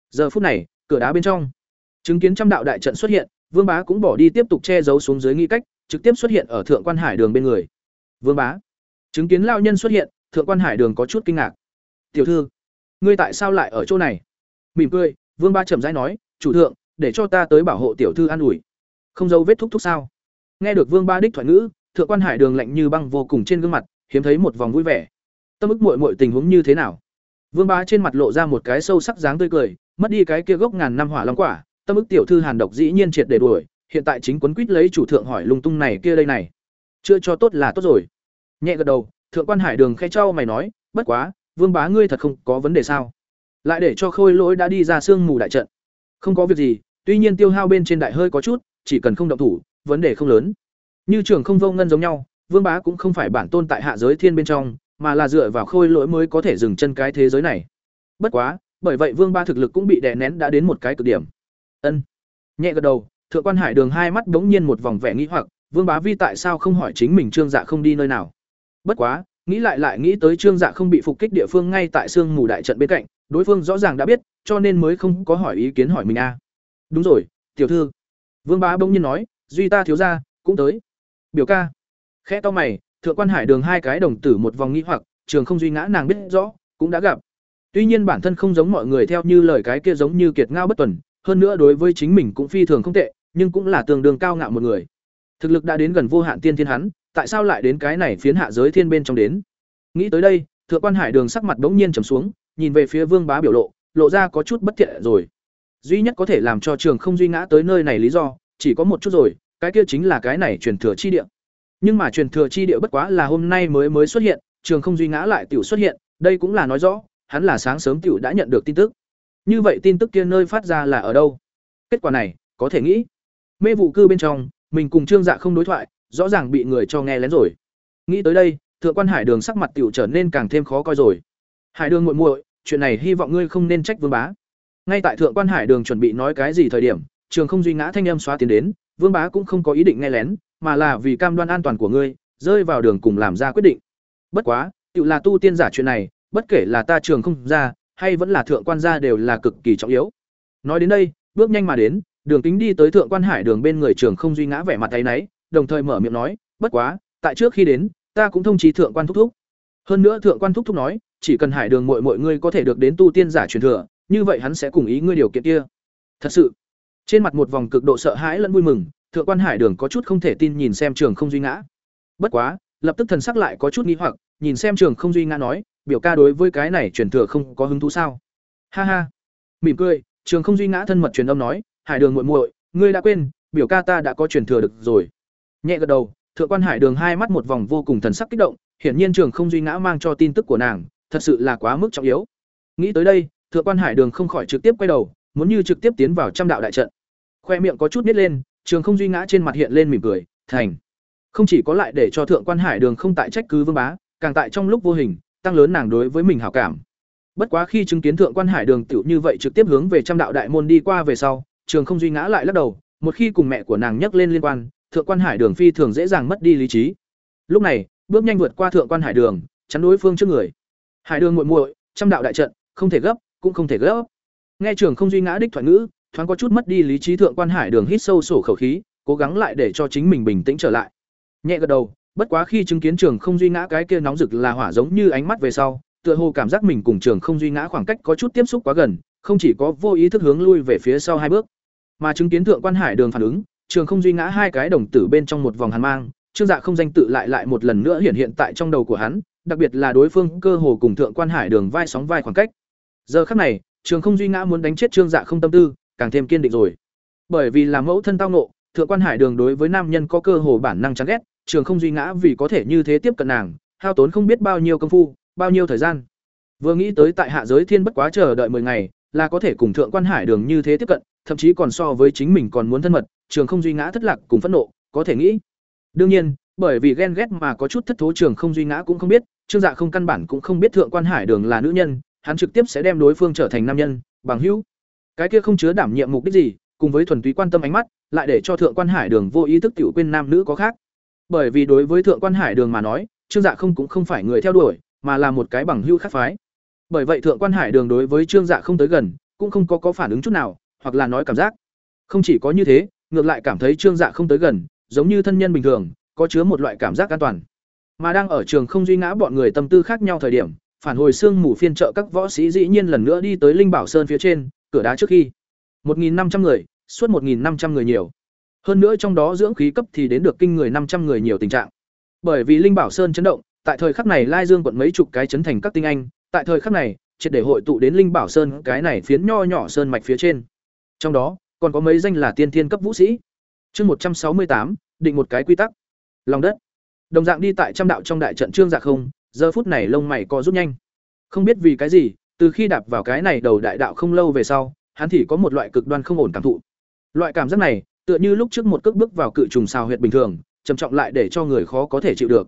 Giờ phút này, cửa đá bên trong, chứng kiến trăm đạo đại trận xuất hiện, Vương Bá cũng bỏ đi tiếp tục che giấu xuống dưới nghi cách, trực tiếp xuất hiện ở Thượng Quan Hải Đường bên người. Vương Bá, chứng kiến lão nhân xuất hiện, Thượng Quan Hải Đường có chút kinh ngạc. "Tiểu thư, ngươi tại sao lại ở chỗ này?" Mỉm cười, Vương Bá chậm rãi nói, "Chủ thượng, để cho ta tới bảo hộ tiểu thư an ủi." Không dấu vết thúc thúc sao? Nghe được Vương ba đích thoại ngữ, Thượng Quan Hải Đường lạnh như băng vô cùng trên gương mặt, hiếm thấy một vòng vui vẻ. Tâm ức muội muội tình huống như thế nào? Vương Bá trên mặt lộ ra một cái sâu sắc dáng tươi cười, mất đi cái kia gốc ngàn năm hỏa long quả, tâm ức tiểu thư Hàn độc dĩ nhiên triệt để đuổi, hiện tại chính quấn quýt lấy chủ thượng hỏi lung tung này kia đây này. Chưa cho tốt là tốt rồi. Nhẹ gật đầu, thượng quan Hải Đường khẽ trao mày nói, bất quá, Vương Bá ngươi thật không có vấn đề sao? Lại để cho Khôi Lỗi đã đi ra xương mù đại trận. Không có việc gì, tuy nhiên tiêu hao bên trên đại hơi có chút, chỉ cần không động thủ, vấn đề không lớn. Như trưởng không vô ngân giống nhau, Vương Bá cũng không phải bản tôn tại hạ giới thiên bên trong, mà là dựa vào Khôi Lỗi mới có thể dừng chân cái thế giới này. Bất quá, bởi vậy Vương Ba thực lực cũng bị đè nén đã đến một cái cực điểm. Ân. Nhẹ gật đầu, Thượng quan Hải Đường hai mắt bỗng nhiên một vòng vẻ nghĩ hoặc, Vương Bá Vi tại sao không hỏi chính mình Trương Dạ không đi nơi nào? Bất quá, nghĩ lại lại nghĩ tới Trương Dạ không bị phục kích địa phương ngay tại xương mù đại trận bên cạnh, đối phương rõ ràng đã biết, cho nên mới không có hỏi ý kiến hỏi mình a. Đúng rồi, tiểu thư. Vương Bá bỗng nhiên nói, duy ta thiếu gia cũng tới. Biểu ca. Khẽ to mày, Thượng quan Hải Đường hai cái đồng tử một vòng nghĩ hoặc, trường không duy ngã nàng biết rõ, cũng đã gặp. Tuy nhiên bản thân không giống mọi người theo như lời cái kia giống như kiệt ngao bất tuần, hơn nữa đối với chính mình cũng phi thường không tệ, nhưng cũng là tương đương cao ngạo một người. Thực lực đã đến gần vô hạn tiên thiên hắn, tại sao lại đến cái này phiến hạ giới thiên bên trong đến? Nghĩ tới đây, Thượng quan Hải Đường sắc mặt bỗng nhiên trầm xuống, nhìn về phía Vương Bá biểu lộ, lộ ra có chút bất thiện rồi. Duy nhất có thể làm cho Trường Không duy ngã tới nơi này lý do, chỉ có một chút rồi, cái kia chính là cái này truyền thừa chi địa. Nhưng mà truyền thừa chi địa bất quá là hôm nay mới mới xuất hiện, Trường Không duy ngã lại tiểu xuất hiện, đây cũng là nói rõ, hắn là sáng sớm tiểu đã nhận được tin tức. Như vậy tin tức kia nơi phát ra là ở đâu? Kết quả này, có thể nghĩ. Mê vụ cư bên trong, mình cùng Trương Dạ không đối thoại, rõ ràng bị người cho nghe lén rồi. Nghĩ tới đây, Thượng quan Hải Đường sắc mặt tiểu trở nên càng thêm khó coi rồi. Hải Đường muội muội, chuyện này hy vọng ngươi không nên trách Vương Bá. Ngay tại Thượng quan Hải Đường chuẩn bị nói cái gì thời điểm, Trường Không duy ngã thanh âm xóa tiến đến, Vương Bá cũng không có ý định nghe lén, mà là vì cam đoan an toàn của ngươi, rơi vào đường cùng làm ra quyết định. Bất quá, tự là tu tiên giả chuyện này, bất kể là ta Trường Không ra, hay vẫn là thượng quan gia đều là cực kỳ trọng yếu. Nói đến đây, bước nhanh mà đến, Đường Kính đi tới thượng quan Hải Đường bên người Trường Không duy ngã vẻ mặt thấy nấy, đồng thời mở miệng nói, "Bất quá, tại trước khi đến, ta cũng thông chí thượng quan thúc thúc." Hơn nữa thượng quan thúc thúc nói, chỉ cần Hải Đường muội muội ngươi có thể được đến tu tiên giả truyền thừa, như vậy hắn sẽ cùng ý ngươi điều kiện kia. Thật sự. Trên mặt một vòng cực độ sợ hãi lẫn vui mừng, thượng quan Hải Đường có chút không thể tin nhìn xem Trường Không duy ngã. Bất quá, lập tức thần sắc lại có chút nghi hoặc, nhìn xem Trường Không duy ngã nói, biểu ca đối với cái này truyền thừa không có hứng thú sao? Ha ha. Mỉm cười, Trường Không duy ngã thân mật truyền âm nói, Hải Đường muội muội, ngươi đã quên, biểu ca ta đã có truyền thừa được rồi. Nhẹ gật đầu, Thượng quan Hải Đường hai mắt một vòng vô cùng thần sắc kích động, hiển nhiên Trường Không duy ngã mang cho tin tức của nàng, thật sự là quá mức trọng yếu. Nghĩ tới đây, Thượng quan Hải Đường không khỏi trực tiếp quay đầu, muốn như trực tiếp tiến vào trăm đạo đại trận. Khoe miệng có chút nít lên, Trường Không duy ngã trên mặt hiện lên mỉm cười, thành. Không chỉ có lại để cho Thượng quan Hải Đường không tại trách cứ Vương Bá, càng tại trong lúc vô hình, tăng lớn nàng đối với mình hảo cảm. Bất quá khi chứng kiến thượng quan hải đường tựu như vậy trực tiếp hướng về trăm đạo đại môn đi qua về sau, Trường Không duy ngã lại lắc đầu, một khi cùng mẹ của nàng nhắc lên liên quan, thượng quan hải đường phi thường dễ dàng mất đi lý trí. Lúc này, bước nhanh vượt qua thượng quan hải đường, chắn đối phương trước người. Hải đường muội muội, trăm đạo đại trận, không thể gấp, cũng không thể gấp. Nghe Trường Không duy ngã đích thoại ngữ, thoáng có chút mất đi lý trí thượng quan hải đường hít sâu sổ khẩu khí, cố gắng lại để cho chính mình bình tĩnh trở lại. Nhẹ gật đầu, bất quá khi chứng kiến trường không duy ngã cái kia nóng rực là hỏa giống như ánh mắt về sau tựa hồ cảm giác mình cùng trường không duy ngã khoảng cách có chút tiếp xúc quá gần không chỉ có vô ý thức hướng lui về phía sau hai bước mà chứng kiến thượng quan hải đường phản ứng trường không duy ngã hai cái đồng tử bên trong một vòng hàn mang trương dạ không danh tự lại lại một lần nữa hiện hiện tại trong đầu của hắn đặc biệt là đối phương cơ hồ cùng thượng quan hải đường vai sóng vai khoảng cách giờ khắc này, trường không duy ngã muốn đánh chết trương dạ không tâm tư, càng thêm kiên định rồi. Bởi vì là mẫu thân tao nộ thượng quan hải đường đối với nam nhân có cơ hồ bản năng chán ghét, trường không duy ngã vì có thể như thế tiếp cận nàng, hao tốn không biết bao nhiêu công phu, bao nhiêu thời gian. Vừa nghĩ tới tại hạ giới thiên bất quá chờ đợi 10 ngày, là có thể cùng thượng quan hải đường như thế tiếp cận, thậm chí còn so với chính mình còn muốn thân mật, trường không duy ngã thất lạc cùng phẫn nộ, có thể nghĩ. Đương nhiên, bởi vì ghen ghét mà có chút thất thố trường không duy ngã cũng không biết, trương dạ không căn bản cũng không biết thượng quan hải đường là nữ nhân hắn trực tiếp sẽ đem đối phương trở thành nam nhân, bằng hữu. Cái kia không chứa đảm nhiệm mục đích gì, cùng với thuần túy quan tâm ánh mắt, lại để cho thượng quan hải đường vô ý thức tiểu quên nam nữ có khác. Bởi vì đối với thượng quan hải đường mà nói, trương dạ không cũng không phải người theo đuổi, mà là một cái bằng hữu khác phái. Bởi vậy thượng quan hải đường đối với trương dạ không tới gần, cũng không có có phản ứng chút nào, hoặc là nói cảm giác. Không chỉ có như thế, ngược lại cảm thấy trương dạ không tới gần, giống như thân nhân bình thường, có chứa một loại cảm giác an toàn. Mà đang ở trường không duy ngã bọn người tâm tư khác nhau thời điểm phản hồi xương mù phiên trợ các võ sĩ dĩ nhiên lần nữa đi tới linh bảo sơn phía trên cửa đá trước khi một năm trăm người suốt một năm trăm người nhiều hơn nữa trong đó dưỡng khí cấp thì đến được kinh người năm trăm người nhiều tình trạng. Bởi vì Linh Bảo Sơn chấn động, tại thời khắc này Lai Dương quận mấy chục cái chấn thành các tinh anh, tại thời khắc này, triệt để hội tụ đến Linh Bảo Sơn cái này phiến nho nhỏ sơn mạch phía trên. Trong đó, còn có mấy danh là tiên thiên cấp vũ sĩ. Chương một trăm sáu mươi tám định một cái quy tắc. Lòng đất. Đồng dạng đi tại trăm đạo trong đại trận trương dạ không, giờ phút này lông mày co rút nhanh. Không biết vì cái gì, từ khi đạp vào cái này đầu đại đạo không lâu về sau, hắn thì có một loại cực đoan không ổn cảm thụ. Loại cảm giác này, tựa như lúc trước một cước bước vào cự trùng xào huyệt bình thường trầm trọng lại để cho người khó có thể chịu được.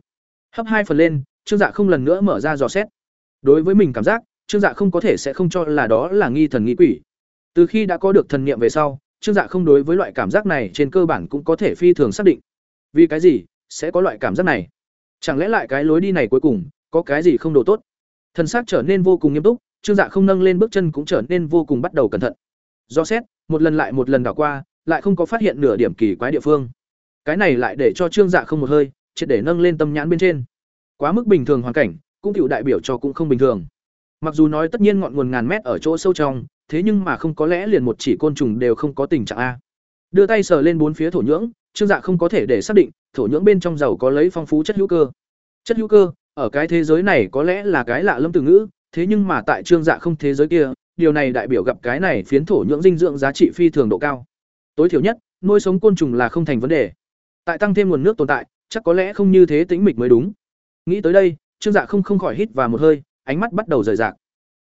Hấp hai phần lên trương dạ không lần nữa mở ra dò xét. Đối với mình cảm giác trương dạ không có thể sẽ không cho là đó là nghi thần nghi quỷ. Từ khi đã có được thần niệm về sau trương dạ không đối với loại cảm giác này trên cơ bản cũng có thể phi thường xác định. Vì cái gì sẽ có loại cảm giác này? Chẳng lẽ lại cái lối đi này cuối cùng có cái gì không đồ tốt? Thần xác trở nên vô cùng nghiêm túc trương dạ không nâng lên bước chân cũng trở nên vô cùng bắt đầu cẩn thận. Do xét một lần lại một lần đảo qua lại không có phát hiện nửa điểm kỳ quái địa phương. Cái này lại để cho trương dạ không một hơi triệt để nâng lên tâm nhãn bên trên. Quá mức bình thường hoàn cảnh cũng chịu đại biểu cho cũng không bình thường. Mặc dù nói tất nhiên ngọn nguồn ngàn mét ở chỗ sâu trong, thế nhưng mà không có lẽ liền một chỉ côn trùng đều không có tình trạng a. Đưa tay sờ lên bốn phía thổ nhưỡng, Trương Dạ không có thể để xác định, thổ nhưỡng bên trong dầu có lấy phong phú chất hữu cơ. Chất hữu cơ, ở cái thế giới này có lẽ là cái lạ lâm từ ngữ, thế nhưng mà tại Trương Dạ không thế giới kia, điều này đại biểu gặp cái này phiến thổ nhưỡng dinh dưỡng giá trị phi thường độ cao. Tối thiểu nhất, nuôi sống côn trùng là không thành vấn đề. Tại tăng thêm nguồn nước tồn tại, chắc có lẽ không như thế tĩnh mịch mới đúng. Nghĩ tới đây, Trương Dạ không không khỏi hít vào một hơi, ánh mắt bắt đầu rời rạc.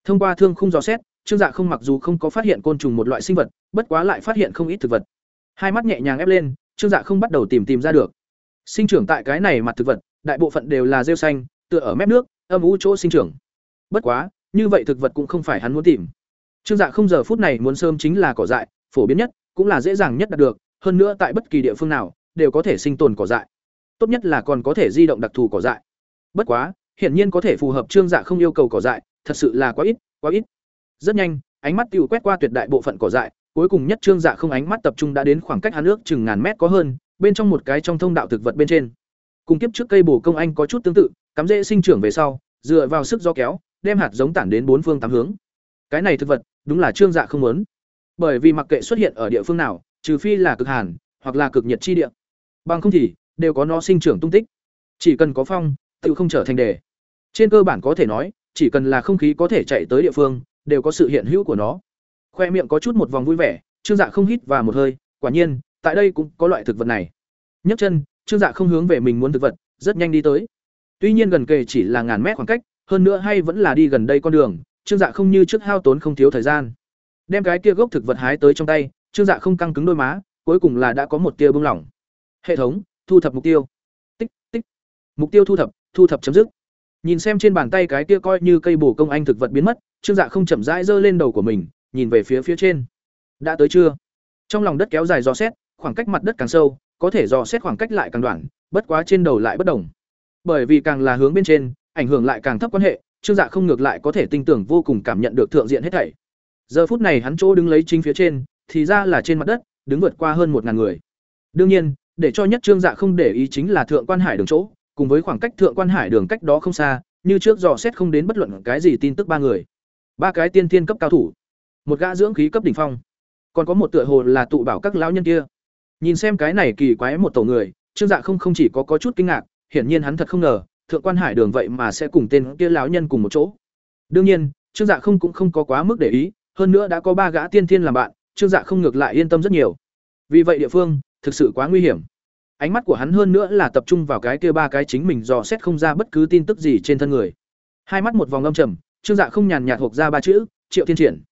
Thông qua thương khung dò xét, Trương Dạ không mặc dù không có phát hiện côn trùng một loại sinh vật, bất quá lại phát hiện không ít thực vật. Hai mắt nhẹ nhàng ép lên, Trương Dạ không bắt đầu tìm tìm ra được. Sinh trưởng tại cái này mặt thực vật, đại bộ phận đều là rêu xanh, tựa ở mép nước, âm ú chỗ sinh trưởng. Bất quá, như vậy thực vật cũng không phải hắn muốn tìm. Trương Dạ không giờ phút này muốn sớm chính là cỏ dại, phổ biến nhất, cũng là dễ dàng nhất đạt được, hơn nữa tại bất kỳ địa phương nào đều có thể sinh tồn cỏ dại. Tốt nhất là còn có thể di động đặc thù cỏ dại. Bất quá, hiển nhiên có thể phù hợp Trương Dạ không yêu cầu cỏ dại, thật sự là quá ít, quá ít. Rất nhanh, ánh mắt tiêu quét qua tuyệt đại bộ phận cỏ dại, cuối cùng nhất Trương Dạ không ánh mắt tập trung đã đến khoảng cách hắn nước chừng ngàn mét có hơn, bên trong một cái trong thông đạo thực vật bên trên. Cùng kiếp trước cây bổ công anh có chút tương tự, cắm rễ sinh trưởng về sau, dựa vào sức gió kéo, đem hạt giống tản đến bốn phương tám hướng. Cái này thực vật, đúng là Trương Dạ không muốn. Bởi vì mặc kệ xuất hiện ở địa phương nào, trừ phi là cực hàn hoặc là cực nhiệt chi địa, bằng không thì đều có nó sinh trưởng tung tích. Chỉ cần có phong, tự không trở thành đề. Trên cơ bản có thể nói, chỉ cần là không khí có thể chạy tới địa phương, đều có sự hiện hữu của nó. Khoe miệng có chút một vòng vui vẻ, Trương Dạ không hít và một hơi, quả nhiên, tại đây cũng có loại thực vật này. Nhấc chân, Trương Dạ không hướng về mình muốn thực vật, rất nhanh đi tới. Tuy nhiên gần kề chỉ là ngàn mét khoảng cách, hơn nữa hay vẫn là đi gần đây con đường, Trương Dạ không như trước hao tốn không thiếu thời gian. Đem cái kia gốc thực vật hái tới trong tay, Trương Dạ không căng cứng đôi má, cuối cùng là đã có một tia bưng lỏng. Hệ thống, thu thập mục tiêu. Tích, tích. Mục tiêu thu thập, thu thập chấm dứt. Nhìn xem trên bàn tay cái kia coi như cây bổ công anh thực vật biến mất, Trương Dạ không chậm rãi giơ lên đầu của mình, nhìn về phía phía trên. Đã tới chưa? Trong lòng đất kéo dài gió xét, khoảng cách mặt đất càng sâu, có thể dò xét khoảng cách lại càng đoạn, bất quá trên đầu lại bất đồng. Bởi vì càng là hướng bên trên, ảnh hưởng lại càng thấp quan hệ, Trương Dạ không ngược lại có thể tinh tưởng vô cùng cảm nhận được thượng diện hết thảy. Giờ phút này hắn chỗ đứng lấy chính phía trên, thì ra là trên mặt đất, đứng vượt qua hơn một ngàn người. Đương nhiên, để cho nhất Trương Dạ không để ý chính là thượng quan hải đường chỗ, cùng với khoảng cách thượng quan hải đường cách đó không xa, như trước dò xét không đến bất luận cái gì tin tức ba người. Ba cái tiên tiên cấp cao thủ, một gã dưỡng khí cấp đỉnh phong, còn có một tựa hồ là tụ bảo các lão nhân kia. Nhìn xem cái này kỳ quái một tổ người, Trương Dạ không không chỉ có có chút kinh ngạc, hiển nhiên hắn thật không ngờ, thượng quan hải đường vậy mà sẽ cùng tên kia lão nhân cùng một chỗ. Đương nhiên, Trương Dạ không cũng không có quá mức để ý, hơn nữa đã có ba gã tiên thiên làm bạn, Trương Dạ không ngược lại yên tâm rất nhiều. Vì vậy địa phương thực sự quá nguy hiểm. Ánh mắt của hắn hơn nữa là tập trung vào cái kia ba cái chính mình dò xét không ra bất cứ tin tức gì trên thân người. Hai mắt một vòng âm trầm, Trương Dạ không nhàn nhạt hộc ra ba chữ, Triệu Thiên Triển.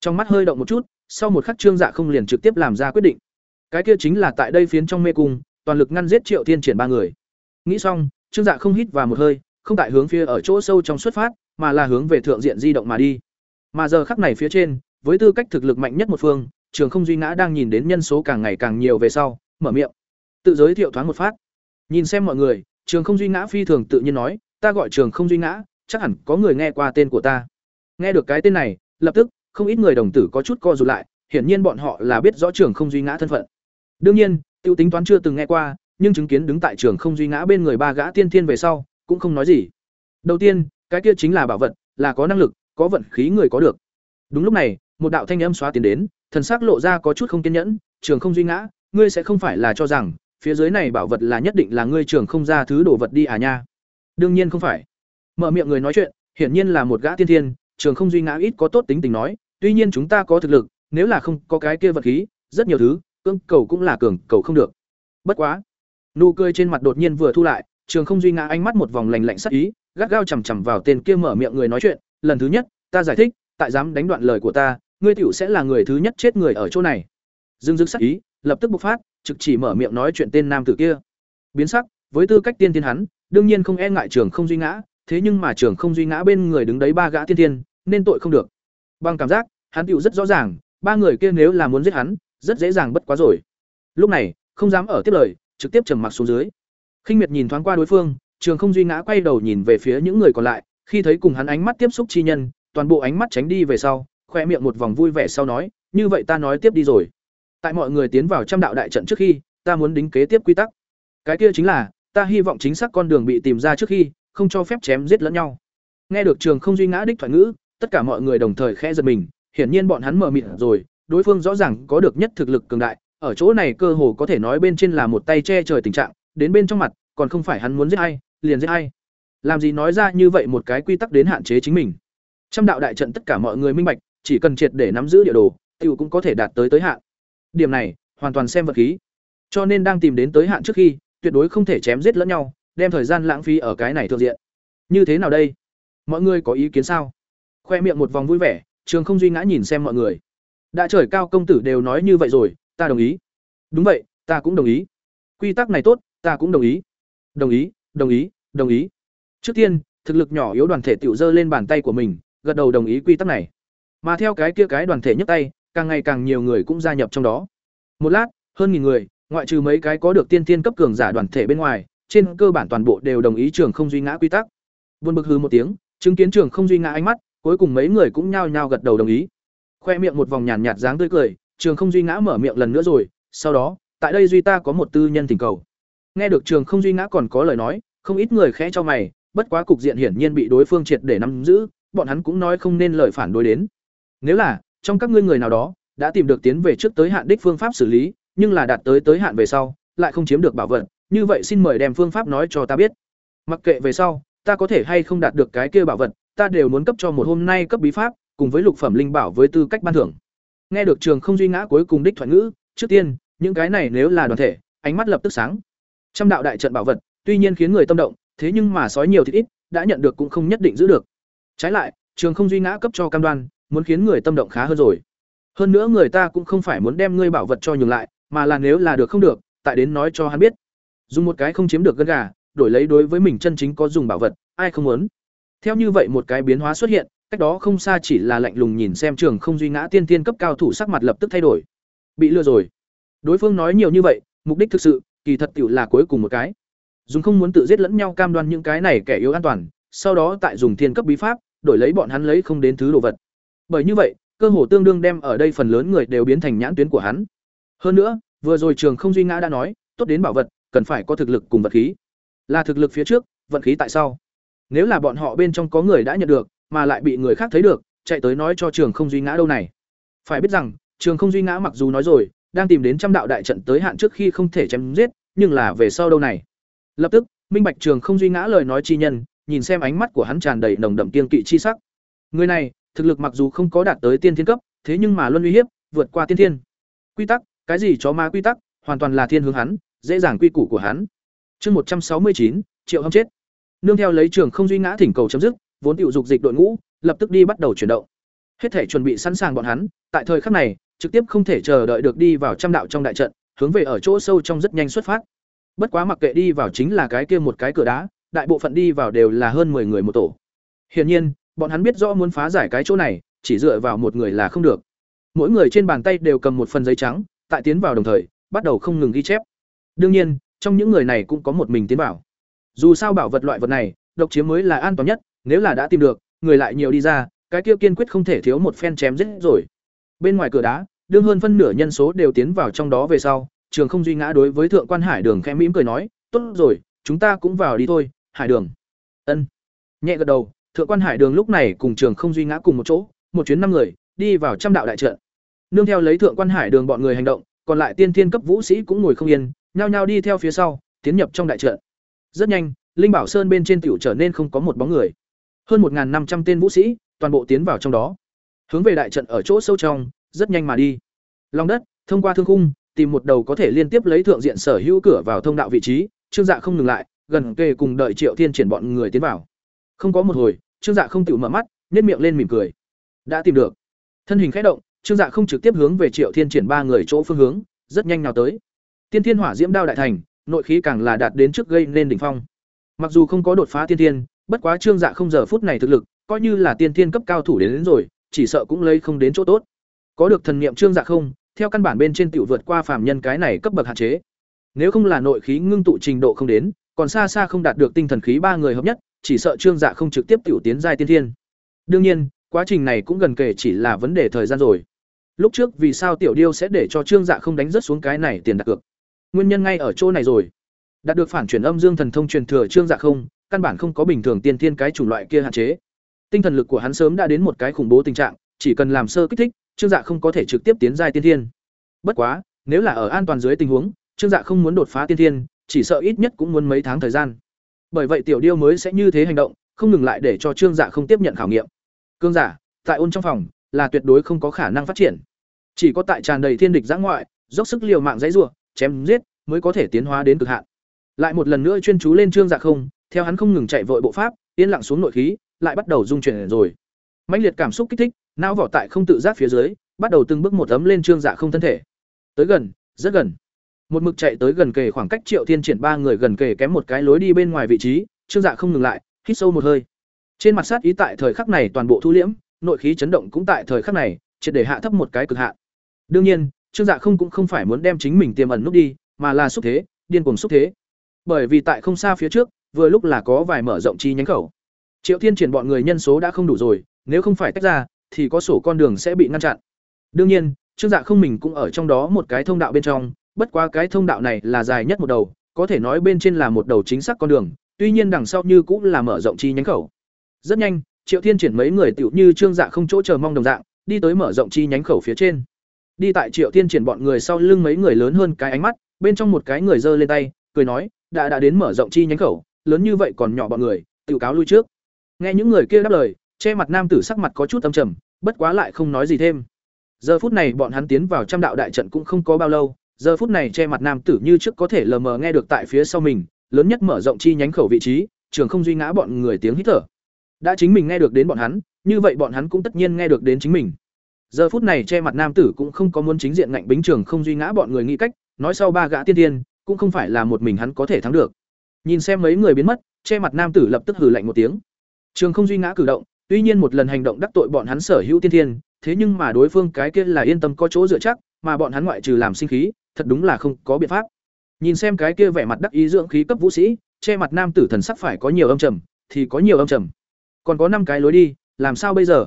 Trong mắt hơi động một chút, sau một khắc Trương Dạ không liền trực tiếp làm ra quyết định. Cái kia chính là tại đây phiến trong mê cung, toàn lực ngăn giết Triệu Thiên Triển ba người. Nghĩ xong, Trương Dạ không hít vào một hơi, không tại hướng phía ở chỗ sâu trong xuất phát, mà là hướng về thượng diện di động mà đi. Mà giờ khắc này phía trên, với tư cách thực lực mạnh nhất một phương, Trường Không Duy Ngã đang nhìn đến nhân số càng ngày càng nhiều về sau, mở miệng, tự giới thiệu thoáng một phát. Nhìn xem mọi người, Trường Không Duy Ngã phi thường tự nhiên nói, ta gọi Trường Không Duy Ngã, chắc hẳn có người nghe qua tên của ta. Nghe được cái tên này, lập tức, không ít người đồng tử có chút co rụt lại, hiển nhiên bọn họ là biết rõ Trường Không Duy Ngã thân phận. Đương nhiên, tiêu tính toán chưa từng nghe qua, nhưng chứng kiến đứng tại trường không duy ngã bên người ba gã tiên thiên về sau, cũng không nói gì. Đầu tiên, cái kia chính là bảo vật, là có năng lực, có vận khí người có được. Đúng lúc này, một đạo thanh âm xóa tiến đến, thần sắc lộ ra có chút không kiên nhẫn, "Trường Không Duy Ngã, ngươi sẽ không phải là cho rằng phía dưới này bảo vật là nhất định là ngươi trường không ra thứ đồ vật đi à nha?" Đương nhiên không phải. Mở miệng người nói chuyện, hiển nhiên là một gã tiên thiên, Trường Không Duy Ngã ít có tốt tính tình nói, "Tuy nhiên chúng ta có thực lực, nếu là không có cái kia vật khí, rất nhiều thứ, cưỡng cầu cũng là cường, cầu không được. Bất quá, nụ cười trên mặt đột nhiên vừa thu lại trường không duy ngã ánh mắt một vòng lành lạnh sắc ý gắt gao chằm chằm vào tên kia mở miệng người nói chuyện lần thứ nhất ta giải thích tại dám đánh đoạn lời của ta ngươi tiểu sẽ là người thứ nhất chết người ở chỗ này. Dương dưng sắc ý lập tức bộc phát trực chỉ mở miệng nói chuyện tên nam tử kia. Biến sắc với tư cách tiên thiên hắn đương nhiên không e ngại trường không duy ngã thế nhưng mà trường không duy ngã bên người đứng đấy ba gã tiên thiên nên tội không được. Bằng cảm giác hắn tựu rất rõ ràng ba người kia nếu là muốn giết hắn rất dễ dàng bất quá rồi lúc này không dám ở tiếp lời trực tiếp trầm mặc xuống dưới. Khinh Miệt nhìn thoáng qua đối phương, Trường Không Duy ngã quay đầu nhìn về phía những người còn lại, khi thấy cùng hắn ánh mắt tiếp xúc chi nhân, toàn bộ ánh mắt tránh đi về sau, khoe miệng một vòng vui vẻ sau nói, "Như vậy ta nói tiếp đi rồi. Tại mọi người tiến vào trăm đạo đại trận trước khi, ta muốn đính kế tiếp quy tắc. Cái kia chính là, ta hy vọng chính xác con đường bị tìm ra trước khi, không cho phép chém giết lẫn nhau." Nghe được Trường Không Duy ngã đích thoại ngữ, tất cả mọi người đồng thời khẽ giật mình, hiển nhiên bọn hắn mở mịt rồi, đối phương rõ ràng có được nhất thực lực cường đại, ở chỗ này cơ hồ có thể nói bên trên là một tay che trời tình trạng, đến bên trong mặt, còn không phải hắn muốn giết ai, liền giết ai. Làm gì nói ra như vậy một cái quy tắc đến hạn chế chính mình. Trăm đạo đại trận tất cả mọi người minh bạch, chỉ cần triệt để nắm giữ địa đồ, tiểu cũng có thể đạt tới tới hạn. Điểm này, hoàn toàn xem vật khí. Cho nên đang tìm đến tới hạn trước khi, tuyệt đối không thể chém giết lẫn nhau, đem thời gian lãng phí ở cái này thượng diện. Như thế nào đây? Mọi người có ý kiến sao? Khoe miệng một vòng vui vẻ, Trường Không Duy ngã nhìn xem mọi người. Đã trời cao công tử đều nói như vậy rồi, ta đồng ý. Đúng vậy, ta cũng đồng ý. Quy tắc này tốt, ta cũng đồng ý. Đồng ý, đồng ý, đồng ý. Trước tiên, thực lực nhỏ yếu đoàn thể tiểu dơ lên bàn tay của mình, gật đầu đồng ý quy tắc này. Mà theo cái kia cái đoàn thể nhấc tay, càng ngày càng nhiều người cũng gia nhập trong đó. Một lát, hơn nghìn người, ngoại trừ mấy cái có được tiên tiên cấp cường giả đoàn thể bên ngoài, trên cơ bản toàn bộ đều đồng ý trường không duy ngã quy tắc. Buồn bực hư một tiếng, chứng kiến trường không duy ngã ánh mắt, cuối cùng mấy người cũng nhao nhao gật đầu đồng ý. Khoe miệng một vòng nhàn nhạt dáng tươi cười, trường không duy ngã mở miệng lần nữa rồi, sau đó, tại đây duy ta có một tư nhân tình cầu. Nghe được trường không duy ngã còn có lời nói, không ít người khẽ cho mày, bất quá cục diện hiển nhiên bị đối phương triệt để nắm giữ, bọn hắn cũng nói không nên lời phản đối đến. Nếu là, trong các ngươi người nào đó đã tìm được tiến về trước tới hạn đích phương pháp xử lý, nhưng là đạt tới tới hạn về sau, lại không chiếm được bảo vật, như vậy xin mời đem phương pháp nói cho ta biết. Mặc kệ về sau, ta có thể hay không đạt được cái kia bảo vật, ta đều muốn cấp cho một hôm nay cấp bí pháp, cùng với lục phẩm linh bảo với tư cách ban thưởng. Nghe được Trường Không duy ngã cuối cùng đích thoại ngữ, trước tiên, những cái này nếu là đoàn thể, ánh mắt lập tức sáng. Trăm đạo đại trận bảo vật, tuy nhiên khiến người tâm động, thế nhưng mà sói nhiều thì ít, đã nhận được cũng không nhất định giữ được. Trái lại, Trường Không duy ngã cấp cho cam đoan, muốn khiến người tâm động khá hơn rồi. Hơn nữa người ta cũng không phải muốn đem ngươi bảo vật cho nhường lại, mà là nếu là được không được, tại đến nói cho hắn biết. Dùng một cái không chiếm được gân gà, đổi lấy đối với mình chân chính có dùng bảo vật, ai không muốn. Theo như vậy một cái biến hóa xuất hiện, cách đó không xa chỉ là lạnh lùng nhìn xem trường không duy ngã tiên tiên cấp cao thủ sắc mặt lập tức thay đổi. Bị lừa rồi. Đối phương nói nhiều như vậy, mục đích thực sự, kỳ thật tiểu là cuối cùng một cái. Dùng không muốn tự giết lẫn nhau cam đoan những cái này kẻ yếu an toàn, sau đó tại dùng thiên cấp bí pháp, đổi lấy bọn hắn lấy không đến thứ đồ vật. Bởi như vậy, cơ hồ tương đương đem ở đây phần lớn người đều biến thành nhãn tuyến của hắn. Hơn nữa, vừa rồi trường không duy ngã đã nói, tốt đến bảo vật, cần phải có thực lực cùng vật khí. Là thực lực phía trước, vận khí tại sau. Nếu là bọn họ bên trong có người đã nhận được, mà lại bị người khác thấy được, chạy tới nói cho trường không duy ngã đâu này. Phải biết rằng, trường không duy ngã mặc dù nói rồi, đang tìm đến trăm đạo đại trận tới hạn trước khi không thể chém giết, nhưng là về sau đâu này. Lập tức, minh bạch trường không duy ngã lời nói chi nhân, nhìn xem ánh mắt của hắn tràn đầy nồng đậm kiên kỵ chi sắc. Người này, thực lực mặc dù không có đạt tới tiên thiên cấp, thế nhưng mà luôn uy hiếp, vượt qua tiên thiên. Quy tắc, cái gì chó ma quy tắc, hoàn toàn là thiên hướng hắn, dễ dàng quy củ của hắn. Chương một trăm sáu mươi chín Triệu Hâm chết. Nương theo lấy trường không duy ngã thỉnh cầu chấm dứt, vốn tiểu dục dịch đội ngũ, lập tức đi bắt đầu chuyển động. Hết thể chuẩn bị sẵn sàng bọn hắn, tại thời khắc này, trực tiếp không thể chờ đợi được đi vào trăm đạo trong đại trận, hướng về ở chỗ sâu trong rất nhanh xuất phát. Bất quá mặc kệ đi vào chính là cái kia một cái cửa đá, đại bộ phận đi vào đều là hơn 10 người một tổ. Hiển nhiên, bọn hắn biết rõ muốn phá giải cái chỗ này, chỉ dựa vào một người là không được. Mỗi người trên bàn tay đều cầm một phần giấy trắng, tại tiến vào đồng thời, bắt đầu không ngừng ghi chép. Đương nhiên, trong những người này cũng có một mình tiến vào. Dù sao bảo vật loại vật này, độc chiếm mới là an toàn nhất, nếu là đã tìm được, người lại nhiều đi ra, cái kia kiên quyết không thể thiếu một phen chém giết rồi. Bên ngoài cửa đá, đương hơn phân nửa nhân số đều tiến vào trong đó về sau, Trường Không duy ngã đối với Thượng quan Hải Đường khẽ mỉm cười nói, "Tốt rồi, chúng ta cũng vào đi thôi, Hải Đường." Ân. Nhẹ gật đầu, Thượng quan Hải Đường lúc này cùng Trường Không duy ngã cùng một chỗ, một chuyến năm người, đi vào trăm đạo đại trận. Nương theo lấy Thượng quan Hải Đường bọn người hành động, còn lại tiên thiên cấp vũ sĩ cũng ngồi không yên, nhao nhao đi theo phía sau, tiến nhập trong đại trận. Rất nhanh, Linh Bảo Sơn bên trên tiểu trở nên không có một bóng người. Hơn một năm trăm tên vũ sĩ, toàn bộ tiến vào trong đó. Hướng về đại trận ở chỗ sâu trong, rất nhanh mà đi. Long đất, thông qua thương khung, tìm một đầu có thể liên tiếp lấy thượng diện sở hữu cửa vào thông đạo vị trí, Trương Dạ không ngừng lại, gần kề cùng đợi Triệu Thiên triển bọn người tiến vào. Không có một hồi, Trương Dạ không tự mở mắt, nhếch miệng lên mỉm cười. Đã tìm được. Thân hình khẽ động, Trương Dạ không trực tiếp hướng về Triệu Thiên triển ba người chỗ phương hướng, rất nhanh nào tới. Tiên Thiên Hỏa Diễm Đao đại thành, nội khí càng là đạt đến trước gây nên đỉnh phong. Mặc dù không có đột phá tiên thiên, bất quá Trương Dạ không giờ phút này thực lực, coi như là tiên thiên cấp cao thủ đến, đến rồi, chỉ sợ cũng lấy không đến chỗ tốt. Có được thần niệm Trương Dạ không, theo căn bản bên trên tiểu vượt qua phàm nhân cái này cấp bậc hạn chế. Nếu không là nội khí ngưng tụ trình độ không đến, còn xa xa không đạt được tinh thần khí ba người hợp nhất, chỉ sợ Trương Dạ không trực tiếp tiểu tiến giai tiên thiên. Đương nhiên, quá trình này cũng gần kể chỉ là vấn đề thời gian rồi. Lúc trước vì sao tiểu điêu sẽ để cho Trương Dạ không đánh rất xuống cái này tiền đặt cược? Nguyên nhân ngay ở chỗ này rồi. Đạt được phản chuyển âm dương thần thông truyền thừa Trương Dạ không, căn bản không có bình thường tiên thiên cái chủng loại kia hạn chế. Tinh thần lực của hắn sớm đã đến một cái khủng bố tình trạng, chỉ cần làm sơ kích thích, Trương Dạ không có thể trực tiếp tiến giai tiên thiên. Bất quá, nếu là ở an toàn dưới tình huống, Trương Dạ không muốn đột phá tiên thiên, chỉ sợ ít nhất cũng muốn mấy tháng thời gian. Bởi vậy tiểu điêu mới sẽ như thế hành động, không ngừng lại để cho Trương Dạ không tiếp nhận khảo nghiệm. Cương giả, tại ôn trong phòng, là tuyệt đối không có khả năng phát triển. Chỉ có tại tràn đầy thiên địch giã ngoại, dốc sức liều mạng dãy rủa, chém giết, mới có thể tiến hóa đến cực hạn. Lại một lần nữa chuyên chú lên Trương Dạ không, theo hắn không ngừng chạy vội bộ pháp, yên lặng xuống nội khí, lại bắt đầu dung chuyển rồi. Mãnh liệt cảm xúc kích thích, não vỏ tại không tự giác phía dưới, bắt đầu từng bước một ấm lên Trương Dạ không thân thể. Tới gần, rất gần. Một mực chạy tới gần kề khoảng cách Triệu Thiên triển ba người gần kề kém một cái lối đi bên ngoài vị trí, Trương Dạ không ngừng lại, hít sâu một hơi. Trên mặt sát ý tại thời khắc này toàn bộ thu liễm, nội khí chấn động cũng tại thời khắc này, triệt để hạ thấp một cái cực hạn. Đương nhiên, Trương Dạ không cũng không phải muốn đem chính mình tiềm ẩn núp đi, mà là xúc thế, điên cuồng xúc thế. Bởi vì tại không xa phía trước, vừa lúc là có vài mở rộng chi nhánh khẩu. Triệu Thiên triển bọn người nhân số đã không đủ rồi, nếu không phải tách ra, thì có sổ con đường sẽ bị ngăn chặn. Đương nhiên, Trương Dạ không mình cũng ở trong đó một cái thông đạo bên trong, bất quá cái thông đạo này là dài nhất một đầu, có thể nói bên trên là một đầu chính xác con đường, tuy nhiên đằng sau như cũng là mở rộng chi nhánh khẩu. Rất nhanh, Triệu Thiên triển mấy người tiểu như Trương Dạ không chỗ chờ mong đồng dạng, đi tới mở rộng chi nhánh khẩu phía trên. Đi tại Triệu Thiên triển bọn người sau lưng mấy người lớn hơn cái ánh mắt, bên trong một cái người giơ lên tay, cười nói, đã đã đến mở rộng chi nhánh khẩu, lớn như vậy còn nhỏ bọn người, tự cáo lui trước. Nghe những người kia đáp lời, che mặt nam tử sắc mặt có chút âm trầm, bất quá lại không nói gì thêm. Giờ phút này bọn hắn tiến vào trăm đạo đại trận cũng không có bao lâu, giờ phút này che mặt nam tử như trước có thể lờ mờ nghe được tại phía sau mình, lớn nhất mở rộng chi nhánh khẩu vị trí, trường không duy ngã bọn người tiếng hít thở. Đã chính mình nghe được đến bọn hắn, như vậy bọn hắn cũng tất nhiên nghe được đến chính mình. Giờ phút này che mặt nam tử cũng không có muốn chính diện ngạnh bính trường không duy ngã bọn người nghĩ cách, nói sau ba gã tiên tiên, cũng không phải là một mình hắn có thể thắng được. Nhìn xem mấy người biến mất, che mặt nam tử lập tức hừ lạnh một tiếng. Trường không duy ngã cử động, tuy nhiên một lần hành động đắc tội bọn hắn sở hữu tiên thiên, thế nhưng mà đối phương cái kia là yên tâm có chỗ dựa chắc, mà bọn hắn ngoại trừ làm sinh khí, thật đúng là không có biện pháp. Nhìn xem cái kia vẻ mặt đắc ý dưỡng khí cấp vũ sĩ, che mặt nam tử thần sắc phải có nhiều âm trầm, thì có nhiều âm trầm. Còn có năm cái lối đi, làm sao bây giờ?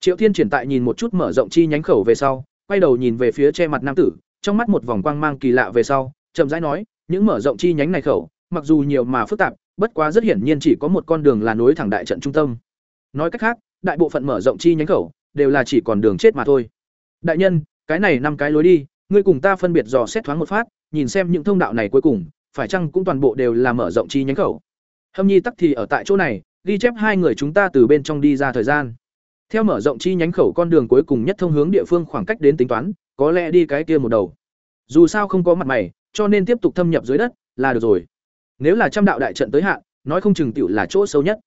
Triệu Thiên triển tại nhìn một chút mở rộng chi nhánh khẩu về sau, quay đầu nhìn về phía che mặt nam tử, trong mắt một vòng quang mang kỳ lạ về sau, chậm rãi nói, những mở rộng chi nhánh này khẩu, mặc dù nhiều mà phức tạp, bất quá rất hiển nhiên chỉ có một con đường là nối thẳng đại trận trung tâm. Nói cách khác, đại bộ phận mở rộng chi nhánh khẩu đều là chỉ còn đường chết mà thôi. Đại nhân, cái này năm cái lối đi, ngươi cùng ta phân biệt dò xét thoáng một phát, nhìn xem những thông đạo này cuối cùng, phải chăng cũng toàn bộ đều là mở rộng chi nhánh khẩu. Hâm Nhi tắc thì ở tại chỗ này, ghi chép hai người chúng ta từ bên trong đi ra thời gian. Theo mở rộng chi nhánh khẩu con đường cuối cùng nhất thông hướng địa phương khoảng cách đến tính toán, có lẽ đi cái kia một đầu. Dù sao không có mặt mày, cho nên tiếp tục thâm nhập dưới đất là được rồi. Nếu là trăm đạo đại trận tới hạn, nói không chừng tiểu là chỗ xấu nhất.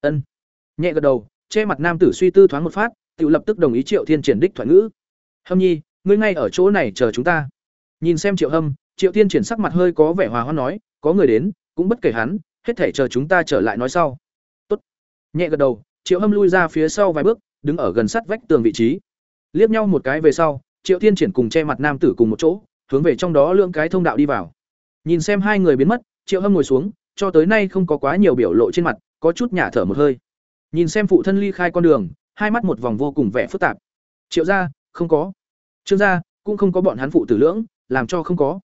Ân. Nhẹ gật đầu, che mặt nam tử suy tư thoáng một phát, tiểu lập tức đồng ý Triệu Thiên triển đích thoại ngữ. Hâm Nhi, ngươi ngay ở chỗ này chờ chúng ta. Nhìn xem Triệu Hâm, Triệu Thiên triển sắc mặt hơi có vẻ hòa hoãn nói, có người đến, cũng bất kể hắn, hết thể chờ chúng ta trở lại nói sau. Tốt. Nhẹ gật đầu, Triệu Hâm lui ra phía sau vài bước, đứng ở gần sát vách tường vị trí. Liếc nhau một cái về sau, Triệu Thiên triển cùng che mặt nam tử cùng một chỗ, hướng về trong đó lượng cái thông đạo đi vào. Nhìn xem hai người biến mất, Triệu Hâm ngồi xuống, cho tới nay không có quá nhiều biểu lộ trên mặt, có chút nhả thở một hơi. Nhìn xem phụ thân ly khai con đường, hai mắt một vòng vô cùng vẻ phức tạp. Triệu gia, không có. Trương gia, cũng không có bọn hắn phụ tử lưỡng, làm cho không có.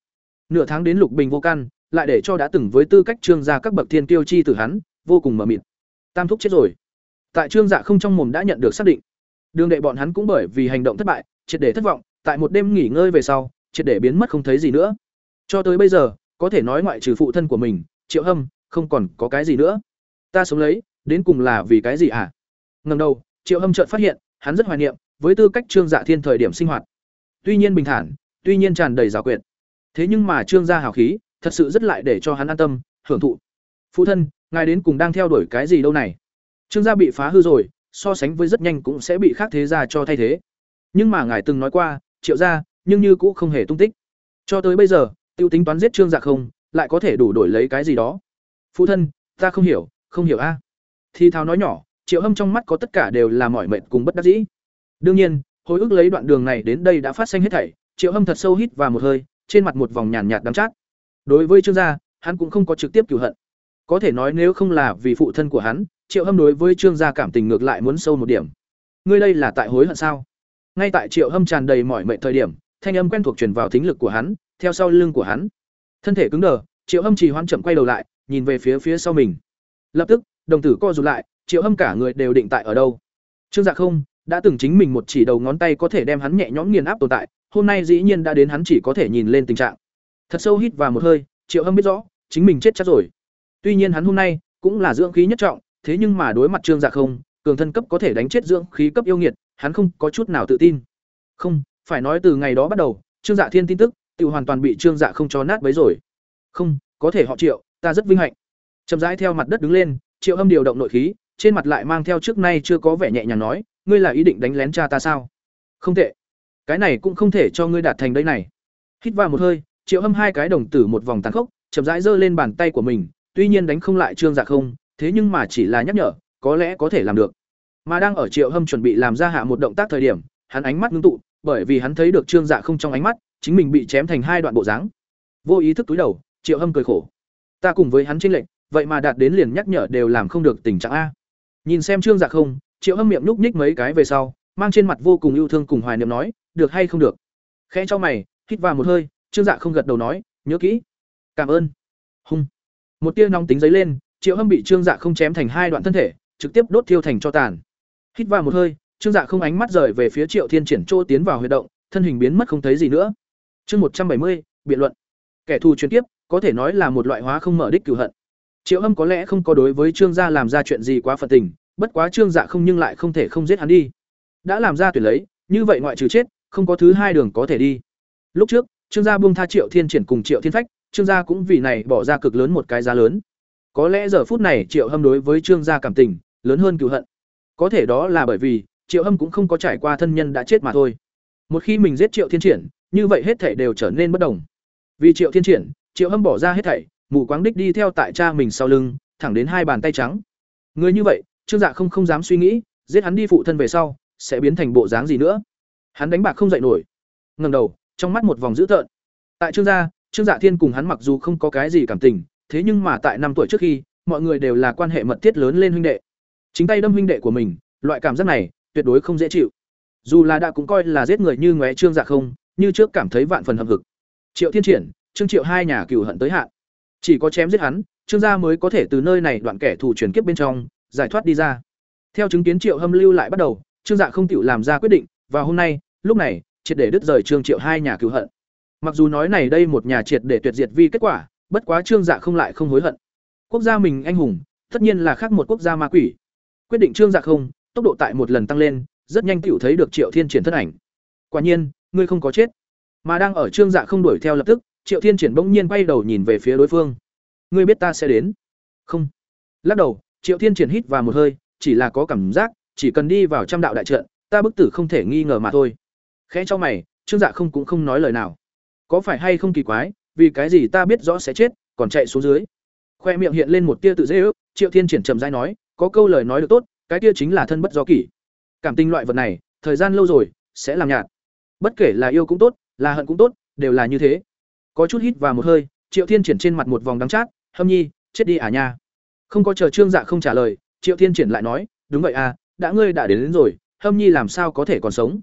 Nửa tháng đến Lục Bình vô căn, lại để cho đã từng với tư cách Trương gia các bậc thiên tiêu chi tử hắn, vô cùng mờ mịt. Tam thúc chết rồi. Tại Trương Dạ không trong mồm đã nhận được xác định. Đường đệ bọn hắn cũng bởi vì hành động thất bại, triệt để thất vọng, tại một đêm nghỉ ngơi về sau, triệt để biến mất không thấy gì nữa. Cho tới bây giờ, có thể nói ngoại trừ phụ thân của mình, Triệu Hâm, không còn có cái gì nữa. Ta sống lấy, đến cùng là vì cái gì? À? Ngẩng đầu, Triệu Hâm chợt phát hiện, hắn rất hoài niệm với tư cách Trương Dạ Thiên thời điểm sinh hoạt. Tuy nhiên bình thản, tuy nhiên tràn đầy rào quyệt. Thế nhưng mà Trương gia hào khí, thật sự rất lại để cho hắn an tâm, hưởng thụ. Phụ thân, ngài đến cùng đang theo đuổi cái gì đâu này? Trương gia bị phá hư rồi, so sánh với rất nhanh cũng sẽ bị khác thế gia cho thay thế. Nhưng mà ngài từng nói qua, Triệu gia, nhưng như cũng không hề tung tích. Cho tới bây giờ, tiêu tính toán giết Trương Dạ không, lại có thể đủ đổi lấy cái gì đó. Phụ thân, ta không hiểu, không hiểu a. thì thào nói nhỏ, Triệu Hâm trong mắt có tất cả đều là mỏi mệt cùng bất đắc dĩ. Đương nhiên, hồi ức lấy đoạn đường này đến đây đã phát sinh hết thảy, Triệu Hâm thật sâu hít và một hơi, trên mặt một vòng nhàn nhạt đắm chát. Đối với Trương gia, hắn cũng không có trực tiếp cửu hận. Có thể nói nếu không là vì phụ thân của hắn, Triệu Hâm đối với Trương gia cảm tình ngược lại muốn sâu một điểm. Ngươi đây là tại hối hận sao? Ngay tại Triệu Hâm tràn đầy mỏi mệt thời điểm, thanh âm quen thuộc truyền vào thính lực của hắn, theo sau lưng của hắn. Thân thể cứng đờ, Triệu Hâm chỉ hoan chậm quay đầu lại, nhìn về phía phía sau mình. Lập tức, đồng tử co rụt lại, triệu hâm cả người đều định tại ở đâu trương dạ không đã từng chính mình một chỉ đầu ngón tay có thể đem hắn nhẹ nhõm nghiền áp tồn tại hôm nay dĩ nhiên đã đến hắn chỉ có thể nhìn lên tình trạng thật sâu hít vào một hơi triệu hâm biết rõ chính mình chết chắc rồi tuy nhiên hắn hôm nay cũng là dưỡng khí nhất trọng thế nhưng mà đối mặt trương dạ không cường thân cấp có thể đánh chết dưỡng khí cấp yêu nghiệt hắn không có chút nào tự tin không phải nói từ ngày đó bắt đầu trương dạ thiên tin tức tự hoàn toàn bị trương dạ không cho nát bấy rồi. Không, có thể họ triệu, ta rất vinh hạnh. Chậm rãi theo mặt đất đứng lên, triệu âm điều động nội khí, trên mặt lại mang theo trước nay chưa có vẻ nhẹ nhàng nói, ngươi là ý định đánh lén cha ta sao? Không tệ. Cái này cũng không thể cho ngươi đạt thành đây này. Hít vào một hơi, triệu âm hai cái đồng tử một vòng tàn khốc, chậm rãi giơ lên bàn tay của mình, tuy nhiên đánh không lại trương dạ không, thế nhưng mà chỉ là nhắc nhở, có lẽ có thể làm được. Mà đang ở triệu hâm chuẩn bị làm ra hạ một động tác thời điểm, hắn ánh mắt ngưng tụ, bởi vì hắn thấy được trương dạ không trong ánh mắt chính mình bị chém thành hai đoạn bộ dáng. Vô ý thức túi đầu, triệu hâm cười khổ. Ta cùng với hắn tranh lệnh vậy mà đạt đến liền nhắc nhở đều làm không được tình trạng a. Nhìn xem trương dạ không, triệu hâm miệng nhúc nhích mấy cái về sau, mang trên mặt vô cùng yêu thương cùng hoài niệm nói, được hay không được? Khẽ cho mày, hít vào một hơi, trương dạ không gật đầu nói, nhớ kỹ. Cảm ơn. Hung. Một tia nóng tính giấy lên, triệu hâm bị trương dạ không chém thành hai đoạn thân thể, trực tiếp đốt thiêu thành cho tàn. Hít vào một hơi, trương dạ không ánh mắt rời về phía triệu thiên triển chỗ tiến vào huy động, thân hình biến mất không thấy gì nữa chương một trăm bảy mươi, biện luận. Kẻ thù truyền kiếp, có thể nói là một loại hóa không mở đích cửu hận. Triệu hâm có lẽ không có đối với trương gia làm ra chuyện gì quá phần tình, bất quá trương dạ không nhưng lại không thể không giết hắn đi. Đã làm ra tuyển lấy, như vậy ngoại trừ chết, không có thứ hai đường có thể đi. Lúc trước, trương gia buông tha triệu thiên triển cùng triệu thiên phách, trương gia cũng vì này bỏ ra cực lớn một cái giá lớn. Có lẽ giờ phút này triệu hâm đối với trương gia cảm tình, lớn hơn cửu hận. Có thể đó là bởi vì, triệu hâm cũng không có trải qua thân nhân đã chết mà thôi. Một khi mình giết triệu thiên triển như vậy hết thảy đều trở nên bất đồng. Vì triệu thiên triển, triệu hâm bỏ ra hết thảy, mù quáng đích đi theo tại cha mình sau lưng, thẳng đến hai bàn tay trắng. Người như vậy, trương dạ không không dám suy nghĩ, giết hắn đi phụ thân về sau, sẽ biến thành bộ dáng gì nữa? Hắn đánh bạc không dậy nổi. Ngẩng đầu, trong mắt một vòng dữ tợn. Tại trương gia, trương dạ thiên cùng hắn mặc dù không có cái gì cảm tình, thế nhưng mà tại năm tuổi trước khi, mọi người đều là quan hệ mật thiết lớn lên huynh đệ. Chính tay đâm huynh đệ của mình, loại cảm giác này, tuyệt đối không dễ chịu. Dù là đã cũng coi là giết người như ngoé trương dạ không như trước cảm thấy vạn phần hậm hực. Triệu thiên triển, trương triệu hai nhà cừu hận tới hạn. Chỉ có chém giết hắn, trương gia mới có thể từ nơi này đoạn kẻ thù truyền kiếp bên trong, giải thoát đi ra. Theo chứng kiến triệu hâm lưu lại bắt đầu, trương dạ không tiểu làm ra quyết định, và hôm nay, lúc này, triệt để đứt rời trương triệu hai nhà cừu hận. Mặc dù nói này đây một nhà triệt để tuyệt diệt vi kết quả, bất quá trương dạ không lại không hối hận. Quốc gia mình anh hùng, tất nhiên là khác một quốc gia ma quỷ. Quyết định trương dạ không, tốc độ tại một lần tăng lên, rất nhanh tiểu thấy được triệu thiên triển thân ảnh. Quả nhiên ngươi không có chết. Mà đang ở trương dạ không đuổi theo lập tức, triệu thiên triển bỗng nhiên quay đầu nhìn về phía đối phương. Ngươi biết ta sẽ đến? Không. Lắc đầu, triệu thiên triển hít vào một hơi, chỉ là có cảm giác, chỉ cần đi vào trăm đạo đại trận, ta bức tử không thể nghi ngờ mà thôi. Khẽ cho mày, trương dạ không cũng không nói lời nào. Có phải hay không kỳ quái, vì cái gì ta biết rõ sẽ chết, còn chạy xuống dưới? Khoe miệng hiện lên một tia tự dễ ước, triệu thiên triển trầm dai nói, có câu lời nói được tốt, cái tia chính là thân bất do kỷ. Cảm tình loại vật này, thời gian lâu rồi, sẽ làm nhạt bất kể là yêu cũng tốt là hận cũng tốt đều là như thế. Có chút hít vào một hơi triệu thiên triển trên mặt một vòng đắng chát hâm nhi chết đi à nha. Không có chờ trương dạ không trả lời triệu thiên triển lại nói đúng vậy à đã ngươi đã đến, đến rồi hâm nhi làm sao có thể còn sống?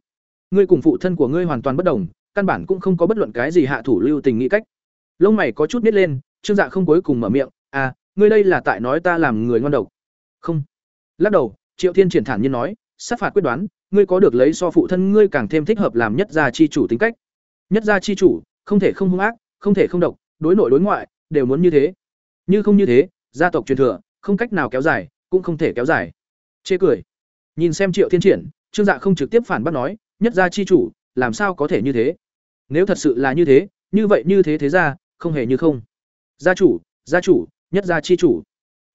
Ngươi cùng phụ thân của ngươi hoàn toàn bất đồng căn bản cũng không có bất luận cái gì hạ thủ lưu tình nghĩ cách. Lông mày có chút nít lên trương dạ không cuối cùng mở miệng à ngươi đây là tại nói ta làm người ngon độc. Không. Lắc đầu triệu thiên triển thản nhiên nói sát phạt quyết đoán ngươi có được lấy so phụ thân ngươi càng thêm thích hợp làm nhất gia chi chủ tính cách. Nhất gia chi chủ, không thể không hung ác, không thể không độc, đối nội đối ngoại, đều muốn như thế. Như không như thế, gia tộc truyền thừa, không cách nào kéo dài, cũng không thể kéo dài. Chê cười. Nhìn xem triệu thiên triển, trương dạ không trực tiếp phản bác nói, nhất gia chi chủ, làm sao có thể như thế? Nếu thật sự là như thế, như vậy như thế thế ra, không hề như không. Gia chủ gia chủ, nhất gia chi chủ.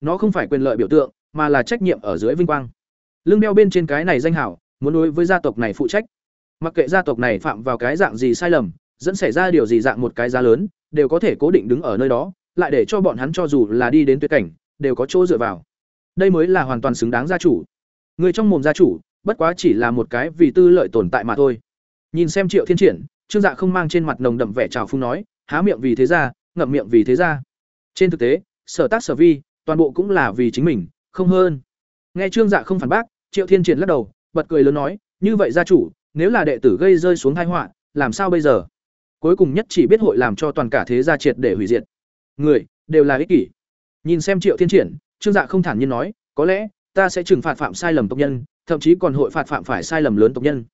Nó không phải quyền lợi biểu tượng, mà là trách nhiệm ở dưới vinh quang. Lưng đeo bên trên cái này danh hảo muốn đối với gia tộc này phụ trách. Mặc kệ gia tộc này phạm vào cái dạng gì sai lầm, dẫn xảy ra điều gì dạng một cái giá lớn, đều có thể cố định đứng ở nơi đó, lại để cho bọn hắn cho dù là đi đến tuyệt cảnh, đều có chỗ dựa vào. Đây mới là hoàn toàn xứng đáng gia chủ. Người trong mồm gia chủ, bất quá chỉ là một cái vì tư lợi tồn tại mà thôi. Nhìn xem triệu thiên triển, trương dạ không mang trên mặt nồng đậm vẻ trào phung nói, há miệng vì thế ra ngậm miệng vì thế ra trên thực tế, sở tác sở vi, toàn bộ cũng là vì chính mình, không hơn. Nghe trương dạ không phản bác, triệu thiên triển lắc đầu bật cười lớn nói như vậy gia chủ nếu là đệ tử gây rơi xuống tai họa làm sao bây giờ cuối cùng nhất chỉ biết hội làm cho toàn cả thế gia triệt để hủy diệt người đều là ích kỷ nhìn xem triệu thiên triển trương dạ không thản nhiên nói có lẽ ta sẽ trừng phạt phạm sai lầm tộc nhân, thậm chí còn hội phạt phạm phải sai lầm lớn tộc nhân.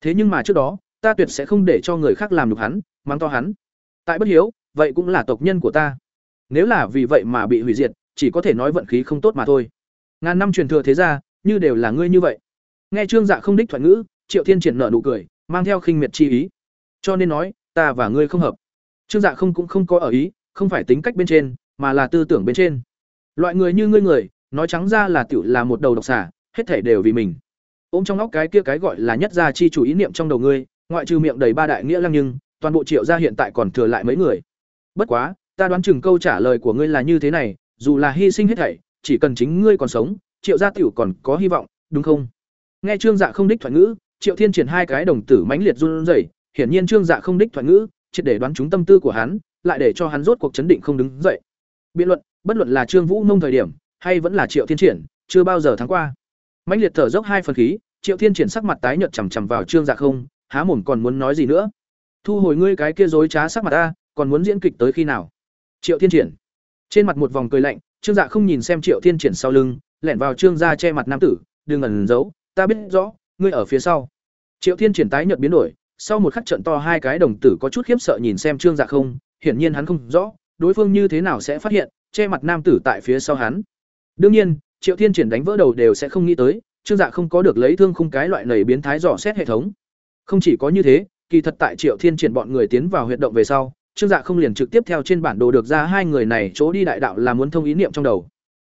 Thế nhưng mà trước đó, ta tuyệt sẽ không để cho người khác làm nhục hắn, mắng to hắn. Tại bất hiếu, vậy cũng là tộc nhân của ta. Nếu là vì vậy mà bị hủy diệt, chỉ có thể nói vận khí không tốt mà thôi. Ngàn năm truyền thừa thế gia, như đều là ngươi như vậy. Nghe Trương Dạ không đích thoại ngữ, Triệu Thiên triển nở nụ cười, mang theo khinh miệt chi ý. Cho nên nói, ta và ngươi không hợp. Trương Dạ không cũng không có ở ý, không phải tính cách bên trên, mà là tư tưởng bên trên. Loại người như ngươi người, nói trắng ra là tiểu là một đầu độc xả hết thể đều vì mình. Ôm trong óc cái kia cái gọi là nhất gia chi chủ ý niệm trong đầu ngươi, ngoại trừ miệng đầy ba đại nghĩa lăng nhưng, toàn bộ Triệu gia hiện tại còn thừa lại mấy người. Bất quá, ta đoán chừng câu trả lời của ngươi là như thế này, dù là hy sinh hết thảy, chỉ cần chính ngươi còn sống, Triệu gia tiểu còn có hy vọng, đúng không? Nghe Trương Dạ không đích thoại ngữ, Triệu Thiên triển hai cái đồng tử mãnh liệt run rẩy, hiển nhiên Trương Dạ không đích thoại ngữ, triệt để đoán trúng tâm tư của hắn, lại để cho hắn rốt cuộc chấn định không đứng dậy. Biện luận, bất luận là Trương Vũ Nông thời điểm, hay vẫn là Triệu Thiên triển, chưa bao giờ thắng qua. Mãnh liệt thở dốc hai phần khí, Triệu Thiên triển sắc mặt tái nhợt chằm chằm vào Trương Dạ không, há mồm còn muốn nói gì nữa. Thu hồi ngươi cái kia dối trá sắc mặt a, còn muốn diễn kịch tới khi nào? Triệu Thiên triển. Trên mặt một vòng cười lạnh, Trương Dạ không nhìn xem Triệu Thiên triển sau lưng, lẻn vào Trương gia che mặt nam tử, đừng ẩn giấu, ta biết rõ, ngươi ở phía sau. Triệu Thiên triển tái nhợt biến đổi, sau một khắc trận to hai cái đồng tử có chút khiếp sợ nhìn xem Trương Dạ không, hiển nhiên hắn không rõ, đối phương như thế nào sẽ phát hiện, che mặt nam tử tại phía sau hắn. Đương nhiên, Triệu Thiên triển đánh vỡ đầu đều sẽ không nghĩ tới, Trương Dạ không có được lấy thương khung cái loại nảy biến thái dò xét hệ thống. Không chỉ có như thế, kỳ thật tại Triệu Thiên triển bọn người tiến vào huyệt động về sau, Trương Dạ không liền trực tiếp theo trên bản đồ được ra hai người này chỗ đi đại đạo là muốn thông ý niệm trong đầu.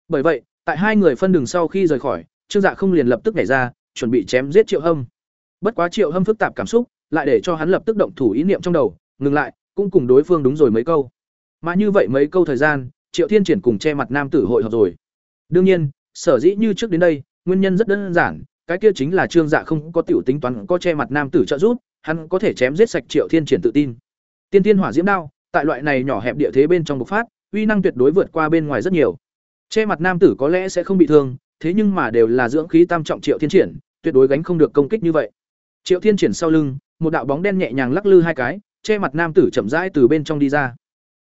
Bởi vậy, tại hai người phân đường sau khi rời khỏi, Trương Dạ không liền lập tức nhảy ra, chuẩn bị chém giết Triệu Hâm. Bất quá Triệu Hâm phức tạp cảm xúc, lại để cho hắn lập tức động thủ ý niệm trong đầu, ngừng lại, cũng cùng đối phương đúng rồi mấy câu. Mà như vậy mấy câu thời gian, Triệu Thiên triển cùng che mặt nam tử hội họp rồi. Đương nhiên, sở dĩ như trước đến đây, nguyên nhân rất đơn giản, cái kia chính là Trương Dạ không có tiểu tính toán có che mặt nam tử trợ giúp, hắn có thể chém giết sạch Triệu Thiên triển tự tin. Tiên Tiên Hỏa Diễm Đao, tại loại này nhỏ hẹp địa thế bên trong bộc phát, uy năng tuyệt đối vượt qua bên ngoài rất nhiều. Che mặt nam tử có lẽ sẽ không bị thương, thế nhưng mà đều là dưỡng khí tam trọng Triệu Thiên triển, tuyệt đối gánh không được công kích như vậy. Triệu Thiên triển sau lưng, một đạo bóng đen nhẹ nhàng lắc lư hai cái, che mặt nam tử chậm rãi từ bên trong đi ra.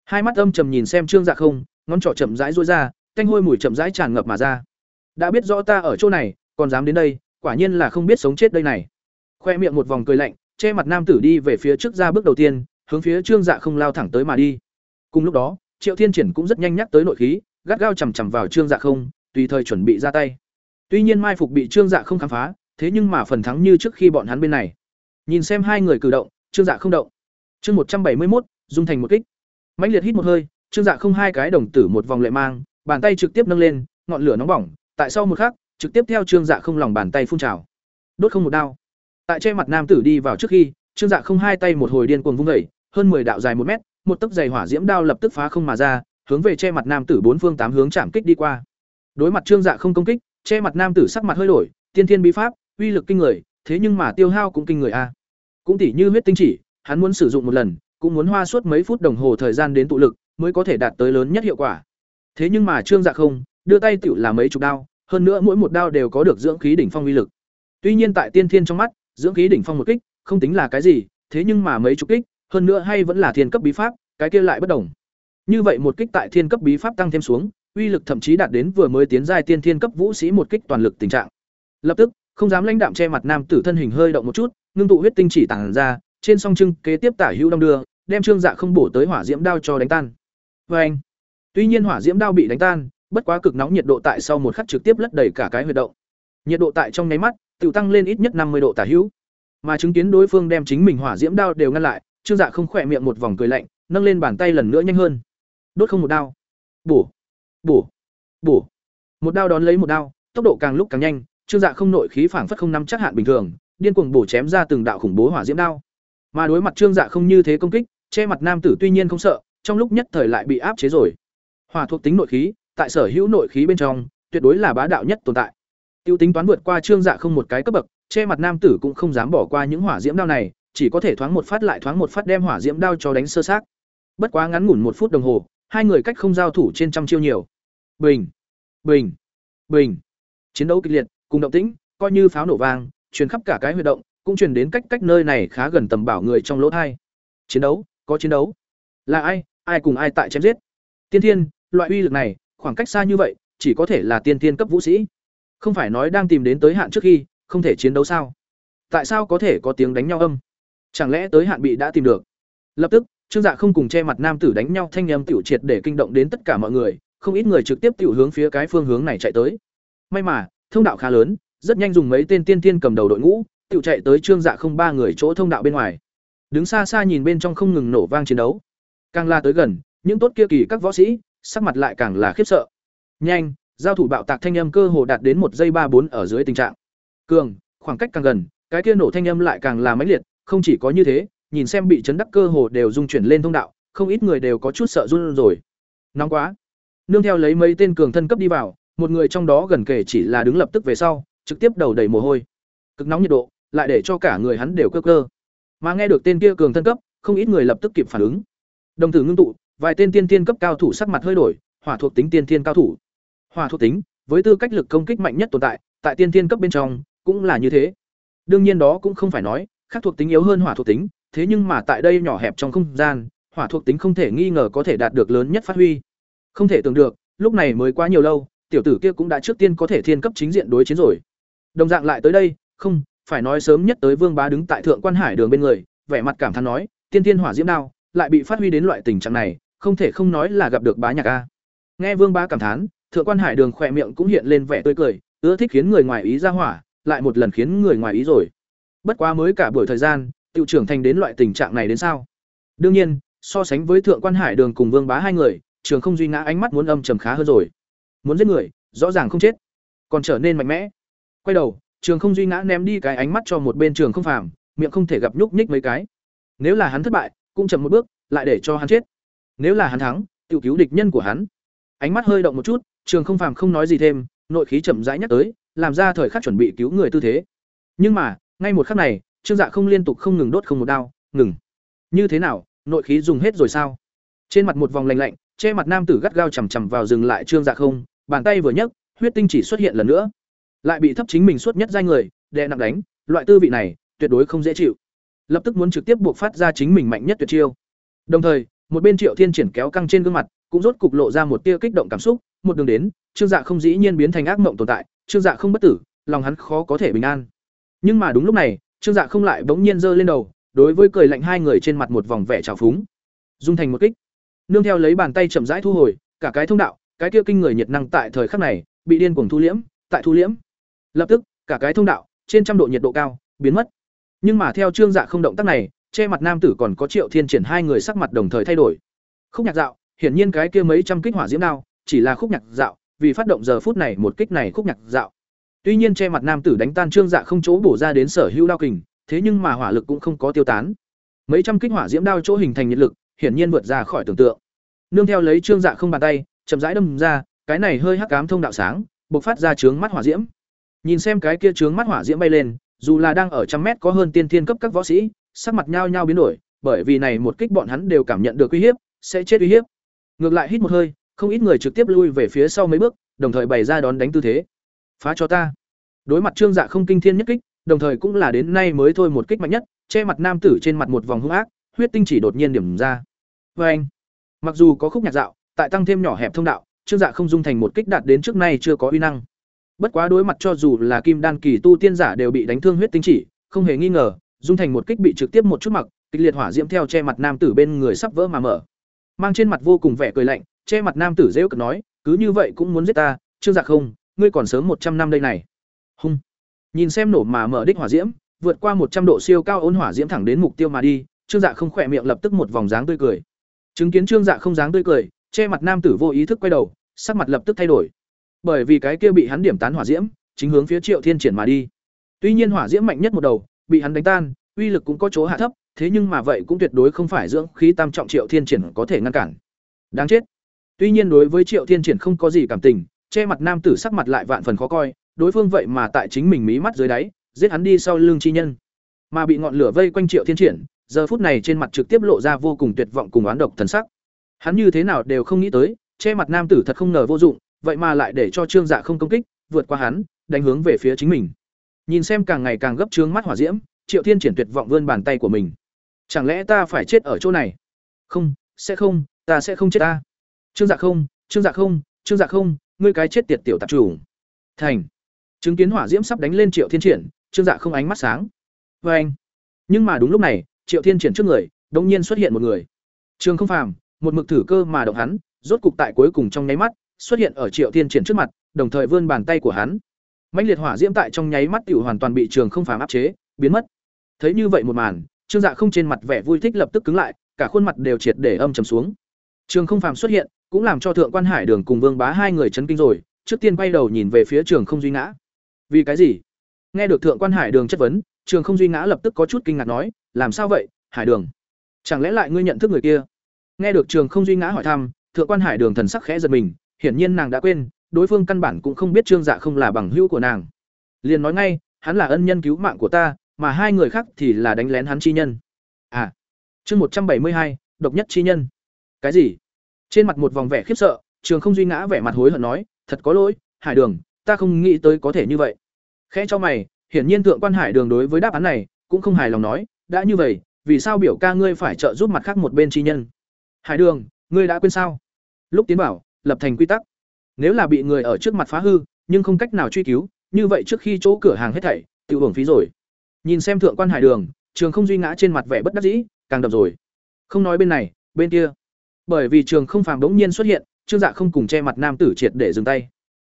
Hai mắt âm trầm nhìn xem Trương Dạ không, ngón trỏ chậm rãi duỗi ra, tanh hôi mùi chậm rãi tràn ngập mà ra. Đã biết rõ ta ở chỗ này, còn dám đến đây, quả nhiên là không biết sống chết đây này. Khoe miệng một vòng cười lạnh, che mặt nam tử đi về phía trước ra bước đầu tiên, hướng phía Trương Dạ không lao thẳng tới mà đi. Cùng lúc đó, Triệu Thiên Triển cũng rất nhanh nhắc tới nội khí, gắt gao chằm chằm vào Trương Dạ không, tùy thời chuẩn bị ra tay. Tuy nhiên mai phục bị Trương Dạ không khám phá, thế nhưng mà phần thắng như trước khi bọn hắn bên này. Nhìn xem hai người cử động, Trương Dạ không động. Chương một trăm bảy mươi một, dung thành một kích. Mãnh liệt hít một hơi, Trương Dạ không hai cái đồng tử một vòng lệ mang, bàn tay trực tiếp nâng lên, ngọn lửa nóng bỏng, tại sau một khắc, trực tiếp theo Trương Dạ không lòng bàn tay phun trào. Đốt không một đao. Tại che mặt nam tử đi vào trước khi, Trương Dạ không hai tay một hồi điên cuồng vung dậy, hơn 10 đạo dài một mét, một tấc dày hỏa diễm đao lập tức phá không mà ra, hướng về che mặt nam tử bốn phương tám hướng chạm kích đi qua. Đối mặt Trương Dạ không công kích, che mặt nam tử sắc mặt hơi đổi, tiên thiên bí pháp, uy lực kinh người, thế nhưng mà tiêu hao cũng kinh người a. Cũng tỉ như huyết tinh chỉ, hắn muốn sử dụng một lần, cũng muốn hoa suốt mấy phút đồng hồ thời gian đến tụ lực, mới có thể đạt tới lớn nhất hiệu quả. Thế nhưng mà Trương Dạ không, đưa tay tựu là mấy chục đao, hơn nữa mỗi một đao đều có được dưỡng khí đỉnh phong uy lực. Tuy nhiên tại tiên thiên trong mắt, dưỡng khí đỉnh phong một kích, không tính là cái gì, thế nhưng mà mấy chục kích, hơn nữa hay vẫn là thiên cấp bí pháp, cái kia lại bất đồng. Như vậy một kích tại thiên cấp bí pháp tăng thêm xuống, uy lực thậm chí đạt đến vừa mới tiến giai tiên thiên cấp vũ sĩ một kích toàn lực tình trạng. Lập tức, không dám lãnh đạm che mặt nam tử thân hình hơi động một chút, ngưng tụ huyết tinh chỉ tàng ra, trên song trưng kế tiếp tả hữu đông đưa, đem trương dạ không bổ tới hỏa diễm đao cho đánh tan. Oeng. anh, tuy nhiên hỏa diễm đao bị đánh tan, bất quá cực nóng nhiệt độ tại sau một khắc trực tiếp lất đầy cả cái huyệt động. Nhiệt độ tại trong nháy mắt, tự tăng lên ít nhất năm mươi độ tả hữu. Mà chứng kiến đối phương đem chính mình hỏa diễm đao đều ngăn lại, Trương Dạ không khỏe miệng một vòng cười lạnh, nâng lên bàn tay lần nữa nhanh hơn. Đốt không một đao. Bổ, bổ, bổ. Một đao đón lấy một đao, tốc độ càng lúc càng nhanh, Trương Dạ không nội khí phảng phất không nắm chắc hạn bình thường, điên cuồng bổ chém ra từng đạo khủng bố hỏa diễm đao. Mà đối mặt Trương Dạ không như thế công kích, che mặt nam tử tuy nhiên không sợ, trong lúc nhất thời lại bị áp chế rồi. Hỏa thuộc tính nội khí, tại sở hữu nội khí bên trong, tuyệt đối là bá đạo nhất tồn tại. Tiêu tính toán vượt qua Trương Dạ không một cái cấp bậc, che mặt nam tử cũng không dám bỏ qua những hỏa diễm đao này, chỉ có thể thoáng một phát lại thoáng một phát đem hỏa diễm đao cho đánh sơ sát Bất quá ngắn ngủn một phút đồng hồ, hai người cách không giao thủ trên trăm chiêu nhiều. Bình, bình, bình. Chiến đấu kịch liệt, cùng động tĩnh, coi như pháo nổ vang, truyền khắp cả cái huy động, cũng truyền đến cách cách nơi này khá gần tầm bảo người trong lỗ thai. Chiến đấu, có chiến đấu. Là ai, ai cùng ai tại chém giết? Tiên thiên, loại uy lực này, khoảng cách xa như vậy, chỉ có thể là tiên thiên cấp vũ sĩ. Không phải nói đang tìm đến tới hạn trước khi, không thể chiến đấu sao? Tại sao có thể có tiếng đánh nhau âm? Chẳng lẽ tới hạn bị đã tìm được? Lập tức, Trương Dạ không cùng che mặt nam tử đánh nhau thanh âm tiểu triệt để kinh động đến tất cả mọi người, không ít người trực tiếp tiểu hướng phía cái phương hướng này chạy tới. May mà, thông đạo khá lớn, rất nhanh dùng mấy tên tiên tiên cầm đầu đội ngũ, tiểu chạy tới Trương Dạ không ba người chỗ thông đạo bên ngoài. Đứng xa xa nhìn bên trong không ngừng nổ vang chiến đấu. Càng la tới gần, những tốt kia kỳ các võ sĩ, sắc mặt lại càng là khiếp sợ. Nhanh, giao thủ bạo tạc thanh âm cơ hồ đạt đến một giây ba bốn ở dưới tình trạng. Cường, khoảng cách càng gần, cái kia nổ thanh âm lại càng là mãnh liệt, không chỉ có như thế, nhìn xem bị chấn đắc cơ hồ đều dung chuyển lên thông đạo, không ít người đều có chút sợ run rồi. Nóng quá. Nương theo lấy mấy tên cường thân cấp đi vào, một người trong đó gần kể chỉ là đứng lập tức về sau, trực tiếp đầu đầy mồ hôi. Cực nóng nhiệt độ, lại để cho cả người hắn đều cơ cơ. Mà nghe được tên kia cường thân cấp, không ít người lập tức kịp phản ứng. Đồng tử ngưng tụ, vài tên tiên tiên cấp cao thủ sắc mặt hơi đổi, hỏa thuộc tính tiên tiên cao thủ. Hỏa thuộc tính, với tư cách lực công kích mạnh nhất tồn tại, tại tiên tiên cấp bên trong, cũng là như thế. Đương nhiên đó cũng không phải nói, khác thuộc tính yếu hơn hỏa thuộc tính, thế nhưng mà tại đây nhỏ hẹp trong không gian, hỏa thuộc tính không thể nghi ngờ có thể đạt được lớn nhất phát huy. Không thể tưởng được, lúc này mới quá nhiều lâu, tiểu tử kia cũng đã trước tiên có thể thiên cấp chính diện đối chiến rồi. Đồng dạng lại tới đây, không, phải nói sớm nhất tới Vương Bá đứng tại thượng quan hải đường bên người, vẻ mặt cảm thán nói, tiên tiên hỏa diễm đao, lại bị phát huy đến loại tình trạng này, không thể không nói là gặp được bá nhạc a. Nghe Vương Bá cảm thán, thượng quan hải đường khỏe miệng cũng hiện lên vẻ tươi cười, ưa thích khiến người ngoài ý ra hỏa, lại một lần khiến người ngoài ý rồi. Bất quá mới cả buổi thời gian, tiểu trưởng thành đến loại tình trạng này đến sao? Đương nhiên, so sánh với thượng quan hải đường cùng Vương Bá hai người, Trường Không Duy ngã ánh mắt muốn âm trầm khá hơn rồi. Muốn giết người, rõ ràng không chết, còn trở nên mạnh mẽ. Quay đầu, Trường Không Duy ngã ném đi cái ánh mắt cho một bên Trường Không Phàm, miệng không thể gặp nhúc nhích mấy cái. Nếu là hắn thất bại, cũng chậm một bước, lại để cho hắn chết. Nếu là hắn thắng, tự cứu địch nhân của hắn. Ánh mắt hơi động một chút, Trường Không Phàm không nói gì thêm, nội khí chậm rãi nhắc tới, làm ra thời khắc chuẩn bị cứu người tư thế. Nhưng mà, ngay một khắc này, Trương Dạ không liên tục không ngừng đốt không một đao, ngừng. Như thế nào, nội khí dùng hết rồi sao? Trên mặt một vòng lạnh lạnh, che mặt nam tử gắt gao chầm chằm vào dừng lại Trương Dạ không, bàn tay vừa nhấc, huyết tinh chỉ xuất hiện lần nữa. Lại bị thấp chính mình suốt nhất giai người, đè nặng đánh, loại tư vị này, tuyệt đối không dễ chịu. Lập tức muốn trực tiếp buộc phát ra chính mình mạnh nhất tuyệt chiêu. Đồng thời, một bên Triệu Thiên triển kéo căng trên gương mặt, cũng rốt cục lộ ra một tia kích động cảm xúc, một đường đến, Trương Dạ không dĩ nhiên biến thành ác mộng tồn tại, Trương Dạ không bất tử, lòng hắn khó có thể bình an. Nhưng mà đúng lúc này, Trương Dạ không lại bỗng nhiên giơ lên đầu, đối với cười lạnh hai người trên mặt một vòng vẻ trào phúng. Dung thành một kích. Nương theo lấy bàn tay chậm rãi thu hồi, cả cái thông đạo, cái kia kinh người nhiệt năng tại thời khắc này, bị điên cuồng thu liễm, tại thu liễm. Lập tức, cả cái thông đạo, trên trăm độ nhiệt độ cao, biến mất. Nhưng mà theo Trương Dạ không động tác này, che mặt nam tử còn có Triệu Thiên triển hai người sắc mặt đồng thời thay đổi. Khúc nhạc dạo, hiển nhiên cái kia mấy trăm kích hỏa diễm đao, chỉ là khúc nhạc dạo, vì phát động giờ phút này một kích này khúc nhạc dạo. Tuy nhiên che mặt nam tử đánh tan trương dạ không chỗ bổ ra đến sở hữu đao kình, thế nhưng mà hỏa lực cũng không có tiêu tán. Mấy trăm kích hỏa diễm đao chỗ hình thành nhiệt lực, hiển nhiên vượt ra khỏi tưởng tượng. Nương theo lấy trương dạ không bàn tay, chậm rãi đâm ra, cái này hơi hắc ám thông đạo sáng, bộc phát ra trướng mắt hỏa diễm. Nhìn xem cái kia trướng mắt hỏa diễm bay lên, dù là đang ở trăm mét có hơn tiên thiên cấp các võ sĩ, sắc mặt nhao nhao biến đổi, bởi vì này một kích bọn hắn đều cảm nhận được uy hiếp, sẽ chết uy hiếp. Ngược lại hít một hơi, không ít người trực tiếp lui về phía sau mấy bước, đồng thời bày ra đón đánh tư thế phá cho ta. Đối mặt trương dạ không kinh thiên nhất kích, đồng thời cũng là đến nay mới thôi một kích mạnh nhất, che mặt nam tử trên mặt một vòng hung ác, huyết tinh chỉ đột nhiên điểm ra. Vê anh mặc dù có khúc nhạc dạo, tại tăng thêm nhỏ hẹp thông đạo, trương dạ không dung thành một kích đạt đến trước nay chưa có uy năng. Bất quá đối mặt cho dù là kim đan kỳ tu tiên giả đều bị đánh thương huyết tinh chỉ, không hề nghi ngờ, dung thành một kích bị trực tiếp một chút mặc, kịch liệt hỏa diễm theo che mặt nam tử bên người sắp vỡ mà mở. Mang trên mặt vô cùng vẻ cười lạnh, che mặt nam tử dễ cực nói, cứ như vậy cũng muốn giết ta, trương dạ không ngươi còn sớm một trăm năm đây này. Hung. Nhìn xem nổ mà mở đích hỏa diễm, vượt qua một trăm độ siêu cao ôn hỏa diễm thẳng đến mục tiêu mà đi, trương dạ không khỏe miệng lập tức một vòng dáng tươi cười. Chứng kiến trương dạ không dáng tươi cười, che mặt nam tử vô ý thức quay đầu, sắc mặt lập tức thay đổi. Bởi vì cái kia bị hắn điểm tán hỏa diễm, chính hướng phía triệu thiên triển mà đi. Tuy nhiên hỏa diễm mạnh nhất một đầu, bị hắn đánh tan, uy lực cũng có chỗ hạ thấp, thế nhưng mà vậy cũng tuyệt đối không phải dưỡng khí tam trọng triệu thiên triển có thể ngăn cản. Đáng chết. Tuy nhiên đối với triệu thiên triển không có gì cảm tình che mặt nam tử sắc mặt lại vạn phần khó coi, đối phương vậy mà tại chính mình mí mắt dưới đáy, giết hắn đi sau lưng chi nhân. Mà bị ngọn lửa vây quanh Triệu Thiên Triển, giờ phút này trên mặt trực tiếp lộ ra vô cùng tuyệt vọng cùng oán độc thần sắc. Hắn như thế nào đều không nghĩ tới, che mặt nam tử thật không ngờ vô dụng, vậy mà lại để cho Trương Dạ không công kích, vượt qua hắn, đánh hướng về phía chính mình. Nhìn xem càng ngày càng gấp trướng mắt hỏa diễm, Triệu Thiên Triển tuyệt vọng vươn bàn tay của mình. Chẳng lẽ ta phải chết ở chỗ này? Không, sẽ không, ta sẽ không chết ta. Trương Dạ không, Trương Dạ không, Trương Dạ không, ngươi cái chết tiệt tiểu tạp trùng. Thành. Chứng kiến hỏa diễm sắp đánh lên triệu thiên triển, trương dạ không ánh mắt sáng. Vê anh. Nhưng mà đúng lúc này, triệu thiên triển trước người, đột nhiên xuất hiện một người. Trường không phàm, một mực thử cơ mà động hắn, rốt cục tại cuối cùng trong nháy mắt, xuất hiện ở triệu thiên triển trước mặt, đồng thời vươn bàn tay của hắn. Mãnh liệt hỏa diễm tại trong nháy mắt tiểu hoàn toàn bị trường không phàm áp chế, biến mất. Thấy như vậy một màn, trương dạ không trên mặt vẻ vui thích lập tức cứng lại, cả khuôn mặt đều triệt để âm trầm xuống trường không phàm xuất hiện, cũng làm cho thượng quan hải đường cùng vương bá hai người chấn kinh rồi, trước tiên quay đầu nhìn về phía trường không duy ngã. Vì cái gì? Nghe được thượng quan hải đường chất vấn, trường không duy ngã lập tức có chút kinh ngạc nói, làm sao vậy, hải đường? Chẳng lẽ lại ngươi nhận thức người kia? Nghe được trường không duy ngã hỏi thăm, thượng quan hải đường thần sắc khẽ giật mình, hiển nhiên nàng đã quên, đối phương căn bản cũng không biết trương dạ không là bằng hữu của nàng. Liền nói ngay, hắn là ân nhân cứu mạng của ta, mà hai người khác thì là đánh lén hắn chi nhân. À chương một trăm bảy mươi hai, độc nhất chi nhân cái gì? Trên mặt một vòng vẻ khiếp sợ, trường không duy ngã vẻ mặt hối hận nói, thật có lỗi, hải đường, ta không nghĩ tới có thể như vậy. Khẽ cho mày, hiển nhiên thượng quan hải đường đối với đáp án này cũng không hài lòng nói, đã như vậy, vì sao biểu ca ngươi phải trợ giúp mặt khác một bên chi nhân? Hải đường, ngươi đã quên sao? Lúc tiến bảo, lập thành quy tắc. Nếu là bị người ở trước mặt phá hư, nhưng không cách nào truy cứu, như vậy trước khi chỗ cửa hàng hết thảy, tự hưởng phí rồi. Nhìn xem thượng quan hải đường, trường không duy ngã trên mặt vẻ bất đắc dĩ, càng đập rồi. Không nói bên này, bên kia bởi vì trường không phàm đống nhiên xuất hiện, trương dạ không cùng che mặt nam tử triệt để dừng tay.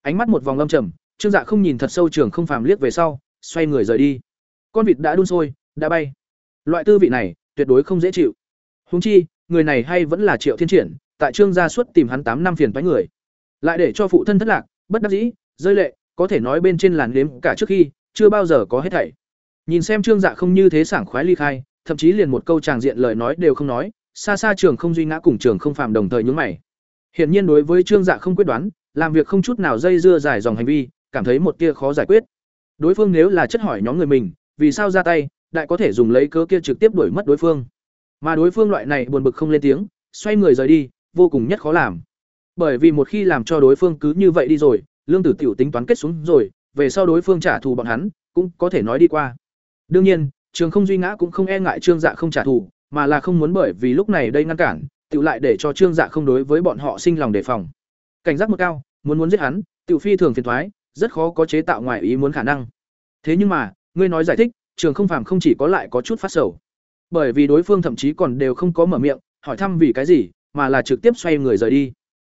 Ánh mắt một vòng lâm trầm, trương dạ không nhìn thật sâu trường không phàm liếc về sau, xoay người rời đi. Con vịt đã đun sôi, đã bay. Loại tư vị này, tuyệt đối không dễ chịu. Húng chi, người này hay vẫn là triệu thiên triển, tại trương gia xuất tìm hắn tám năm phiền bánh người. Lại để cho phụ thân thất lạc, bất đắc dĩ, rơi lệ, có thể nói bên trên làn nếm cả trước khi, chưa bao giờ có hết thảy. Nhìn xem trương dạ không như thế sảng khoái ly khai, thậm chí liền một câu tràng diện lời nói đều không nói xa xa trường không duy ngã cùng trường không phạm đồng thời nhướng mày. Hiển nhiên đối với trương dạ không quyết đoán, làm việc không chút nào dây dưa dài dòng hành vi, cảm thấy một tia khó giải quyết. Đối phương nếu là chất hỏi nhóm người mình, vì sao ra tay, đại có thể dùng lấy cớ kia trực tiếp đuổi mất đối phương. Mà đối phương loại này buồn bực không lên tiếng, xoay người rời đi, vô cùng nhất khó làm. Bởi vì một khi làm cho đối phương cứ như vậy đi rồi, lương tử tiểu tính toán kết xuống rồi, về sau đối phương trả thù bọn hắn, cũng có thể nói đi qua. Đương nhiên, trường không duy ngã cũng không e ngại trương dạ không trả thù mà là không muốn bởi vì lúc này đây ngăn cản tự lại để cho trương dạ không đối với bọn họ sinh lòng đề phòng. Cảnh giác một cao muốn muốn giết hắn tiểu phi thường phiền toái, rất khó có chế tạo ngoài ý muốn khả năng. Thế nhưng mà ngươi nói giải thích trường không phàm không chỉ có lại có chút phát sầu. Bởi vì đối phương thậm chí còn đều không có mở miệng hỏi thăm vì cái gì mà là trực tiếp xoay người rời đi.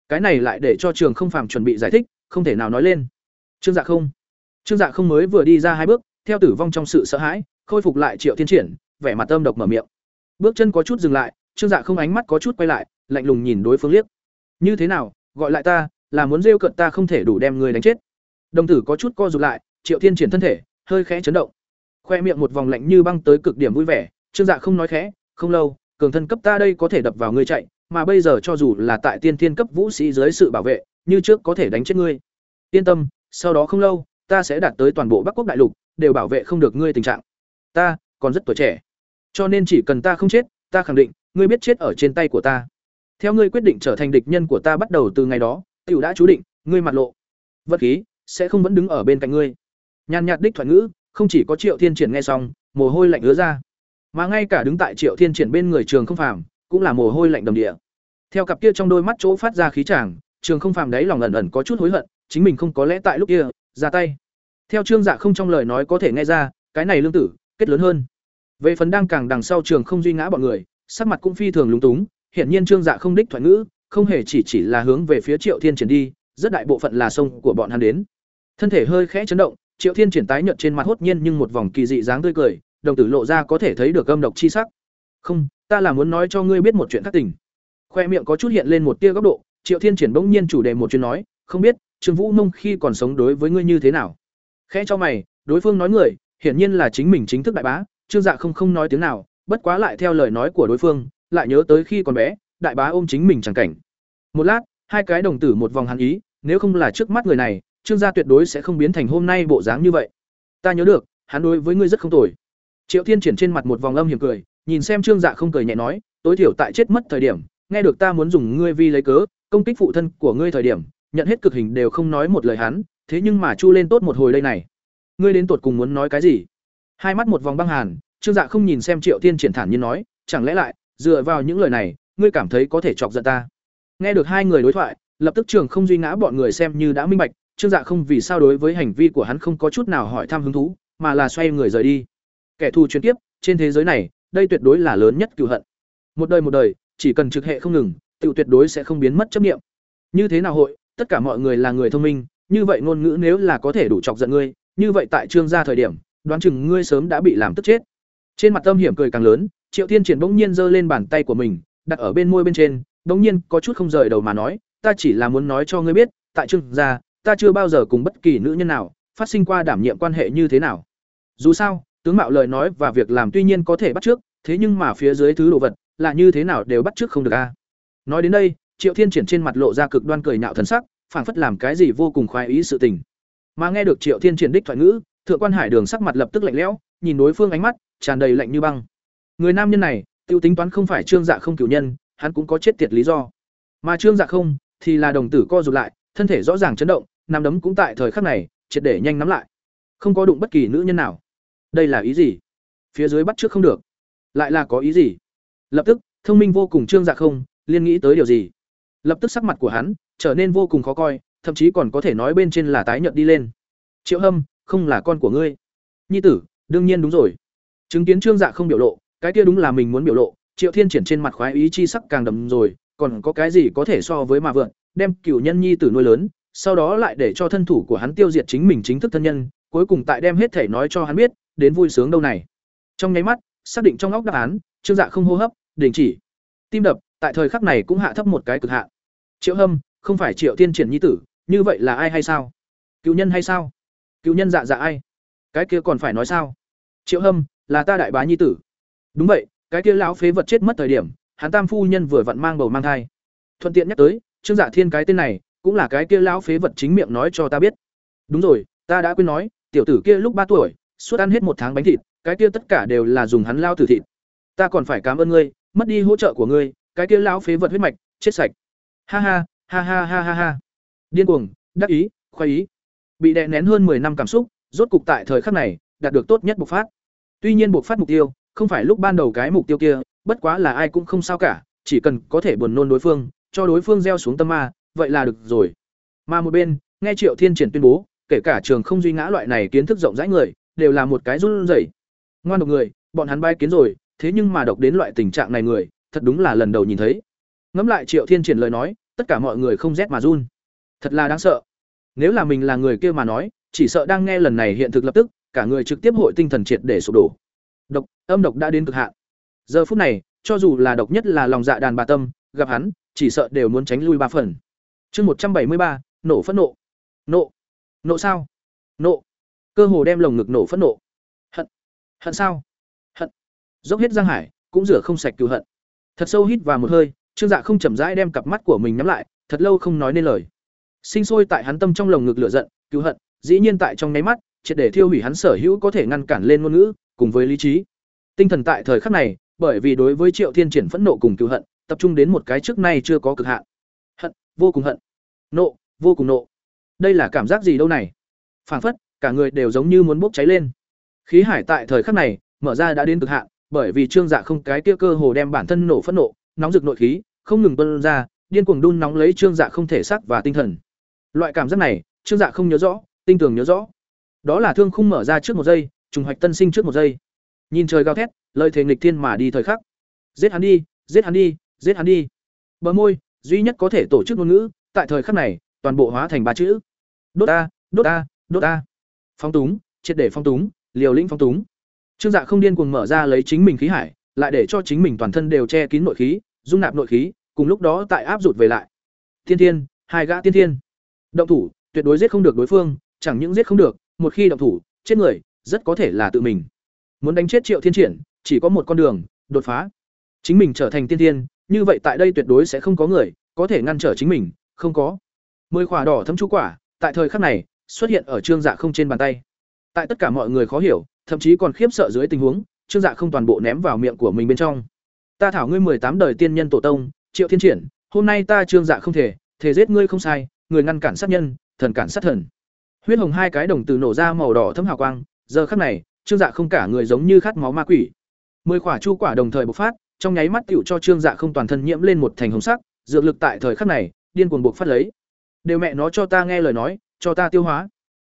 Cái này lại để cho trường không phàm chuẩn bị giải thích không thể nào nói lên. Trương dạ không. Trương dạ không mới vừa đi ra hai bước theo tử vong trong sự sợ hãi khôi phục lại triệu thiên triển vẻ mặt âm độc mở miệng bước chân có chút dừng lại, trương dạ không ánh mắt có chút quay lại, lạnh lùng nhìn đối phương liếc. Như thế nào, gọi lại ta, là muốn rêu cận ta không thể đủ đem người đánh chết. Đồng tử có chút co rụt lại, triệu thiên triển thân thể, hơi khẽ chấn động. Khoe miệng một vòng lạnh như băng tới cực điểm vui vẻ, trương dạ không nói khẽ, không lâu, cường thân cấp ta đây có thể đập vào ngươi chạy, mà bây giờ cho dù là tại tiên thiên cấp vũ sĩ dưới sự bảo vệ, như trước có thể đánh chết ngươi. Yên tâm, sau đó không lâu, ta sẽ đạt tới toàn bộ bắc quốc đại lục, đều bảo vệ không được ngươi tình trạng. Ta còn rất tuổi trẻ cho nên chỉ cần ta không chết, ta khẳng định, ngươi biết chết ở trên tay của ta. Theo ngươi quyết định trở thành địch nhân của ta bắt đầu từ ngày đó, tiểu đã chú định, ngươi mặt lộ. Vật khí sẽ không vẫn đứng ở bên cạnh ngươi. Nhàn nhạt đích thoại ngữ, không chỉ có triệu thiên triển nghe xong, mồ hôi lạnh ứa ra. Mà ngay cả đứng tại triệu thiên triển bên người trường không phàm, cũng là mồ hôi lạnh đầm địa. Theo cặp kia trong đôi mắt chỗ phát ra khí chàng trường không phàm đấy lòng ẩn ẩn có chút hối hận, chính mình không có lẽ tại lúc kia, ra tay. Theo trương dạ không trong lời nói có thể nghe ra, cái này lương tử, kết lớn hơn về phần đang càng đằng sau trường không duy ngã bọn người, sắc mặt cũng phi thường lúng túng hiện nhiên trương dạ không đích thoại ngữ, không hề chỉ chỉ là hướng về phía triệu thiên triển đi, rất đại bộ phận là sông của bọn hắn đến. Thân thể hơi khẽ chấn động, triệu thiên triển tái nhợt trên mặt hốt nhiên nhưng một vòng kỳ dị dáng tươi cười, đồng tử lộ ra có thể thấy được âm độc chi sắc. Không, ta là muốn nói cho ngươi biết một chuyện khác tình. Khoe miệng có chút hiện lên một tia góc độ, triệu thiên triển bỗng nhiên chủ đề một chuyện nói, không biết, trương vũ nông khi còn sống đối với ngươi như thế nào? Khẽ cho mày, đối phương nói người, hiển nhiên là chính mình chính thức đại bá trương dạ không không nói tiếng nào, bất quá lại theo lời nói của đối phương, lại nhớ tới khi còn bé, đại bá ôm chính mình chẳng cảnh. Một lát, hai cái đồng tử một vòng hắn ý, nếu không là trước mắt người này, trương gia tuyệt đối sẽ không biến thành hôm nay bộ dáng như vậy. Ta nhớ được, hắn đối với ngươi rất không tồi. Triệu thiên triển trên mặt một vòng âm hiểm cười, nhìn xem trương dạ không cười nhẹ nói, tối thiểu tại chết mất thời điểm, nghe được ta muốn dùng ngươi vi lấy cớ, công kích phụ thân của ngươi thời điểm, nhận hết cực hình đều không nói một lời hắn, thế nhưng mà chu lên tốt một hồi đây này. Ngươi đến tuột cùng muốn nói cái gì? Hai mắt một vòng băng hàn trương dạ không nhìn xem triệu thiên triển thản nhiên nói chẳng lẽ lại dựa vào những lời này ngươi cảm thấy có thể chọc giận ta nghe được hai người đối thoại lập tức trường không duy ngã bọn người xem như đã minh bạch Trương Dạ không vì sao đối với hành vi của hắn không có chút nào hỏi thăm hứng thú, mà là xoay người rời đi. Kẻ thù chuyên tiếp, trên thế giới này, đây tuyệt đối là lớn nhất cựu hận. Một đời một đời, chỉ cần trực hệ không ngừng, tự tuyệt đối sẽ không biến mất chấp niệm. Như thế nào hội, tất cả mọi người là người thông minh, như vậy ngôn ngữ nếu là có thể đủ chọc giận ngươi, như vậy tại Trương gia thời điểm, đoán chừng ngươi sớm đã bị làm tức chết. Trên mặt tâm hiểm cười càng lớn, Triệu Thiên Triển bỗng nhiên giơ lên bàn tay của mình, đặt ở bên môi bên trên, bỗng nhiên có chút không rời đầu mà nói, ta chỉ là muốn nói cho ngươi biết, tại Trương gia, ta chưa bao giờ cùng bất kỳ nữ nhân nào phát sinh qua đảm nhiệm quan hệ như thế nào. Dù sao, tướng mạo lời nói và việc làm tuy nhiên có thể bắt trước, thế nhưng mà phía dưới thứ đồ vật là như thế nào đều bắt trước không được a. Nói đến đây, Triệu Thiên Triển trên mặt lộ ra cực đoan cười nhạo thần sắc, phảng phất làm cái gì vô cùng khoái ý sự tình. Mà nghe được Triệu Thiên Triển đích thoại ngữ, Thượng quan Hải Đường sắc mặt lập tức lạnh lẽo, nhìn đối phương ánh mắt tràn đầy lạnh như băng. Người nam nhân này, tiêu tính toán không phải Trương Dạ không cửu nhân, hắn cũng có chết tiệt lý do. Mà Trương Dạ không thì là đồng tử co rụt lại, thân thể rõ ràng chấn động, nắm đấm cũng tại thời khắc này, triệt để nhanh nắm lại. Không có đụng bất kỳ nữ nhân nào. Đây là ý gì? Phía dưới bắt trước không được. Lại là có ý gì? Lập tức, thông minh vô cùng Trương Dạ không, liên nghĩ tới điều gì? Lập tức sắc mặt của hắn trở nên vô cùng khó coi, thậm chí còn có thể nói bên trên là tái nhợt đi lên. Triệu Hâm, không là con của ngươi. Nhi tử, đương nhiên đúng rồi. Chứng kiến Trương Dạ không biểu lộ, cái kia đúng là mình muốn biểu lộ, Triệu Thiên triển trên mặt khoái ý chi sắc càng đầm rồi, còn có cái gì có thể so với mà vượn, đem cửu nhân nhi tử nuôi lớn, sau đó lại để cho thân thủ của hắn tiêu diệt chính mình chính thức thân nhân, cuối cùng tại đem hết thể nói cho hắn biết, đến vui sướng đâu này. Trong nháy mắt, xác định trong óc đáp án, Trương Dạ không hô hấp, đình chỉ. Tim đập, tại thời khắc này cũng hạ thấp một cái cực hạ. Triệu Hâm, không phải Triệu Thiên triển nhi tử, như vậy là ai hay sao? Cựu nhân hay sao? Cựu nhân dạ dạ ai? Cái kia còn phải nói sao? Triệu Hâm, là ta đại bá nhi tử. Đúng vậy, cái kia lão phế vật chết mất thời điểm, hắn tam phu nhân vừa vặn mang bầu mang thai. Thuận tiện nhắc tới, Trương Dạ Thiên cái tên này, cũng là cái kia lão phế vật chính miệng nói cho ta biết. Đúng rồi, ta đã quên nói, tiểu tử kia lúc ba tuổi, suốt ăn hết một tháng bánh thịt, cái kia tất cả đều là dùng hắn lao tử thịt. Ta còn phải cảm ơn ngươi, mất đi hỗ trợ của ngươi, cái kia lão phế vật huyết mạch, chết sạch. Ha ha, ha ha ha ha ha. Điên cuồng, đắc ý, khoái ý. Bị đè nén hơn 10 năm cảm xúc, rốt cục tại thời khắc này, đạt được tốt nhất bộc phát. Tuy nhiên bộc phát mục tiêu, không phải lúc ban đầu cái mục tiêu kia, bất quá là ai cũng không sao cả, chỉ cần có thể buồn nôn đối phương, cho đối phương gieo xuống tâm ma, vậy là được rồi. Mà một bên, nghe Triệu Thiên Triển tuyên bố, kể cả trường không duy ngã loại này kiến thức rộng rãi người, đều là một cái run rẩy. Ngoan độc người, bọn hắn bay kiến rồi, thế nhưng mà độc đến loại tình trạng này người, thật đúng là lần đầu nhìn thấy. Ngẫm lại Triệu Thiên Triển lời nói, tất cả mọi người không rét mà run. Thật là đáng sợ. Nếu là mình là người kia mà nói, chỉ sợ đang nghe lần này hiện thực lập tức, cả người trực tiếp hội tinh thần triệt để sụp đổ. Độc, âm độc đã đến cực hạn. Giờ phút này, cho dù là độc nhất là lòng dạ đàn bà tâm, gặp hắn, chỉ sợ đều muốn tránh lui ba phần. Chương một trăm bảy mươi ba, nổ phẫn nộ. Nộ. Nộ sao? Nộ. Cơ hồ đem lồng ngực nổ phẫn nộ. Hận. Hận sao? Hận. Dốc hết giang hải, cũng rửa không sạch cừu hận. Thật sâu hít vào một hơi, Trương Dạ không chậm rãi đem cặp mắt của mình nhắm lại, thật lâu không nói nên lời. Sinh sôi tại hắn tâm trong lồng ngực lửa giận, cứu hận, dĩ nhiên tại trong nháy mắt, triệt để thiêu hủy hắn sở hữu có thể ngăn cản lên ngôn ngữ, cùng với lý trí. Tinh thần tại thời khắc này, bởi vì đối với Triệu Thiên triển phẫn nộ cùng cứu hận, tập trung đến một cái trước nay chưa có cực hạn. Hận, vô cùng hận. Nộ, vô cùng nộ. Đây là cảm giác gì đâu này? Phảng phất, cả người đều giống như muốn bốc cháy lên. Khí hải tại thời khắc này, mở ra đã đến cực hạn, bởi vì Trương Dạ không cái kia cơ hồ đem bản thân nổ phẫn nộ, nóng rực nội khí, không ngừng tuôn ra, điên cuồng đun nóng lấy Trương Dạ không thể xác và tinh thần. Loại cảm giác này, Trương Dạ không nhớ rõ, tinh tường nhớ rõ. Đó là thương khung mở ra trước một giây, trùng hoạch tân sinh trước một giây. Nhìn trời gào thét, lời thề nghịch thiên mà đi thời khắc. Giết hắn đi, giết hắn đi, giết hắn đi. Bờ môi, duy nhất có thể tổ chức ngôn ngữ, tại thời khắc này, toàn bộ hóa thành ba chữ. Đốt a, đốt a, đốt a. Phong túng, triệt để phong túng, liều lĩnh phong túng. Trương Dạ không điên cuồng mở ra lấy chính mình khí hải, lại để cho chính mình toàn thân đều che kín nội khí, dung nạp nội khí, cùng lúc đó tại áp rụt về lại. Thiên Thiên, hai gã tiên thiên. Động thủ, tuyệt đối giết không được đối phương, chẳng những giết không được, một khi động thủ, chết người, rất có thể là tự mình. Muốn đánh chết Triệu Thiên Triển, chỉ có một con đường, đột phá. Chính mình trở thành tiên thiên, như vậy tại đây tuyệt đối sẽ không có người có thể ngăn trở chính mình, không có. Mười quả đỏ thấm chú quả, tại thời khắc này, xuất hiện ở Trương Dạ không trên bàn tay. Tại tất cả mọi người khó hiểu, thậm chí còn khiếp sợ dưới tình huống, Trương Dạ không toàn bộ ném vào miệng của mình bên trong. Ta thảo ngươi mười tám đời tiên nhân tổ tông, Triệu Thiên Triển, hôm nay ta Trương Dạ không thể, thể giết ngươi không sai, người ngăn cản sát nhân, thần cản sát thần. Huyết hồng hai cái đồng tử nổ ra màu đỏ thấm hào quang, giờ khắc này, Trương Dạ không cả người giống như khát máu ma quỷ. Mười quả chu quả đồng thời bộc phát, trong nháy mắt tiểu cho Trương Dạ không toàn thân nhiễm lên một thành hồng sắc, dược lực tại thời khắc này, điên cuồng bộc phát lấy. Đều mẹ nó cho ta nghe lời nói, cho ta tiêu hóa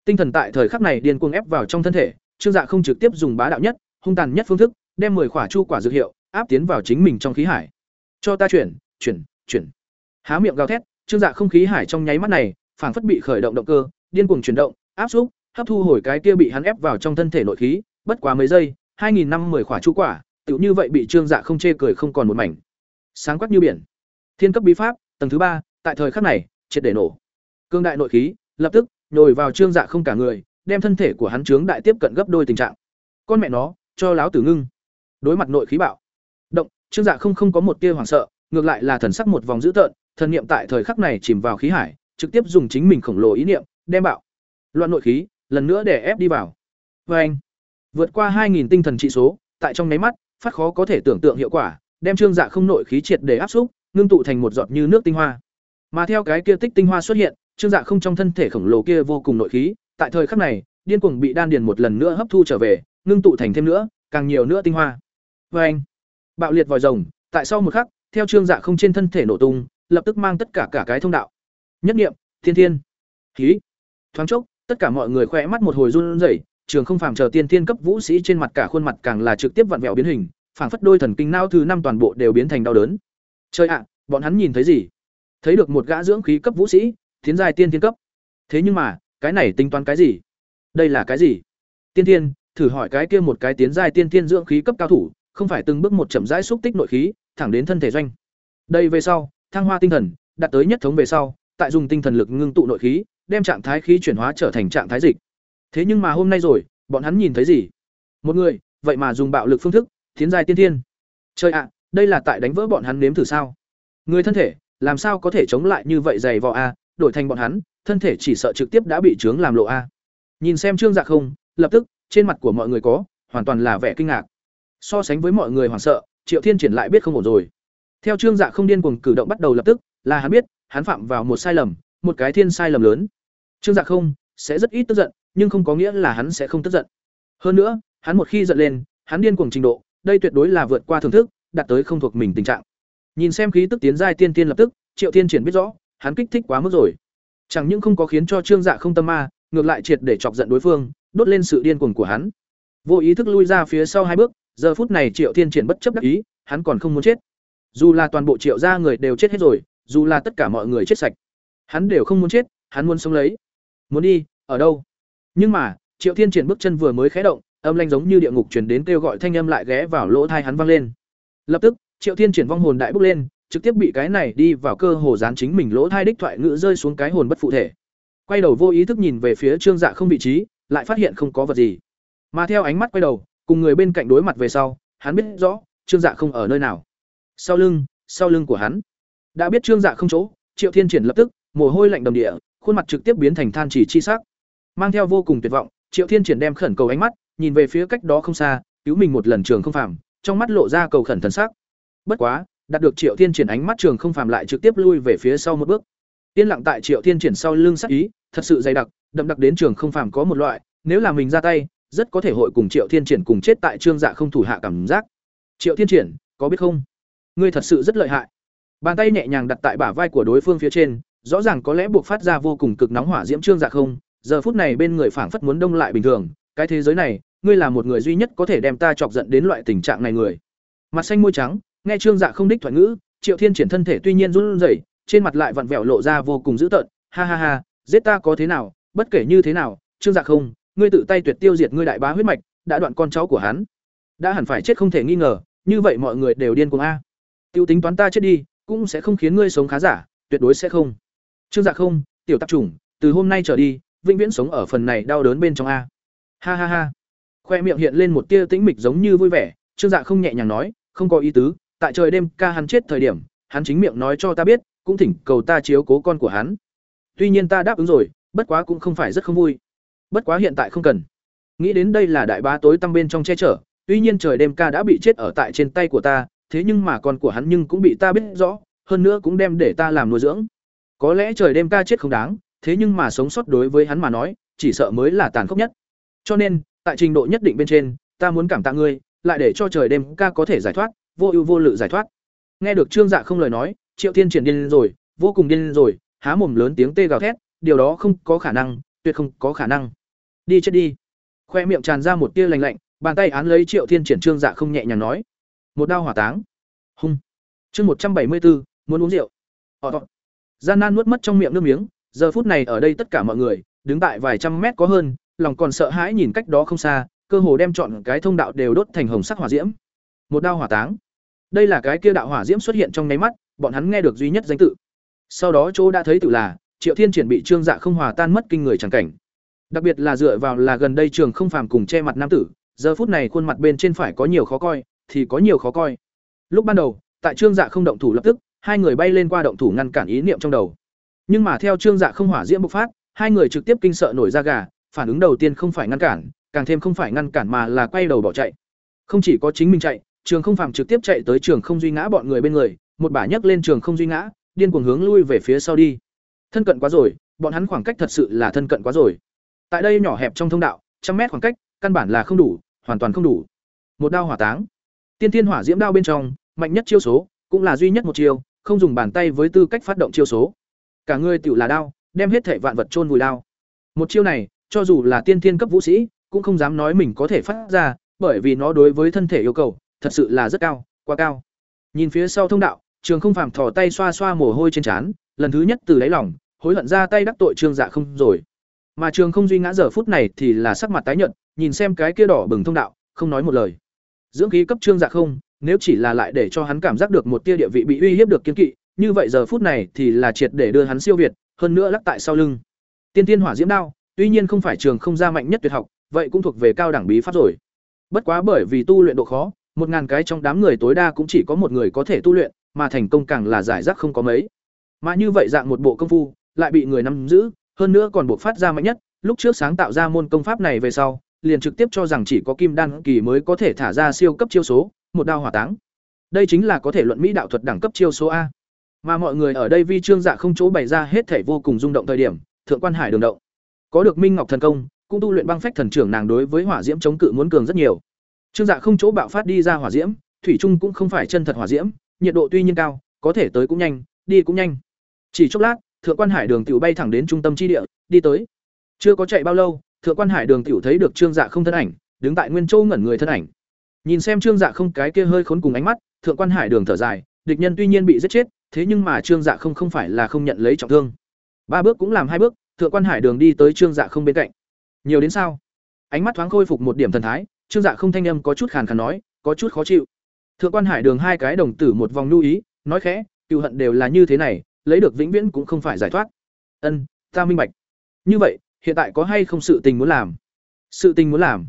tinh thần tại thời khắc này điên cuồng ép vào trong thân thể trương dạ không trực tiếp dùng bá đạo nhất hung tàn nhất phương thức đem mười quả chu quả dược hiệu áp tiến vào chính mình trong khí hải cho ta chuyển chuyển chuyển há miệng gào thét trương dạ không khí hải trong nháy mắt này, phảng phất bị khởi động động cơ, điên cuồng chuyển động, áp xúc, hấp thu hồi cái kia bị hắn ép vào trong thân thể nội khí, bất quá mấy giây, hai nghìn năm 10 quả chu quả, tựu như vậy bị trương dạ không chê cười không còn một mảnh. Sáng quắc như biển. Thiên cấp bí pháp, tầng thứ ba, tại thời khắc này, triệt để nổ. Cương đại nội khí, lập tức, nhồi vào trương dạ không cả người, đem thân thể của hắn trướng đại tiếp cận gấp đôi tình trạng. Con mẹ nó, cho láo tử ngưng. Đối mặt nội khí bạo. Động, trương dạ không không có một tia hoảng sợ, ngược lại là thần sắc một vòng dữ tợn thần niệm tại thời khắc này chìm vào khí hải, trực tiếp dùng chính mình khổng lồ ý niệm, đem bạo, loạn nội khí, lần nữa để ép đi vào. Vê anh vượt qua hai nghìn tinh thần trị số, tại trong nháy mắt, phát khó có thể tưởng tượng hiệu quả, đem trương dạ không nội khí triệt để áp xúc, ngưng tụ thành một giọt như nước tinh hoa. Mà theo cái kia tích tinh hoa xuất hiện, trương dạ không trong thân thể khổng lồ kia vô cùng nội khí, tại thời khắc này, điên cuồng bị đan điền một lần nữa hấp thu trở về, ngưng tụ thành thêm nữa, càng nhiều nữa tinh hoa. Vê anh bạo liệt vòi rồng, tại sau một khắc, theo trương dạ không trên thân thể nổ tung lập tức mang tất cả cả cái thông đạo. Nhất niệm, thiên thiên. Khí thoáng chốc, tất cả mọi người khoe mắt một hồi run rẩy, trường không phàm chờ tiên thiên cấp vũ sĩ trên mặt cả khuôn mặt càng là trực tiếp vặn vẹo biến hình, phảng phất đôi thần kinh não thứ năm toàn bộ đều biến thành đau đớn. Chơi ạ, bọn hắn nhìn thấy gì? Thấy được một gã dưỡng khí cấp vũ sĩ, tiến giai tiên thiên cấp. Thế nhưng mà, cái này tính toán cái gì? Đây là cái gì? Tiên thiên, thử hỏi cái kia một cái tiến giai tiên thiên dưỡng khí cấp cao thủ, không phải từng bước một chậm rãi xúc tích nội khí, thẳng đến thân thể doanh. Đây về sau thăng hoa tinh thần, đạt tới nhất thống về sau, tại dùng tinh thần lực ngưng tụ nội khí, đem trạng thái khí chuyển hóa trở thành trạng thái dịch. Thế nhưng mà hôm nay rồi, bọn hắn nhìn thấy gì? Một người, vậy mà dùng bạo lực phương thức, tiến giai tiên thiên. Trời ạ, đây là tại đánh vỡ bọn hắn nếm thử sao? Người thân thể, làm sao có thể chống lại như vậy dày vò a? Đổi thành bọn hắn, thân thể chỉ sợ trực tiếp đã bị trướng làm lộ a. Nhìn xem trương dạ không, lập tức, trên mặt của mọi người có, hoàn toàn là vẻ kinh ngạc. So sánh với mọi người hoảng sợ, triệu thiên triển lại biết không ổn rồi theo trương dạ không điên cuồng cử động bắt đầu lập tức, là hắn biết, hắn phạm vào một sai lầm, một cái thiên sai lầm lớn. Trương dạ không, sẽ rất ít tức giận, nhưng không có nghĩa là hắn sẽ không tức giận. Hơn nữa, hắn một khi giận lên, hắn điên cuồng trình độ, đây tuyệt đối là vượt qua thưởng thức, đạt tới không thuộc mình tình trạng. Nhìn xem khí tức tiến giai tiên tiên lập tức, triệu thiên triển biết rõ, hắn kích thích quá mức rồi. Chẳng những không có khiến cho trương dạ không tâm ma, ngược lại triệt để chọc giận đối phương, đốt lên sự điên cuồng của hắn. Vô ý thức lui ra phía sau hai bước, giờ phút này triệu thiên triển bất chấp đắc ý, hắn còn không muốn chết dù là toàn bộ triệu gia người đều chết hết rồi, dù là tất cả mọi người chết sạch, hắn đều không muốn chết, hắn muốn sống lấy. Muốn đi, ở đâu? Nhưng mà, triệu thiên triển bước chân vừa mới khé động, âm lanh giống như địa ngục chuyển đến kêu gọi thanh âm lại ghé vào lỗ thai hắn vang lên. Lập tức, triệu thiên triển vong hồn đại bốc lên, trực tiếp bị cái này đi vào cơ hồ dán chính mình lỗ thai đích thoại ngữ rơi xuống cái hồn bất phụ thể. Quay đầu vô ý thức nhìn về phía trương dạ không vị trí, lại phát hiện không có vật gì. Mà theo ánh mắt quay đầu, cùng người bên cạnh đối mặt về sau, hắn biết rõ, trương dạ không ở nơi nào sau lưng sau lưng của hắn. Đã biết trương dạ không chỗ, triệu thiên triển lập tức, mồ hôi lạnh đầm địa, khuôn mặt trực tiếp biến thành than chỉ chi sắc. Mang theo vô cùng tuyệt vọng, triệu thiên triển đem khẩn cầu ánh mắt, nhìn về phía cách đó không xa, cứu mình một lần trường không phàm, trong mắt lộ ra cầu khẩn thần sắc. Bất quá, đạt được triệu thiên triển ánh mắt trường không phàm lại trực tiếp lui về phía sau một bước. Yên lặng tại triệu thiên triển sau lưng sắc ý, thật sự dày đặc, đậm đặc đến trường không phàm có một loại, nếu là mình ra tay, rất có thể hội cùng triệu thiên triển cùng chết tại trương dạ không thủ hạ cảm giác. Triệu thiên triển, có biết không? Ngươi thật sự rất lợi hại. Bàn tay nhẹ nhàng đặt tại bả vai của đối phương phía trên, rõ ràng có lẽ buộc phát ra vô cùng cực nóng hỏa diễm trương dạ không, giờ phút này bên người phảng phất muốn đông lại bình thường, cái thế giới này, ngươi là một người duy nhất có thể đem ta chọc giận đến loại tình trạng này người. Mặt xanh môi trắng, nghe trương dạ không đích thoại ngữ, triệu thiên triển thân thể tuy nhiên run rẩy, trên mặt lại vặn vẹo lộ ra vô cùng dữ tợn, ha ha ha, giết ta có thế nào, bất kể như thế nào, trương dạ không, ngươi tự tay tuyệt tiêu diệt ngươi đại bá huyết mạch, đã đoạn con cháu của hắn. Đã hẳn phải chết không thể nghi ngờ, như vậy mọi người đều điên cuồng a tiêu tính toán ta chết đi, cũng sẽ không khiến ngươi sống khá giả, tuyệt đối sẽ không. Trương dạ không, tiểu tạp chủng, từ hôm nay trở đi, vĩnh viễn sống ở phần này đau đớn bên trong a. Ha ha ha. Khoe miệng hiện lên một tia tĩnh mịch giống như vui vẻ, trương dạ không nhẹ nhàng nói, không có ý tứ, tại trời đêm ca hắn chết thời điểm, hắn chính miệng nói cho ta biết, cũng thỉnh cầu ta chiếu cố con của hắn. Tuy nhiên ta đáp ứng rồi, bất quá cũng không phải rất không vui. Bất quá hiện tại không cần. Nghĩ đến đây là đại bá tối tăm bên trong che chở, tuy nhiên trời đêm ca đã bị chết ở tại trên tay của ta thế nhưng mà con của hắn nhưng cũng bị ta biết rõ, hơn nữa cũng đem để ta làm nuôi dưỡng. Có lẽ trời đêm ca chết không đáng, thế nhưng mà sống sót đối với hắn mà nói, chỉ sợ mới là tàn khốc nhất. Cho nên, tại trình độ nhất định bên trên, ta muốn cảm tạ ngươi, lại để cho trời đêm ca có thể giải thoát, vô ưu vô lự giải thoát. Nghe được trương dạ không lời nói, triệu thiên triển điên rồi, vô cùng điên rồi, há mồm lớn tiếng tê gào thét, điều đó không có khả năng, tuyệt không có khả năng. Đi chết đi. Khoe miệng tràn ra một tia lạnh lạnh, bàn tay án lấy triệu thiên triển trương dạ không nhẹ nhàng nói một đao hỏa táng. Hung. Chương một trăm bảy mươi bốn muốn uống rượu. Họ gian nan nuốt mất trong miệng nước miếng, giờ phút này ở đây tất cả mọi người, đứng tại vài trăm mét có hơn, lòng còn sợ hãi nhìn cách đó không xa, cơ hồ đem chọn cái thông đạo đều đốt thành hồng sắc hỏa diễm. Một đao hỏa táng. Đây là cái kia đạo hỏa diễm xuất hiện trong nháy mắt, bọn hắn nghe được duy nhất danh tự. Sau đó chỗ đã thấy tự là, triệu thiên triển bị trương dạ không hòa tan mất kinh người chẳng cảnh. Đặc biệt là dựa vào là gần đây trường không phàm cùng che mặt nam tử, giờ phút này khuôn mặt bên trên phải có nhiều khó coi thì có nhiều khó coi. Lúc ban đầu, tại trương dạ không động thủ lập tức, hai người bay lên qua động thủ ngăn cản ý niệm trong đầu. Nhưng mà theo trương dạ không hỏa diễm bộc phát, hai người trực tiếp kinh sợ nổi da gà, phản ứng đầu tiên không phải ngăn cản, càng thêm không phải ngăn cản mà là quay đầu bỏ chạy. Không chỉ có chính mình chạy, trường không phàm trực tiếp chạy tới trường không duy ngã bọn người bên người, một bả nhấc lên trường không duy ngã, điên cuồng hướng lui về phía sau đi. Thân cận quá rồi, bọn hắn khoảng cách thật sự là thân cận quá rồi. Tại đây nhỏ hẹp trong thông đạo, trăm mét khoảng cách, căn bản là không đủ, hoàn toàn không đủ. Một đao hỏa táng tiên thiên hỏa diễm đao bên trong, mạnh nhất chiêu số cũng là duy nhất một chiêu, không dùng bàn tay với tư cách phát động chiêu số. Cả người tiểu là đao, đem hết thể vạn vật chôn vùi đao. Một chiêu này, cho dù là tiên thiên cấp vũ sĩ, cũng không dám nói mình có thể phát ra, bởi vì nó đối với thân thể yêu cầu, thật sự là rất cao, quá cao. Nhìn phía sau thông đạo, trường không phàm thò tay xoa xoa mồ hôi trên trán, lần thứ nhất từ đáy lòng, hối hận ra tay đắc tội trương dạ không rồi. Mà trường không duy ngã giờ phút này thì là sắc mặt tái nhợt, nhìn xem cái kia đỏ bừng thông đạo, không nói một lời dưỡng khí cấp trương dạ không, nếu chỉ là lại để cho hắn cảm giác được một tia địa vị bị uy hiếp được kiên kỵ, như vậy giờ phút này thì là triệt để đưa hắn siêu việt, hơn nữa lắc tại sau lưng. Tiên tiên hỏa diễm đao, tuy nhiên không phải trường không ra mạnh nhất tuyệt học, vậy cũng thuộc về cao đẳng bí pháp rồi. Bất quá bởi vì tu luyện độ khó, một ngàn cái trong đám người tối đa cũng chỉ có một người có thể tu luyện, mà thành công càng là giải rác không có mấy. Mà như vậy dạng một bộ công phu, lại bị người nắm giữ, hơn nữa còn buộc phát ra mạnh nhất, lúc trước sáng tạo ra môn công pháp này về sau liền trực tiếp cho rằng chỉ có kim đan kỳ mới có thể thả ra siêu cấp chiêu số, một đao hỏa táng. Đây chính là có thể luận mỹ đạo thuật đẳng cấp chiêu số a. Mà mọi người ở đây vi trương dạ không chỗ bày ra hết thể vô cùng rung động thời điểm, thượng quan hải đường động. Có được minh ngọc thần công, cũng tu luyện băng phách thần trưởng nàng đối với hỏa diễm chống cự muốn cường rất nhiều. Trương dạ không chỗ bạo phát đi ra hỏa diễm, thủy trung cũng không phải chân thật hỏa diễm, nhiệt độ tuy nhiên cao, có thể tới cũng nhanh, đi cũng nhanh. Chỉ chốc lát, thượng quan hải đường tiểu bay thẳng đến trung tâm chi địa, đi tới. Chưa có chạy bao lâu thượng quan hải đường tiểu thấy được trương dạ không thân ảnh, đứng tại nguyên châu ngẩn người thân ảnh. Nhìn xem trương dạ không cái kia hơi khốn cùng ánh mắt, thượng quan hải đường thở dài, địch nhân tuy nhiên bị giết chết, thế nhưng mà trương dạ không không phải là không nhận lấy trọng thương. Ba bước cũng làm hai bước, thượng quan hải đường đi tới trương dạ không bên cạnh. Nhiều đến sao? Ánh mắt thoáng khôi phục một điểm thần thái, trương dạ không thanh âm có chút khàn khàn nói, có chút khó chịu. Thượng quan hải đường hai cái đồng tử một vòng lưu ý, nói khẽ, cựu hận đều là như thế này, lấy được vĩnh viễn cũng không phải giải thoát. Ân, ta minh bạch. Như vậy hiện tại có hay không sự tình muốn làm? Sự tình muốn làm.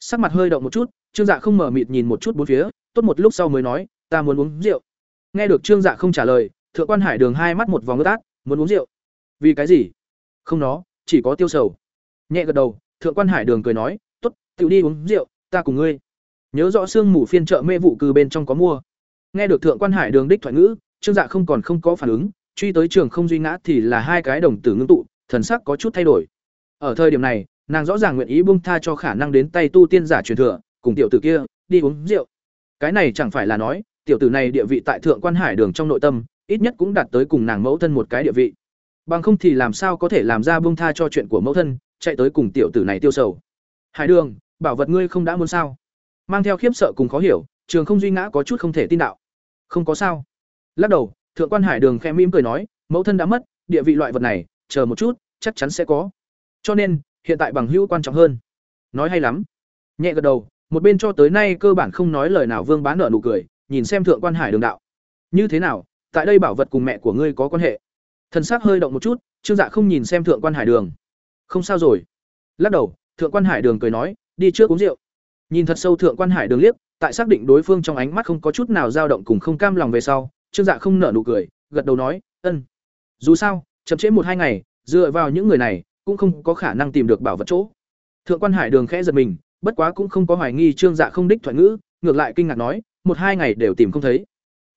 Sắc mặt hơi động một chút, trương dạ không mở mịt nhìn một chút bốn phía, tốt một lúc sau mới nói, ta muốn uống rượu. Nghe được trương dạ không trả lời, thượng quan hải đường hai mắt một vòng ướt át muốn uống rượu? Vì cái gì? Không nó, chỉ có tiêu sầu. Nhẹ gật đầu, thượng quan hải đường cười nói, tốt tự đi uống rượu, ta cùng ngươi. Nhớ rõ sương mù phiên chợ mê vụ cư bên trong có mua. Nghe được thượng quan hải đường đích thoại ngữ, trương dạ không còn không có phản ứng, truy tới trường không duy ngã thì là hai cái đồng tử ngưng tụ, thần sắc có chút thay đổi ở thời điểm này, nàng rõ ràng nguyện ý buông tha cho khả năng đến tay tu tiên giả truyền thừa, cùng tiểu tử kia, đi uống rượu. Cái này chẳng phải là nói, tiểu tử này địa vị tại thượng quan hải đường trong nội tâm, ít nhất cũng đạt tới cùng nàng mẫu thân một cái địa vị. Bằng không thì làm sao có thể làm ra buông tha cho chuyện của mẫu thân, chạy tới cùng tiểu tử này tiêu sầu. Hải đường, bảo vật ngươi không đã muốn sao? Mang theo khiếp sợ cùng khó hiểu, trường không duy ngã có chút không thể tin đạo. Không có sao. Lắc đầu, thượng quan hải đường khẽ mỉm cười nói, mẫu thân đã mất, địa vị loại vật này, chờ một chút, chắc chắn sẽ có cho nên, hiện tại bằng hữu quan trọng hơn. Nói hay lắm. Nhẹ gật đầu, một bên cho tới nay cơ bản không nói lời nào vương bán nợ nụ cười, nhìn xem thượng quan hải đường đạo. Như thế nào, tại đây bảo vật cùng mẹ của ngươi có quan hệ? Thần s ắ c hơi động một chút, trương dạ không nhìn xem thượng quan hải đường. Không sao rồi. Lắc đầu, thượng quan hải đường cười nói, đi trước uống rượu. Nhìn thật sâu thượng quan hải đường liếc, tại xác định đối phương trong ánh mắt không có chút nào dao động cùng không cam lòng về sau, trương dạ không nở nụ cười, gật đầu nói, ân. Dù sao, chậm trễ một hai ngày, dựa vào những người này cũng không có khả năng tìm được bảo vật chỗ. Thượng quan hải đường khẽ giật mình, bất quá cũng không có hoài nghi trương dạ không đích thoại ngữ, ngược lại kinh ngạc nói, một hai ngày đều tìm không thấy.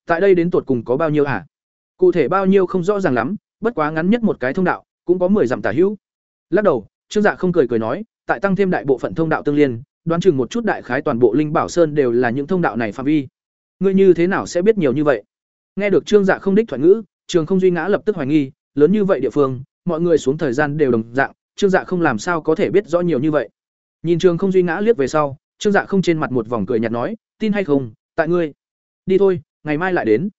Tại đây đến tuột cùng có bao nhiêu hả cụ thể bao nhiêu không rõ ràng lắm, bất quá ngắn nhất một cái thông đạo, cũng có mười dặm tả hữu. Lắc đầu, trương dạ không cười cười nói, tại tăng thêm đại bộ phận thông đạo tương liên, đoán chừng một chút đại khái toàn bộ linh bảo sơn đều là những thông đạo này phạm vi. Ngươi như thế nào sẽ biết nhiều như vậy? Nghe được trương dạ không đích thoại ngữ, trường không duy ngã lập tức hoài nghi, lớn như vậy địa phương mọi người xuống thời gian đều đồng dạng, Trương Dạ không làm sao có thể biết rõ nhiều như vậy. Nhìn Trường Không Duy ngã liếc về sau, Trương Dạ không trên mặt một vòng cười nhạt nói, "Tin hay không, tại ngươi. Đi thôi, ngày mai lại đến."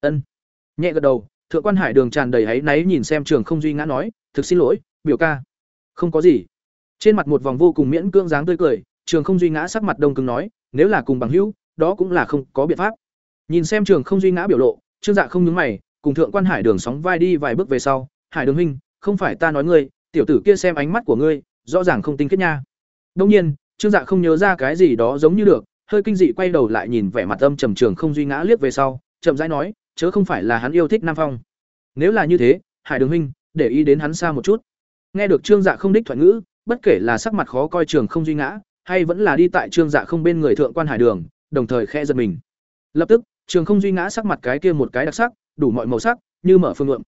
Ân. Nhẹ gật đầu, Thượng quan Hải Đường tràn đầy áy náy nhìn xem Trường Không Duy ngã nói, "Thực xin lỗi, biểu ca." "Không có gì." Trên mặt một vòng vô cùng miễn cưỡng dáng tươi cười, Trường Không Duy ngã sắc mặt đông cứng nói, "Nếu là cùng bằng hữu, đó cũng là không có biện pháp." Nhìn xem Trường Không Duy ngã biểu lộ, Trương Dạ không nhướng mày, cùng Thượng quan Hải Đường sóng vai đi vài bước về sau, "Hải Đường huynh, không phải ta nói ngươi, tiểu tử kia xem ánh mắt của ngươi, rõ ràng không tinh kết nha." đông nhiên, Trương Dạ không nhớ ra cái gì đó giống như được, hơi kinh dị quay đầu lại nhìn vẻ mặt âm trầm trường không duy ngã liếc về sau, chậm rãi nói, chớ không phải là hắn yêu thích Nam Phong. Nếu là như thế, Hải Đường huynh, để ý đến hắn xa một chút. Nghe được Trương Dạ không đích thoại ngữ, bất kể là sắc mặt khó coi trường không duy ngã, hay vẫn là đi tại Trương Dạ không bên người thượng quan Hải Đường, đồng thời khe giật mình. Lập tức, trường không duy ngã sắc mặt cái kia một cái đặc sắc, đủ mọi màu sắc, như mở phương ngượng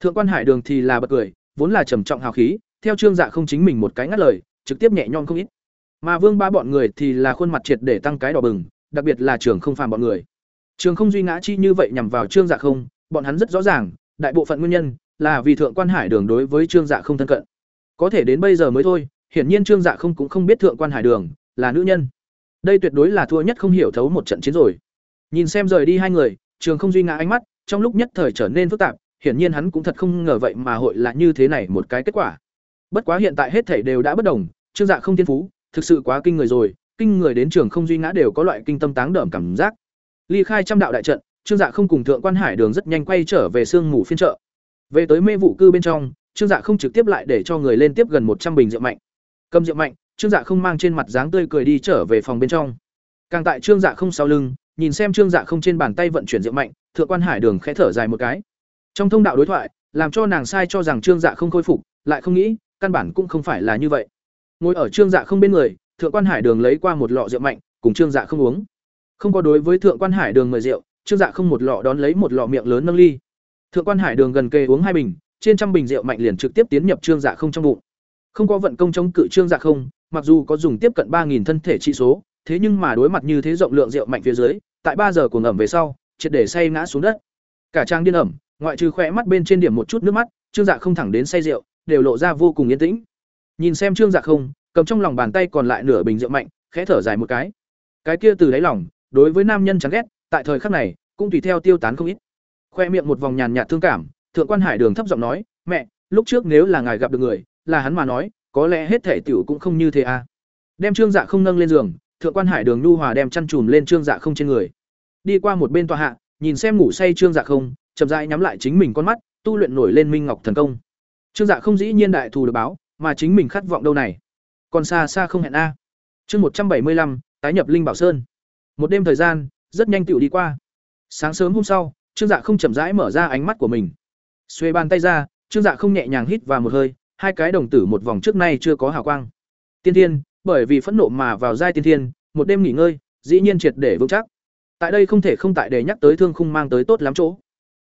Thượng quan Hải Đường thì là bật cười, vốn là trầm trọng hào khí, theo Trương Dạ không chính mình một cái ngắt lời, trực tiếp nhẹ nhõm không ít. Mà Vương ba bọn người thì là khuôn mặt triệt để tăng cái đỏ bừng, đặc biệt là Trường Không phàm bọn người. Trường Không duy ngã chi như vậy nhằm vào Trương Dạ không, bọn hắn rất rõ ràng, đại bộ phận nguyên nhân là vì thượng quan Hải Đường đối với Trương Dạ không thân cận. Có thể đến bây giờ mới thôi, hiển nhiên Trương Dạ không cũng không biết thượng quan Hải Đường là nữ nhân. Đây tuyệt đối là thua nhất không hiểu thấu một trận chiến rồi. Nhìn xem rời đi hai người, Trường Không duy ngã ánh mắt, trong lúc nhất thời trở nên phức tạp, hiển nhiên hắn cũng thật không ngờ vậy mà hội là như thế này một cái kết quả. Bất quá hiện tại hết thảy đều đã bất đồng, Trương Dạ không thiên phú, thực sự quá kinh người rồi, kinh người đến trường không duy ngã đều có loại kinh tâm táng đởm cảm giác. Ly khai trăm đạo đại trận, Trương Dạ không cùng thượng quan hải đường rất nhanh quay trở về sương ngủ phiên chợ. Về tới mê vụ cư bên trong, Trương Dạ không trực tiếp lại để cho người lên tiếp gần một trăm bình rượu mạnh. Cầm rượu mạnh, Trương Dạ không mang trên mặt dáng tươi cười đi trở về phòng bên trong. Càng tại Trương Dạ không sau lưng, nhìn xem Trương Dạ không trên bàn tay vận chuyển rượu mạnh, thượng quan hải đường khẽ thở dài một cái. Trong thông đạo đối thoại, làm cho nàng sai cho rằng Trương Dạ không khôi phục, lại không nghĩ, căn bản cũng không phải là như vậy. Ngồi ở trương dạ không bên người thượng quan hải đường lấy qua một lọ rượu mạnh cùng trương dạ không uống. Không có đối với thượng quan hải đường mời rượu trương dạ không một lọ đón lấy một lọ miệng lớn nâng ly. Thượng quan hải đường gần kề uống hai bình trên trăm bình rượu mạnh liền trực tiếp tiến nhập trương dạ không trong bụng. Không có vận công chống cự trương dạ không mặc dù có dùng tiếp cận ba thân thể trị số thế nhưng mà đối mặt như thế rộng lượng rượu mạnh phía dưới tại ba giờ cuồng ẩm về sau triệt để say ngã xuống đất. Cả trang điên ẩm ngoại trừ khỏe mắt bên trên điểm một chút nước mắt, trương dạ không thẳng đến say rượu, đều lộ ra vô cùng yên tĩnh. Nhìn xem trương dạ không, cầm trong lòng bàn tay còn lại nửa bình rượu mạnh, khẽ thở dài một cái. Cái kia từ đáy lòng, đối với nam nhân chán ghét, tại thời khắc này, cũng tùy theo tiêu tán không ít. Khoe miệng một vòng nhàn nhạt thương cảm, thượng quan hải đường thấp giọng nói, mẹ, lúc trước nếu là ngài gặp được người, là hắn mà nói, có lẽ hết thể tiểu cũng không như thế à. Đem trương dạ không nâng lên giường, thượng quan hải đường nhu hòa đem chăn chùm lên trương dạ không trên người. Đi qua một bên tòa hạ, nhìn xem ngủ say trương dạ không chậm rãi nhắm lại chính mình con mắt, tu luyện nổi lên minh ngọc thần công. Trương dạ không dĩ nhiên đại thù được báo, mà chính mình khát vọng đâu này. Còn xa xa không hẹn a. Chương một trăm bảy mươi lăm, tái nhập linh bảo sơn. Một đêm thời gian, rất nhanh tựu đi qua. Sáng sớm hôm sau, trương dạ không chậm rãi mở ra ánh mắt của mình. Xuê bàn tay ra, trương dạ không nhẹ nhàng hít vào một hơi, hai cái đồng tử một vòng trước nay chưa có hào quang. Tiên thiên, bởi vì phẫn nộ mà vào giai tiên thiên, một đêm nghỉ ngơi, dĩ nhiên triệt để vững chắc. Tại đây không thể không tại để nhắc tới thương khung mang tới tốt lắm chỗ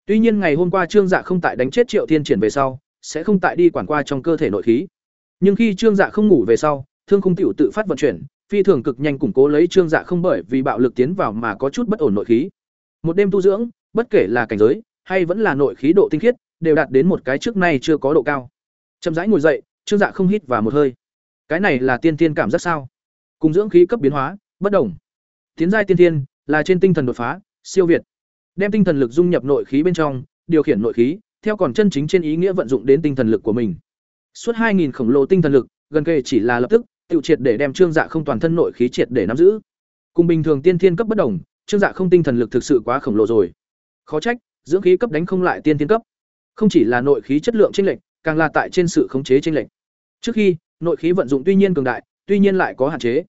tuy nhiên ngày hôm qua trương dạ không tại đánh chết triệu thiên triển về sau, sẽ không tại đi quản qua trong cơ thể nội khí. Nhưng khi trương dạ không ngủ về sau, thương khung tiểu tự phát vận chuyển, phi thường cực nhanh củng cố lấy trương dạ không bởi vì bạo lực tiến vào mà có chút bất ổn nội khí. Một đêm tu dưỡng, bất kể là cảnh giới, hay vẫn là nội khí độ tinh khiết, đều đạt đến một cái trước nay chưa có độ cao. Chậm rãi ngồi dậy, trương dạ không hít vào một hơi. Cái này là tiên tiên cảm giác sao? Cùng dưỡng khí cấp biến hóa, bất đồng. Tiến giai tiên tiên là trên tinh thần đột phá, siêu việt đem tinh thần lực dung nhập nội khí bên trong điều khiển nội khí theo còn chân chính trên ý nghĩa vận dụng đến tinh thần lực của mình Suốt 2000 khổng lồ tinh thần lực, gần kề chỉ là lập tức, tiêu triệt để đem Trương Dạ không toàn thân nội khí triệt để nắm giữ. Cùng bình thường tiên thiên cấp bất đồng, Trương Dạ không tinh thần lực thực sự quá khổng lồ rồi. Khó trách, dưỡng khí cấp đánh không lại tiên thiên cấp. Không chỉ là nội khí chất lượng chênh lệch, càng là tại trên sự khống chế chênh lệch. Trước khi, nội khí vận dụng tuy nhiên cường đại, tuy nhiên lại có hạn chế.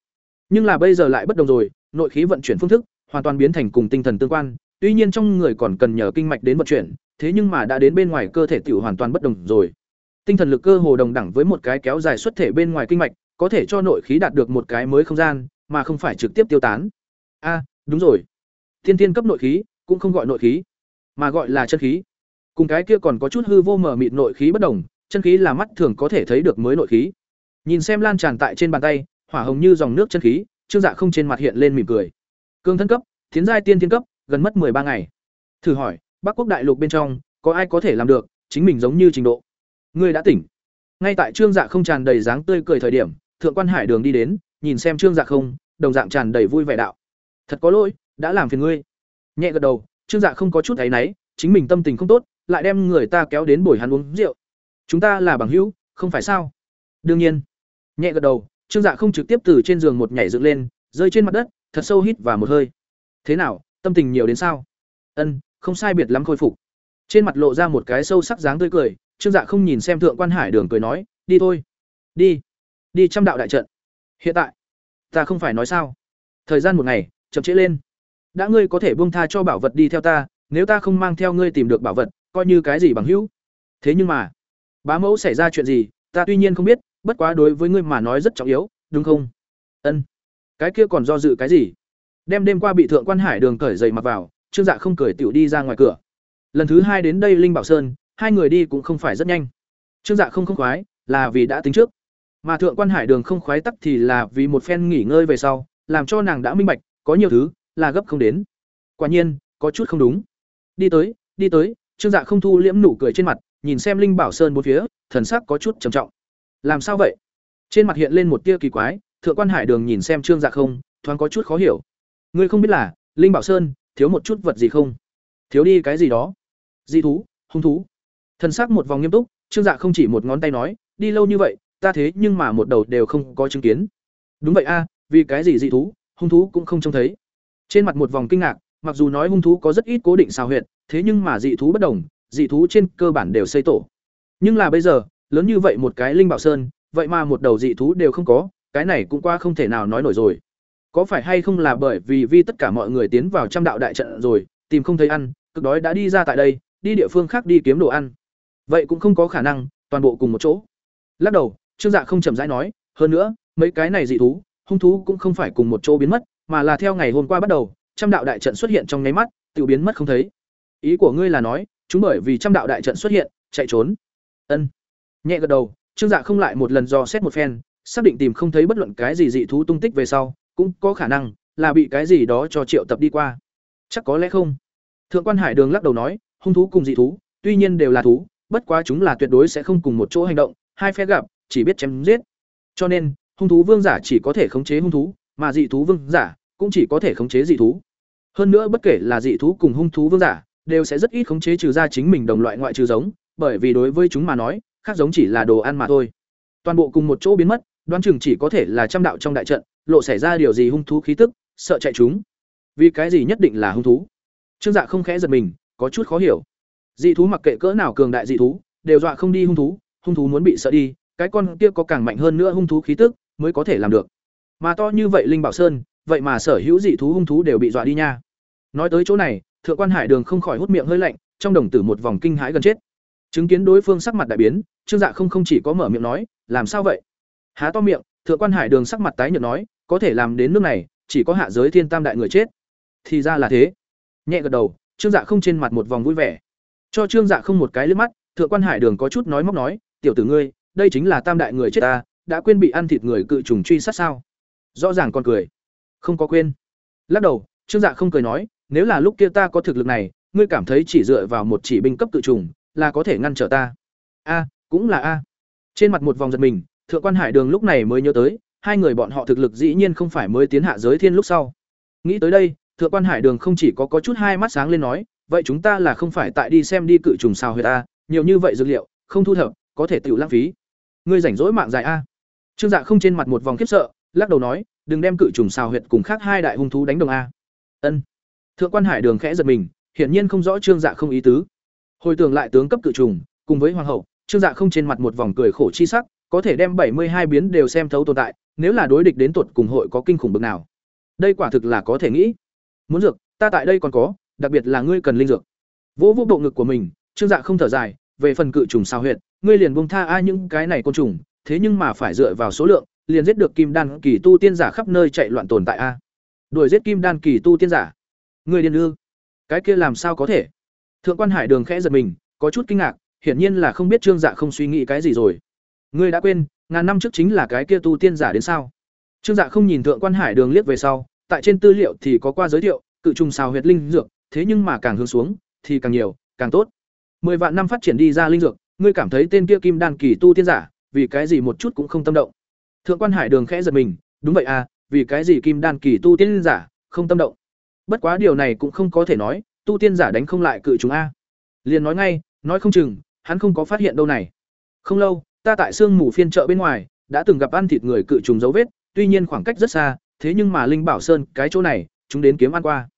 Nhưng là bây giờ lại bất đồng rồi, nội khí vận chuyển phương thức hoàn toàn biến thành cùng tinh thần tương quan, tuy nhiên trong người còn cần nhờ kinh mạch đến vận chuyển, thế nhưng mà đã đến bên ngoài cơ thể tiểu hoàn toàn bất đồng rồi. Tinh thần lực cơ hồ đồng đẳng với một cái kéo dài xuất thể bên ngoài kinh mạch, có thể cho nội khí đạt được một cái mới không gian, mà không phải trực tiếp tiêu tán. A, đúng rồi. Thiên tiên cấp nội khí, cũng không gọi nội khí, mà gọi là chân khí. Cùng cái kia còn có chút hư vô mờ mịt nội khí bất đồng, chân khí là mắt thường có thể thấy được mới nội khí. Nhìn xem lan tràn tại trên bàn tay, hỏa hồng như dòng nước chân khí, Trương Dạ không trên mặt hiện lên mỉm cười. Cương thân cấp, tiến giai tiên tiên cấp, gần mất ba ngày. Thử hỏi, Bắc Quốc đại lục bên trong, có ai có thể làm được, chính mình giống như trình độ. ngươi đã tỉnh. Ngay tại trương dạ không tràn đầy dáng tươi cười thời điểm thượng quan hải đường đi đến nhìn xem trương dạ không đồng dạng tràn đầy vui vẻ đạo. Thật có lỗi đã làm phiền ngươi. Nhẹ gật đầu trương dạ không có chút thấy náy chính mình tâm tình không tốt lại đem người ta kéo đến buổi hắn uống rượu. Chúng ta là bằng hữu không phải sao? Đương nhiên. Nhẹ gật đầu trương dạ không trực tiếp từ trên giường một nhảy dựng lên rơi trên mặt đất thật sâu hít và một hơi. Thế nào tâm tình nhiều đến sao? Ân, không sai biệt lắm khôi phục. Trên mặt lộ ra một cái sâu sắc dáng tươi cười, trương dạ không nhìn xem thượng quan hải đường cười nói, đi thôi. Đi. Đi trăm đạo đại trận. Hiện tại, ta không phải nói sao. Thời gian một ngày, chậm trễ lên. Đã ngươi có thể buông tha cho bảo vật đi theo ta, nếu ta không mang theo ngươi tìm được bảo vật, coi như cái gì bằng hữu? Thế nhưng mà, bá mẫu xảy ra chuyện gì, ta tuy nhiên không biết, bất quá đối với ngươi mà nói rất trọng yếu, đúng không? Ân. Cái kia còn do dự cái gì? Đem đêm qua bị thượng quan hải đường cởi giày mặc vào, trương dạ không cởi tiểu đi ra ngoài cửa. Lần thứ hai đến đây linh bảo sơn, hai người đi cũng không phải rất nhanh. Trương dạ không không khoái, là vì đã tính trước. Mà thượng quan hải đường không khoái tắc thì là vì một phen nghỉ ngơi về sau, làm cho nàng đã minh bạch, có nhiều thứ, là gấp không đến. Quả nhiên, có chút không đúng. Đi tới đi tới, trương dạ không thu liễm nụ cười trên mặt, nhìn xem linh bảo sơn bốn phía, thần sắc có chút trầm trọng. Làm sao vậy? Trên mặt hiện lên một tia kỳ quái, thượng quan hải đường nhìn xem trương dạ không, thoáng có chút khó hiểu ngươi không biết là, linh bảo sơn, thiếu một chút vật gì không? Thiếu đi cái gì đó? Di thú, hung thú. Thần sắc một vòng nghiêm túc, trương dạ không chỉ một ngón tay nói, đi lâu như vậy, ta thế nhưng mà một đầu đều không có chứng kiến. Đúng vậy a, vì cái gì dị thú, hung thú cũng không trông thấy. Trên mặt một vòng kinh ngạc, mặc dù nói hung thú có rất ít cố định xào huyệt, thế nhưng mà dị thú bất đồng, dị thú trên cơ bản đều xây tổ. Nhưng là bây giờ, lớn như vậy một cái linh bảo sơn, vậy mà một đầu dị thú đều không có, cái này cũng qua không thể nào nói nổi rồi có phải hay không là bởi vì vi tất cả mọi người tiến vào trăm đạo đại trận rồi, tìm không thấy ăn, cực đói đã đi ra tại đây, đi địa phương khác đi kiếm đồ ăn. Vậy cũng không có khả năng, toàn bộ cùng một chỗ. Lắc đầu, trương dạ không chậm rãi nói, hơn nữa, mấy cái này dị thú, hung thú cũng không phải cùng một chỗ biến mất, mà là theo ngày hôm qua bắt đầu, trăm đạo đại trận xuất hiện trong nháy mắt tự biến mất không thấy. Ý của ngươi là nói, chúng bởi vì trăm đạo đại trận xuất hiện, chạy trốn. Ân. Nhẹ gật đầu, trương dạ không lại một lần dò xét một phen, xác định tìm không thấy bất luận cái gì dị thú tung tích về sau cũng có khả năng là bị cái gì đó cho triệu tập đi qua. Chắc có lẽ không. Thượng quan hải đường lắc đầu nói, hung thú cùng dị thú, tuy nhiên đều là thú, bất quá chúng là tuyệt đối sẽ không cùng một chỗ hành động, hai phe gặp, chỉ biết chém giết. Cho nên, hung thú vương giả chỉ có thể khống chế hung thú, mà dị thú vương giả cũng chỉ có thể khống chế dị thú. Hơn nữa bất kể là dị thú cùng hung thú vương giả, đều sẽ rất ít khống chế trừ ra chính mình đồng loại ngoại trừ giống, bởi vì đối với chúng mà nói, khác giống chỉ là đồ ăn mà thôi. Toàn bộ cùng một chỗ biến mất đoán chừng chỉ có thể là trăm đạo trong đại trận, lộ xảy ra điều gì hung thú khí tức, sợ chạy chúng. Vì cái gì nhất định là hung thú? Trương dạ không khẽ giật mình, có chút khó hiểu. Dị thú mặc kệ cỡ nào cường đại dị thú, đều dọa không đi hung thú hung thú muốn bị sợ đi, cái con kia có càng mạnh hơn nữa hung thú khí tức mới có thể làm được. Mà to như vậy linh bảo sơn, vậy mà sở hữu dị thú hung thú đều bị dọa đi nha. Nói tới chỗ này, thượng quan hải đường không khỏi hút miệng hơi lạnh, trong đồng tử một vòng kinh hãi gần chết. Chứng kiến đối phương sắc mặt đại biến, trương dạ không không chỉ có mở miệng nói, làm sao vậy? Há to miệng, thượng quan hải đường sắc mặt tái nhợt nói, có thể làm đến nước này, chỉ có hạ giới thiên tam đại người chết. Thì ra là thế. Nhẹ gật đầu, trương dạ không trên mặt một vòng vui vẻ. Cho trương dạ không một cái liếc mắt, thượng quan hải đường có chút nói móc nói, tiểu tử ngươi, đây chính là tam đại người chết ta, đã quên bị ăn thịt người cự trùng truy sát sao? Rõ ràng còn cười. Không có quên. Lắc đầu, trương dạ không cười nói, nếu là lúc kia ta có thực lực này, ngươi cảm thấy chỉ dựa vào một chỉ binh cấp cự trùng là có thể ngăn trở ta. A, cũng là a. Trên mặt một vòng giật mình thượng quan hải đường lúc này mới nhớ tới, hai người bọn họ thực lực dĩ nhiên không phải mới tiến hạ giới thiên lúc sau. Nghĩ tới đây, thượng quan hải đường không chỉ có có chút hai mắt sáng lên nói, vậy chúng ta là không phải tại đi xem đi cự trùng sao huyệt ta nhiều như vậy dược liệu, không thu thập, có thể tự lãng phí. Ngươi rảnh rỗi mạng dài a. Trương dạ không trên mặt một vòng khiếp sợ, lắc đầu nói, đừng đem cự trùng xào huyệt cùng khác hai đại hung thú đánh đồng a. Ân. Thượng quan hải đường khẽ giật mình, hiển nhiên không rõ trương dạ không ý tứ. Hồi tưởng lại tướng cấp cự trùng, cùng với hoàng hậu, trương dạ không trên mặt một vòng cười khổ chi sắc có thể đem bảy mươi hai biến đều xem thấu tồn tại, nếu là đối địch đến tuột cùng hội có kinh khủng bậc nào. Đây quả thực là có thể nghĩ. Muốn dược, ta tại đây còn có, đặc biệt là ngươi cần linh dược. Vỗ vỗ bộ ngực của mình, trương dạ không thở dài, về phần cự trùng sao huyệt, ngươi liền buông tha a những cái này côn trùng, thế nhưng mà phải dựa vào số lượng, liền giết được kim đan kỳ tu tiên giả khắp nơi chạy loạn tồn tại a. Đuổi giết kim đan kỳ tu tiên giả. Ngươi điên ư? Cái kia làm sao có thể? Thượng quan hải đường khẽ giật mình, có chút kinh ngạc, hiển nhiên là không biết trương dạ không suy nghĩ cái gì rồi ngươi đã quên, ngàn năm trước chính là cái kia tu tiên giả đến sao? Trương dạ không nhìn thượng quan hải đường liếc về sau, tại trên tư liệu thì có qua giới thiệu, cự trùng xào huyệt linh dược, thế nhưng mà càng hướng xuống, thì càng nhiều, càng tốt. Mười vạn năm phát triển đi ra linh dược, ngươi cảm thấy tên kia kim đan kỳ tu tiên giả, vì cái gì một chút cũng không tâm động? Thượng quan hải đường khẽ giật mình, đúng vậy à vì cái gì kim đan kỳ tu tiên giả không tâm động? Bất quá điều này cũng không có thể nói, tu tiên giả đánh không lại cự chúng a. Liền nói ngay, nói không chừng, hắn không có phát hiện đâu này. Không lâu ta tại sương mù phiên chợ bên ngoài, đã từng gặp ăn thịt người cự trùng dấu vết, tuy nhiên khoảng cách rất xa, thế nhưng mà linh bảo sơn, cái chỗ này, chúng đến kiếm ăn qua.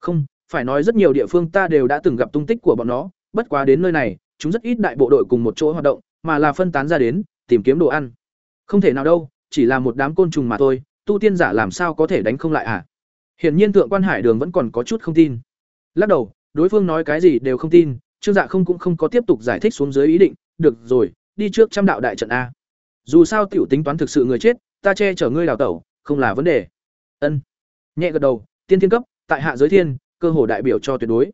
Không, phải nói rất nhiều địa phương ta đều đã từng gặp tung tích của bọn nó, bất quá đến nơi này, chúng rất ít đại bộ đội cùng một chỗ hoạt động, mà là phân tán ra đến, tìm kiếm đồ ăn. Không thể nào đâu, chỉ là một đám côn trùng mà thôi, tu tiên giả làm sao có thể đánh không lại à? Hiển nhiên thượng quan hải đường vẫn còn có chút không tin. Lắc đầu, đối phương nói cái gì đều không tin, trương dạ không cũng không có tiếp tục giải thích xuống dưới ý định. Được rồi đi trước trăm đạo đại trận a. Dù sao tiểu tính toán thực sự người chết, ta che chở ngươi đào tẩu, không là vấn đề. Ân. Nhẹ gật đầu, tiên thiên cấp, tại hạ giới thiên, cơ hồ đại biểu cho tuyệt đối.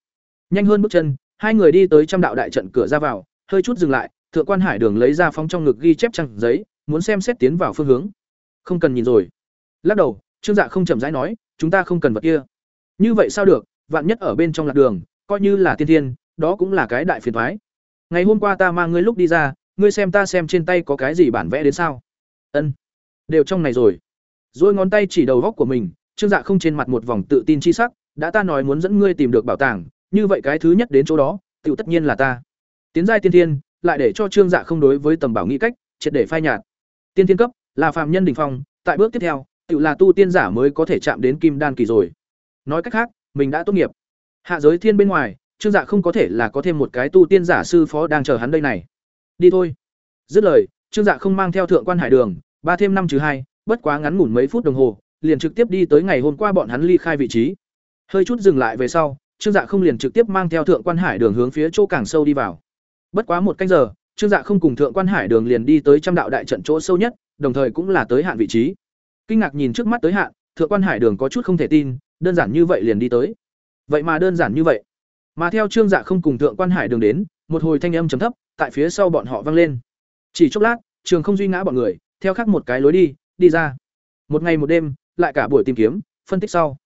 Nhanh hơn bước chân, hai người đi tới trăm đạo đại trận cửa ra vào, hơi chút dừng lại, thượng quan hải đường lấy ra phóng trong ngực ghi chép trang giấy, muốn xem xét tiến vào phương hướng. Không cần nhìn rồi. Lắc đầu, trương dạ không chậm rãi nói, chúng ta không cần vật kia. Như vậy sao được, vạn nhất ở bên trong lạc đường, coi như là tiên thiên, đó cũng là cái đại phiền thoái. Ngày hôm qua ta mang ngươi lúc đi ra ngươi xem ta xem trên tay có cái gì bản vẽ đến sao? Ân, đều trong này rồi. Rồi ngón tay chỉ đầu góc của mình, trương dạ không trên mặt một vòng tự tin chi sắc, đã ta nói muốn dẫn ngươi tìm được bảo tàng, như vậy cái thứ nhất đến chỗ đó tự tất nhiên là ta. Tiến giai tiên thiên, lại để cho trương dạ không đối với tầm bảo nghĩ cách, triệt để phai nhạt. Tiên thiên cấp, là phạm nhân đỉnh phong, tại bước tiếp theo tự là tu tiên giả mới có thể chạm đến kim đan kỳ rồi. Nói cách khác, mình đã tốt nghiệp. Hạ giới thiên bên ngoài, trương dạ không có thể là có thêm một cái tu tiên giả sư phó đang chờ hắn đây này đi thôi. Dứt lời, trương dạ không mang theo thượng quan hải đường, ba thêm năm trừ hai, bất quá ngắn ngủn mấy phút đồng hồ, liền trực tiếp đi tới ngày hôm qua bọn hắn ly khai vị trí. Hơi chút dừng lại về sau, trương dạ không liền trực tiếp mang theo thượng quan hải đường hướng phía chỗ càng sâu đi vào. Bất quá một canh giờ, trương dạ không cùng thượng quan hải đường liền đi tới trăm đạo đại trận chỗ sâu nhất, đồng thời cũng là tới hạn vị trí. Kinh ngạc nhìn trước mắt tới hạn, thượng quan hải đường có chút không thể tin, đơn giản như vậy liền đi tới. Vậy mà đơn giản như vậy mà theo trương dạ không cùng thượng quan hải đường đến, một hồi thanh âm trầm thấp tại phía sau bọn họ vang lên. Chỉ chốc lát, trường không duy ngã bọn người, theo khắc một cái lối đi đi ra. Một ngày một đêm, lại cả buổi tìm kiếm, phân tích sau.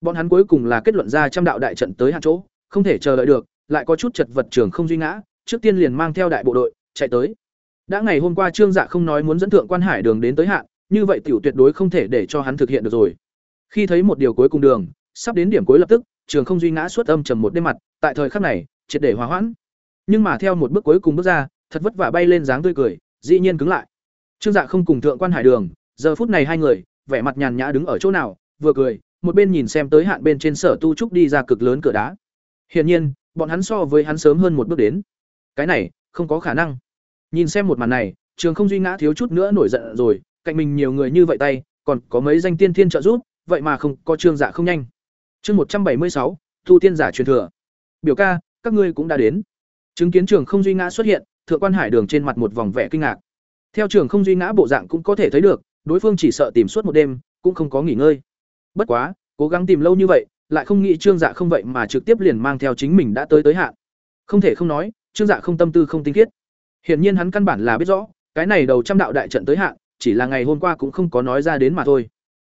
Bọn hắn cuối cùng là kết luận ra trăm đạo đại trận tới hạn chỗ, không thể chờ đợi được, lại có chút chật vật trường không duy ngã, trước tiên liền mang theo đại bộ đội, chạy tới. Đã ngày hôm qua trương dạ không nói muốn dẫn thượng quan hải đường đến tới hạn, như vậy tiểu tuyệt đối không thể để cho hắn thực hiện được rồi. Khi thấy một điều cuối cùng đường, sắp đến điểm cuối lập tức trường không duy ngã suốt âm trầm một đêm mặt, tại thời khắc này, triệt để hòa hoãn. Nhưng mà theo một bước cuối cùng bước ra, thật vất vả bay lên dáng tươi cười, dĩ nhiên cứng lại. Trương dạ không cùng thượng quan hải đường, giờ phút này hai người, vẻ mặt nhàn nhã đứng ở chỗ nào, vừa cười, một bên nhìn xem tới hạn bên trên sở tu trúc đi ra cực lớn cửa đá. Hiển nhiên, bọn hắn so với hắn sớm hơn một bước đến. Cái này, không có khả năng. Nhìn xem một màn này, trường không duy ngã thiếu chút nữa nổi giận rồi, cạnh mình nhiều người như vậy tay, còn có mấy danh tiên thiên trợ giúp, vậy mà không có trương dạ không nhanh chương một trăm bảy mươi sáu, thu tiên giả truyền thừa. Biểu ca, các ngươi cũng đã đến. Chứng kiến trường không duy ngã xuất hiện, thượng quan hải đường trên mặt một vòng vẻ kinh ngạc. Theo trường không duy ngã bộ dạng cũng có thể thấy được, đối phương chỉ sợ tìm suốt một đêm, cũng không có nghỉ ngơi. Bất quá, cố gắng tìm lâu như vậy, lại không nghĩ trương dạ không vậy mà trực tiếp liền mang theo chính mình đã tới tới hạn. Không thể không nói, trương dạ không tâm tư không tinh khiết. Hiển nhiên hắn căn bản là biết rõ, cái này đầu trăm đạo đại trận tới hạn, chỉ là ngày hôm qua cũng không có nói ra đến mà thôi.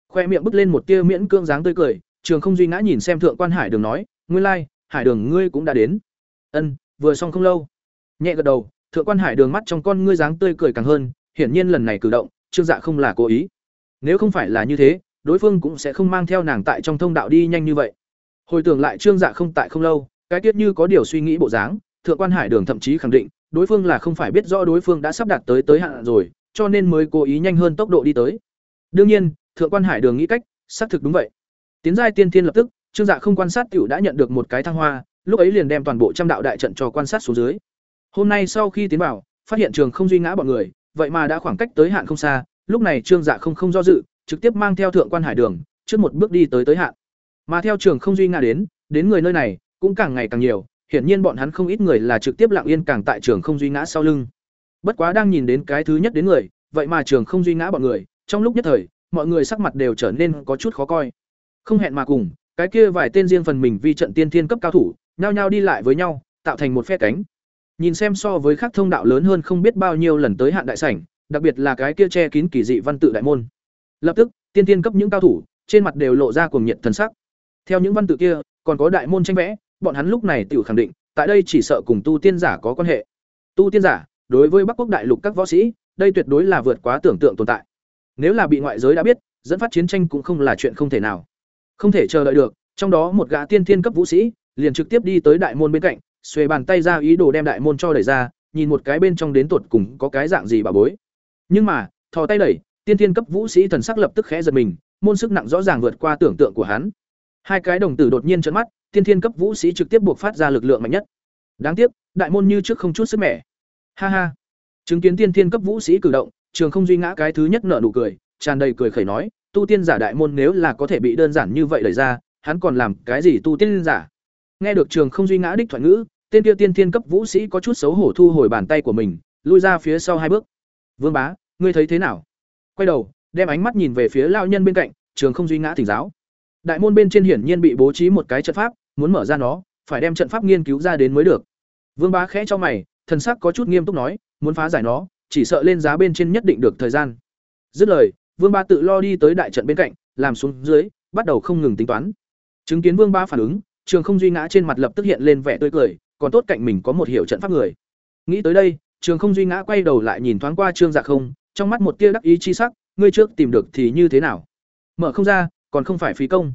Khoe miệng bứt lên một tia miễn cưỡng dáng tươi cười trường không duy ngã nhìn xem thượng quan hải đường nói, nguyên lai, hải đường ngươi cũng đã đến. Ân, vừa xong không lâu. Nhẹ gật đầu, thượng quan hải đường mắt trong con ngươi dáng tươi cười càng hơn, hiển nhiên lần này cử động, trương dạ không là cố ý. Nếu không phải là như thế, đối phương cũng sẽ không mang theo nàng tại trong thông đạo đi nhanh như vậy. Hồi tưởng lại trương dạ không tại không lâu, cái tiết như có điều suy nghĩ bộ dáng, thượng quan hải đường thậm chí khẳng định, đối phương là không phải biết rõ đối phương đã sắp đạt tới tới hạn rồi, cho nên mới cố ý nhanh hơn tốc độ đi tới. Đương nhiên, thượng quan hải đường nghĩ cách, xác thực đúng vậy tiến giai tiên thiên lập tức, trương dạ không quan sát tiểu đã nhận được một cái thăng hoa, lúc ấy liền đem toàn bộ trăm đạo đại trận cho quan sát xuống dưới. Hôm nay sau khi tiến vào, phát hiện trường không duy ngã bọn người, vậy mà đã khoảng cách tới hạn không xa, lúc này trương dạ không không do dự, trực tiếp mang theo thượng quan hải đường, trước một bước đi tới tới hạn. Mà theo trường không duy ngã đến đến người nơi này, cũng càng ngày càng nhiều, hiển nhiên bọn hắn không ít người là trực tiếp lặng yên càng tại trường không duy ngã sau lưng. Bất quá đang nhìn đến cái thứ nhất đến người, vậy mà trường không duy ngã bọn người, trong lúc nhất thời, mọi người sắc mặt đều trở nên có chút khó coi không hẹn mà cùng cái kia vài tên riêng phần mình vi trận tiên thiên cấp cao thủ nhao nhao đi lại với nhau tạo thành một phe cánh nhìn xem so với các thông đạo lớn hơn không biết bao nhiêu lần tới hạn đại sảnh đặc biệt là cái kia che kín kỳ dị văn tự đại môn lập tức tiên tiên cấp những cao thủ trên mặt đều lộ ra cuồng nhiệt thần sắc theo những văn tự kia còn có đại môn tranh vẽ bọn hắn lúc này tự khẳng định tại đây chỉ sợ cùng tu tiên giả có quan hệ tu tiên giả đối với Bắc Quốc đại lục các võ sĩ, đây tuyệt đối là vượt quá tưởng tượng tồn tại. Nếu là bị ngoại giới đã biết, dẫn phát chiến tranh cũng không là chuyện không thể nào. Không thể chờ đợi được, trong đó một gã tiên thiên cấp vũ sĩ liền trực tiếp đi tới đại môn bên cạnh, xuề bàn tay ra ý đồ đem đại môn cho đẩy ra, nhìn một cái bên trong đến tuột cùng có cái dạng gì bà bối. Nhưng mà, thò tay đẩy, tiên thiên cấp vũ sĩ thần sắc lập tức khẽ giật mình, môn sức nặng rõ ràng vượt qua tưởng tượng của hắn. Hai cái đồng tử đột nhiên trợn mắt, tiên thiên cấp vũ sĩ trực tiếp buộc phát ra lực lượng mạnh nhất. Đáng tiếc, đại môn như trước không chút sức mẻ. Ha ha. Chứng kiến tiên thiên cấp vũ sĩ cử động, Trường Không Duy ngã cái thứ nhất nở nụ cười, tràn đầy cười khẩy nói, tu tiên giả đại môn nếu là có thể bị đơn giản như vậy đẩy ra, hắn còn làm cái gì tu tiên giả? Nghe được Trường Không Duy ngã đích thoại ngữ, tên kia tiên thiên cấp vũ sĩ có chút xấu hổ thu hồi bàn tay của mình, lui ra phía sau hai bước. Vương Bá, ngươi thấy thế nào? Quay đầu, đem ánh mắt nhìn về phía lão nhân bên cạnh, Trường Không Duy ngã thỉnh giáo. Đại môn bên trên hiển nhiên bị bố trí một cái trận pháp, muốn mở ra nó, phải đem trận pháp nghiên cứu ra đến mới được. Vương Bá khẽ cho mày, thần sắc có chút nghiêm túc nói, muốn phá giải nó, chỉ sợ lên giá bên trên nhất định được thời gian. Dứt lời, Vương Bá tự lo đi tới đại trận bên cạnh, làm xuống dưới, bắt đầu không ngừng tính toán. Chứng kiến Vương Bá phản ứng, Trường Không Duy ngã trên mặt lập tức hiện lên vẻ tươi cười, còn tốt cạnh mình có một hiểu trận pháp người. Nghĩ tới đây, Trường Không Duy ngã quay đầu lại nhìn thoáng qua Trương Dạ Không, trong mắt một tia đắc ý chi sắc, ngươi trước tìm được thì như thế nào? Mở không ra, còn không phải phí công.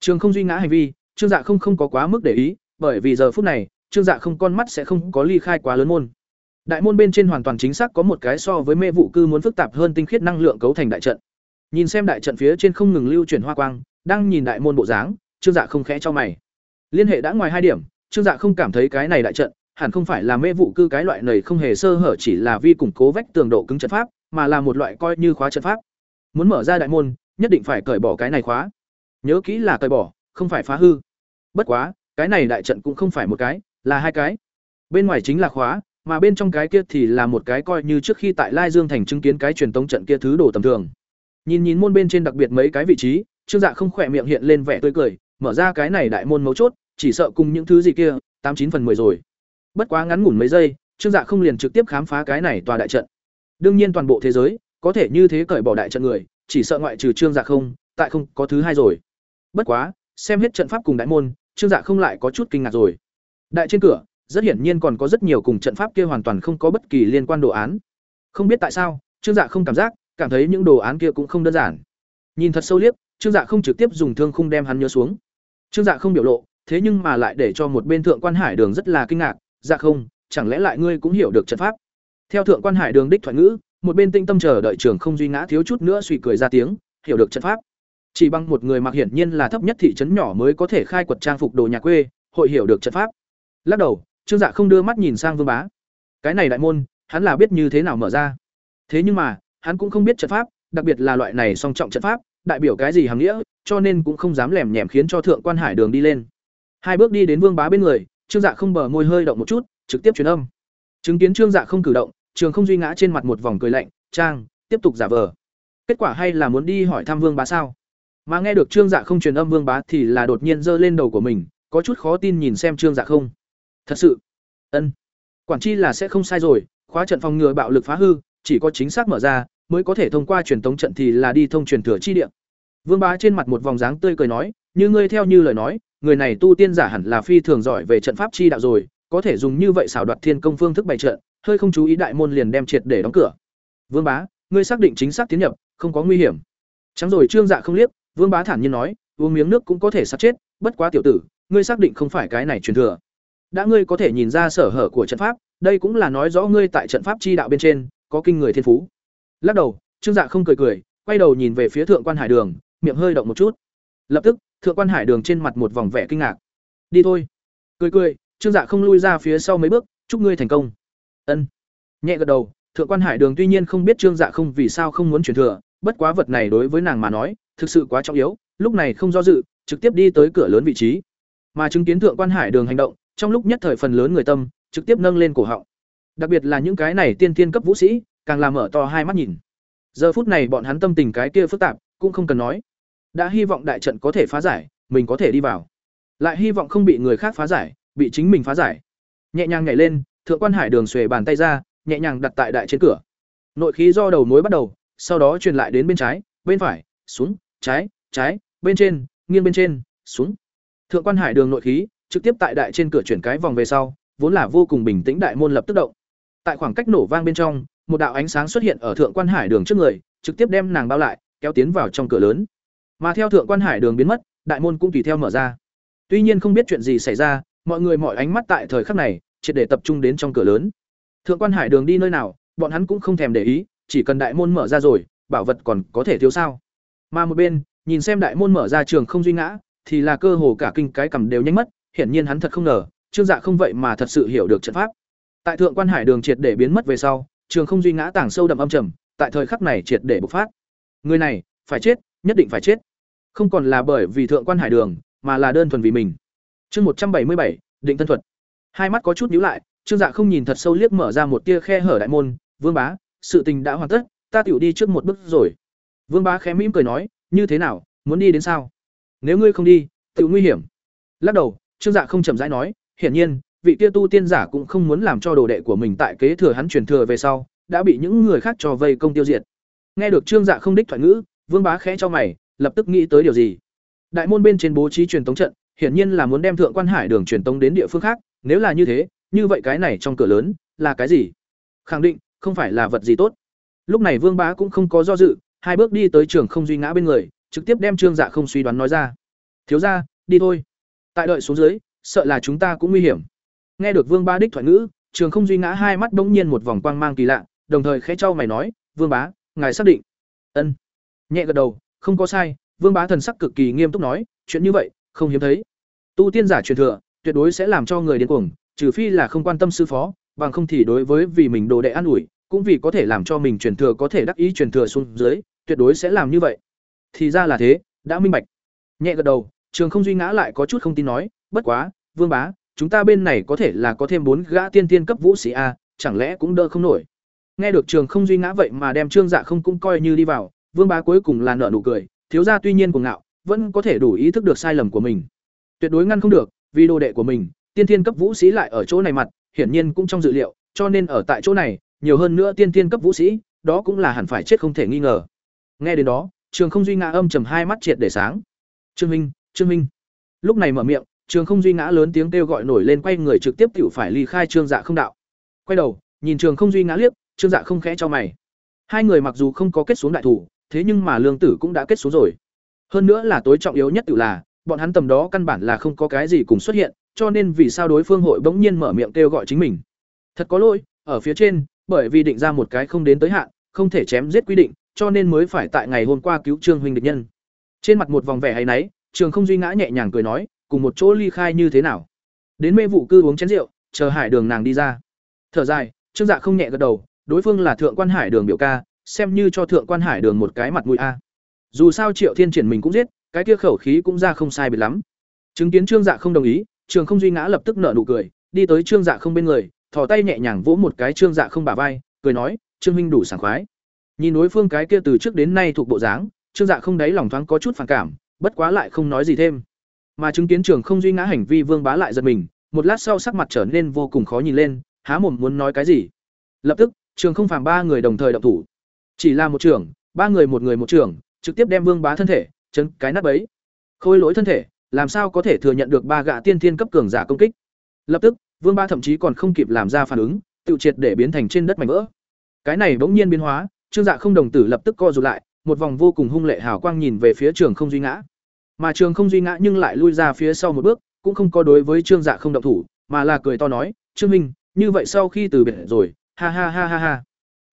Trường Không Duy ngã hành vi, Trương Dạ không không có quá mức để ý, bởi vì giờ phút này, Trương Dạ không con mắt sẽ không có ly khai quá lớn môn. Đại môn bên trên hoàn toàn chính xác có một cái so với mê vụ cư muốn phức tạp hơn tinh khiết năng lượng cấu thành đại trận. Nhìn xem đại trận phía trên không ngừng lưu chuyển hoa quang, đang nhìn đại môn bộ dáng, Trương Dạ không khẽ cho mày. Liên hệ đã ngoài hai điểm, Trương Dạ không cảm thấy cái này đại trận, hẳn không phải là mê vụ cư cái loại này không hề sơ hở chỉ là vi củng cố vách tường độ cứng trận pháp, mà là một loại coi như khóa trận pháp. Muốn mở ra đại môn, nhất định phải cởi bỏ cái này khóa. Nhớ kỹ là cởi bỏ, không phải phá hư. Bất quá, cái này đại trận cũng không phải một cái, là hai cái. Bên ngoài chính là khóa, mà bên trong cái kia thì là một cái coi như trước khi tại Lai Dương thành chứng kiến cái truyền tống trận kia thứ đồ tầm thường. Nhìn nhìn môn bên trên đặc biệt mấy cái vị trí, Trương Dạ không khỏe miệng hiện lên vẻ tươi cười, mở ra cái này đại môn mấu chốt, chỉ sợ cùng những thứ gì kia, tám chín phần 10 rồi. Bất quá ngắn ngủn mấy giây, Trương Dạ không liền trực tiếp khám phá cái này tòa đại trận. Đương nhiên toàn bộ thế giới, có thể như thế cởi bỏ đại trận người, chỉ sợ ngoại trừ Trương Dạ không, tại không có thứ hai rồi. Bất quá, xem hết trận pháp cùng đại môn, Trương Dạ không lại có chút kinh ngạc rồi. Đại trên cửa, rất hiển nhiên còn có rất nhiều cùng trận pháp kia hoàn toàn không có bất kỳ liên quan đồ án. Không biết tại sao, Trương Dạ không cảm giác, cảm thấy những đồ án kia cũng không đơn giản. Nhìn thật sâu liếc, Trương Dạ không trực tiếp dùng thương khung đem hắn nhớ xuống. Trương Dạ không biểu lộ, thế nhưng mà lại để cho một bên thượng quan hải đường rất là kinh ngạc, "Dạ không, chẳng lẽ lại ngươi cũng hiểu được trận pháp?" Theo thượng quan hải đường đích thoại ngữ, một bên tinh tâm chờ đợi trưởng không duy ngã thiếu chút nữa suy cười ra tiếng, hiểu được trận pháp. Chỉ bằng một người mặc hiển nhiên là thấp nhất thị trấn nhỏ mới có thể khai quật trang phục đồ nhà quê, hội hiểu được trận pháp. Lắc đầu, Trương Dạ không đưa mắt nhìn sang Vương Bá. Cái này đại môn, hắn là biết như thế nào mở ra. Thế nhưng mà, hắn cũng không biết trận pháp, đặc biệt là loại này song trọng trận pháp, đại biểu cái gì hàng nghĩa, cho nên cũng không dám lèm nhèm khiến cho thượng quan hải đường đi lên. Hai bước đi đến Vương Bá bên người, Trương Dạ không bờ môi hơi động một chút, trực tiếp truyền âm. Chứng kiến Trương Dạ không cử động, Trường không duy ngã trên mặt một vòng cười lạnh, "Trang, tiếp tục giả vờ." Kết quả hay là muốn đi hỏi thăm Vương Bá sao? Mà nghe được Trương Dạ không truyền âm Vương Bá thì là đột nhiên giơ lên đầu của mình, có chút khó tin nhìn xem Trương Dạ không. Thật sự? Ân. Quản chi là sẽ không sai rồi, khóa trận phòng ngừa bạo lực phá hư, chỉ có chính xác mở ra mới có thể thông qua truyền thống trận thì là đi thông truyền thừa chi địa. Vương Bá trên mặt một vòng dáng tươi cười nói, như ngươi theo như lời nói, người này tu tiên giả hẳn là phi thường giỏi về trận pháp chi đạo rồi, có thể dùng như vậy xảo đoạt thiên công phương thức bày trận, hơi không chú ý đại môn liền đem triệt để đóng cửa. Vương Bá, ngươi xác định chính xác tiến nhập, không có nguy hiểm. Trắng rồi Trương Dạ không liếc, Vương Bá thản nhiên nói, uống miếng nước cũng có thể sát chết, bất quá tiểu tử, ngươi xác định không phải cái này truyền thừa. Đã ngươi có thể nhìn ra sở hở của trận pháp, đây cũng là nói rõ ngươi tại trận pháp chi đạo bên trên có kinh người thiên phú. Lắc đầu, Trương Dạ không cười cười, quay đầu nhìn về phía Thượng quan Hải Đường, miệng hơi động một chút. Lập tức, Thượng quan Hải Đường trên mặt một vòng vẻ kinh ngạc. "Đi thôi." Cười cười, Trương Dạ không lui ra phía sau mấy bước, "Chúc ngươi thành công." Ân. Nhẹ gật đầu, Thượng quan Hải Đường tuy nhiên không biết Trương Dạ không vì sao không muốn truyền thừa, bất quá vật này đối với nàng mà nói, thực sự quá trọng yếu, lúc này không do dự, trực tiếp đi tới cửa lớn vị trí. Mà chứng kiến Thượng quan Hải Đường hành động, trong lúc nhất thời phần lớn người tâm, trực tiếp nâng lên cổ họng. Đặc biệt là những cái này tiên tiên cấp vũ sĩ, càng làm mở to hai mắt nhìn. Giờ phút này bọn hắn tâm tình cái kia phức tạp, cũng không cần nói. Đã hy vọng đại trận có thể phá giải, mình có thể đi vào. Lại hy vọng không bị người khác phá giải, bị chính mình phá giải. Nhẹ nhàng nhảy lên, thượng quan hải đường xuề bàn tay ra, nhẹ nhàng đặt tại đại trên cửa. Nội khí do đầu mối bắt đầu, sau đó truyền lại đến bên trái, bên phải, xuống, trái, trái, bên trên, nghiêng bên trên, xuống. Thượng quan hải đường nội khí, trực tiếp tại đại trên cửa chuyển cái vòng về sau, vốn là vô cùng bình tĩnh đại môn lập tức động. tại khoảng cách nổ vang bên trong một đạo ánh sáng xuất hiện ở thượng quan hải đường trước người trực tiếp đem nàng bao lại kéo tiến vào trong cửa lớn. Mà theo thượng quan hải đường biến mất đại môn cũng tùy theo mở ra. Tuy nhiên không biết chuyện gì xảy ra mọi người mọi ánh mắt tại thời khắc này triệt để tập trung đến trong cửa lớn. Thượng quan hải đường đi nơi nào bọn hắn cũng không thèm để ý chỉ cần đại môn mở ra rồi bảo vật còn có thể thiếu sao. Mà một bên nhìn xem đại môn mở ra trường không duy ngã thì là cơ hồ cả kinh cái cầm đều nhanh mất hiển nhiên hắn thật không ngờ, trương dạ không vậy mà thật sự hiểu được trận pháp. Tại thượng quan hải đường triệt để biến mất về sau, trường không duy ngã tảng sâu đậm âm trầm, tại thời khắc này triệt để bộc phát. Người này, phải chết, nhất định phải chết. Không còn là bởi vì thượng quan hải đường, mà là đơn thuần vì mình. Chương một trăm bảy mươi bảy, định thân thuật. Hai mắt có chút nhíu lại, trương dạ không nhìn thật sâu liếc mở ra một tia khe hở đại môn, vương bá, sự tình đã hoàn tất, ta tiểu đi trước một bước rồi. Vương bá khẽ mỉm cười nói, như thế nào, muốn đi đến sao? Nếu ngươi không đi, tiểu nguy hiểm. Lắc đầu trương dạ không chậm rãi nói, hiển nhiên, vị kia tu tiên giả cũng không muốn làm cho đồ đệ của mình tại kế thừa hắn truyền thừa về sau, đã bị những người khác cho vây công tiêu diệt. Nghe được trương dạ không đích thoại ngữ, vương bá khẽ cho mày, lập tức nghĩ tới điều gì? Đại môn bên trên bố trí truyền tống trận, hiển nhiên là muốn đem thượng quan hải đường truyền tống đến địa phương khác, nếu là như thế, như vậy cái này trong cửa lớn, là cái gì? Khẳng định, không phải là vật gì tốt. Lúc này vương bá cũng không có do dự, hai bước đi tới trường không duy ngã bên người, trực tiếp đem trương dạ không suy đoán nói ra. Thiếu ra đi thôi tại đợi xuống dưới, sợ là chúng ta cũng nguy hiểm. Nghe được vương Ba đích thoại ngữ, trường không duy ngã hai mắt bỗng nhiên một vòng quang mang kỳ lạ, đồng thời khẽ trao mày nói, vương bá, ngài xác định? Ân. Nhẹ gật đầu, không có sai. Vương bá thần sắc cực kỳ nghiêm túc nói, chuyện như vậy, không hiếm thấy. Tu tiên giả truyền thừa, tuyệt đối sẽ làm cho người điên cuồng, trừ phi là không quan tâm sư phó, bằng không thì đối với vì mình đồ đệ an ủi, cũng vì có thể làm cho mình truyền thừa có thể đắc ý truyền thừa xuống dưới, tuyệt đối sẽ làm như vậy. Thì ra là thế, đã minh bạch. Nhẹ gật đầu trường không duy ngã lại có chút không tin nói, bất quá, vương bá, chúng ta bên này có thể là có thêm bốn gã tiên tiên cấp vũ sĩ a, chẳng lẽ cũng đỡ không nổi? Nghe được trường không duy ngã vậy mà đem trương dạ không cũng coi như đi vào, vương bá cuối cùng là nở nụ cười, thiếu gia tuy nhiên cuồng ngạo, vẫn có thể đủ ý thức được sai lầm của mình. Tuyệt đối ngăn không được, vì đồ đệ của mình, tiên thiên cấp vũ sĩ lại ở chỗ này mặt, hiển nhiên cũng trong dự liệu, cho nên ở tại chỗ này, nhiều hơn nữa tiên thiên cấp vũ sĩ, đó cũng là hẳn phải chết không thể nghi ngờ. Nghe đến đó, trường không duy ngã âm trầm hai mắt triệt để sáng. Trương minh trương minh. Lúc này mở miệng, trường không duy ngã lớn tiếng kêu gọi nổi lên quay người trực tiếp tiểu phải ly khai trương dạ không đạo. Quay đầu, nhìn trường không duy ngã liếc, trương dạ không khẽ cho mày. Hai người mặc dù không có kết xuống đại thủ, thế nhưng mà lương tử cũng đã kết xuống rồi. Hơn nữa là tối trọng yếu nhất tự là, bọn hắn tầm đó căn bản là không có cái gì cùng xuất hiện, cho nên vì sao đối phương hội bỗng nhiên mở miệng kêu gọi chính mình. Thật có lỗi, ở phía trên, bởi vì định ra một cái không đến tới hạn, không thể chém giết quy định, cho nên mới phải tại ngày hôm qua cứu trương huynh địch nhân. Trên mặt một vòng vẻ hay náy trường không duy ngã nhẹ nhàng cười nói, cùng một chỗ ly khai như thế nào? Đến mê vụ cư uống chén rượu, chờ hải đường nàng đi ra. Thở dài, trương dạ không nhẹ gật đầu, đối phương là thượng quan hải đường biểu ca, xem như cho thượng quan hải đường một cái mặt mũi a. Dù sao triệu thiên triển mình cũng giết, cái kia khẩu khí cũng ra không sai biệt lắm. Chứng kiến trương dạ không đồng ý, trường không duy ngã lập tức nở nụ cười, đi tới trương dạ không bên người, thò tay nhẹ nhàng vỗ một cái trương dạ không bả vai, cười nói, trương minh đủ sảng khoái. Nhìn đối phương cái kia từ trước đến nay thuộc bộ dáng, trương dạ không đáy lòng thoáng có chút phản cảm bất quá lại không nói gì thêm. Mà chứng kiến trường không duy ngã hành vi vương bá lại giật mình, một lát sau sắc mặt trở nên vô cùng khó nhìn lên, há mồm muốn nói cái gì. Lập tức, trường không phàm ba người đồng thời động thủ. Chỉ là một trưởng, ba người một người một trưởng, trực tiếp đem vương bá thân thể, chấn cái nát bấy. Khôi lỗi thân thể, làm sao có thể thừa nhận được ba gã tiên thiên cấp cường giả công kích? Lập tức, vương bá thậm chí còn không kịp làm ra phản ứng, tự triệt để biến thành trên đất mảnh vỡ. Cái này bỗng nhiên biến hóa, trương dạ không đồng tử lập tức co rụt lại một vòng vô cùng hung lệ hào quang nhìn về phía trường không duy ngã. Mà trường không duy ngã nhưng lại lui ra phía sau một bước, cũng không có đối với trương dạ không động thủ, mà là cười to nói, trương minh, như vậy sau khi từ biệt rồi, ha ha ha ha ha.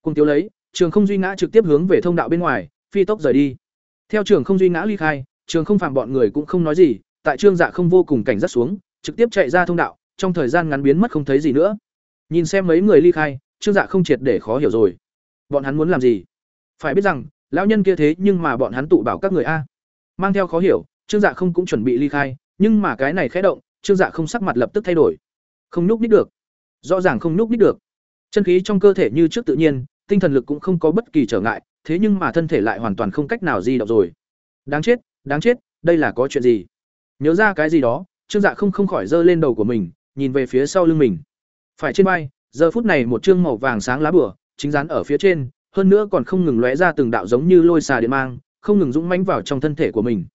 Cùng tiếu lấy, trường không duy ngã trực tiếp hướng về thông đạo bên ngoài, phi tốc rời đi. Theo trường không duy ngã ly khai, trường không phạm bọn người cũng không nói gì, tại trương dạ không vô cùng cảnh giác xuống, trực tiếp chạy ra thông đạo, trong thời gian ngắn biến mất không thấy gì nữa. Nhìn xem mấy người ly khai, trương dạ không triệt để khó hiểu rồi. Bọn hắn muốn làm gì? Phải biết rằng lão nhân kia thế nhưng mà bọn hắn tụ bảo các người a. Mang theo khó hiểu, trương dạ không cũng chuẩn bị ly khai, nhưng mà cái này khẽ động, trương dạ không sắc mặt lập tức thay đổi. Không nhúc nít được. Rõ ràng không nhúc nít được. Chân khí trong cơ thể như trước tự nhiên, tinh thần lực cũng không có bất kỳ trở ngại, thế nhưng mà thân thể lại hoàn toàn không cách nào di động rồi. Đáng chết đáng chết, đây là có chuyện gì? Nhớ ra cái gì đó, trương dạ không không khỏi giơ lên đầu của mình, nhìn về phía sau lưng mình. Phải trên vai, giờ phút này một chương màu vàng sáng lá bửa chính rán ở phía trên hơn nữa còn không ngừng lóe ra từng đạo giống như lôi xà điện mang, không ngừng dũng mãnh vào trong thân thể của mình.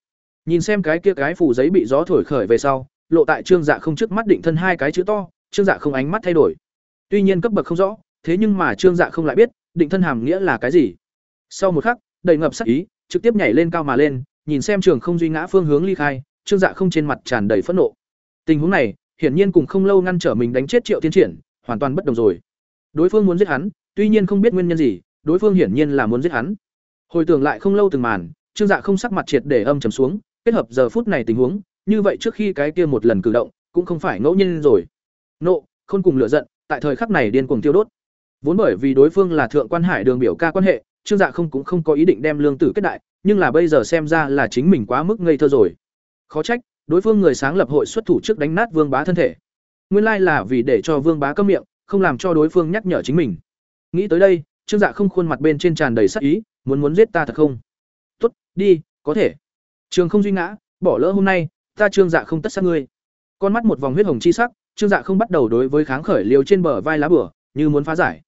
Nhìn xem cái kia cái phủ giấy bị gió thổi khởi về sau, lộ tại trương dạ không trước mắt định thân hai cái chữ to, trương dạ không ánh mắt thay đổi. Tuy nhiên cấp bậc không rõ, thế nhưng mà trương dạ không lại biết, định thân hàm nghĩa là cái gì. Sau một khắc, đầy ngập sắc ý, trực tiếp nhảy lên cao mà lên, nhìn xem trường không duy ngã phương hướng ly khai, trương dạ không trên mặt tràn đầy phẫn nộ. Tình huống này, hiển nhiên cùng không lâu ngăn trở mình đánh chết triệu Tiên triển, hoàn toàn bất đồng rồi. Đối phương muốn giết hắn, tuy nhiên không biết nguyên nhân gì đối phương hiển nhiên là muốn giết hắn. Hồi tưởng lại không lâu từng màn, trương dạ không sắc mặt triệt để âm trầm xuống, kết hợp giờ phút này tình huống, như vậy trước khi cái kia một lần cử động, cũng không phải ngẫu nhiên rồi. Nộ không cùng lựa giận, tại thời khắc này điên cuồng tiêu đốt. Vốn bởi vì đối phương là thượng quan hải đường biểu ca quan hệ, trương dạ không cũng không có ý định đem lương tử kết đại, nhưng là bây giờ xem ra là chính mình quá mức ngây thơ rồi. Khó trách, đối phương người sáng lập hội xuất thủ trước đánh nát vương bá thân thể. Nguyên lai là vì để cho vương bá câm miệng, không làm cho đối phương nhắc nhở chính mình. Nghĩ tới đây trương dạ không khuôn mặt bên trên tràn đầy sắc ý, muốn muốn giết ta thật không? Tốt, đi, có thể. Trường không duy ngã, bỏ lỡ hôm nay, ta trương dạ không tất sát ngươi. Con mắt một vòng huyết hồng chi sắc, trương dạ không bắt đầu đối với kháng khởi liều trên bờ vai lá bửa, như muốn phá giải.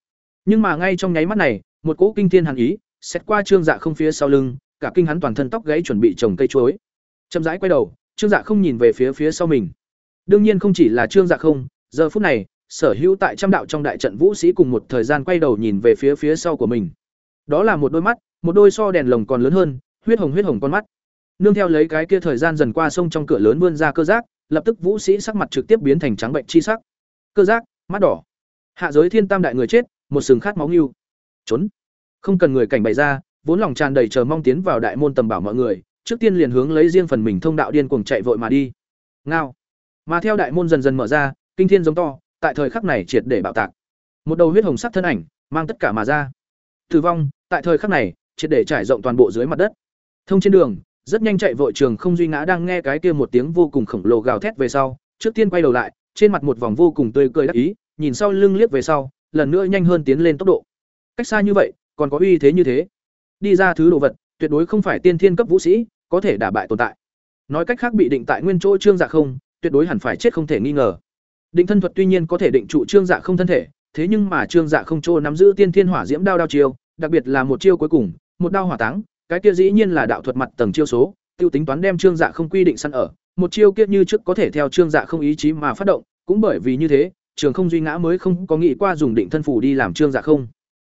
Nhưng mà ngay trong nháy mắt này, một cỗ kinh thiên hàn ý xét qua trương dạ không phía sau lưng, cả kinh hắn toàn thân tóc gãy chuẩn bị trồng cây chuối. Chậm rãi quay đầu, trương dạ không nhìn về phía phía sau mình. Đương nhiên không chỉ là trương dạ không, giờ phút này sở hữu tại trăm đạo trong đại trận vũ sĩ cùng một thời gian quay đầu nhìn về phía phía sau của mình. Đó là một đôi mắt, một đôi so đèn lồng còn lớn hơn, huyết hồng huyết hồng con mắt. Nương theo lấy cái kia thời gian dần qua sông trong cửa lớn vươn ra cơ giác, lập tức vũ sĩ sắc mặt trực tiếp biến thành trắng bệnh chi sắc. Cơ giác, mắt đỏ. Hạ giới thiên tam đại người chết, một sừng khát máu nghiêu trốn. Không cần người cảnh bày ra, vốn lòng tràn đầy chờ mong tiến vào đại môn tầm bảo mọi người, trước tiên liền hướng lấy riêng phần mình thông đạo điên cuồng chạy vội mà đi. Ngao. Mà theo đại môn dần dần mở ra, kinh thiên giống to tại thời khắc này triệt để bạo tạc. Một đầu huyết hồng sắc thân ảnh mang tất cả mà ra. Tử vong, tại thời khắc này, triệt để trải rộng toàn bộ dưới mặt đất. Thông trên đường, rất nhanh chạy vội trường không duy ngã đang nghe cái kia một tiếng vô cùng khổng lồ gào thét về sau, trước tiên quay đầu lại, trên mặt một vòng vô cùng tươi cười đắc ý, nhìn sau lưng liếc về sau, lần nữa nhanh hơn tiến lên tốc độ. Cách xa như vậy, còn có uy thế như thế. Đi ra thứ đồ vật, tuyệt đối không phải tiên thiên cấp vũ sĩ, có thể đả bại tồn tại. Nói cách khác bị định tại nguyên chỗ trương dạ không, tuyệt đối hẳn phải chết không thể nghi ngờ định thân thuật tuy nhiên có thể định trụ trương dạ không thân thể, thế nhưng mà trương dạ không chỗ nắm giữ tiên thiên hỏa diễm đao đao chiêu, đặc biệt là một chiêu cuối cùng, một đao hỏa táng, cái kia dĩ nhiên là đạo thuật mặt tầng chiêu số, tiêu tính toán đem trương dạ không quy định săn ở, một chiêu kia như trước có thể theo trương dạ không ý chí mà phát động, cũng bởi vì như thế, trường không duy ngã mới không có nghĩ qua dùng định thân phủ đi làm trương dạ không.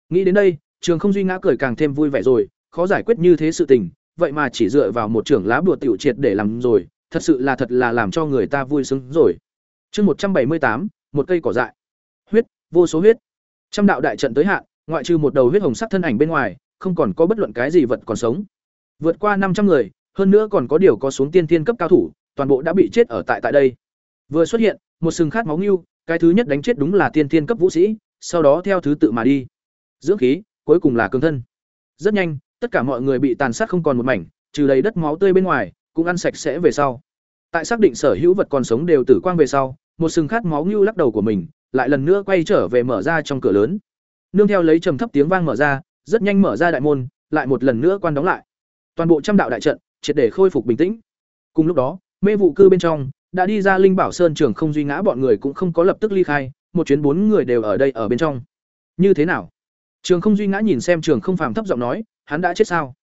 Nghĩ đến đây, trường không duy ngã cười càng thêm vui vẻ rồi, khó giải quyết như thế sự tình, vậy mà chỉ dựa vào một trưởng lá bùa tiểu triệt để làm rồi, thật sự là thật là làm cho người ta vui sướng rồi chương một trăm bảy mươi tám, một cây cỏ dại. Huyết, vô số huyết. Trăm đạo đại trận tới hạn, ngoại trừ một đầu huyết hồng sắc thân ảnh bên ngoài, không còn có bất luận cái gì vật còn sống. Vượt qua năm trăm người, hơn nữa còn có điều có xuống tiên tiên cấp cao thủ, toàn bộ đã bị chết ở tại tại đây. Vừa xuất hiện, một sừng khát máu ngưu, cái thứ nhất đánh chết đúng là tiên tiên cấp vũ sĩ, sau đó theo thứ tự mà đi. Dưỡng khí, cuối cùng là cương thân. Rất nhanh, tất cả mọi người bị tàn sát không còn một mảnh, trừ đầy đất máu tươi bên ngoài, cũng ăn sạch sẽ về sau. Tại xác định sở hữu vật còn sống đều tử quang về sau một sừng khát máu ngưu lắc đầu của mình, lại lần nữa quay trở về mở ra trong cửa lớn. Nương theo lấy trầm thấp tiếng vang mở ra, rất nhanh mở ra đại môn, lại một lần nữa quan đóng lại. Toàn bộ trăm đạo đại trận, triệt để khôi phục bình tĩnh. Cùng lúc đó, mê vụ cư bên trong, đã đi ra linh bảo sơn trường không duy ngã, bọn người cũng không có lập tức ly khai, một chuyến bốn người đều ở đây ở bên trong. Như thế nào? Trường không duy ngã nhìn xem trường không phàm thấp giọng nói, hắn đã chết sao?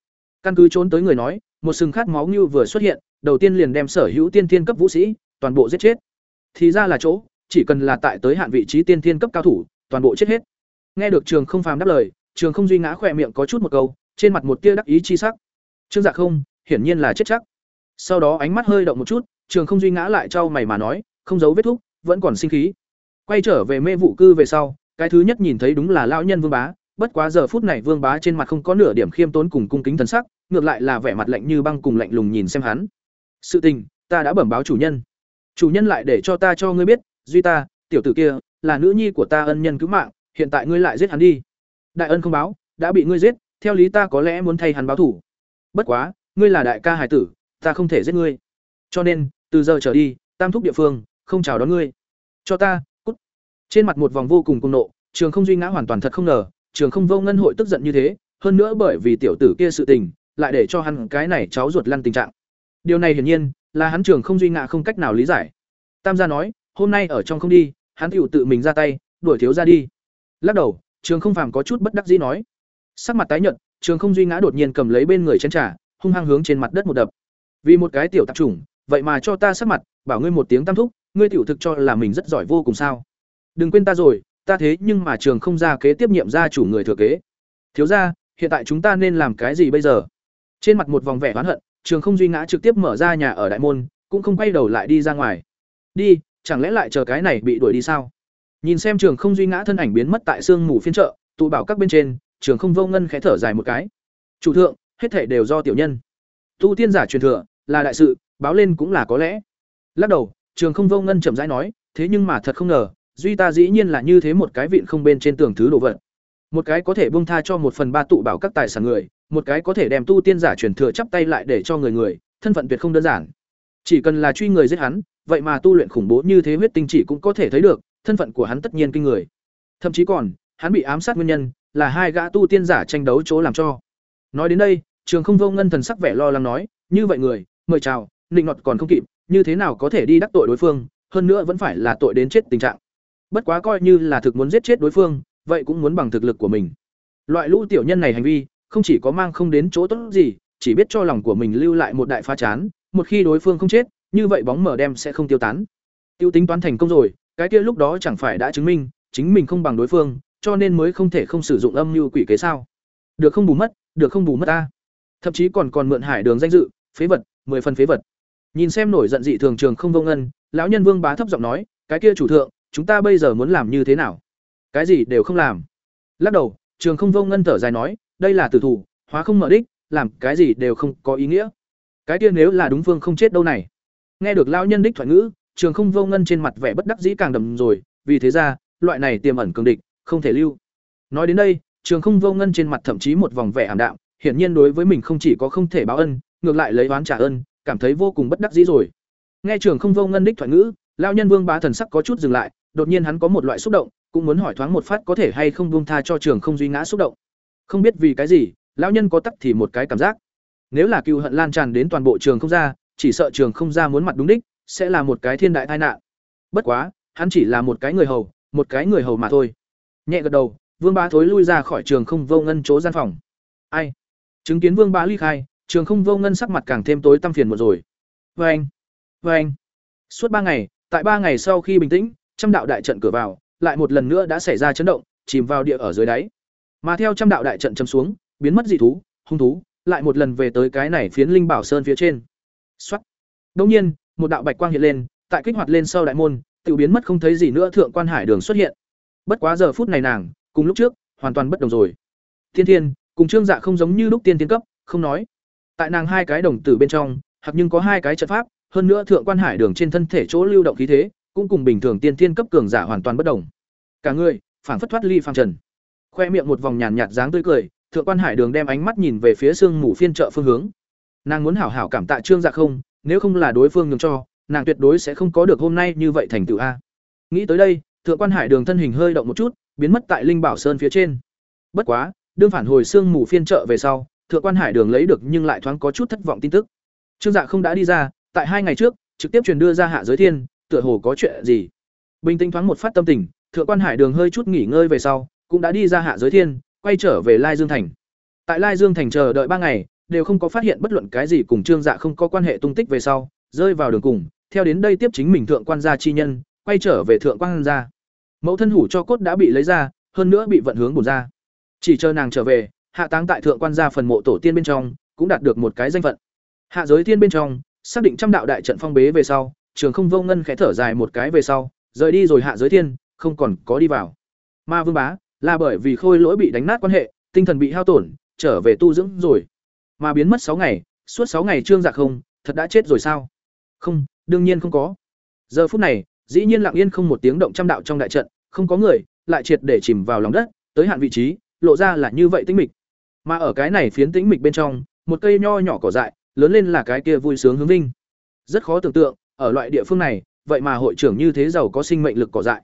Căn cứ trốn tới người nói, một sừng khát máu như vừa xuất hiện, đầu tiên liền đem sở hữu tiên thiên cấp vũ sĩ, toàn bộ giết chết thì ra là chỗ, chỉ cần là tại tới hạn vị trí tiên thiên cấp cao thủ, toàn bộ chết hết. Nghe được trường không phàm đáp lời, trường không duy ngã khỏe miệng có chút một câu, trên mặt một tia đắc ý chi sắc. Trương dạ không, hiển nhiên là chết chắc. Sau đó ánh mắt hơi động một chút, trường không duy ngã lại trao mày mà nói, không giấu vết thúc, vẫn còn sinh khí. Quay trở về mê vụ cư về sau, cái thứ nhất nhìn thấy đúng là lão nhân vương bá, bất quá giờ phút này vương bá trên mặt không có nửa điểm khiêm tốn cùng cung kính thần sắc, ngược lại là vẻ mặt lạnh như băng cùng lạnh lùng nhìn xem hắn. Sự tình, ta đã bẩm báo chủ nhân chủ nhân lại để cho ta cho ngươi biết, duy ta, tiểu tử kia, là nữ nhi của ta ân nhân cứu mạng, hiện tại ngươi lại giết hắn đi. Đại ân không báo, đã bị ngươi giết, theo lý ta có lẽ muốn thay hắn báo thủ bất quá, ngươi là đại ca hải tử, ta không thể giết ngươi. Cho nên, từ giờ trở đi, tam thúc địa phương, không chào đón ngươi. Cho ta, cút. Trên mặt một vòng vô cùng cung nộ, trường không duy ngã hoàn toàn thật không ngờ, trường không vô ngân hội tức giận như thế, hơn nữa bởi vì tiểu tử kia sự tình, lại để cho hắn cái này cháu ruột lăn tình trạng điều này hiển nhiên là hắn trường không duy ngã không cách nào lý giải. Tam gia nói hôm nay ở trong không đi hắn tựu tự mình ra tay đuổi thiếu ra đi. Lắc đầu trường không phàm có chút bất đắc dĩ nói. Sắc mặt tái nhợt trường không duy ngã đột nhiên cầm lấy bên người chén trà hung hăng hướng trên mặt đất một đập. Vì một cái tiểu tạp chủng vậy mà cho ta sắc mặt bảo ngươi một tiếng tam thúc ngươi tiểu thực cho là mình rất giỏi vô cùng sao? Đừng quên ta rồi ta thế nhưng mà trường không ra kế tiếp nhiệm gia chủ người thừa kế. Thiếu gia, hiện tại chúng ta nên làm cái gì bây giờ? Trên mặt một vòng vẻ oán hận, Trường Không Duy ngã trực tiếp mở ra nhà ở đại môn, cũng không quay đầu lại đi ra ngoài. Đi, chẳng lẽ lại chờ cái này bị đuổi đi sao? Nhìn xem Trường Không Duy ngã thân ảnh biến mất tại sương mù phiên chợ, tụ bảo các bên trên, Trường Không Vô Ngân khẽ thở dài một cái. Chủ thượng, hết thể đều do tiểu nhân. Tu tiên giả truyền thừa, là đại sự, báo lên cũng là có lẽ. Lắc đầu, Trường Không Vô Ngân chậm rãi nói, thế nhưng mà thật không ngờ, duy ta dĩ nhiên là như thế một cái vịn không bên trên tường thứ đồ vật một cái có thể buông tha cho một phần ba tụ bảo các tài sản người một cái có thể đem tu tiên giả truyền thừa chắp tay lại để cho người người, thân phận tuyệt không đơn giản. Chỉ cần là truy người giết hắn, vậy mà tu luyện khủng bố như thế huyết tinh chỉ cũng có thể thấy được, thân phận của hắn tất nhiên kinh người. Thậm chí còn, hắn bị ám sát nguyên nhân, là hai gã tu tiên giả tranh đấu chỗ làm cho. Nói đến đây, trường không vô ngân thần sắc vẻ lo lắng nói, như vậy người, mời chào định nọt còn không kịp, như thế nào có thể đi đắc tội đối phương, hơn nữa vẫn phải là tội đến chết tình trạng. Bất quá coi như là thực muốn giết chết đối phương, vậy cũng muốn bằng thực lực của mình. Loại lũ tiểu nhân này hành vi không chỉ có mang không đến chỗ tốt gì, chỉ biết cho lòng của mình lưu lại một đại pha chán, một khi đối phương không chết, như vậy bóng mở đem sẽ không tiêu tán. Tiêu tính toán thành công rồi, cái kia lúc đó chẳng phải đã chứng minh, chính mình không bằng đối phương, cho nên mới không thể không sử dụng âm như quỷ kế sao? Được không bù mất, được không bù mất ta. Thậm chí còn còn mượn hải đường danh dự, phế vật, mười phần phế vật. Nhìn xem nổi giận dị thường trường không vô ngân, lão nhân vương bá thấp giọng nói, cái kia chủ thượng, chúng ta bây giờ muốn làm như thế nào? Cái gì đều không làm. Lắc đầu, trường không vô ngân thở dài nói đây là tử thủ hóa không mở đích làm cái gì đều không có ý nghĩa. Cái kia nếu là đúng phương không chết đâu này. Nghe được lão nhân đích thoại ngữ trường không vô ngân trên mặt vẻ bất đắc dĩ càng đầm rồi vì thế ra loại này tiềm ẩn cường địch không thể lưu. Nói đến đây trường không vô ngân trên mặt thậm chí một vòng vẻ ảm đạm hiển nhiên đối với mình không chỉ có không thể báo ân ngược lại lấy oán trả ơn cảm thấy vô cùng bất đắc dĩ rồi. Nghe trường không vô ngân đích thoại ngữ lão nhân vương bá thần sắc có chút dừng lại đột nhiên hắn có một loại xúc động, cũng muốn hỏi thoáng một phát có thể hay không buông tha cho trường không duy ngã xúc động. Không biết vì cái gì, lão nhân có tắc thì một cái cảm giác. Nếu là cựu hận lan tràn đến toàn bộ trường không ra, chỉ sợ trường không ra muốn mặt đúng đích, sẽ là một cái thiên đại tai nạn. Bất quá, hắn chỉ là một cái người hầu, một cái người hầu mà thôi. Nhẹ gật đầu, Vương Bá thối lui ra khỏi trường không vô ngân chỗ gian phòng. Ai? Chứng kiến Vương Bá ly khai, trường không vô ngân sắc mặt càng thêm tối tăm phiền một rồi. vê anh vê anh Suốt ba ngày, tại ba ngày sau khi bình tĩnh, trăm đạo đại trận cửa vào, lại một lần nữa đã xảy ra chấn động, chìm vào địa ở dưới đáy. Mà theo trăm đạo đại trận châm xuống, biến mất dị thú, hung thú, lại một lần về tới cái này phiến linh bảo sơn phía trên. xuất đông nhiên, một đạo bạch quang hiện lên, tại kích hoạt lên sau đại môn, tự biến mất không thấy gì nữa thượng quan hải đường xuất hiện. Bất quá giờ phút này nàng, cùng lúc trước, hoàn toàn bất đồng rồi. Thiên Thiên, cùng Trương Dạ không giống như lúc tiên tiến cấp, không nói. Tại nàng hai cái đồng tử bên trong, hoặc nhưng có hai cái trận pháp, hơn nữa thượng quan hải đường trên thân thể chỗ lưu động khí thế, cũng cùng bình thường tiên tiên cấp cường giả hoàn toàn bất đồng. Cả người, phảng phất thoát ly phàm trần. Khoe miệng một vòng nhàn nhạt dáng tươi cười, Thượng quan Hải Đường đem ánh mắt nhìn về phía xương mù phiên chợ phương hướng. Nàng muốn hảo hảo cảm tạ Trương Dạ không, nếu không là đối phương nhường cho, nàng tuyệt đối sẽ không có được hôm nay như vậy thành tựu a. Nghĩ tới đây, Thượng quan Hải Đường thân hình hơi động một chút, biến mất tại Linh Bảo Sơn phía trên. Bất quá, đương phản hồi xương mù phiên chợ về sau, Thượng quan Hải Đường lấy được nhưng lại thoáng có chút thất vọng tin tức. Trương Dạ không đã đi ra, tại hai ngày trước, trực tiếp truyền đưa ra hạ giới thiên, tựa hồ có chuyện gì bình tĩnh thoáng một phát tâm tình thượng quan hải đường hơi chút nghỉ ngơi về sau cũng đã đi ra hạ giới thiên, quay trở về lai dương thành. Tại lai dương thành chờ đợi ba ngày, đều không có phát hiện bất luận cái gì cùng trương dạ không có quan hệ tung tích về sau, rơi vào đường cùng, theo đến đây tiếp chính mình thượng quan gia chi nhân, quay trở về thượng quan gia. Mẫu thân hủ cho cốt đã bị lấy ra, hơn nữa bị vận hướng bổn ra. Chỉ chờ nàng trở về, hạ táng tại thượng quan gia phần mộ tổ tiên bên trong, cũng đạt được một cái danh phận. Hạ giới thiên bên trong, xác định trăm đạo đại trận phong bế về sau, trường không vô ngân khẽ thở dài một cái về sau, rời đi rồi hạ giới thiên, không còn có đi vào. Ma vương bá là bởi vì khôi lỗi bị đánh nát quan hệ, tinh thần bị hao tổn, trở về tu dưỡng rồi. Mà biến mất sáu ngày, suốt sáu ngày trương dạ không, thật đã chết rồi sao? Không, đương nhiên không có. Giờ phút này, dĩ nhiên lặng yên không một tiếng động trăm đạo trong đại trận, không có người, lại triệt để chìm vào lòng đất, tới hạn vị trí, lộ ra là như vậy tĩnh mịch. Mà ở cái này phiến tĩnh mịch bên trong, một cây nho nhỏ cỏ dại, lớn lên là cái kia vui sướng hướng vinh. Rất khó tưởng tượng, ở loại địa phương này, vậy mà hội trưởng như thế giàu có sinh mệnh lực cỏ dại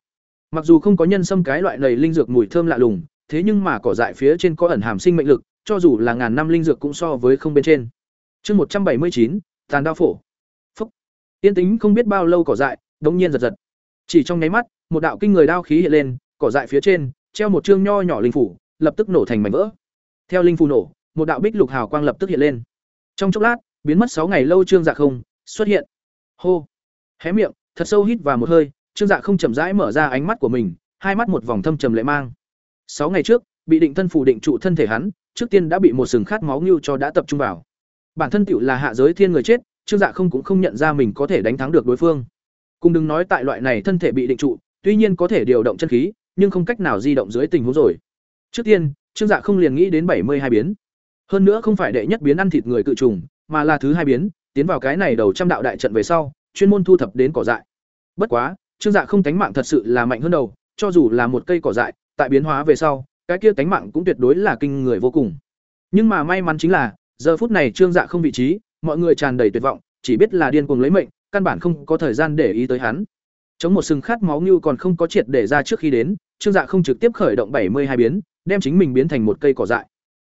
mặc dù không có nhân sâm cái loại này linh dược mùi thơm lạ lùng, thế nhưng mà cỏ dại phía trên có ẩn hàm sinh mệnh lực, cho dù là ngàn năm linh dược cũng so với không bên trên. Chương một trăm bảy mươi chín, tàn đao phổ. Phúc. Tiên tính không biết bao lâu cỏ dại, đống nhiên giật giật. Chỉ trong nháy mắt, một đạo kinh người đao khí hiện lên, cỏ dại phía trên, treo một chương nho nhỏ linh phủ, lập tức nổ thành mảnh vỡ. Theo linh phủ nổ, một đạo bích lục hào quang lập tức hiện lên. Trong chốc lát, biến mất sáu ngày lâu trương dạ không, xuất hiện. Hô. Hé miệng, thật sâu hít vào một hơi trương dạ không chậm rãi mở ra ánh mắt của mình hai mắt một vòng thâm trầm lệ mang. Sáu ngày trước, bị định thân phủ định trụ thân thể hắn, trước tiên đã bị một sừng khát máu nưu cho đã tập trung vào. Bản thân tiểu là hạ giới thiên người chết, Trương Dạ không cũng không nhận ra mình có thể đánh thắng được đối phương. Cùng đừng nói tại loại này thân thể bị định trụ, tuy nhiên có thể điều động chân khí, nhưng không cách nào di động dưới tình huống rồi. Trước tiên, Trương Dạ không liền nghĩ đến bảy mươi hai biến. Hơn nữa không phải đệ nhất biến ăn thịt người cự trùng, mà là thứ hai biến, tiến vào cái này đầu trăm đạo đại trận về sau, chuyên môn thu thập đến cỏ dại. Bất quá, Trương Dạ không tánh mạng thật sự là mạnh hơn đầu, cho dù là một cây cỏ dại, tại biến hóa về sau, cái kia tánh mạng cũng tuyệt đối là kinh người vô cùng. Nhưng mà may mắn chính là, giờ phút này Trương Dạ không vị trí, mọi người tràn đầy tuyệt vọng, chỉ biết là điên cuồng lấy mệnh, căn bản không có thời gian để ý tới hắn. Chống một sừng khát máu như còn không có triệt để ra trước khi đến, Trương Dạ không trực tiếp khởi động bảy mươi hai biến, đem chính mình biến thành một cây cỏ dại.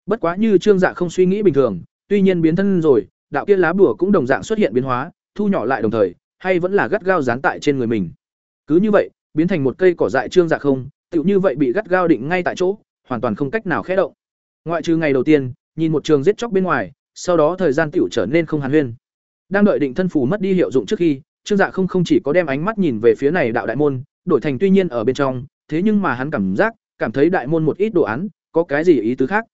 Bất quá như Trương Dạ không suy nghĩ bình thường, tuy nhiên biến thân rồi, đạo kia lá bùa cũng đồng dạng xuất hiện biến hóa, thu nhỏ lại đồng thời, hay vẫn là gắt gao dán tại trên người mình. Cứ như vậy, biến thành một cây cỏ dại Trương Dạ không, tựu như vậy bị gắt gao định ngay tại chỗ, hoàn toàn không cách nào khẽ động. Ngoại trừ ngày đầu tiên, nhìn một trường giết chóc bên ngoài, sau đó thời gian tựu trở nên không hàn huyên. Đang đợi định thân phù mất đi hiệu dụng trước khi, Trương Dạ không không chỉ có đem ánh mắt nhìn về phía này đạo đại môn, đổi thành tuy nhiên ở bên trong, thế nhưng mà hắn cảm giác, cảm thấy đại môn một ít đồ án, có cái gì ý tứ khác.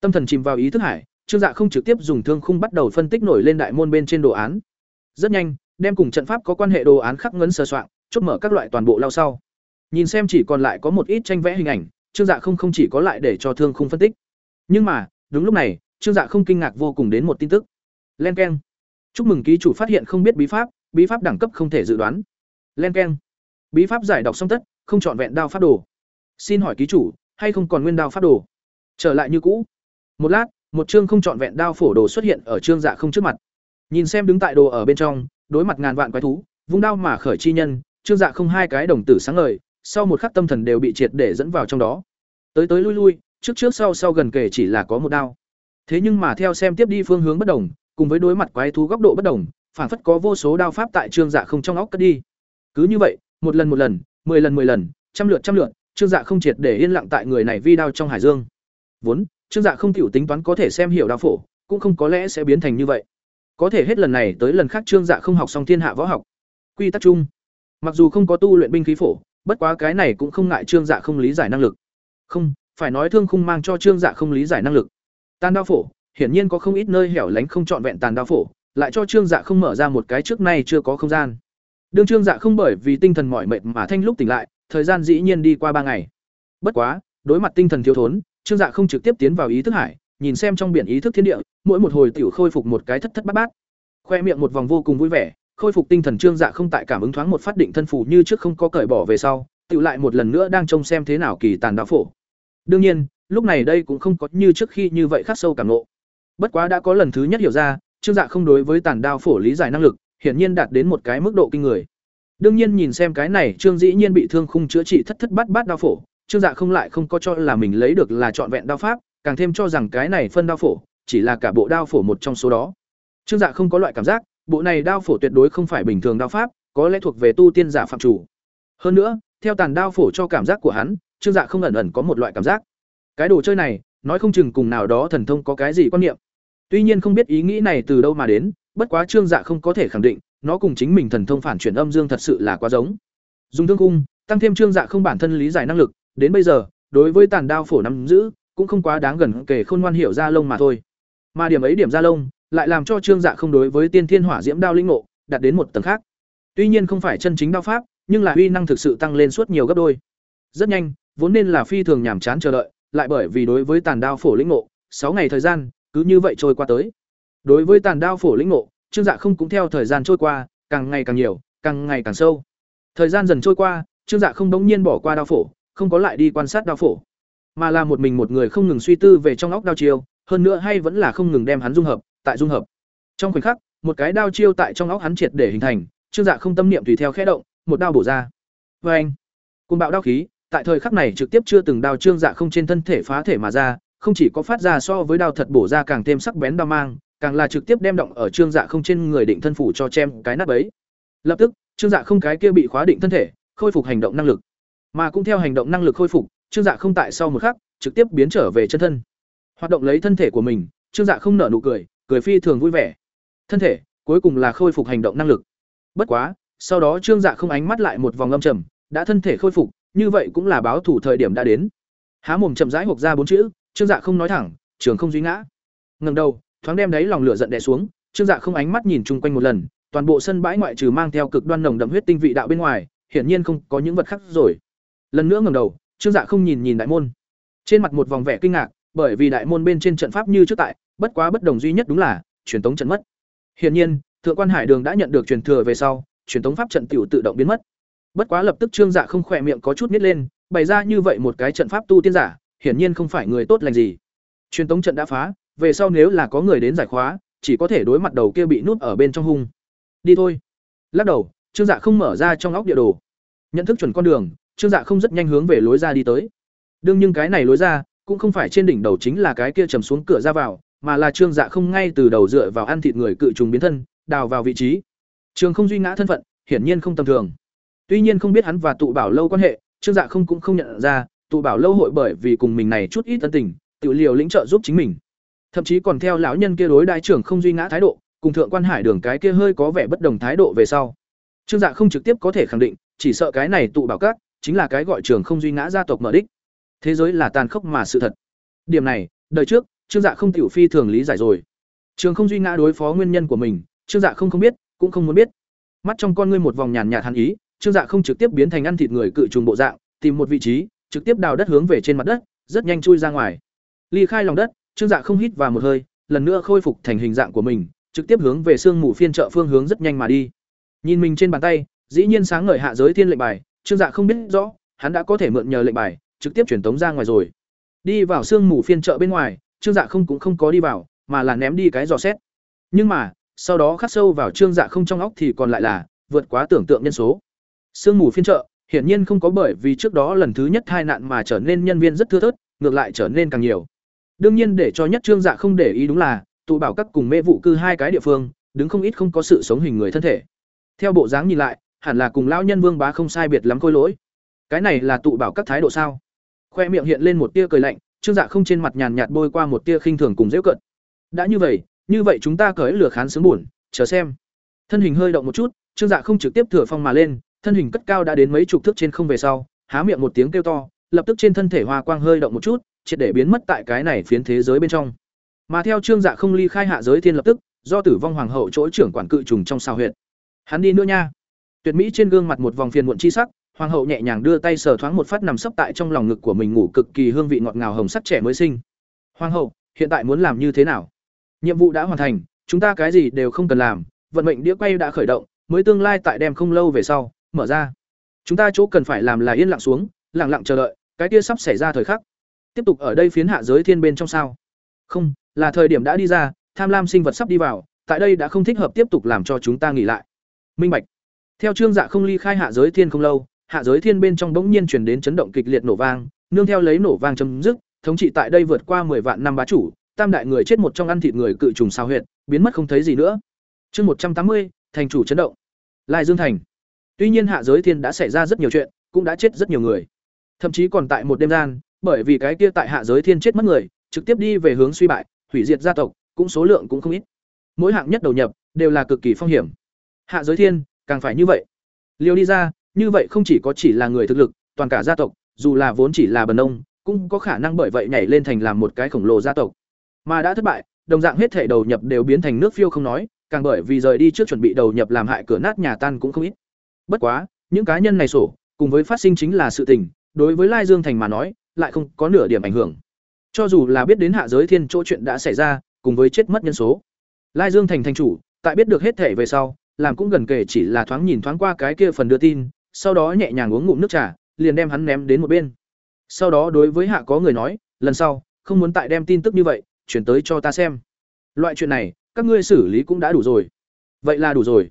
Tâm thần chìm vào ý thức hải, Trương Dạ không trực tiếp dùng thương khung bắt đầu phân tích nổi lên đại môn bên trên đồ án. Rất nhanh, đem cùng trận pháp có quan hệ đồ án khắc ngấn sơ soạn, chốt mở các loại toàn bộ lao sau. Nhìn xem chỉ còn lại có một ít tranh vẽ hình ảnh, Trương Dạ không không chỉ có lại để cho thương khung phân tích. Nhưng mà, đúng lúc này, Trương Dạ không kinh ngạc vô cùng đến một tin tức. Len keng. Chúc mừng ký chủ phát hiện không biết bí pháp, bí pháp đẳng cấp không thể dự đoán. Len keng. Bí pháp giải đọc xong tất, không chọn vẹn đao pháp đồ. Xin hỏi ký chủ, hay không còn nguyên đao pháp đồ? Trở lại như cũ. Một lát, một chương không chọn vẹn đao phổ đồ xuất hiện ở trương dạ không trước mặt. Nhìn xem đứng tại đồ ở bên trong, đối mặt ngàn vạn quái thú, vung đao mà khởi chi nhân, trương dạ không hai cái đồng tử sáng ngời, sau một khắc tâm thần đều bị triệt để dẫn vào trong đó. Tới tới lui lui, trước trước sau sau gần kể chỉ là có một đao. Thế nhưng mà theo xem tiếp đi phương hướng bất đồng, cùng với đối mặt quái thú góc độ bất đồng, phản phất có vô số đao pháp tại trương dạ không trong óc cất đi. Cứ như vậy, một lần một lần, mười lần mười lần, trăm lượt trăm lượt, trương dạ không triệt để yên lặng tại người này vi đao trong hải dương. Vốn, trương dạ không tiểu tính toán có thể xem hiểu đao phổ, cũng không có lẽ sẽ biến thành như vậy. Có thể hết lần này tới lần khác trương dạ không học xong thiên hạ võ học. Quy tắc chung, mặc dù không có tu luyện binh khí phổ, bất quá cái này cũng không ngại trương dạ không lý giải năng lực. Không, phải nói thương khung mang cho trương dạ không lý giải năng lực. Tàn đao phổ, hiển nhiên có không ít nơi hẻo lánh không trọn vẹn tàn đao phổ, lại cho trương dạ không mở ra một cái trước nay chưa có không gian. Đương trương dạ không bởi vì tinh thần mỏi mệt mà thanh lúc tỉnh lại, thời gian dĩ nhiên đi qua ba ngày. Bất quá, đối mặt tinh thần thiếu thốn, trương dạ không trực tiếp tiến vào ý thức hải, nhìn xem trong biển ý thức thiên địa, mỗi một hồi tiểu khôi phục một cái thất thất bát bát. Khoe miệng một vòng vô cùng vui vẻ, khôi phục tinh thần trương dạ không tại cảm ứng thoáng một phát định thân phủ như trước không có cởi bỏ về sau, tựu lại một lần nữa đang trông xem thế nào kỳ tàn đạo phổ. Đương nhiên, lúc này đây cũng không có như trước khi như vậy khắc sâu cảm ngộ. Bất quá đã có lần thứ nhất hiểu ra, Trương Dạ không đối với tàn đao phổ lý giải năng lực, hiển nhiên đạt đến một cái mức độ kinh người. Đương nhiên nhìn xem cái này, Trương Dĩ Nhiên bị thương khung chữa trị thất thất bát bát đao phổ, Trương Dạ không lại không có cho là mình lấy được là trọn vẹn đao pháp, càng thêm cho rằng cái này phân đao phổ chỉ là cả bộ đao phổ một trong số đó. Trương Dạ không có loại cảm giác, bộ này đao phổ tuyệt đối không phải bình thường đao pháp, có lẽ thuộc về tu tiên giả phạm chủ. Hơn nữa, theo tàn đao phổ cho cảm giác của hắn, Trương Dạ không ẩn ẩn có một loại cảm giác. Cái đồ chơi này, nói không chừng cùng nào đó thần thông có cái gì quan niệm. Tuy nhiên không biết ý nghĩ này từ đâu mà đến, bất quá Trương Dạ không có thể khẳng định, nó cùng chính mình thần thông phản chuyển âm dương thật sự là quá giống. Dùng thương cung, tăng thêm Trương Dạ không bản thân lý giải năng lực, đến bây giờ, đối với tàn đao phổ nắm giữ, cũng không quá đáng gần kể khôn ngoan hiểu ra lông mà thôi. Mà điểm ấy điểm ra lông, lại làm cho Trương Dạ không đối với Tiên Thiên Hỏa Diễm đao linh ngộ, đạt đến một tầng khác. Tuy nhiên không phải chân chính đao pháp, nhưng là uy năng thực sự tăng lên suốt nhiều gấp đôi. Rất nhanh, vốn nên là phi thường nhàm chán chờ đợi, lại bởi vì đối với tàn đao phổ lĩnh ngộ, sáu ngày thời gian, cứ như vậy trôi qua tới. Đối với tàn đao phổ lĩnh ngộ, Trương Dạ không cũng theo thời gian trôi qua, càng ngày càng nhiều, càng ngày càng sâu. Thời gian dần trôi qua, Trương Dạ không đống nhiên bỏ qua đao phổ, không có lại đi quan sát đao phổ, mà là một mình một người không ngừng suy tư về trong óc đao chiêu, hơn nữa hay vẫn là không ngừng đem hắn dung hợp, tại dung hợp. Trong khoảnh khắc, một cái đao chiêu tại trong óc hắn triệt để hình thành, Trương Dạ không tâm niệm tùy theo khẽ động, một đao bổ ra. Và anh, cùng bạo đao khí, tại thời khắc này trực tiếp chưa từng đao Trương Dạ không trên thân thể phá thể mà ra, không chỉ có phát ra so với đao thật bổ ra càng thêm sắc bén đao mang, càng là trực tiếp đem động ở Trương Dạ không trên người định thân phủ cho chem cái nát bấy. Lập tức, Trương Dạ không cái kia bị khóa định thân thể, khôi phục hành động năng lực. Mà cũng theo hành động năng lực khôi phục, Trương Dạ không tại sau một khắc, trực tiếp biến trở về chân thân. Hoạt động lấy thân thể của mình, Trương Dạ không nở nụ cười, cười phi thường vui vẻ. Thân thể, cuối cùng là khôi phục hành động năng lực. Bất quá, sau đó Trương Dạ không ánh mắt lại một vòng âm trầm, đã thân thể khôi phục, như vậy cũng là báo thủ thời điểm đã đến há mồm chậm rãi hộp ra bốn chữ trương dạ không nói thẳng trường không duy ngã ngẩng đầu thoáng đem đấy lòng lửa giận đè xuống trương dạ không ánh mắt nhìn chung quanh một lần toàn bộ sân bãi ngoại trừ mang theo cực đoan nồng đậm huyết tinh vị đạo bên ngoài hiển nhiên không có những vật khác rồi lần nữa ngẩng đầu trương dạ không nhìn nhìn đại môn trên mặt một vòng vẻ kinh ngạc bởi vì đại môn bên trên trận pháp như trước tại bất quá bất đồng duy nhất đúng là, truyền tống trận mất. Hiển nhiên, thượng quan hải đường đã nhận được truyền thừa về sau, truyền tống pháp trận tiểu tự động biến mất. Bất quá lập tức trương dạ không khỏe miệng có chút nít lên, bày ra như vậy một cái trận pháp tu tiên giả, hiển nhiên không phải người tốt lành gì. Truyền tống trận đã phá, về sau nếu là có người đến giải khóa, chỉ có thể đối mặt đầu kia bị nút ở bên trong hung. Đi thôi. Lắc đầu, trương dạ không mở ra trong óc địa đồ. Nhận thức chuẩn con đường, trương dạ không rất nhanh hướng về lối ra đi tới. Đương nhưng cái này lối ra, cũng không phải trên đỉnh đầu chính là cái kia trầm xuống cửa ra vào mà là trương dạ không ngay từ đầu dựa vào ăn thịt người cự trùng biến thân, đào vào vị trí. Trường không duy ngã thân phận, hiển nhiên không tầm thường. Tuy nhiên không biết hắn và tụ bảo lâu quan hệ, trương dạ không cũng không nhận ra, tụ bảo lâu hội bởi vì cùng mình này chút ít tân tình, tự liều lĩnh trợ giúp chính mình. Thậm chí còn theo lão nhân kia đối đại trưởng không duy ngã thái độ, cùng thượng quan hải đường cái kia hơi có vẻ bất đồng thái độ về sau. Trương dạ không trực tiếp có thể khẳng định, chỉ sợ cái này tụ bảo các, chính là cái gọi trường không duy ngã gia tộc mở đích. Thế giới là tàn khốc mà sự thật. Điểm này, đời trước trương dạ không tiểu phi thường lý giải rồi. Trường không duy ngã đối phó nguyên nhân của mình, trương dạ không không biết, cũng không muốn biết. Mắt trong con ngươi một vòng nhàn nhạt hàn ý, trương dạ không trực tiếp biến thành ăn thịt người cự trùng bộ dạng, tìm một vị trí, trực tiếp đào đất hướng về trên mặt đất, rất nhanh chui ra ngoài. Ly khai lòng đất, trương dạ không hít vào một hơi, lần nữa khôi phục thành hình dạng của mình, trực tiếp hướng về sương mù phiên trợ phương hướng rất nhanh mà đi. Nhìn mình trên bàn tay, dĩ nhiên sáng ngời hạ giới thiên lệnh bài, trương dạ không biết rõ, hắn đã có thể mượn nhờ lệnh bài, trực tiếp truyền tống ra ngoài rồi. Đi vào sương mù phiên chợ bên ngoài trương dạ không cũng không có đi vào, mà là ném đi cái dò xét. Nhưng mà, sau đó khắc sâu vào trương dạ không trong óc thì còn lại là vượt quá tưởng tượng nhân số. Sương mù phiên chợ, hiển nhiên không có bởi vì trước đó lần thứ nhất tai nạn mà trở nên nhân viên rất thưa thớt, ngược lại trở nên càng nhiều. Đương nhiên để cho nhất trương dạ không để ý đúng là, tụ bảo các cùng mê vụ cư hai cái địa phương, đứng không ít không có sự sống hình người thân thể. Theo bộ dáng nhìn lại, hẳn là cùng lão nhân vương bá không sai biệt lắm khôi lỗi. Cái này là tụ bảo các thái độ sao? Khoe miệng hiện lên một tia cười lạnh trương dạ không trên mặt nhàn nhạt bôi qua một tia khinh thường cùng dễ cận đã như vậy như vậy chúng ta cởi lửa khán sướng buồn, chờ xem. Thân hình hơi động một chút, trương dạ không trực tiếp thừa phong mà lên, thân hình cất cao đã đến mấy chục thước trên không về sau, há miệng một tiếng kêu to, lập tức trên thân thể hoa quang hơi động một chút, triệt để biến mất tại cái này phiến thế giới bên trong. Mà theo trương dạ không ly khai hạ giới thiên lập tức, do tử vong hoàng hậu chỗ trưởng quản cự trùng trong sao huyệt. Hắn đi nữa nha. Tuyệt mỹ trên gương mặt một vòng phiền muộn chi sắc hoàng hậu nhẹ nhàng đưa tay sờ thoáng một phát nằm sấp tại trong lòng ngực của mình ngủ cực kỳ hương vị ngọt ngào hồng sắc trẻ mới sinh. Hoàng hậu, hiện tại muốn làm như thế nào? Nhiệm vụ đã hoàn thành, chúng ta cái gì đều không cần làm, vận mệnh đĩa quay đã khởi động, mới tương lai tại đem không lâu về sau, mở ra. Chúng ta chỗ cần phải làm là yên lặng xuống, lặng lặng chờ đợi, cái kia sắp xảy ra thời khắc. Tiếp tục ở đây phiến hạ giới thiên bên trong sao? Không, là thời điểm đã đi ra, tham lam sinh vật sắp đi vào, tại đây đã không thích hợp tiếp tục làm cho chúng ta nghỉ lại. Minh bạch. Theo trương dạ không ly khai hạ giới thiên không lâu hạ giới thiên bên trong bỗng nhiên truyền đến chấn động kịch liệt nổ vang, nương theo lấy nổ vang chấm dứt, thống trị tại đây vượt qua 10 vạn năm bá chủ, tam đại người chết một trong ăn thịt người cự trùng sao huyệt, biến mất không thấy gì nữa. Chương một trăm tám mươi, thành chủ chấn động. Lai dương thành. Tuy nhiên hạ giới thiên đã xảy ra rất nhiều chuyện, cũng đã chết rất nhiều người. Thậm chí còn tại một đêm gian, bởi vì cái kia tại hạ giới thiên chết mất người, trực tiếp đi về hướng suy bại, hủy diệt gia tộc, cũng số lượng cũng không ít. Mỗi hạng nhất đầu nhập, đều là cực kỳ phong hiểm. Hạ giới thiên, càng phải như vậy. Liêu đi ra như vậy không chỉ có chỉ là người thực lực, toàn cả gia tộc, dù là vốn chỉ là bần nông cũng có khả năng bởi vậy nhảy lên thành làm một cái khổng lồ gia tộc. Mà đã thất bại, đồng dạng hết thể đầu nhập đều biến thành nước phiêu không nói, càng bởi vì rời đi trước chuẩn bị đầu nhập làm hại cửa nát nhà tan cũng không ít. Bất quá, những cá nhân này sổ, cùng với phát sinh chính là sự tình, đối với lai dương thành mà nói, lại không có nửa điểm ảnh hưởng. Cho dù là biết đến hạ giới thiên chỗ chuyện đã xảy ra, cùng với chết mất nhân số. Lai dương thành thành chủ, tại biết được hết thể về sau, làm cũng gần kể chỉ là thoáng nhìn thoáng qua cái kia phần đưa tin sau đó nhẹ nhàng uống ngụm nước trà, liền đem hắn ném đến một bên. Sau đó đối với hạ có người nói, lần sau, không muốn tại đem tin tức như vậy, chuyển tới cho ta xem. Loại chuyện này, các ngươi xử lý cũng đã đủ rồi. Vậy là đủ rồi.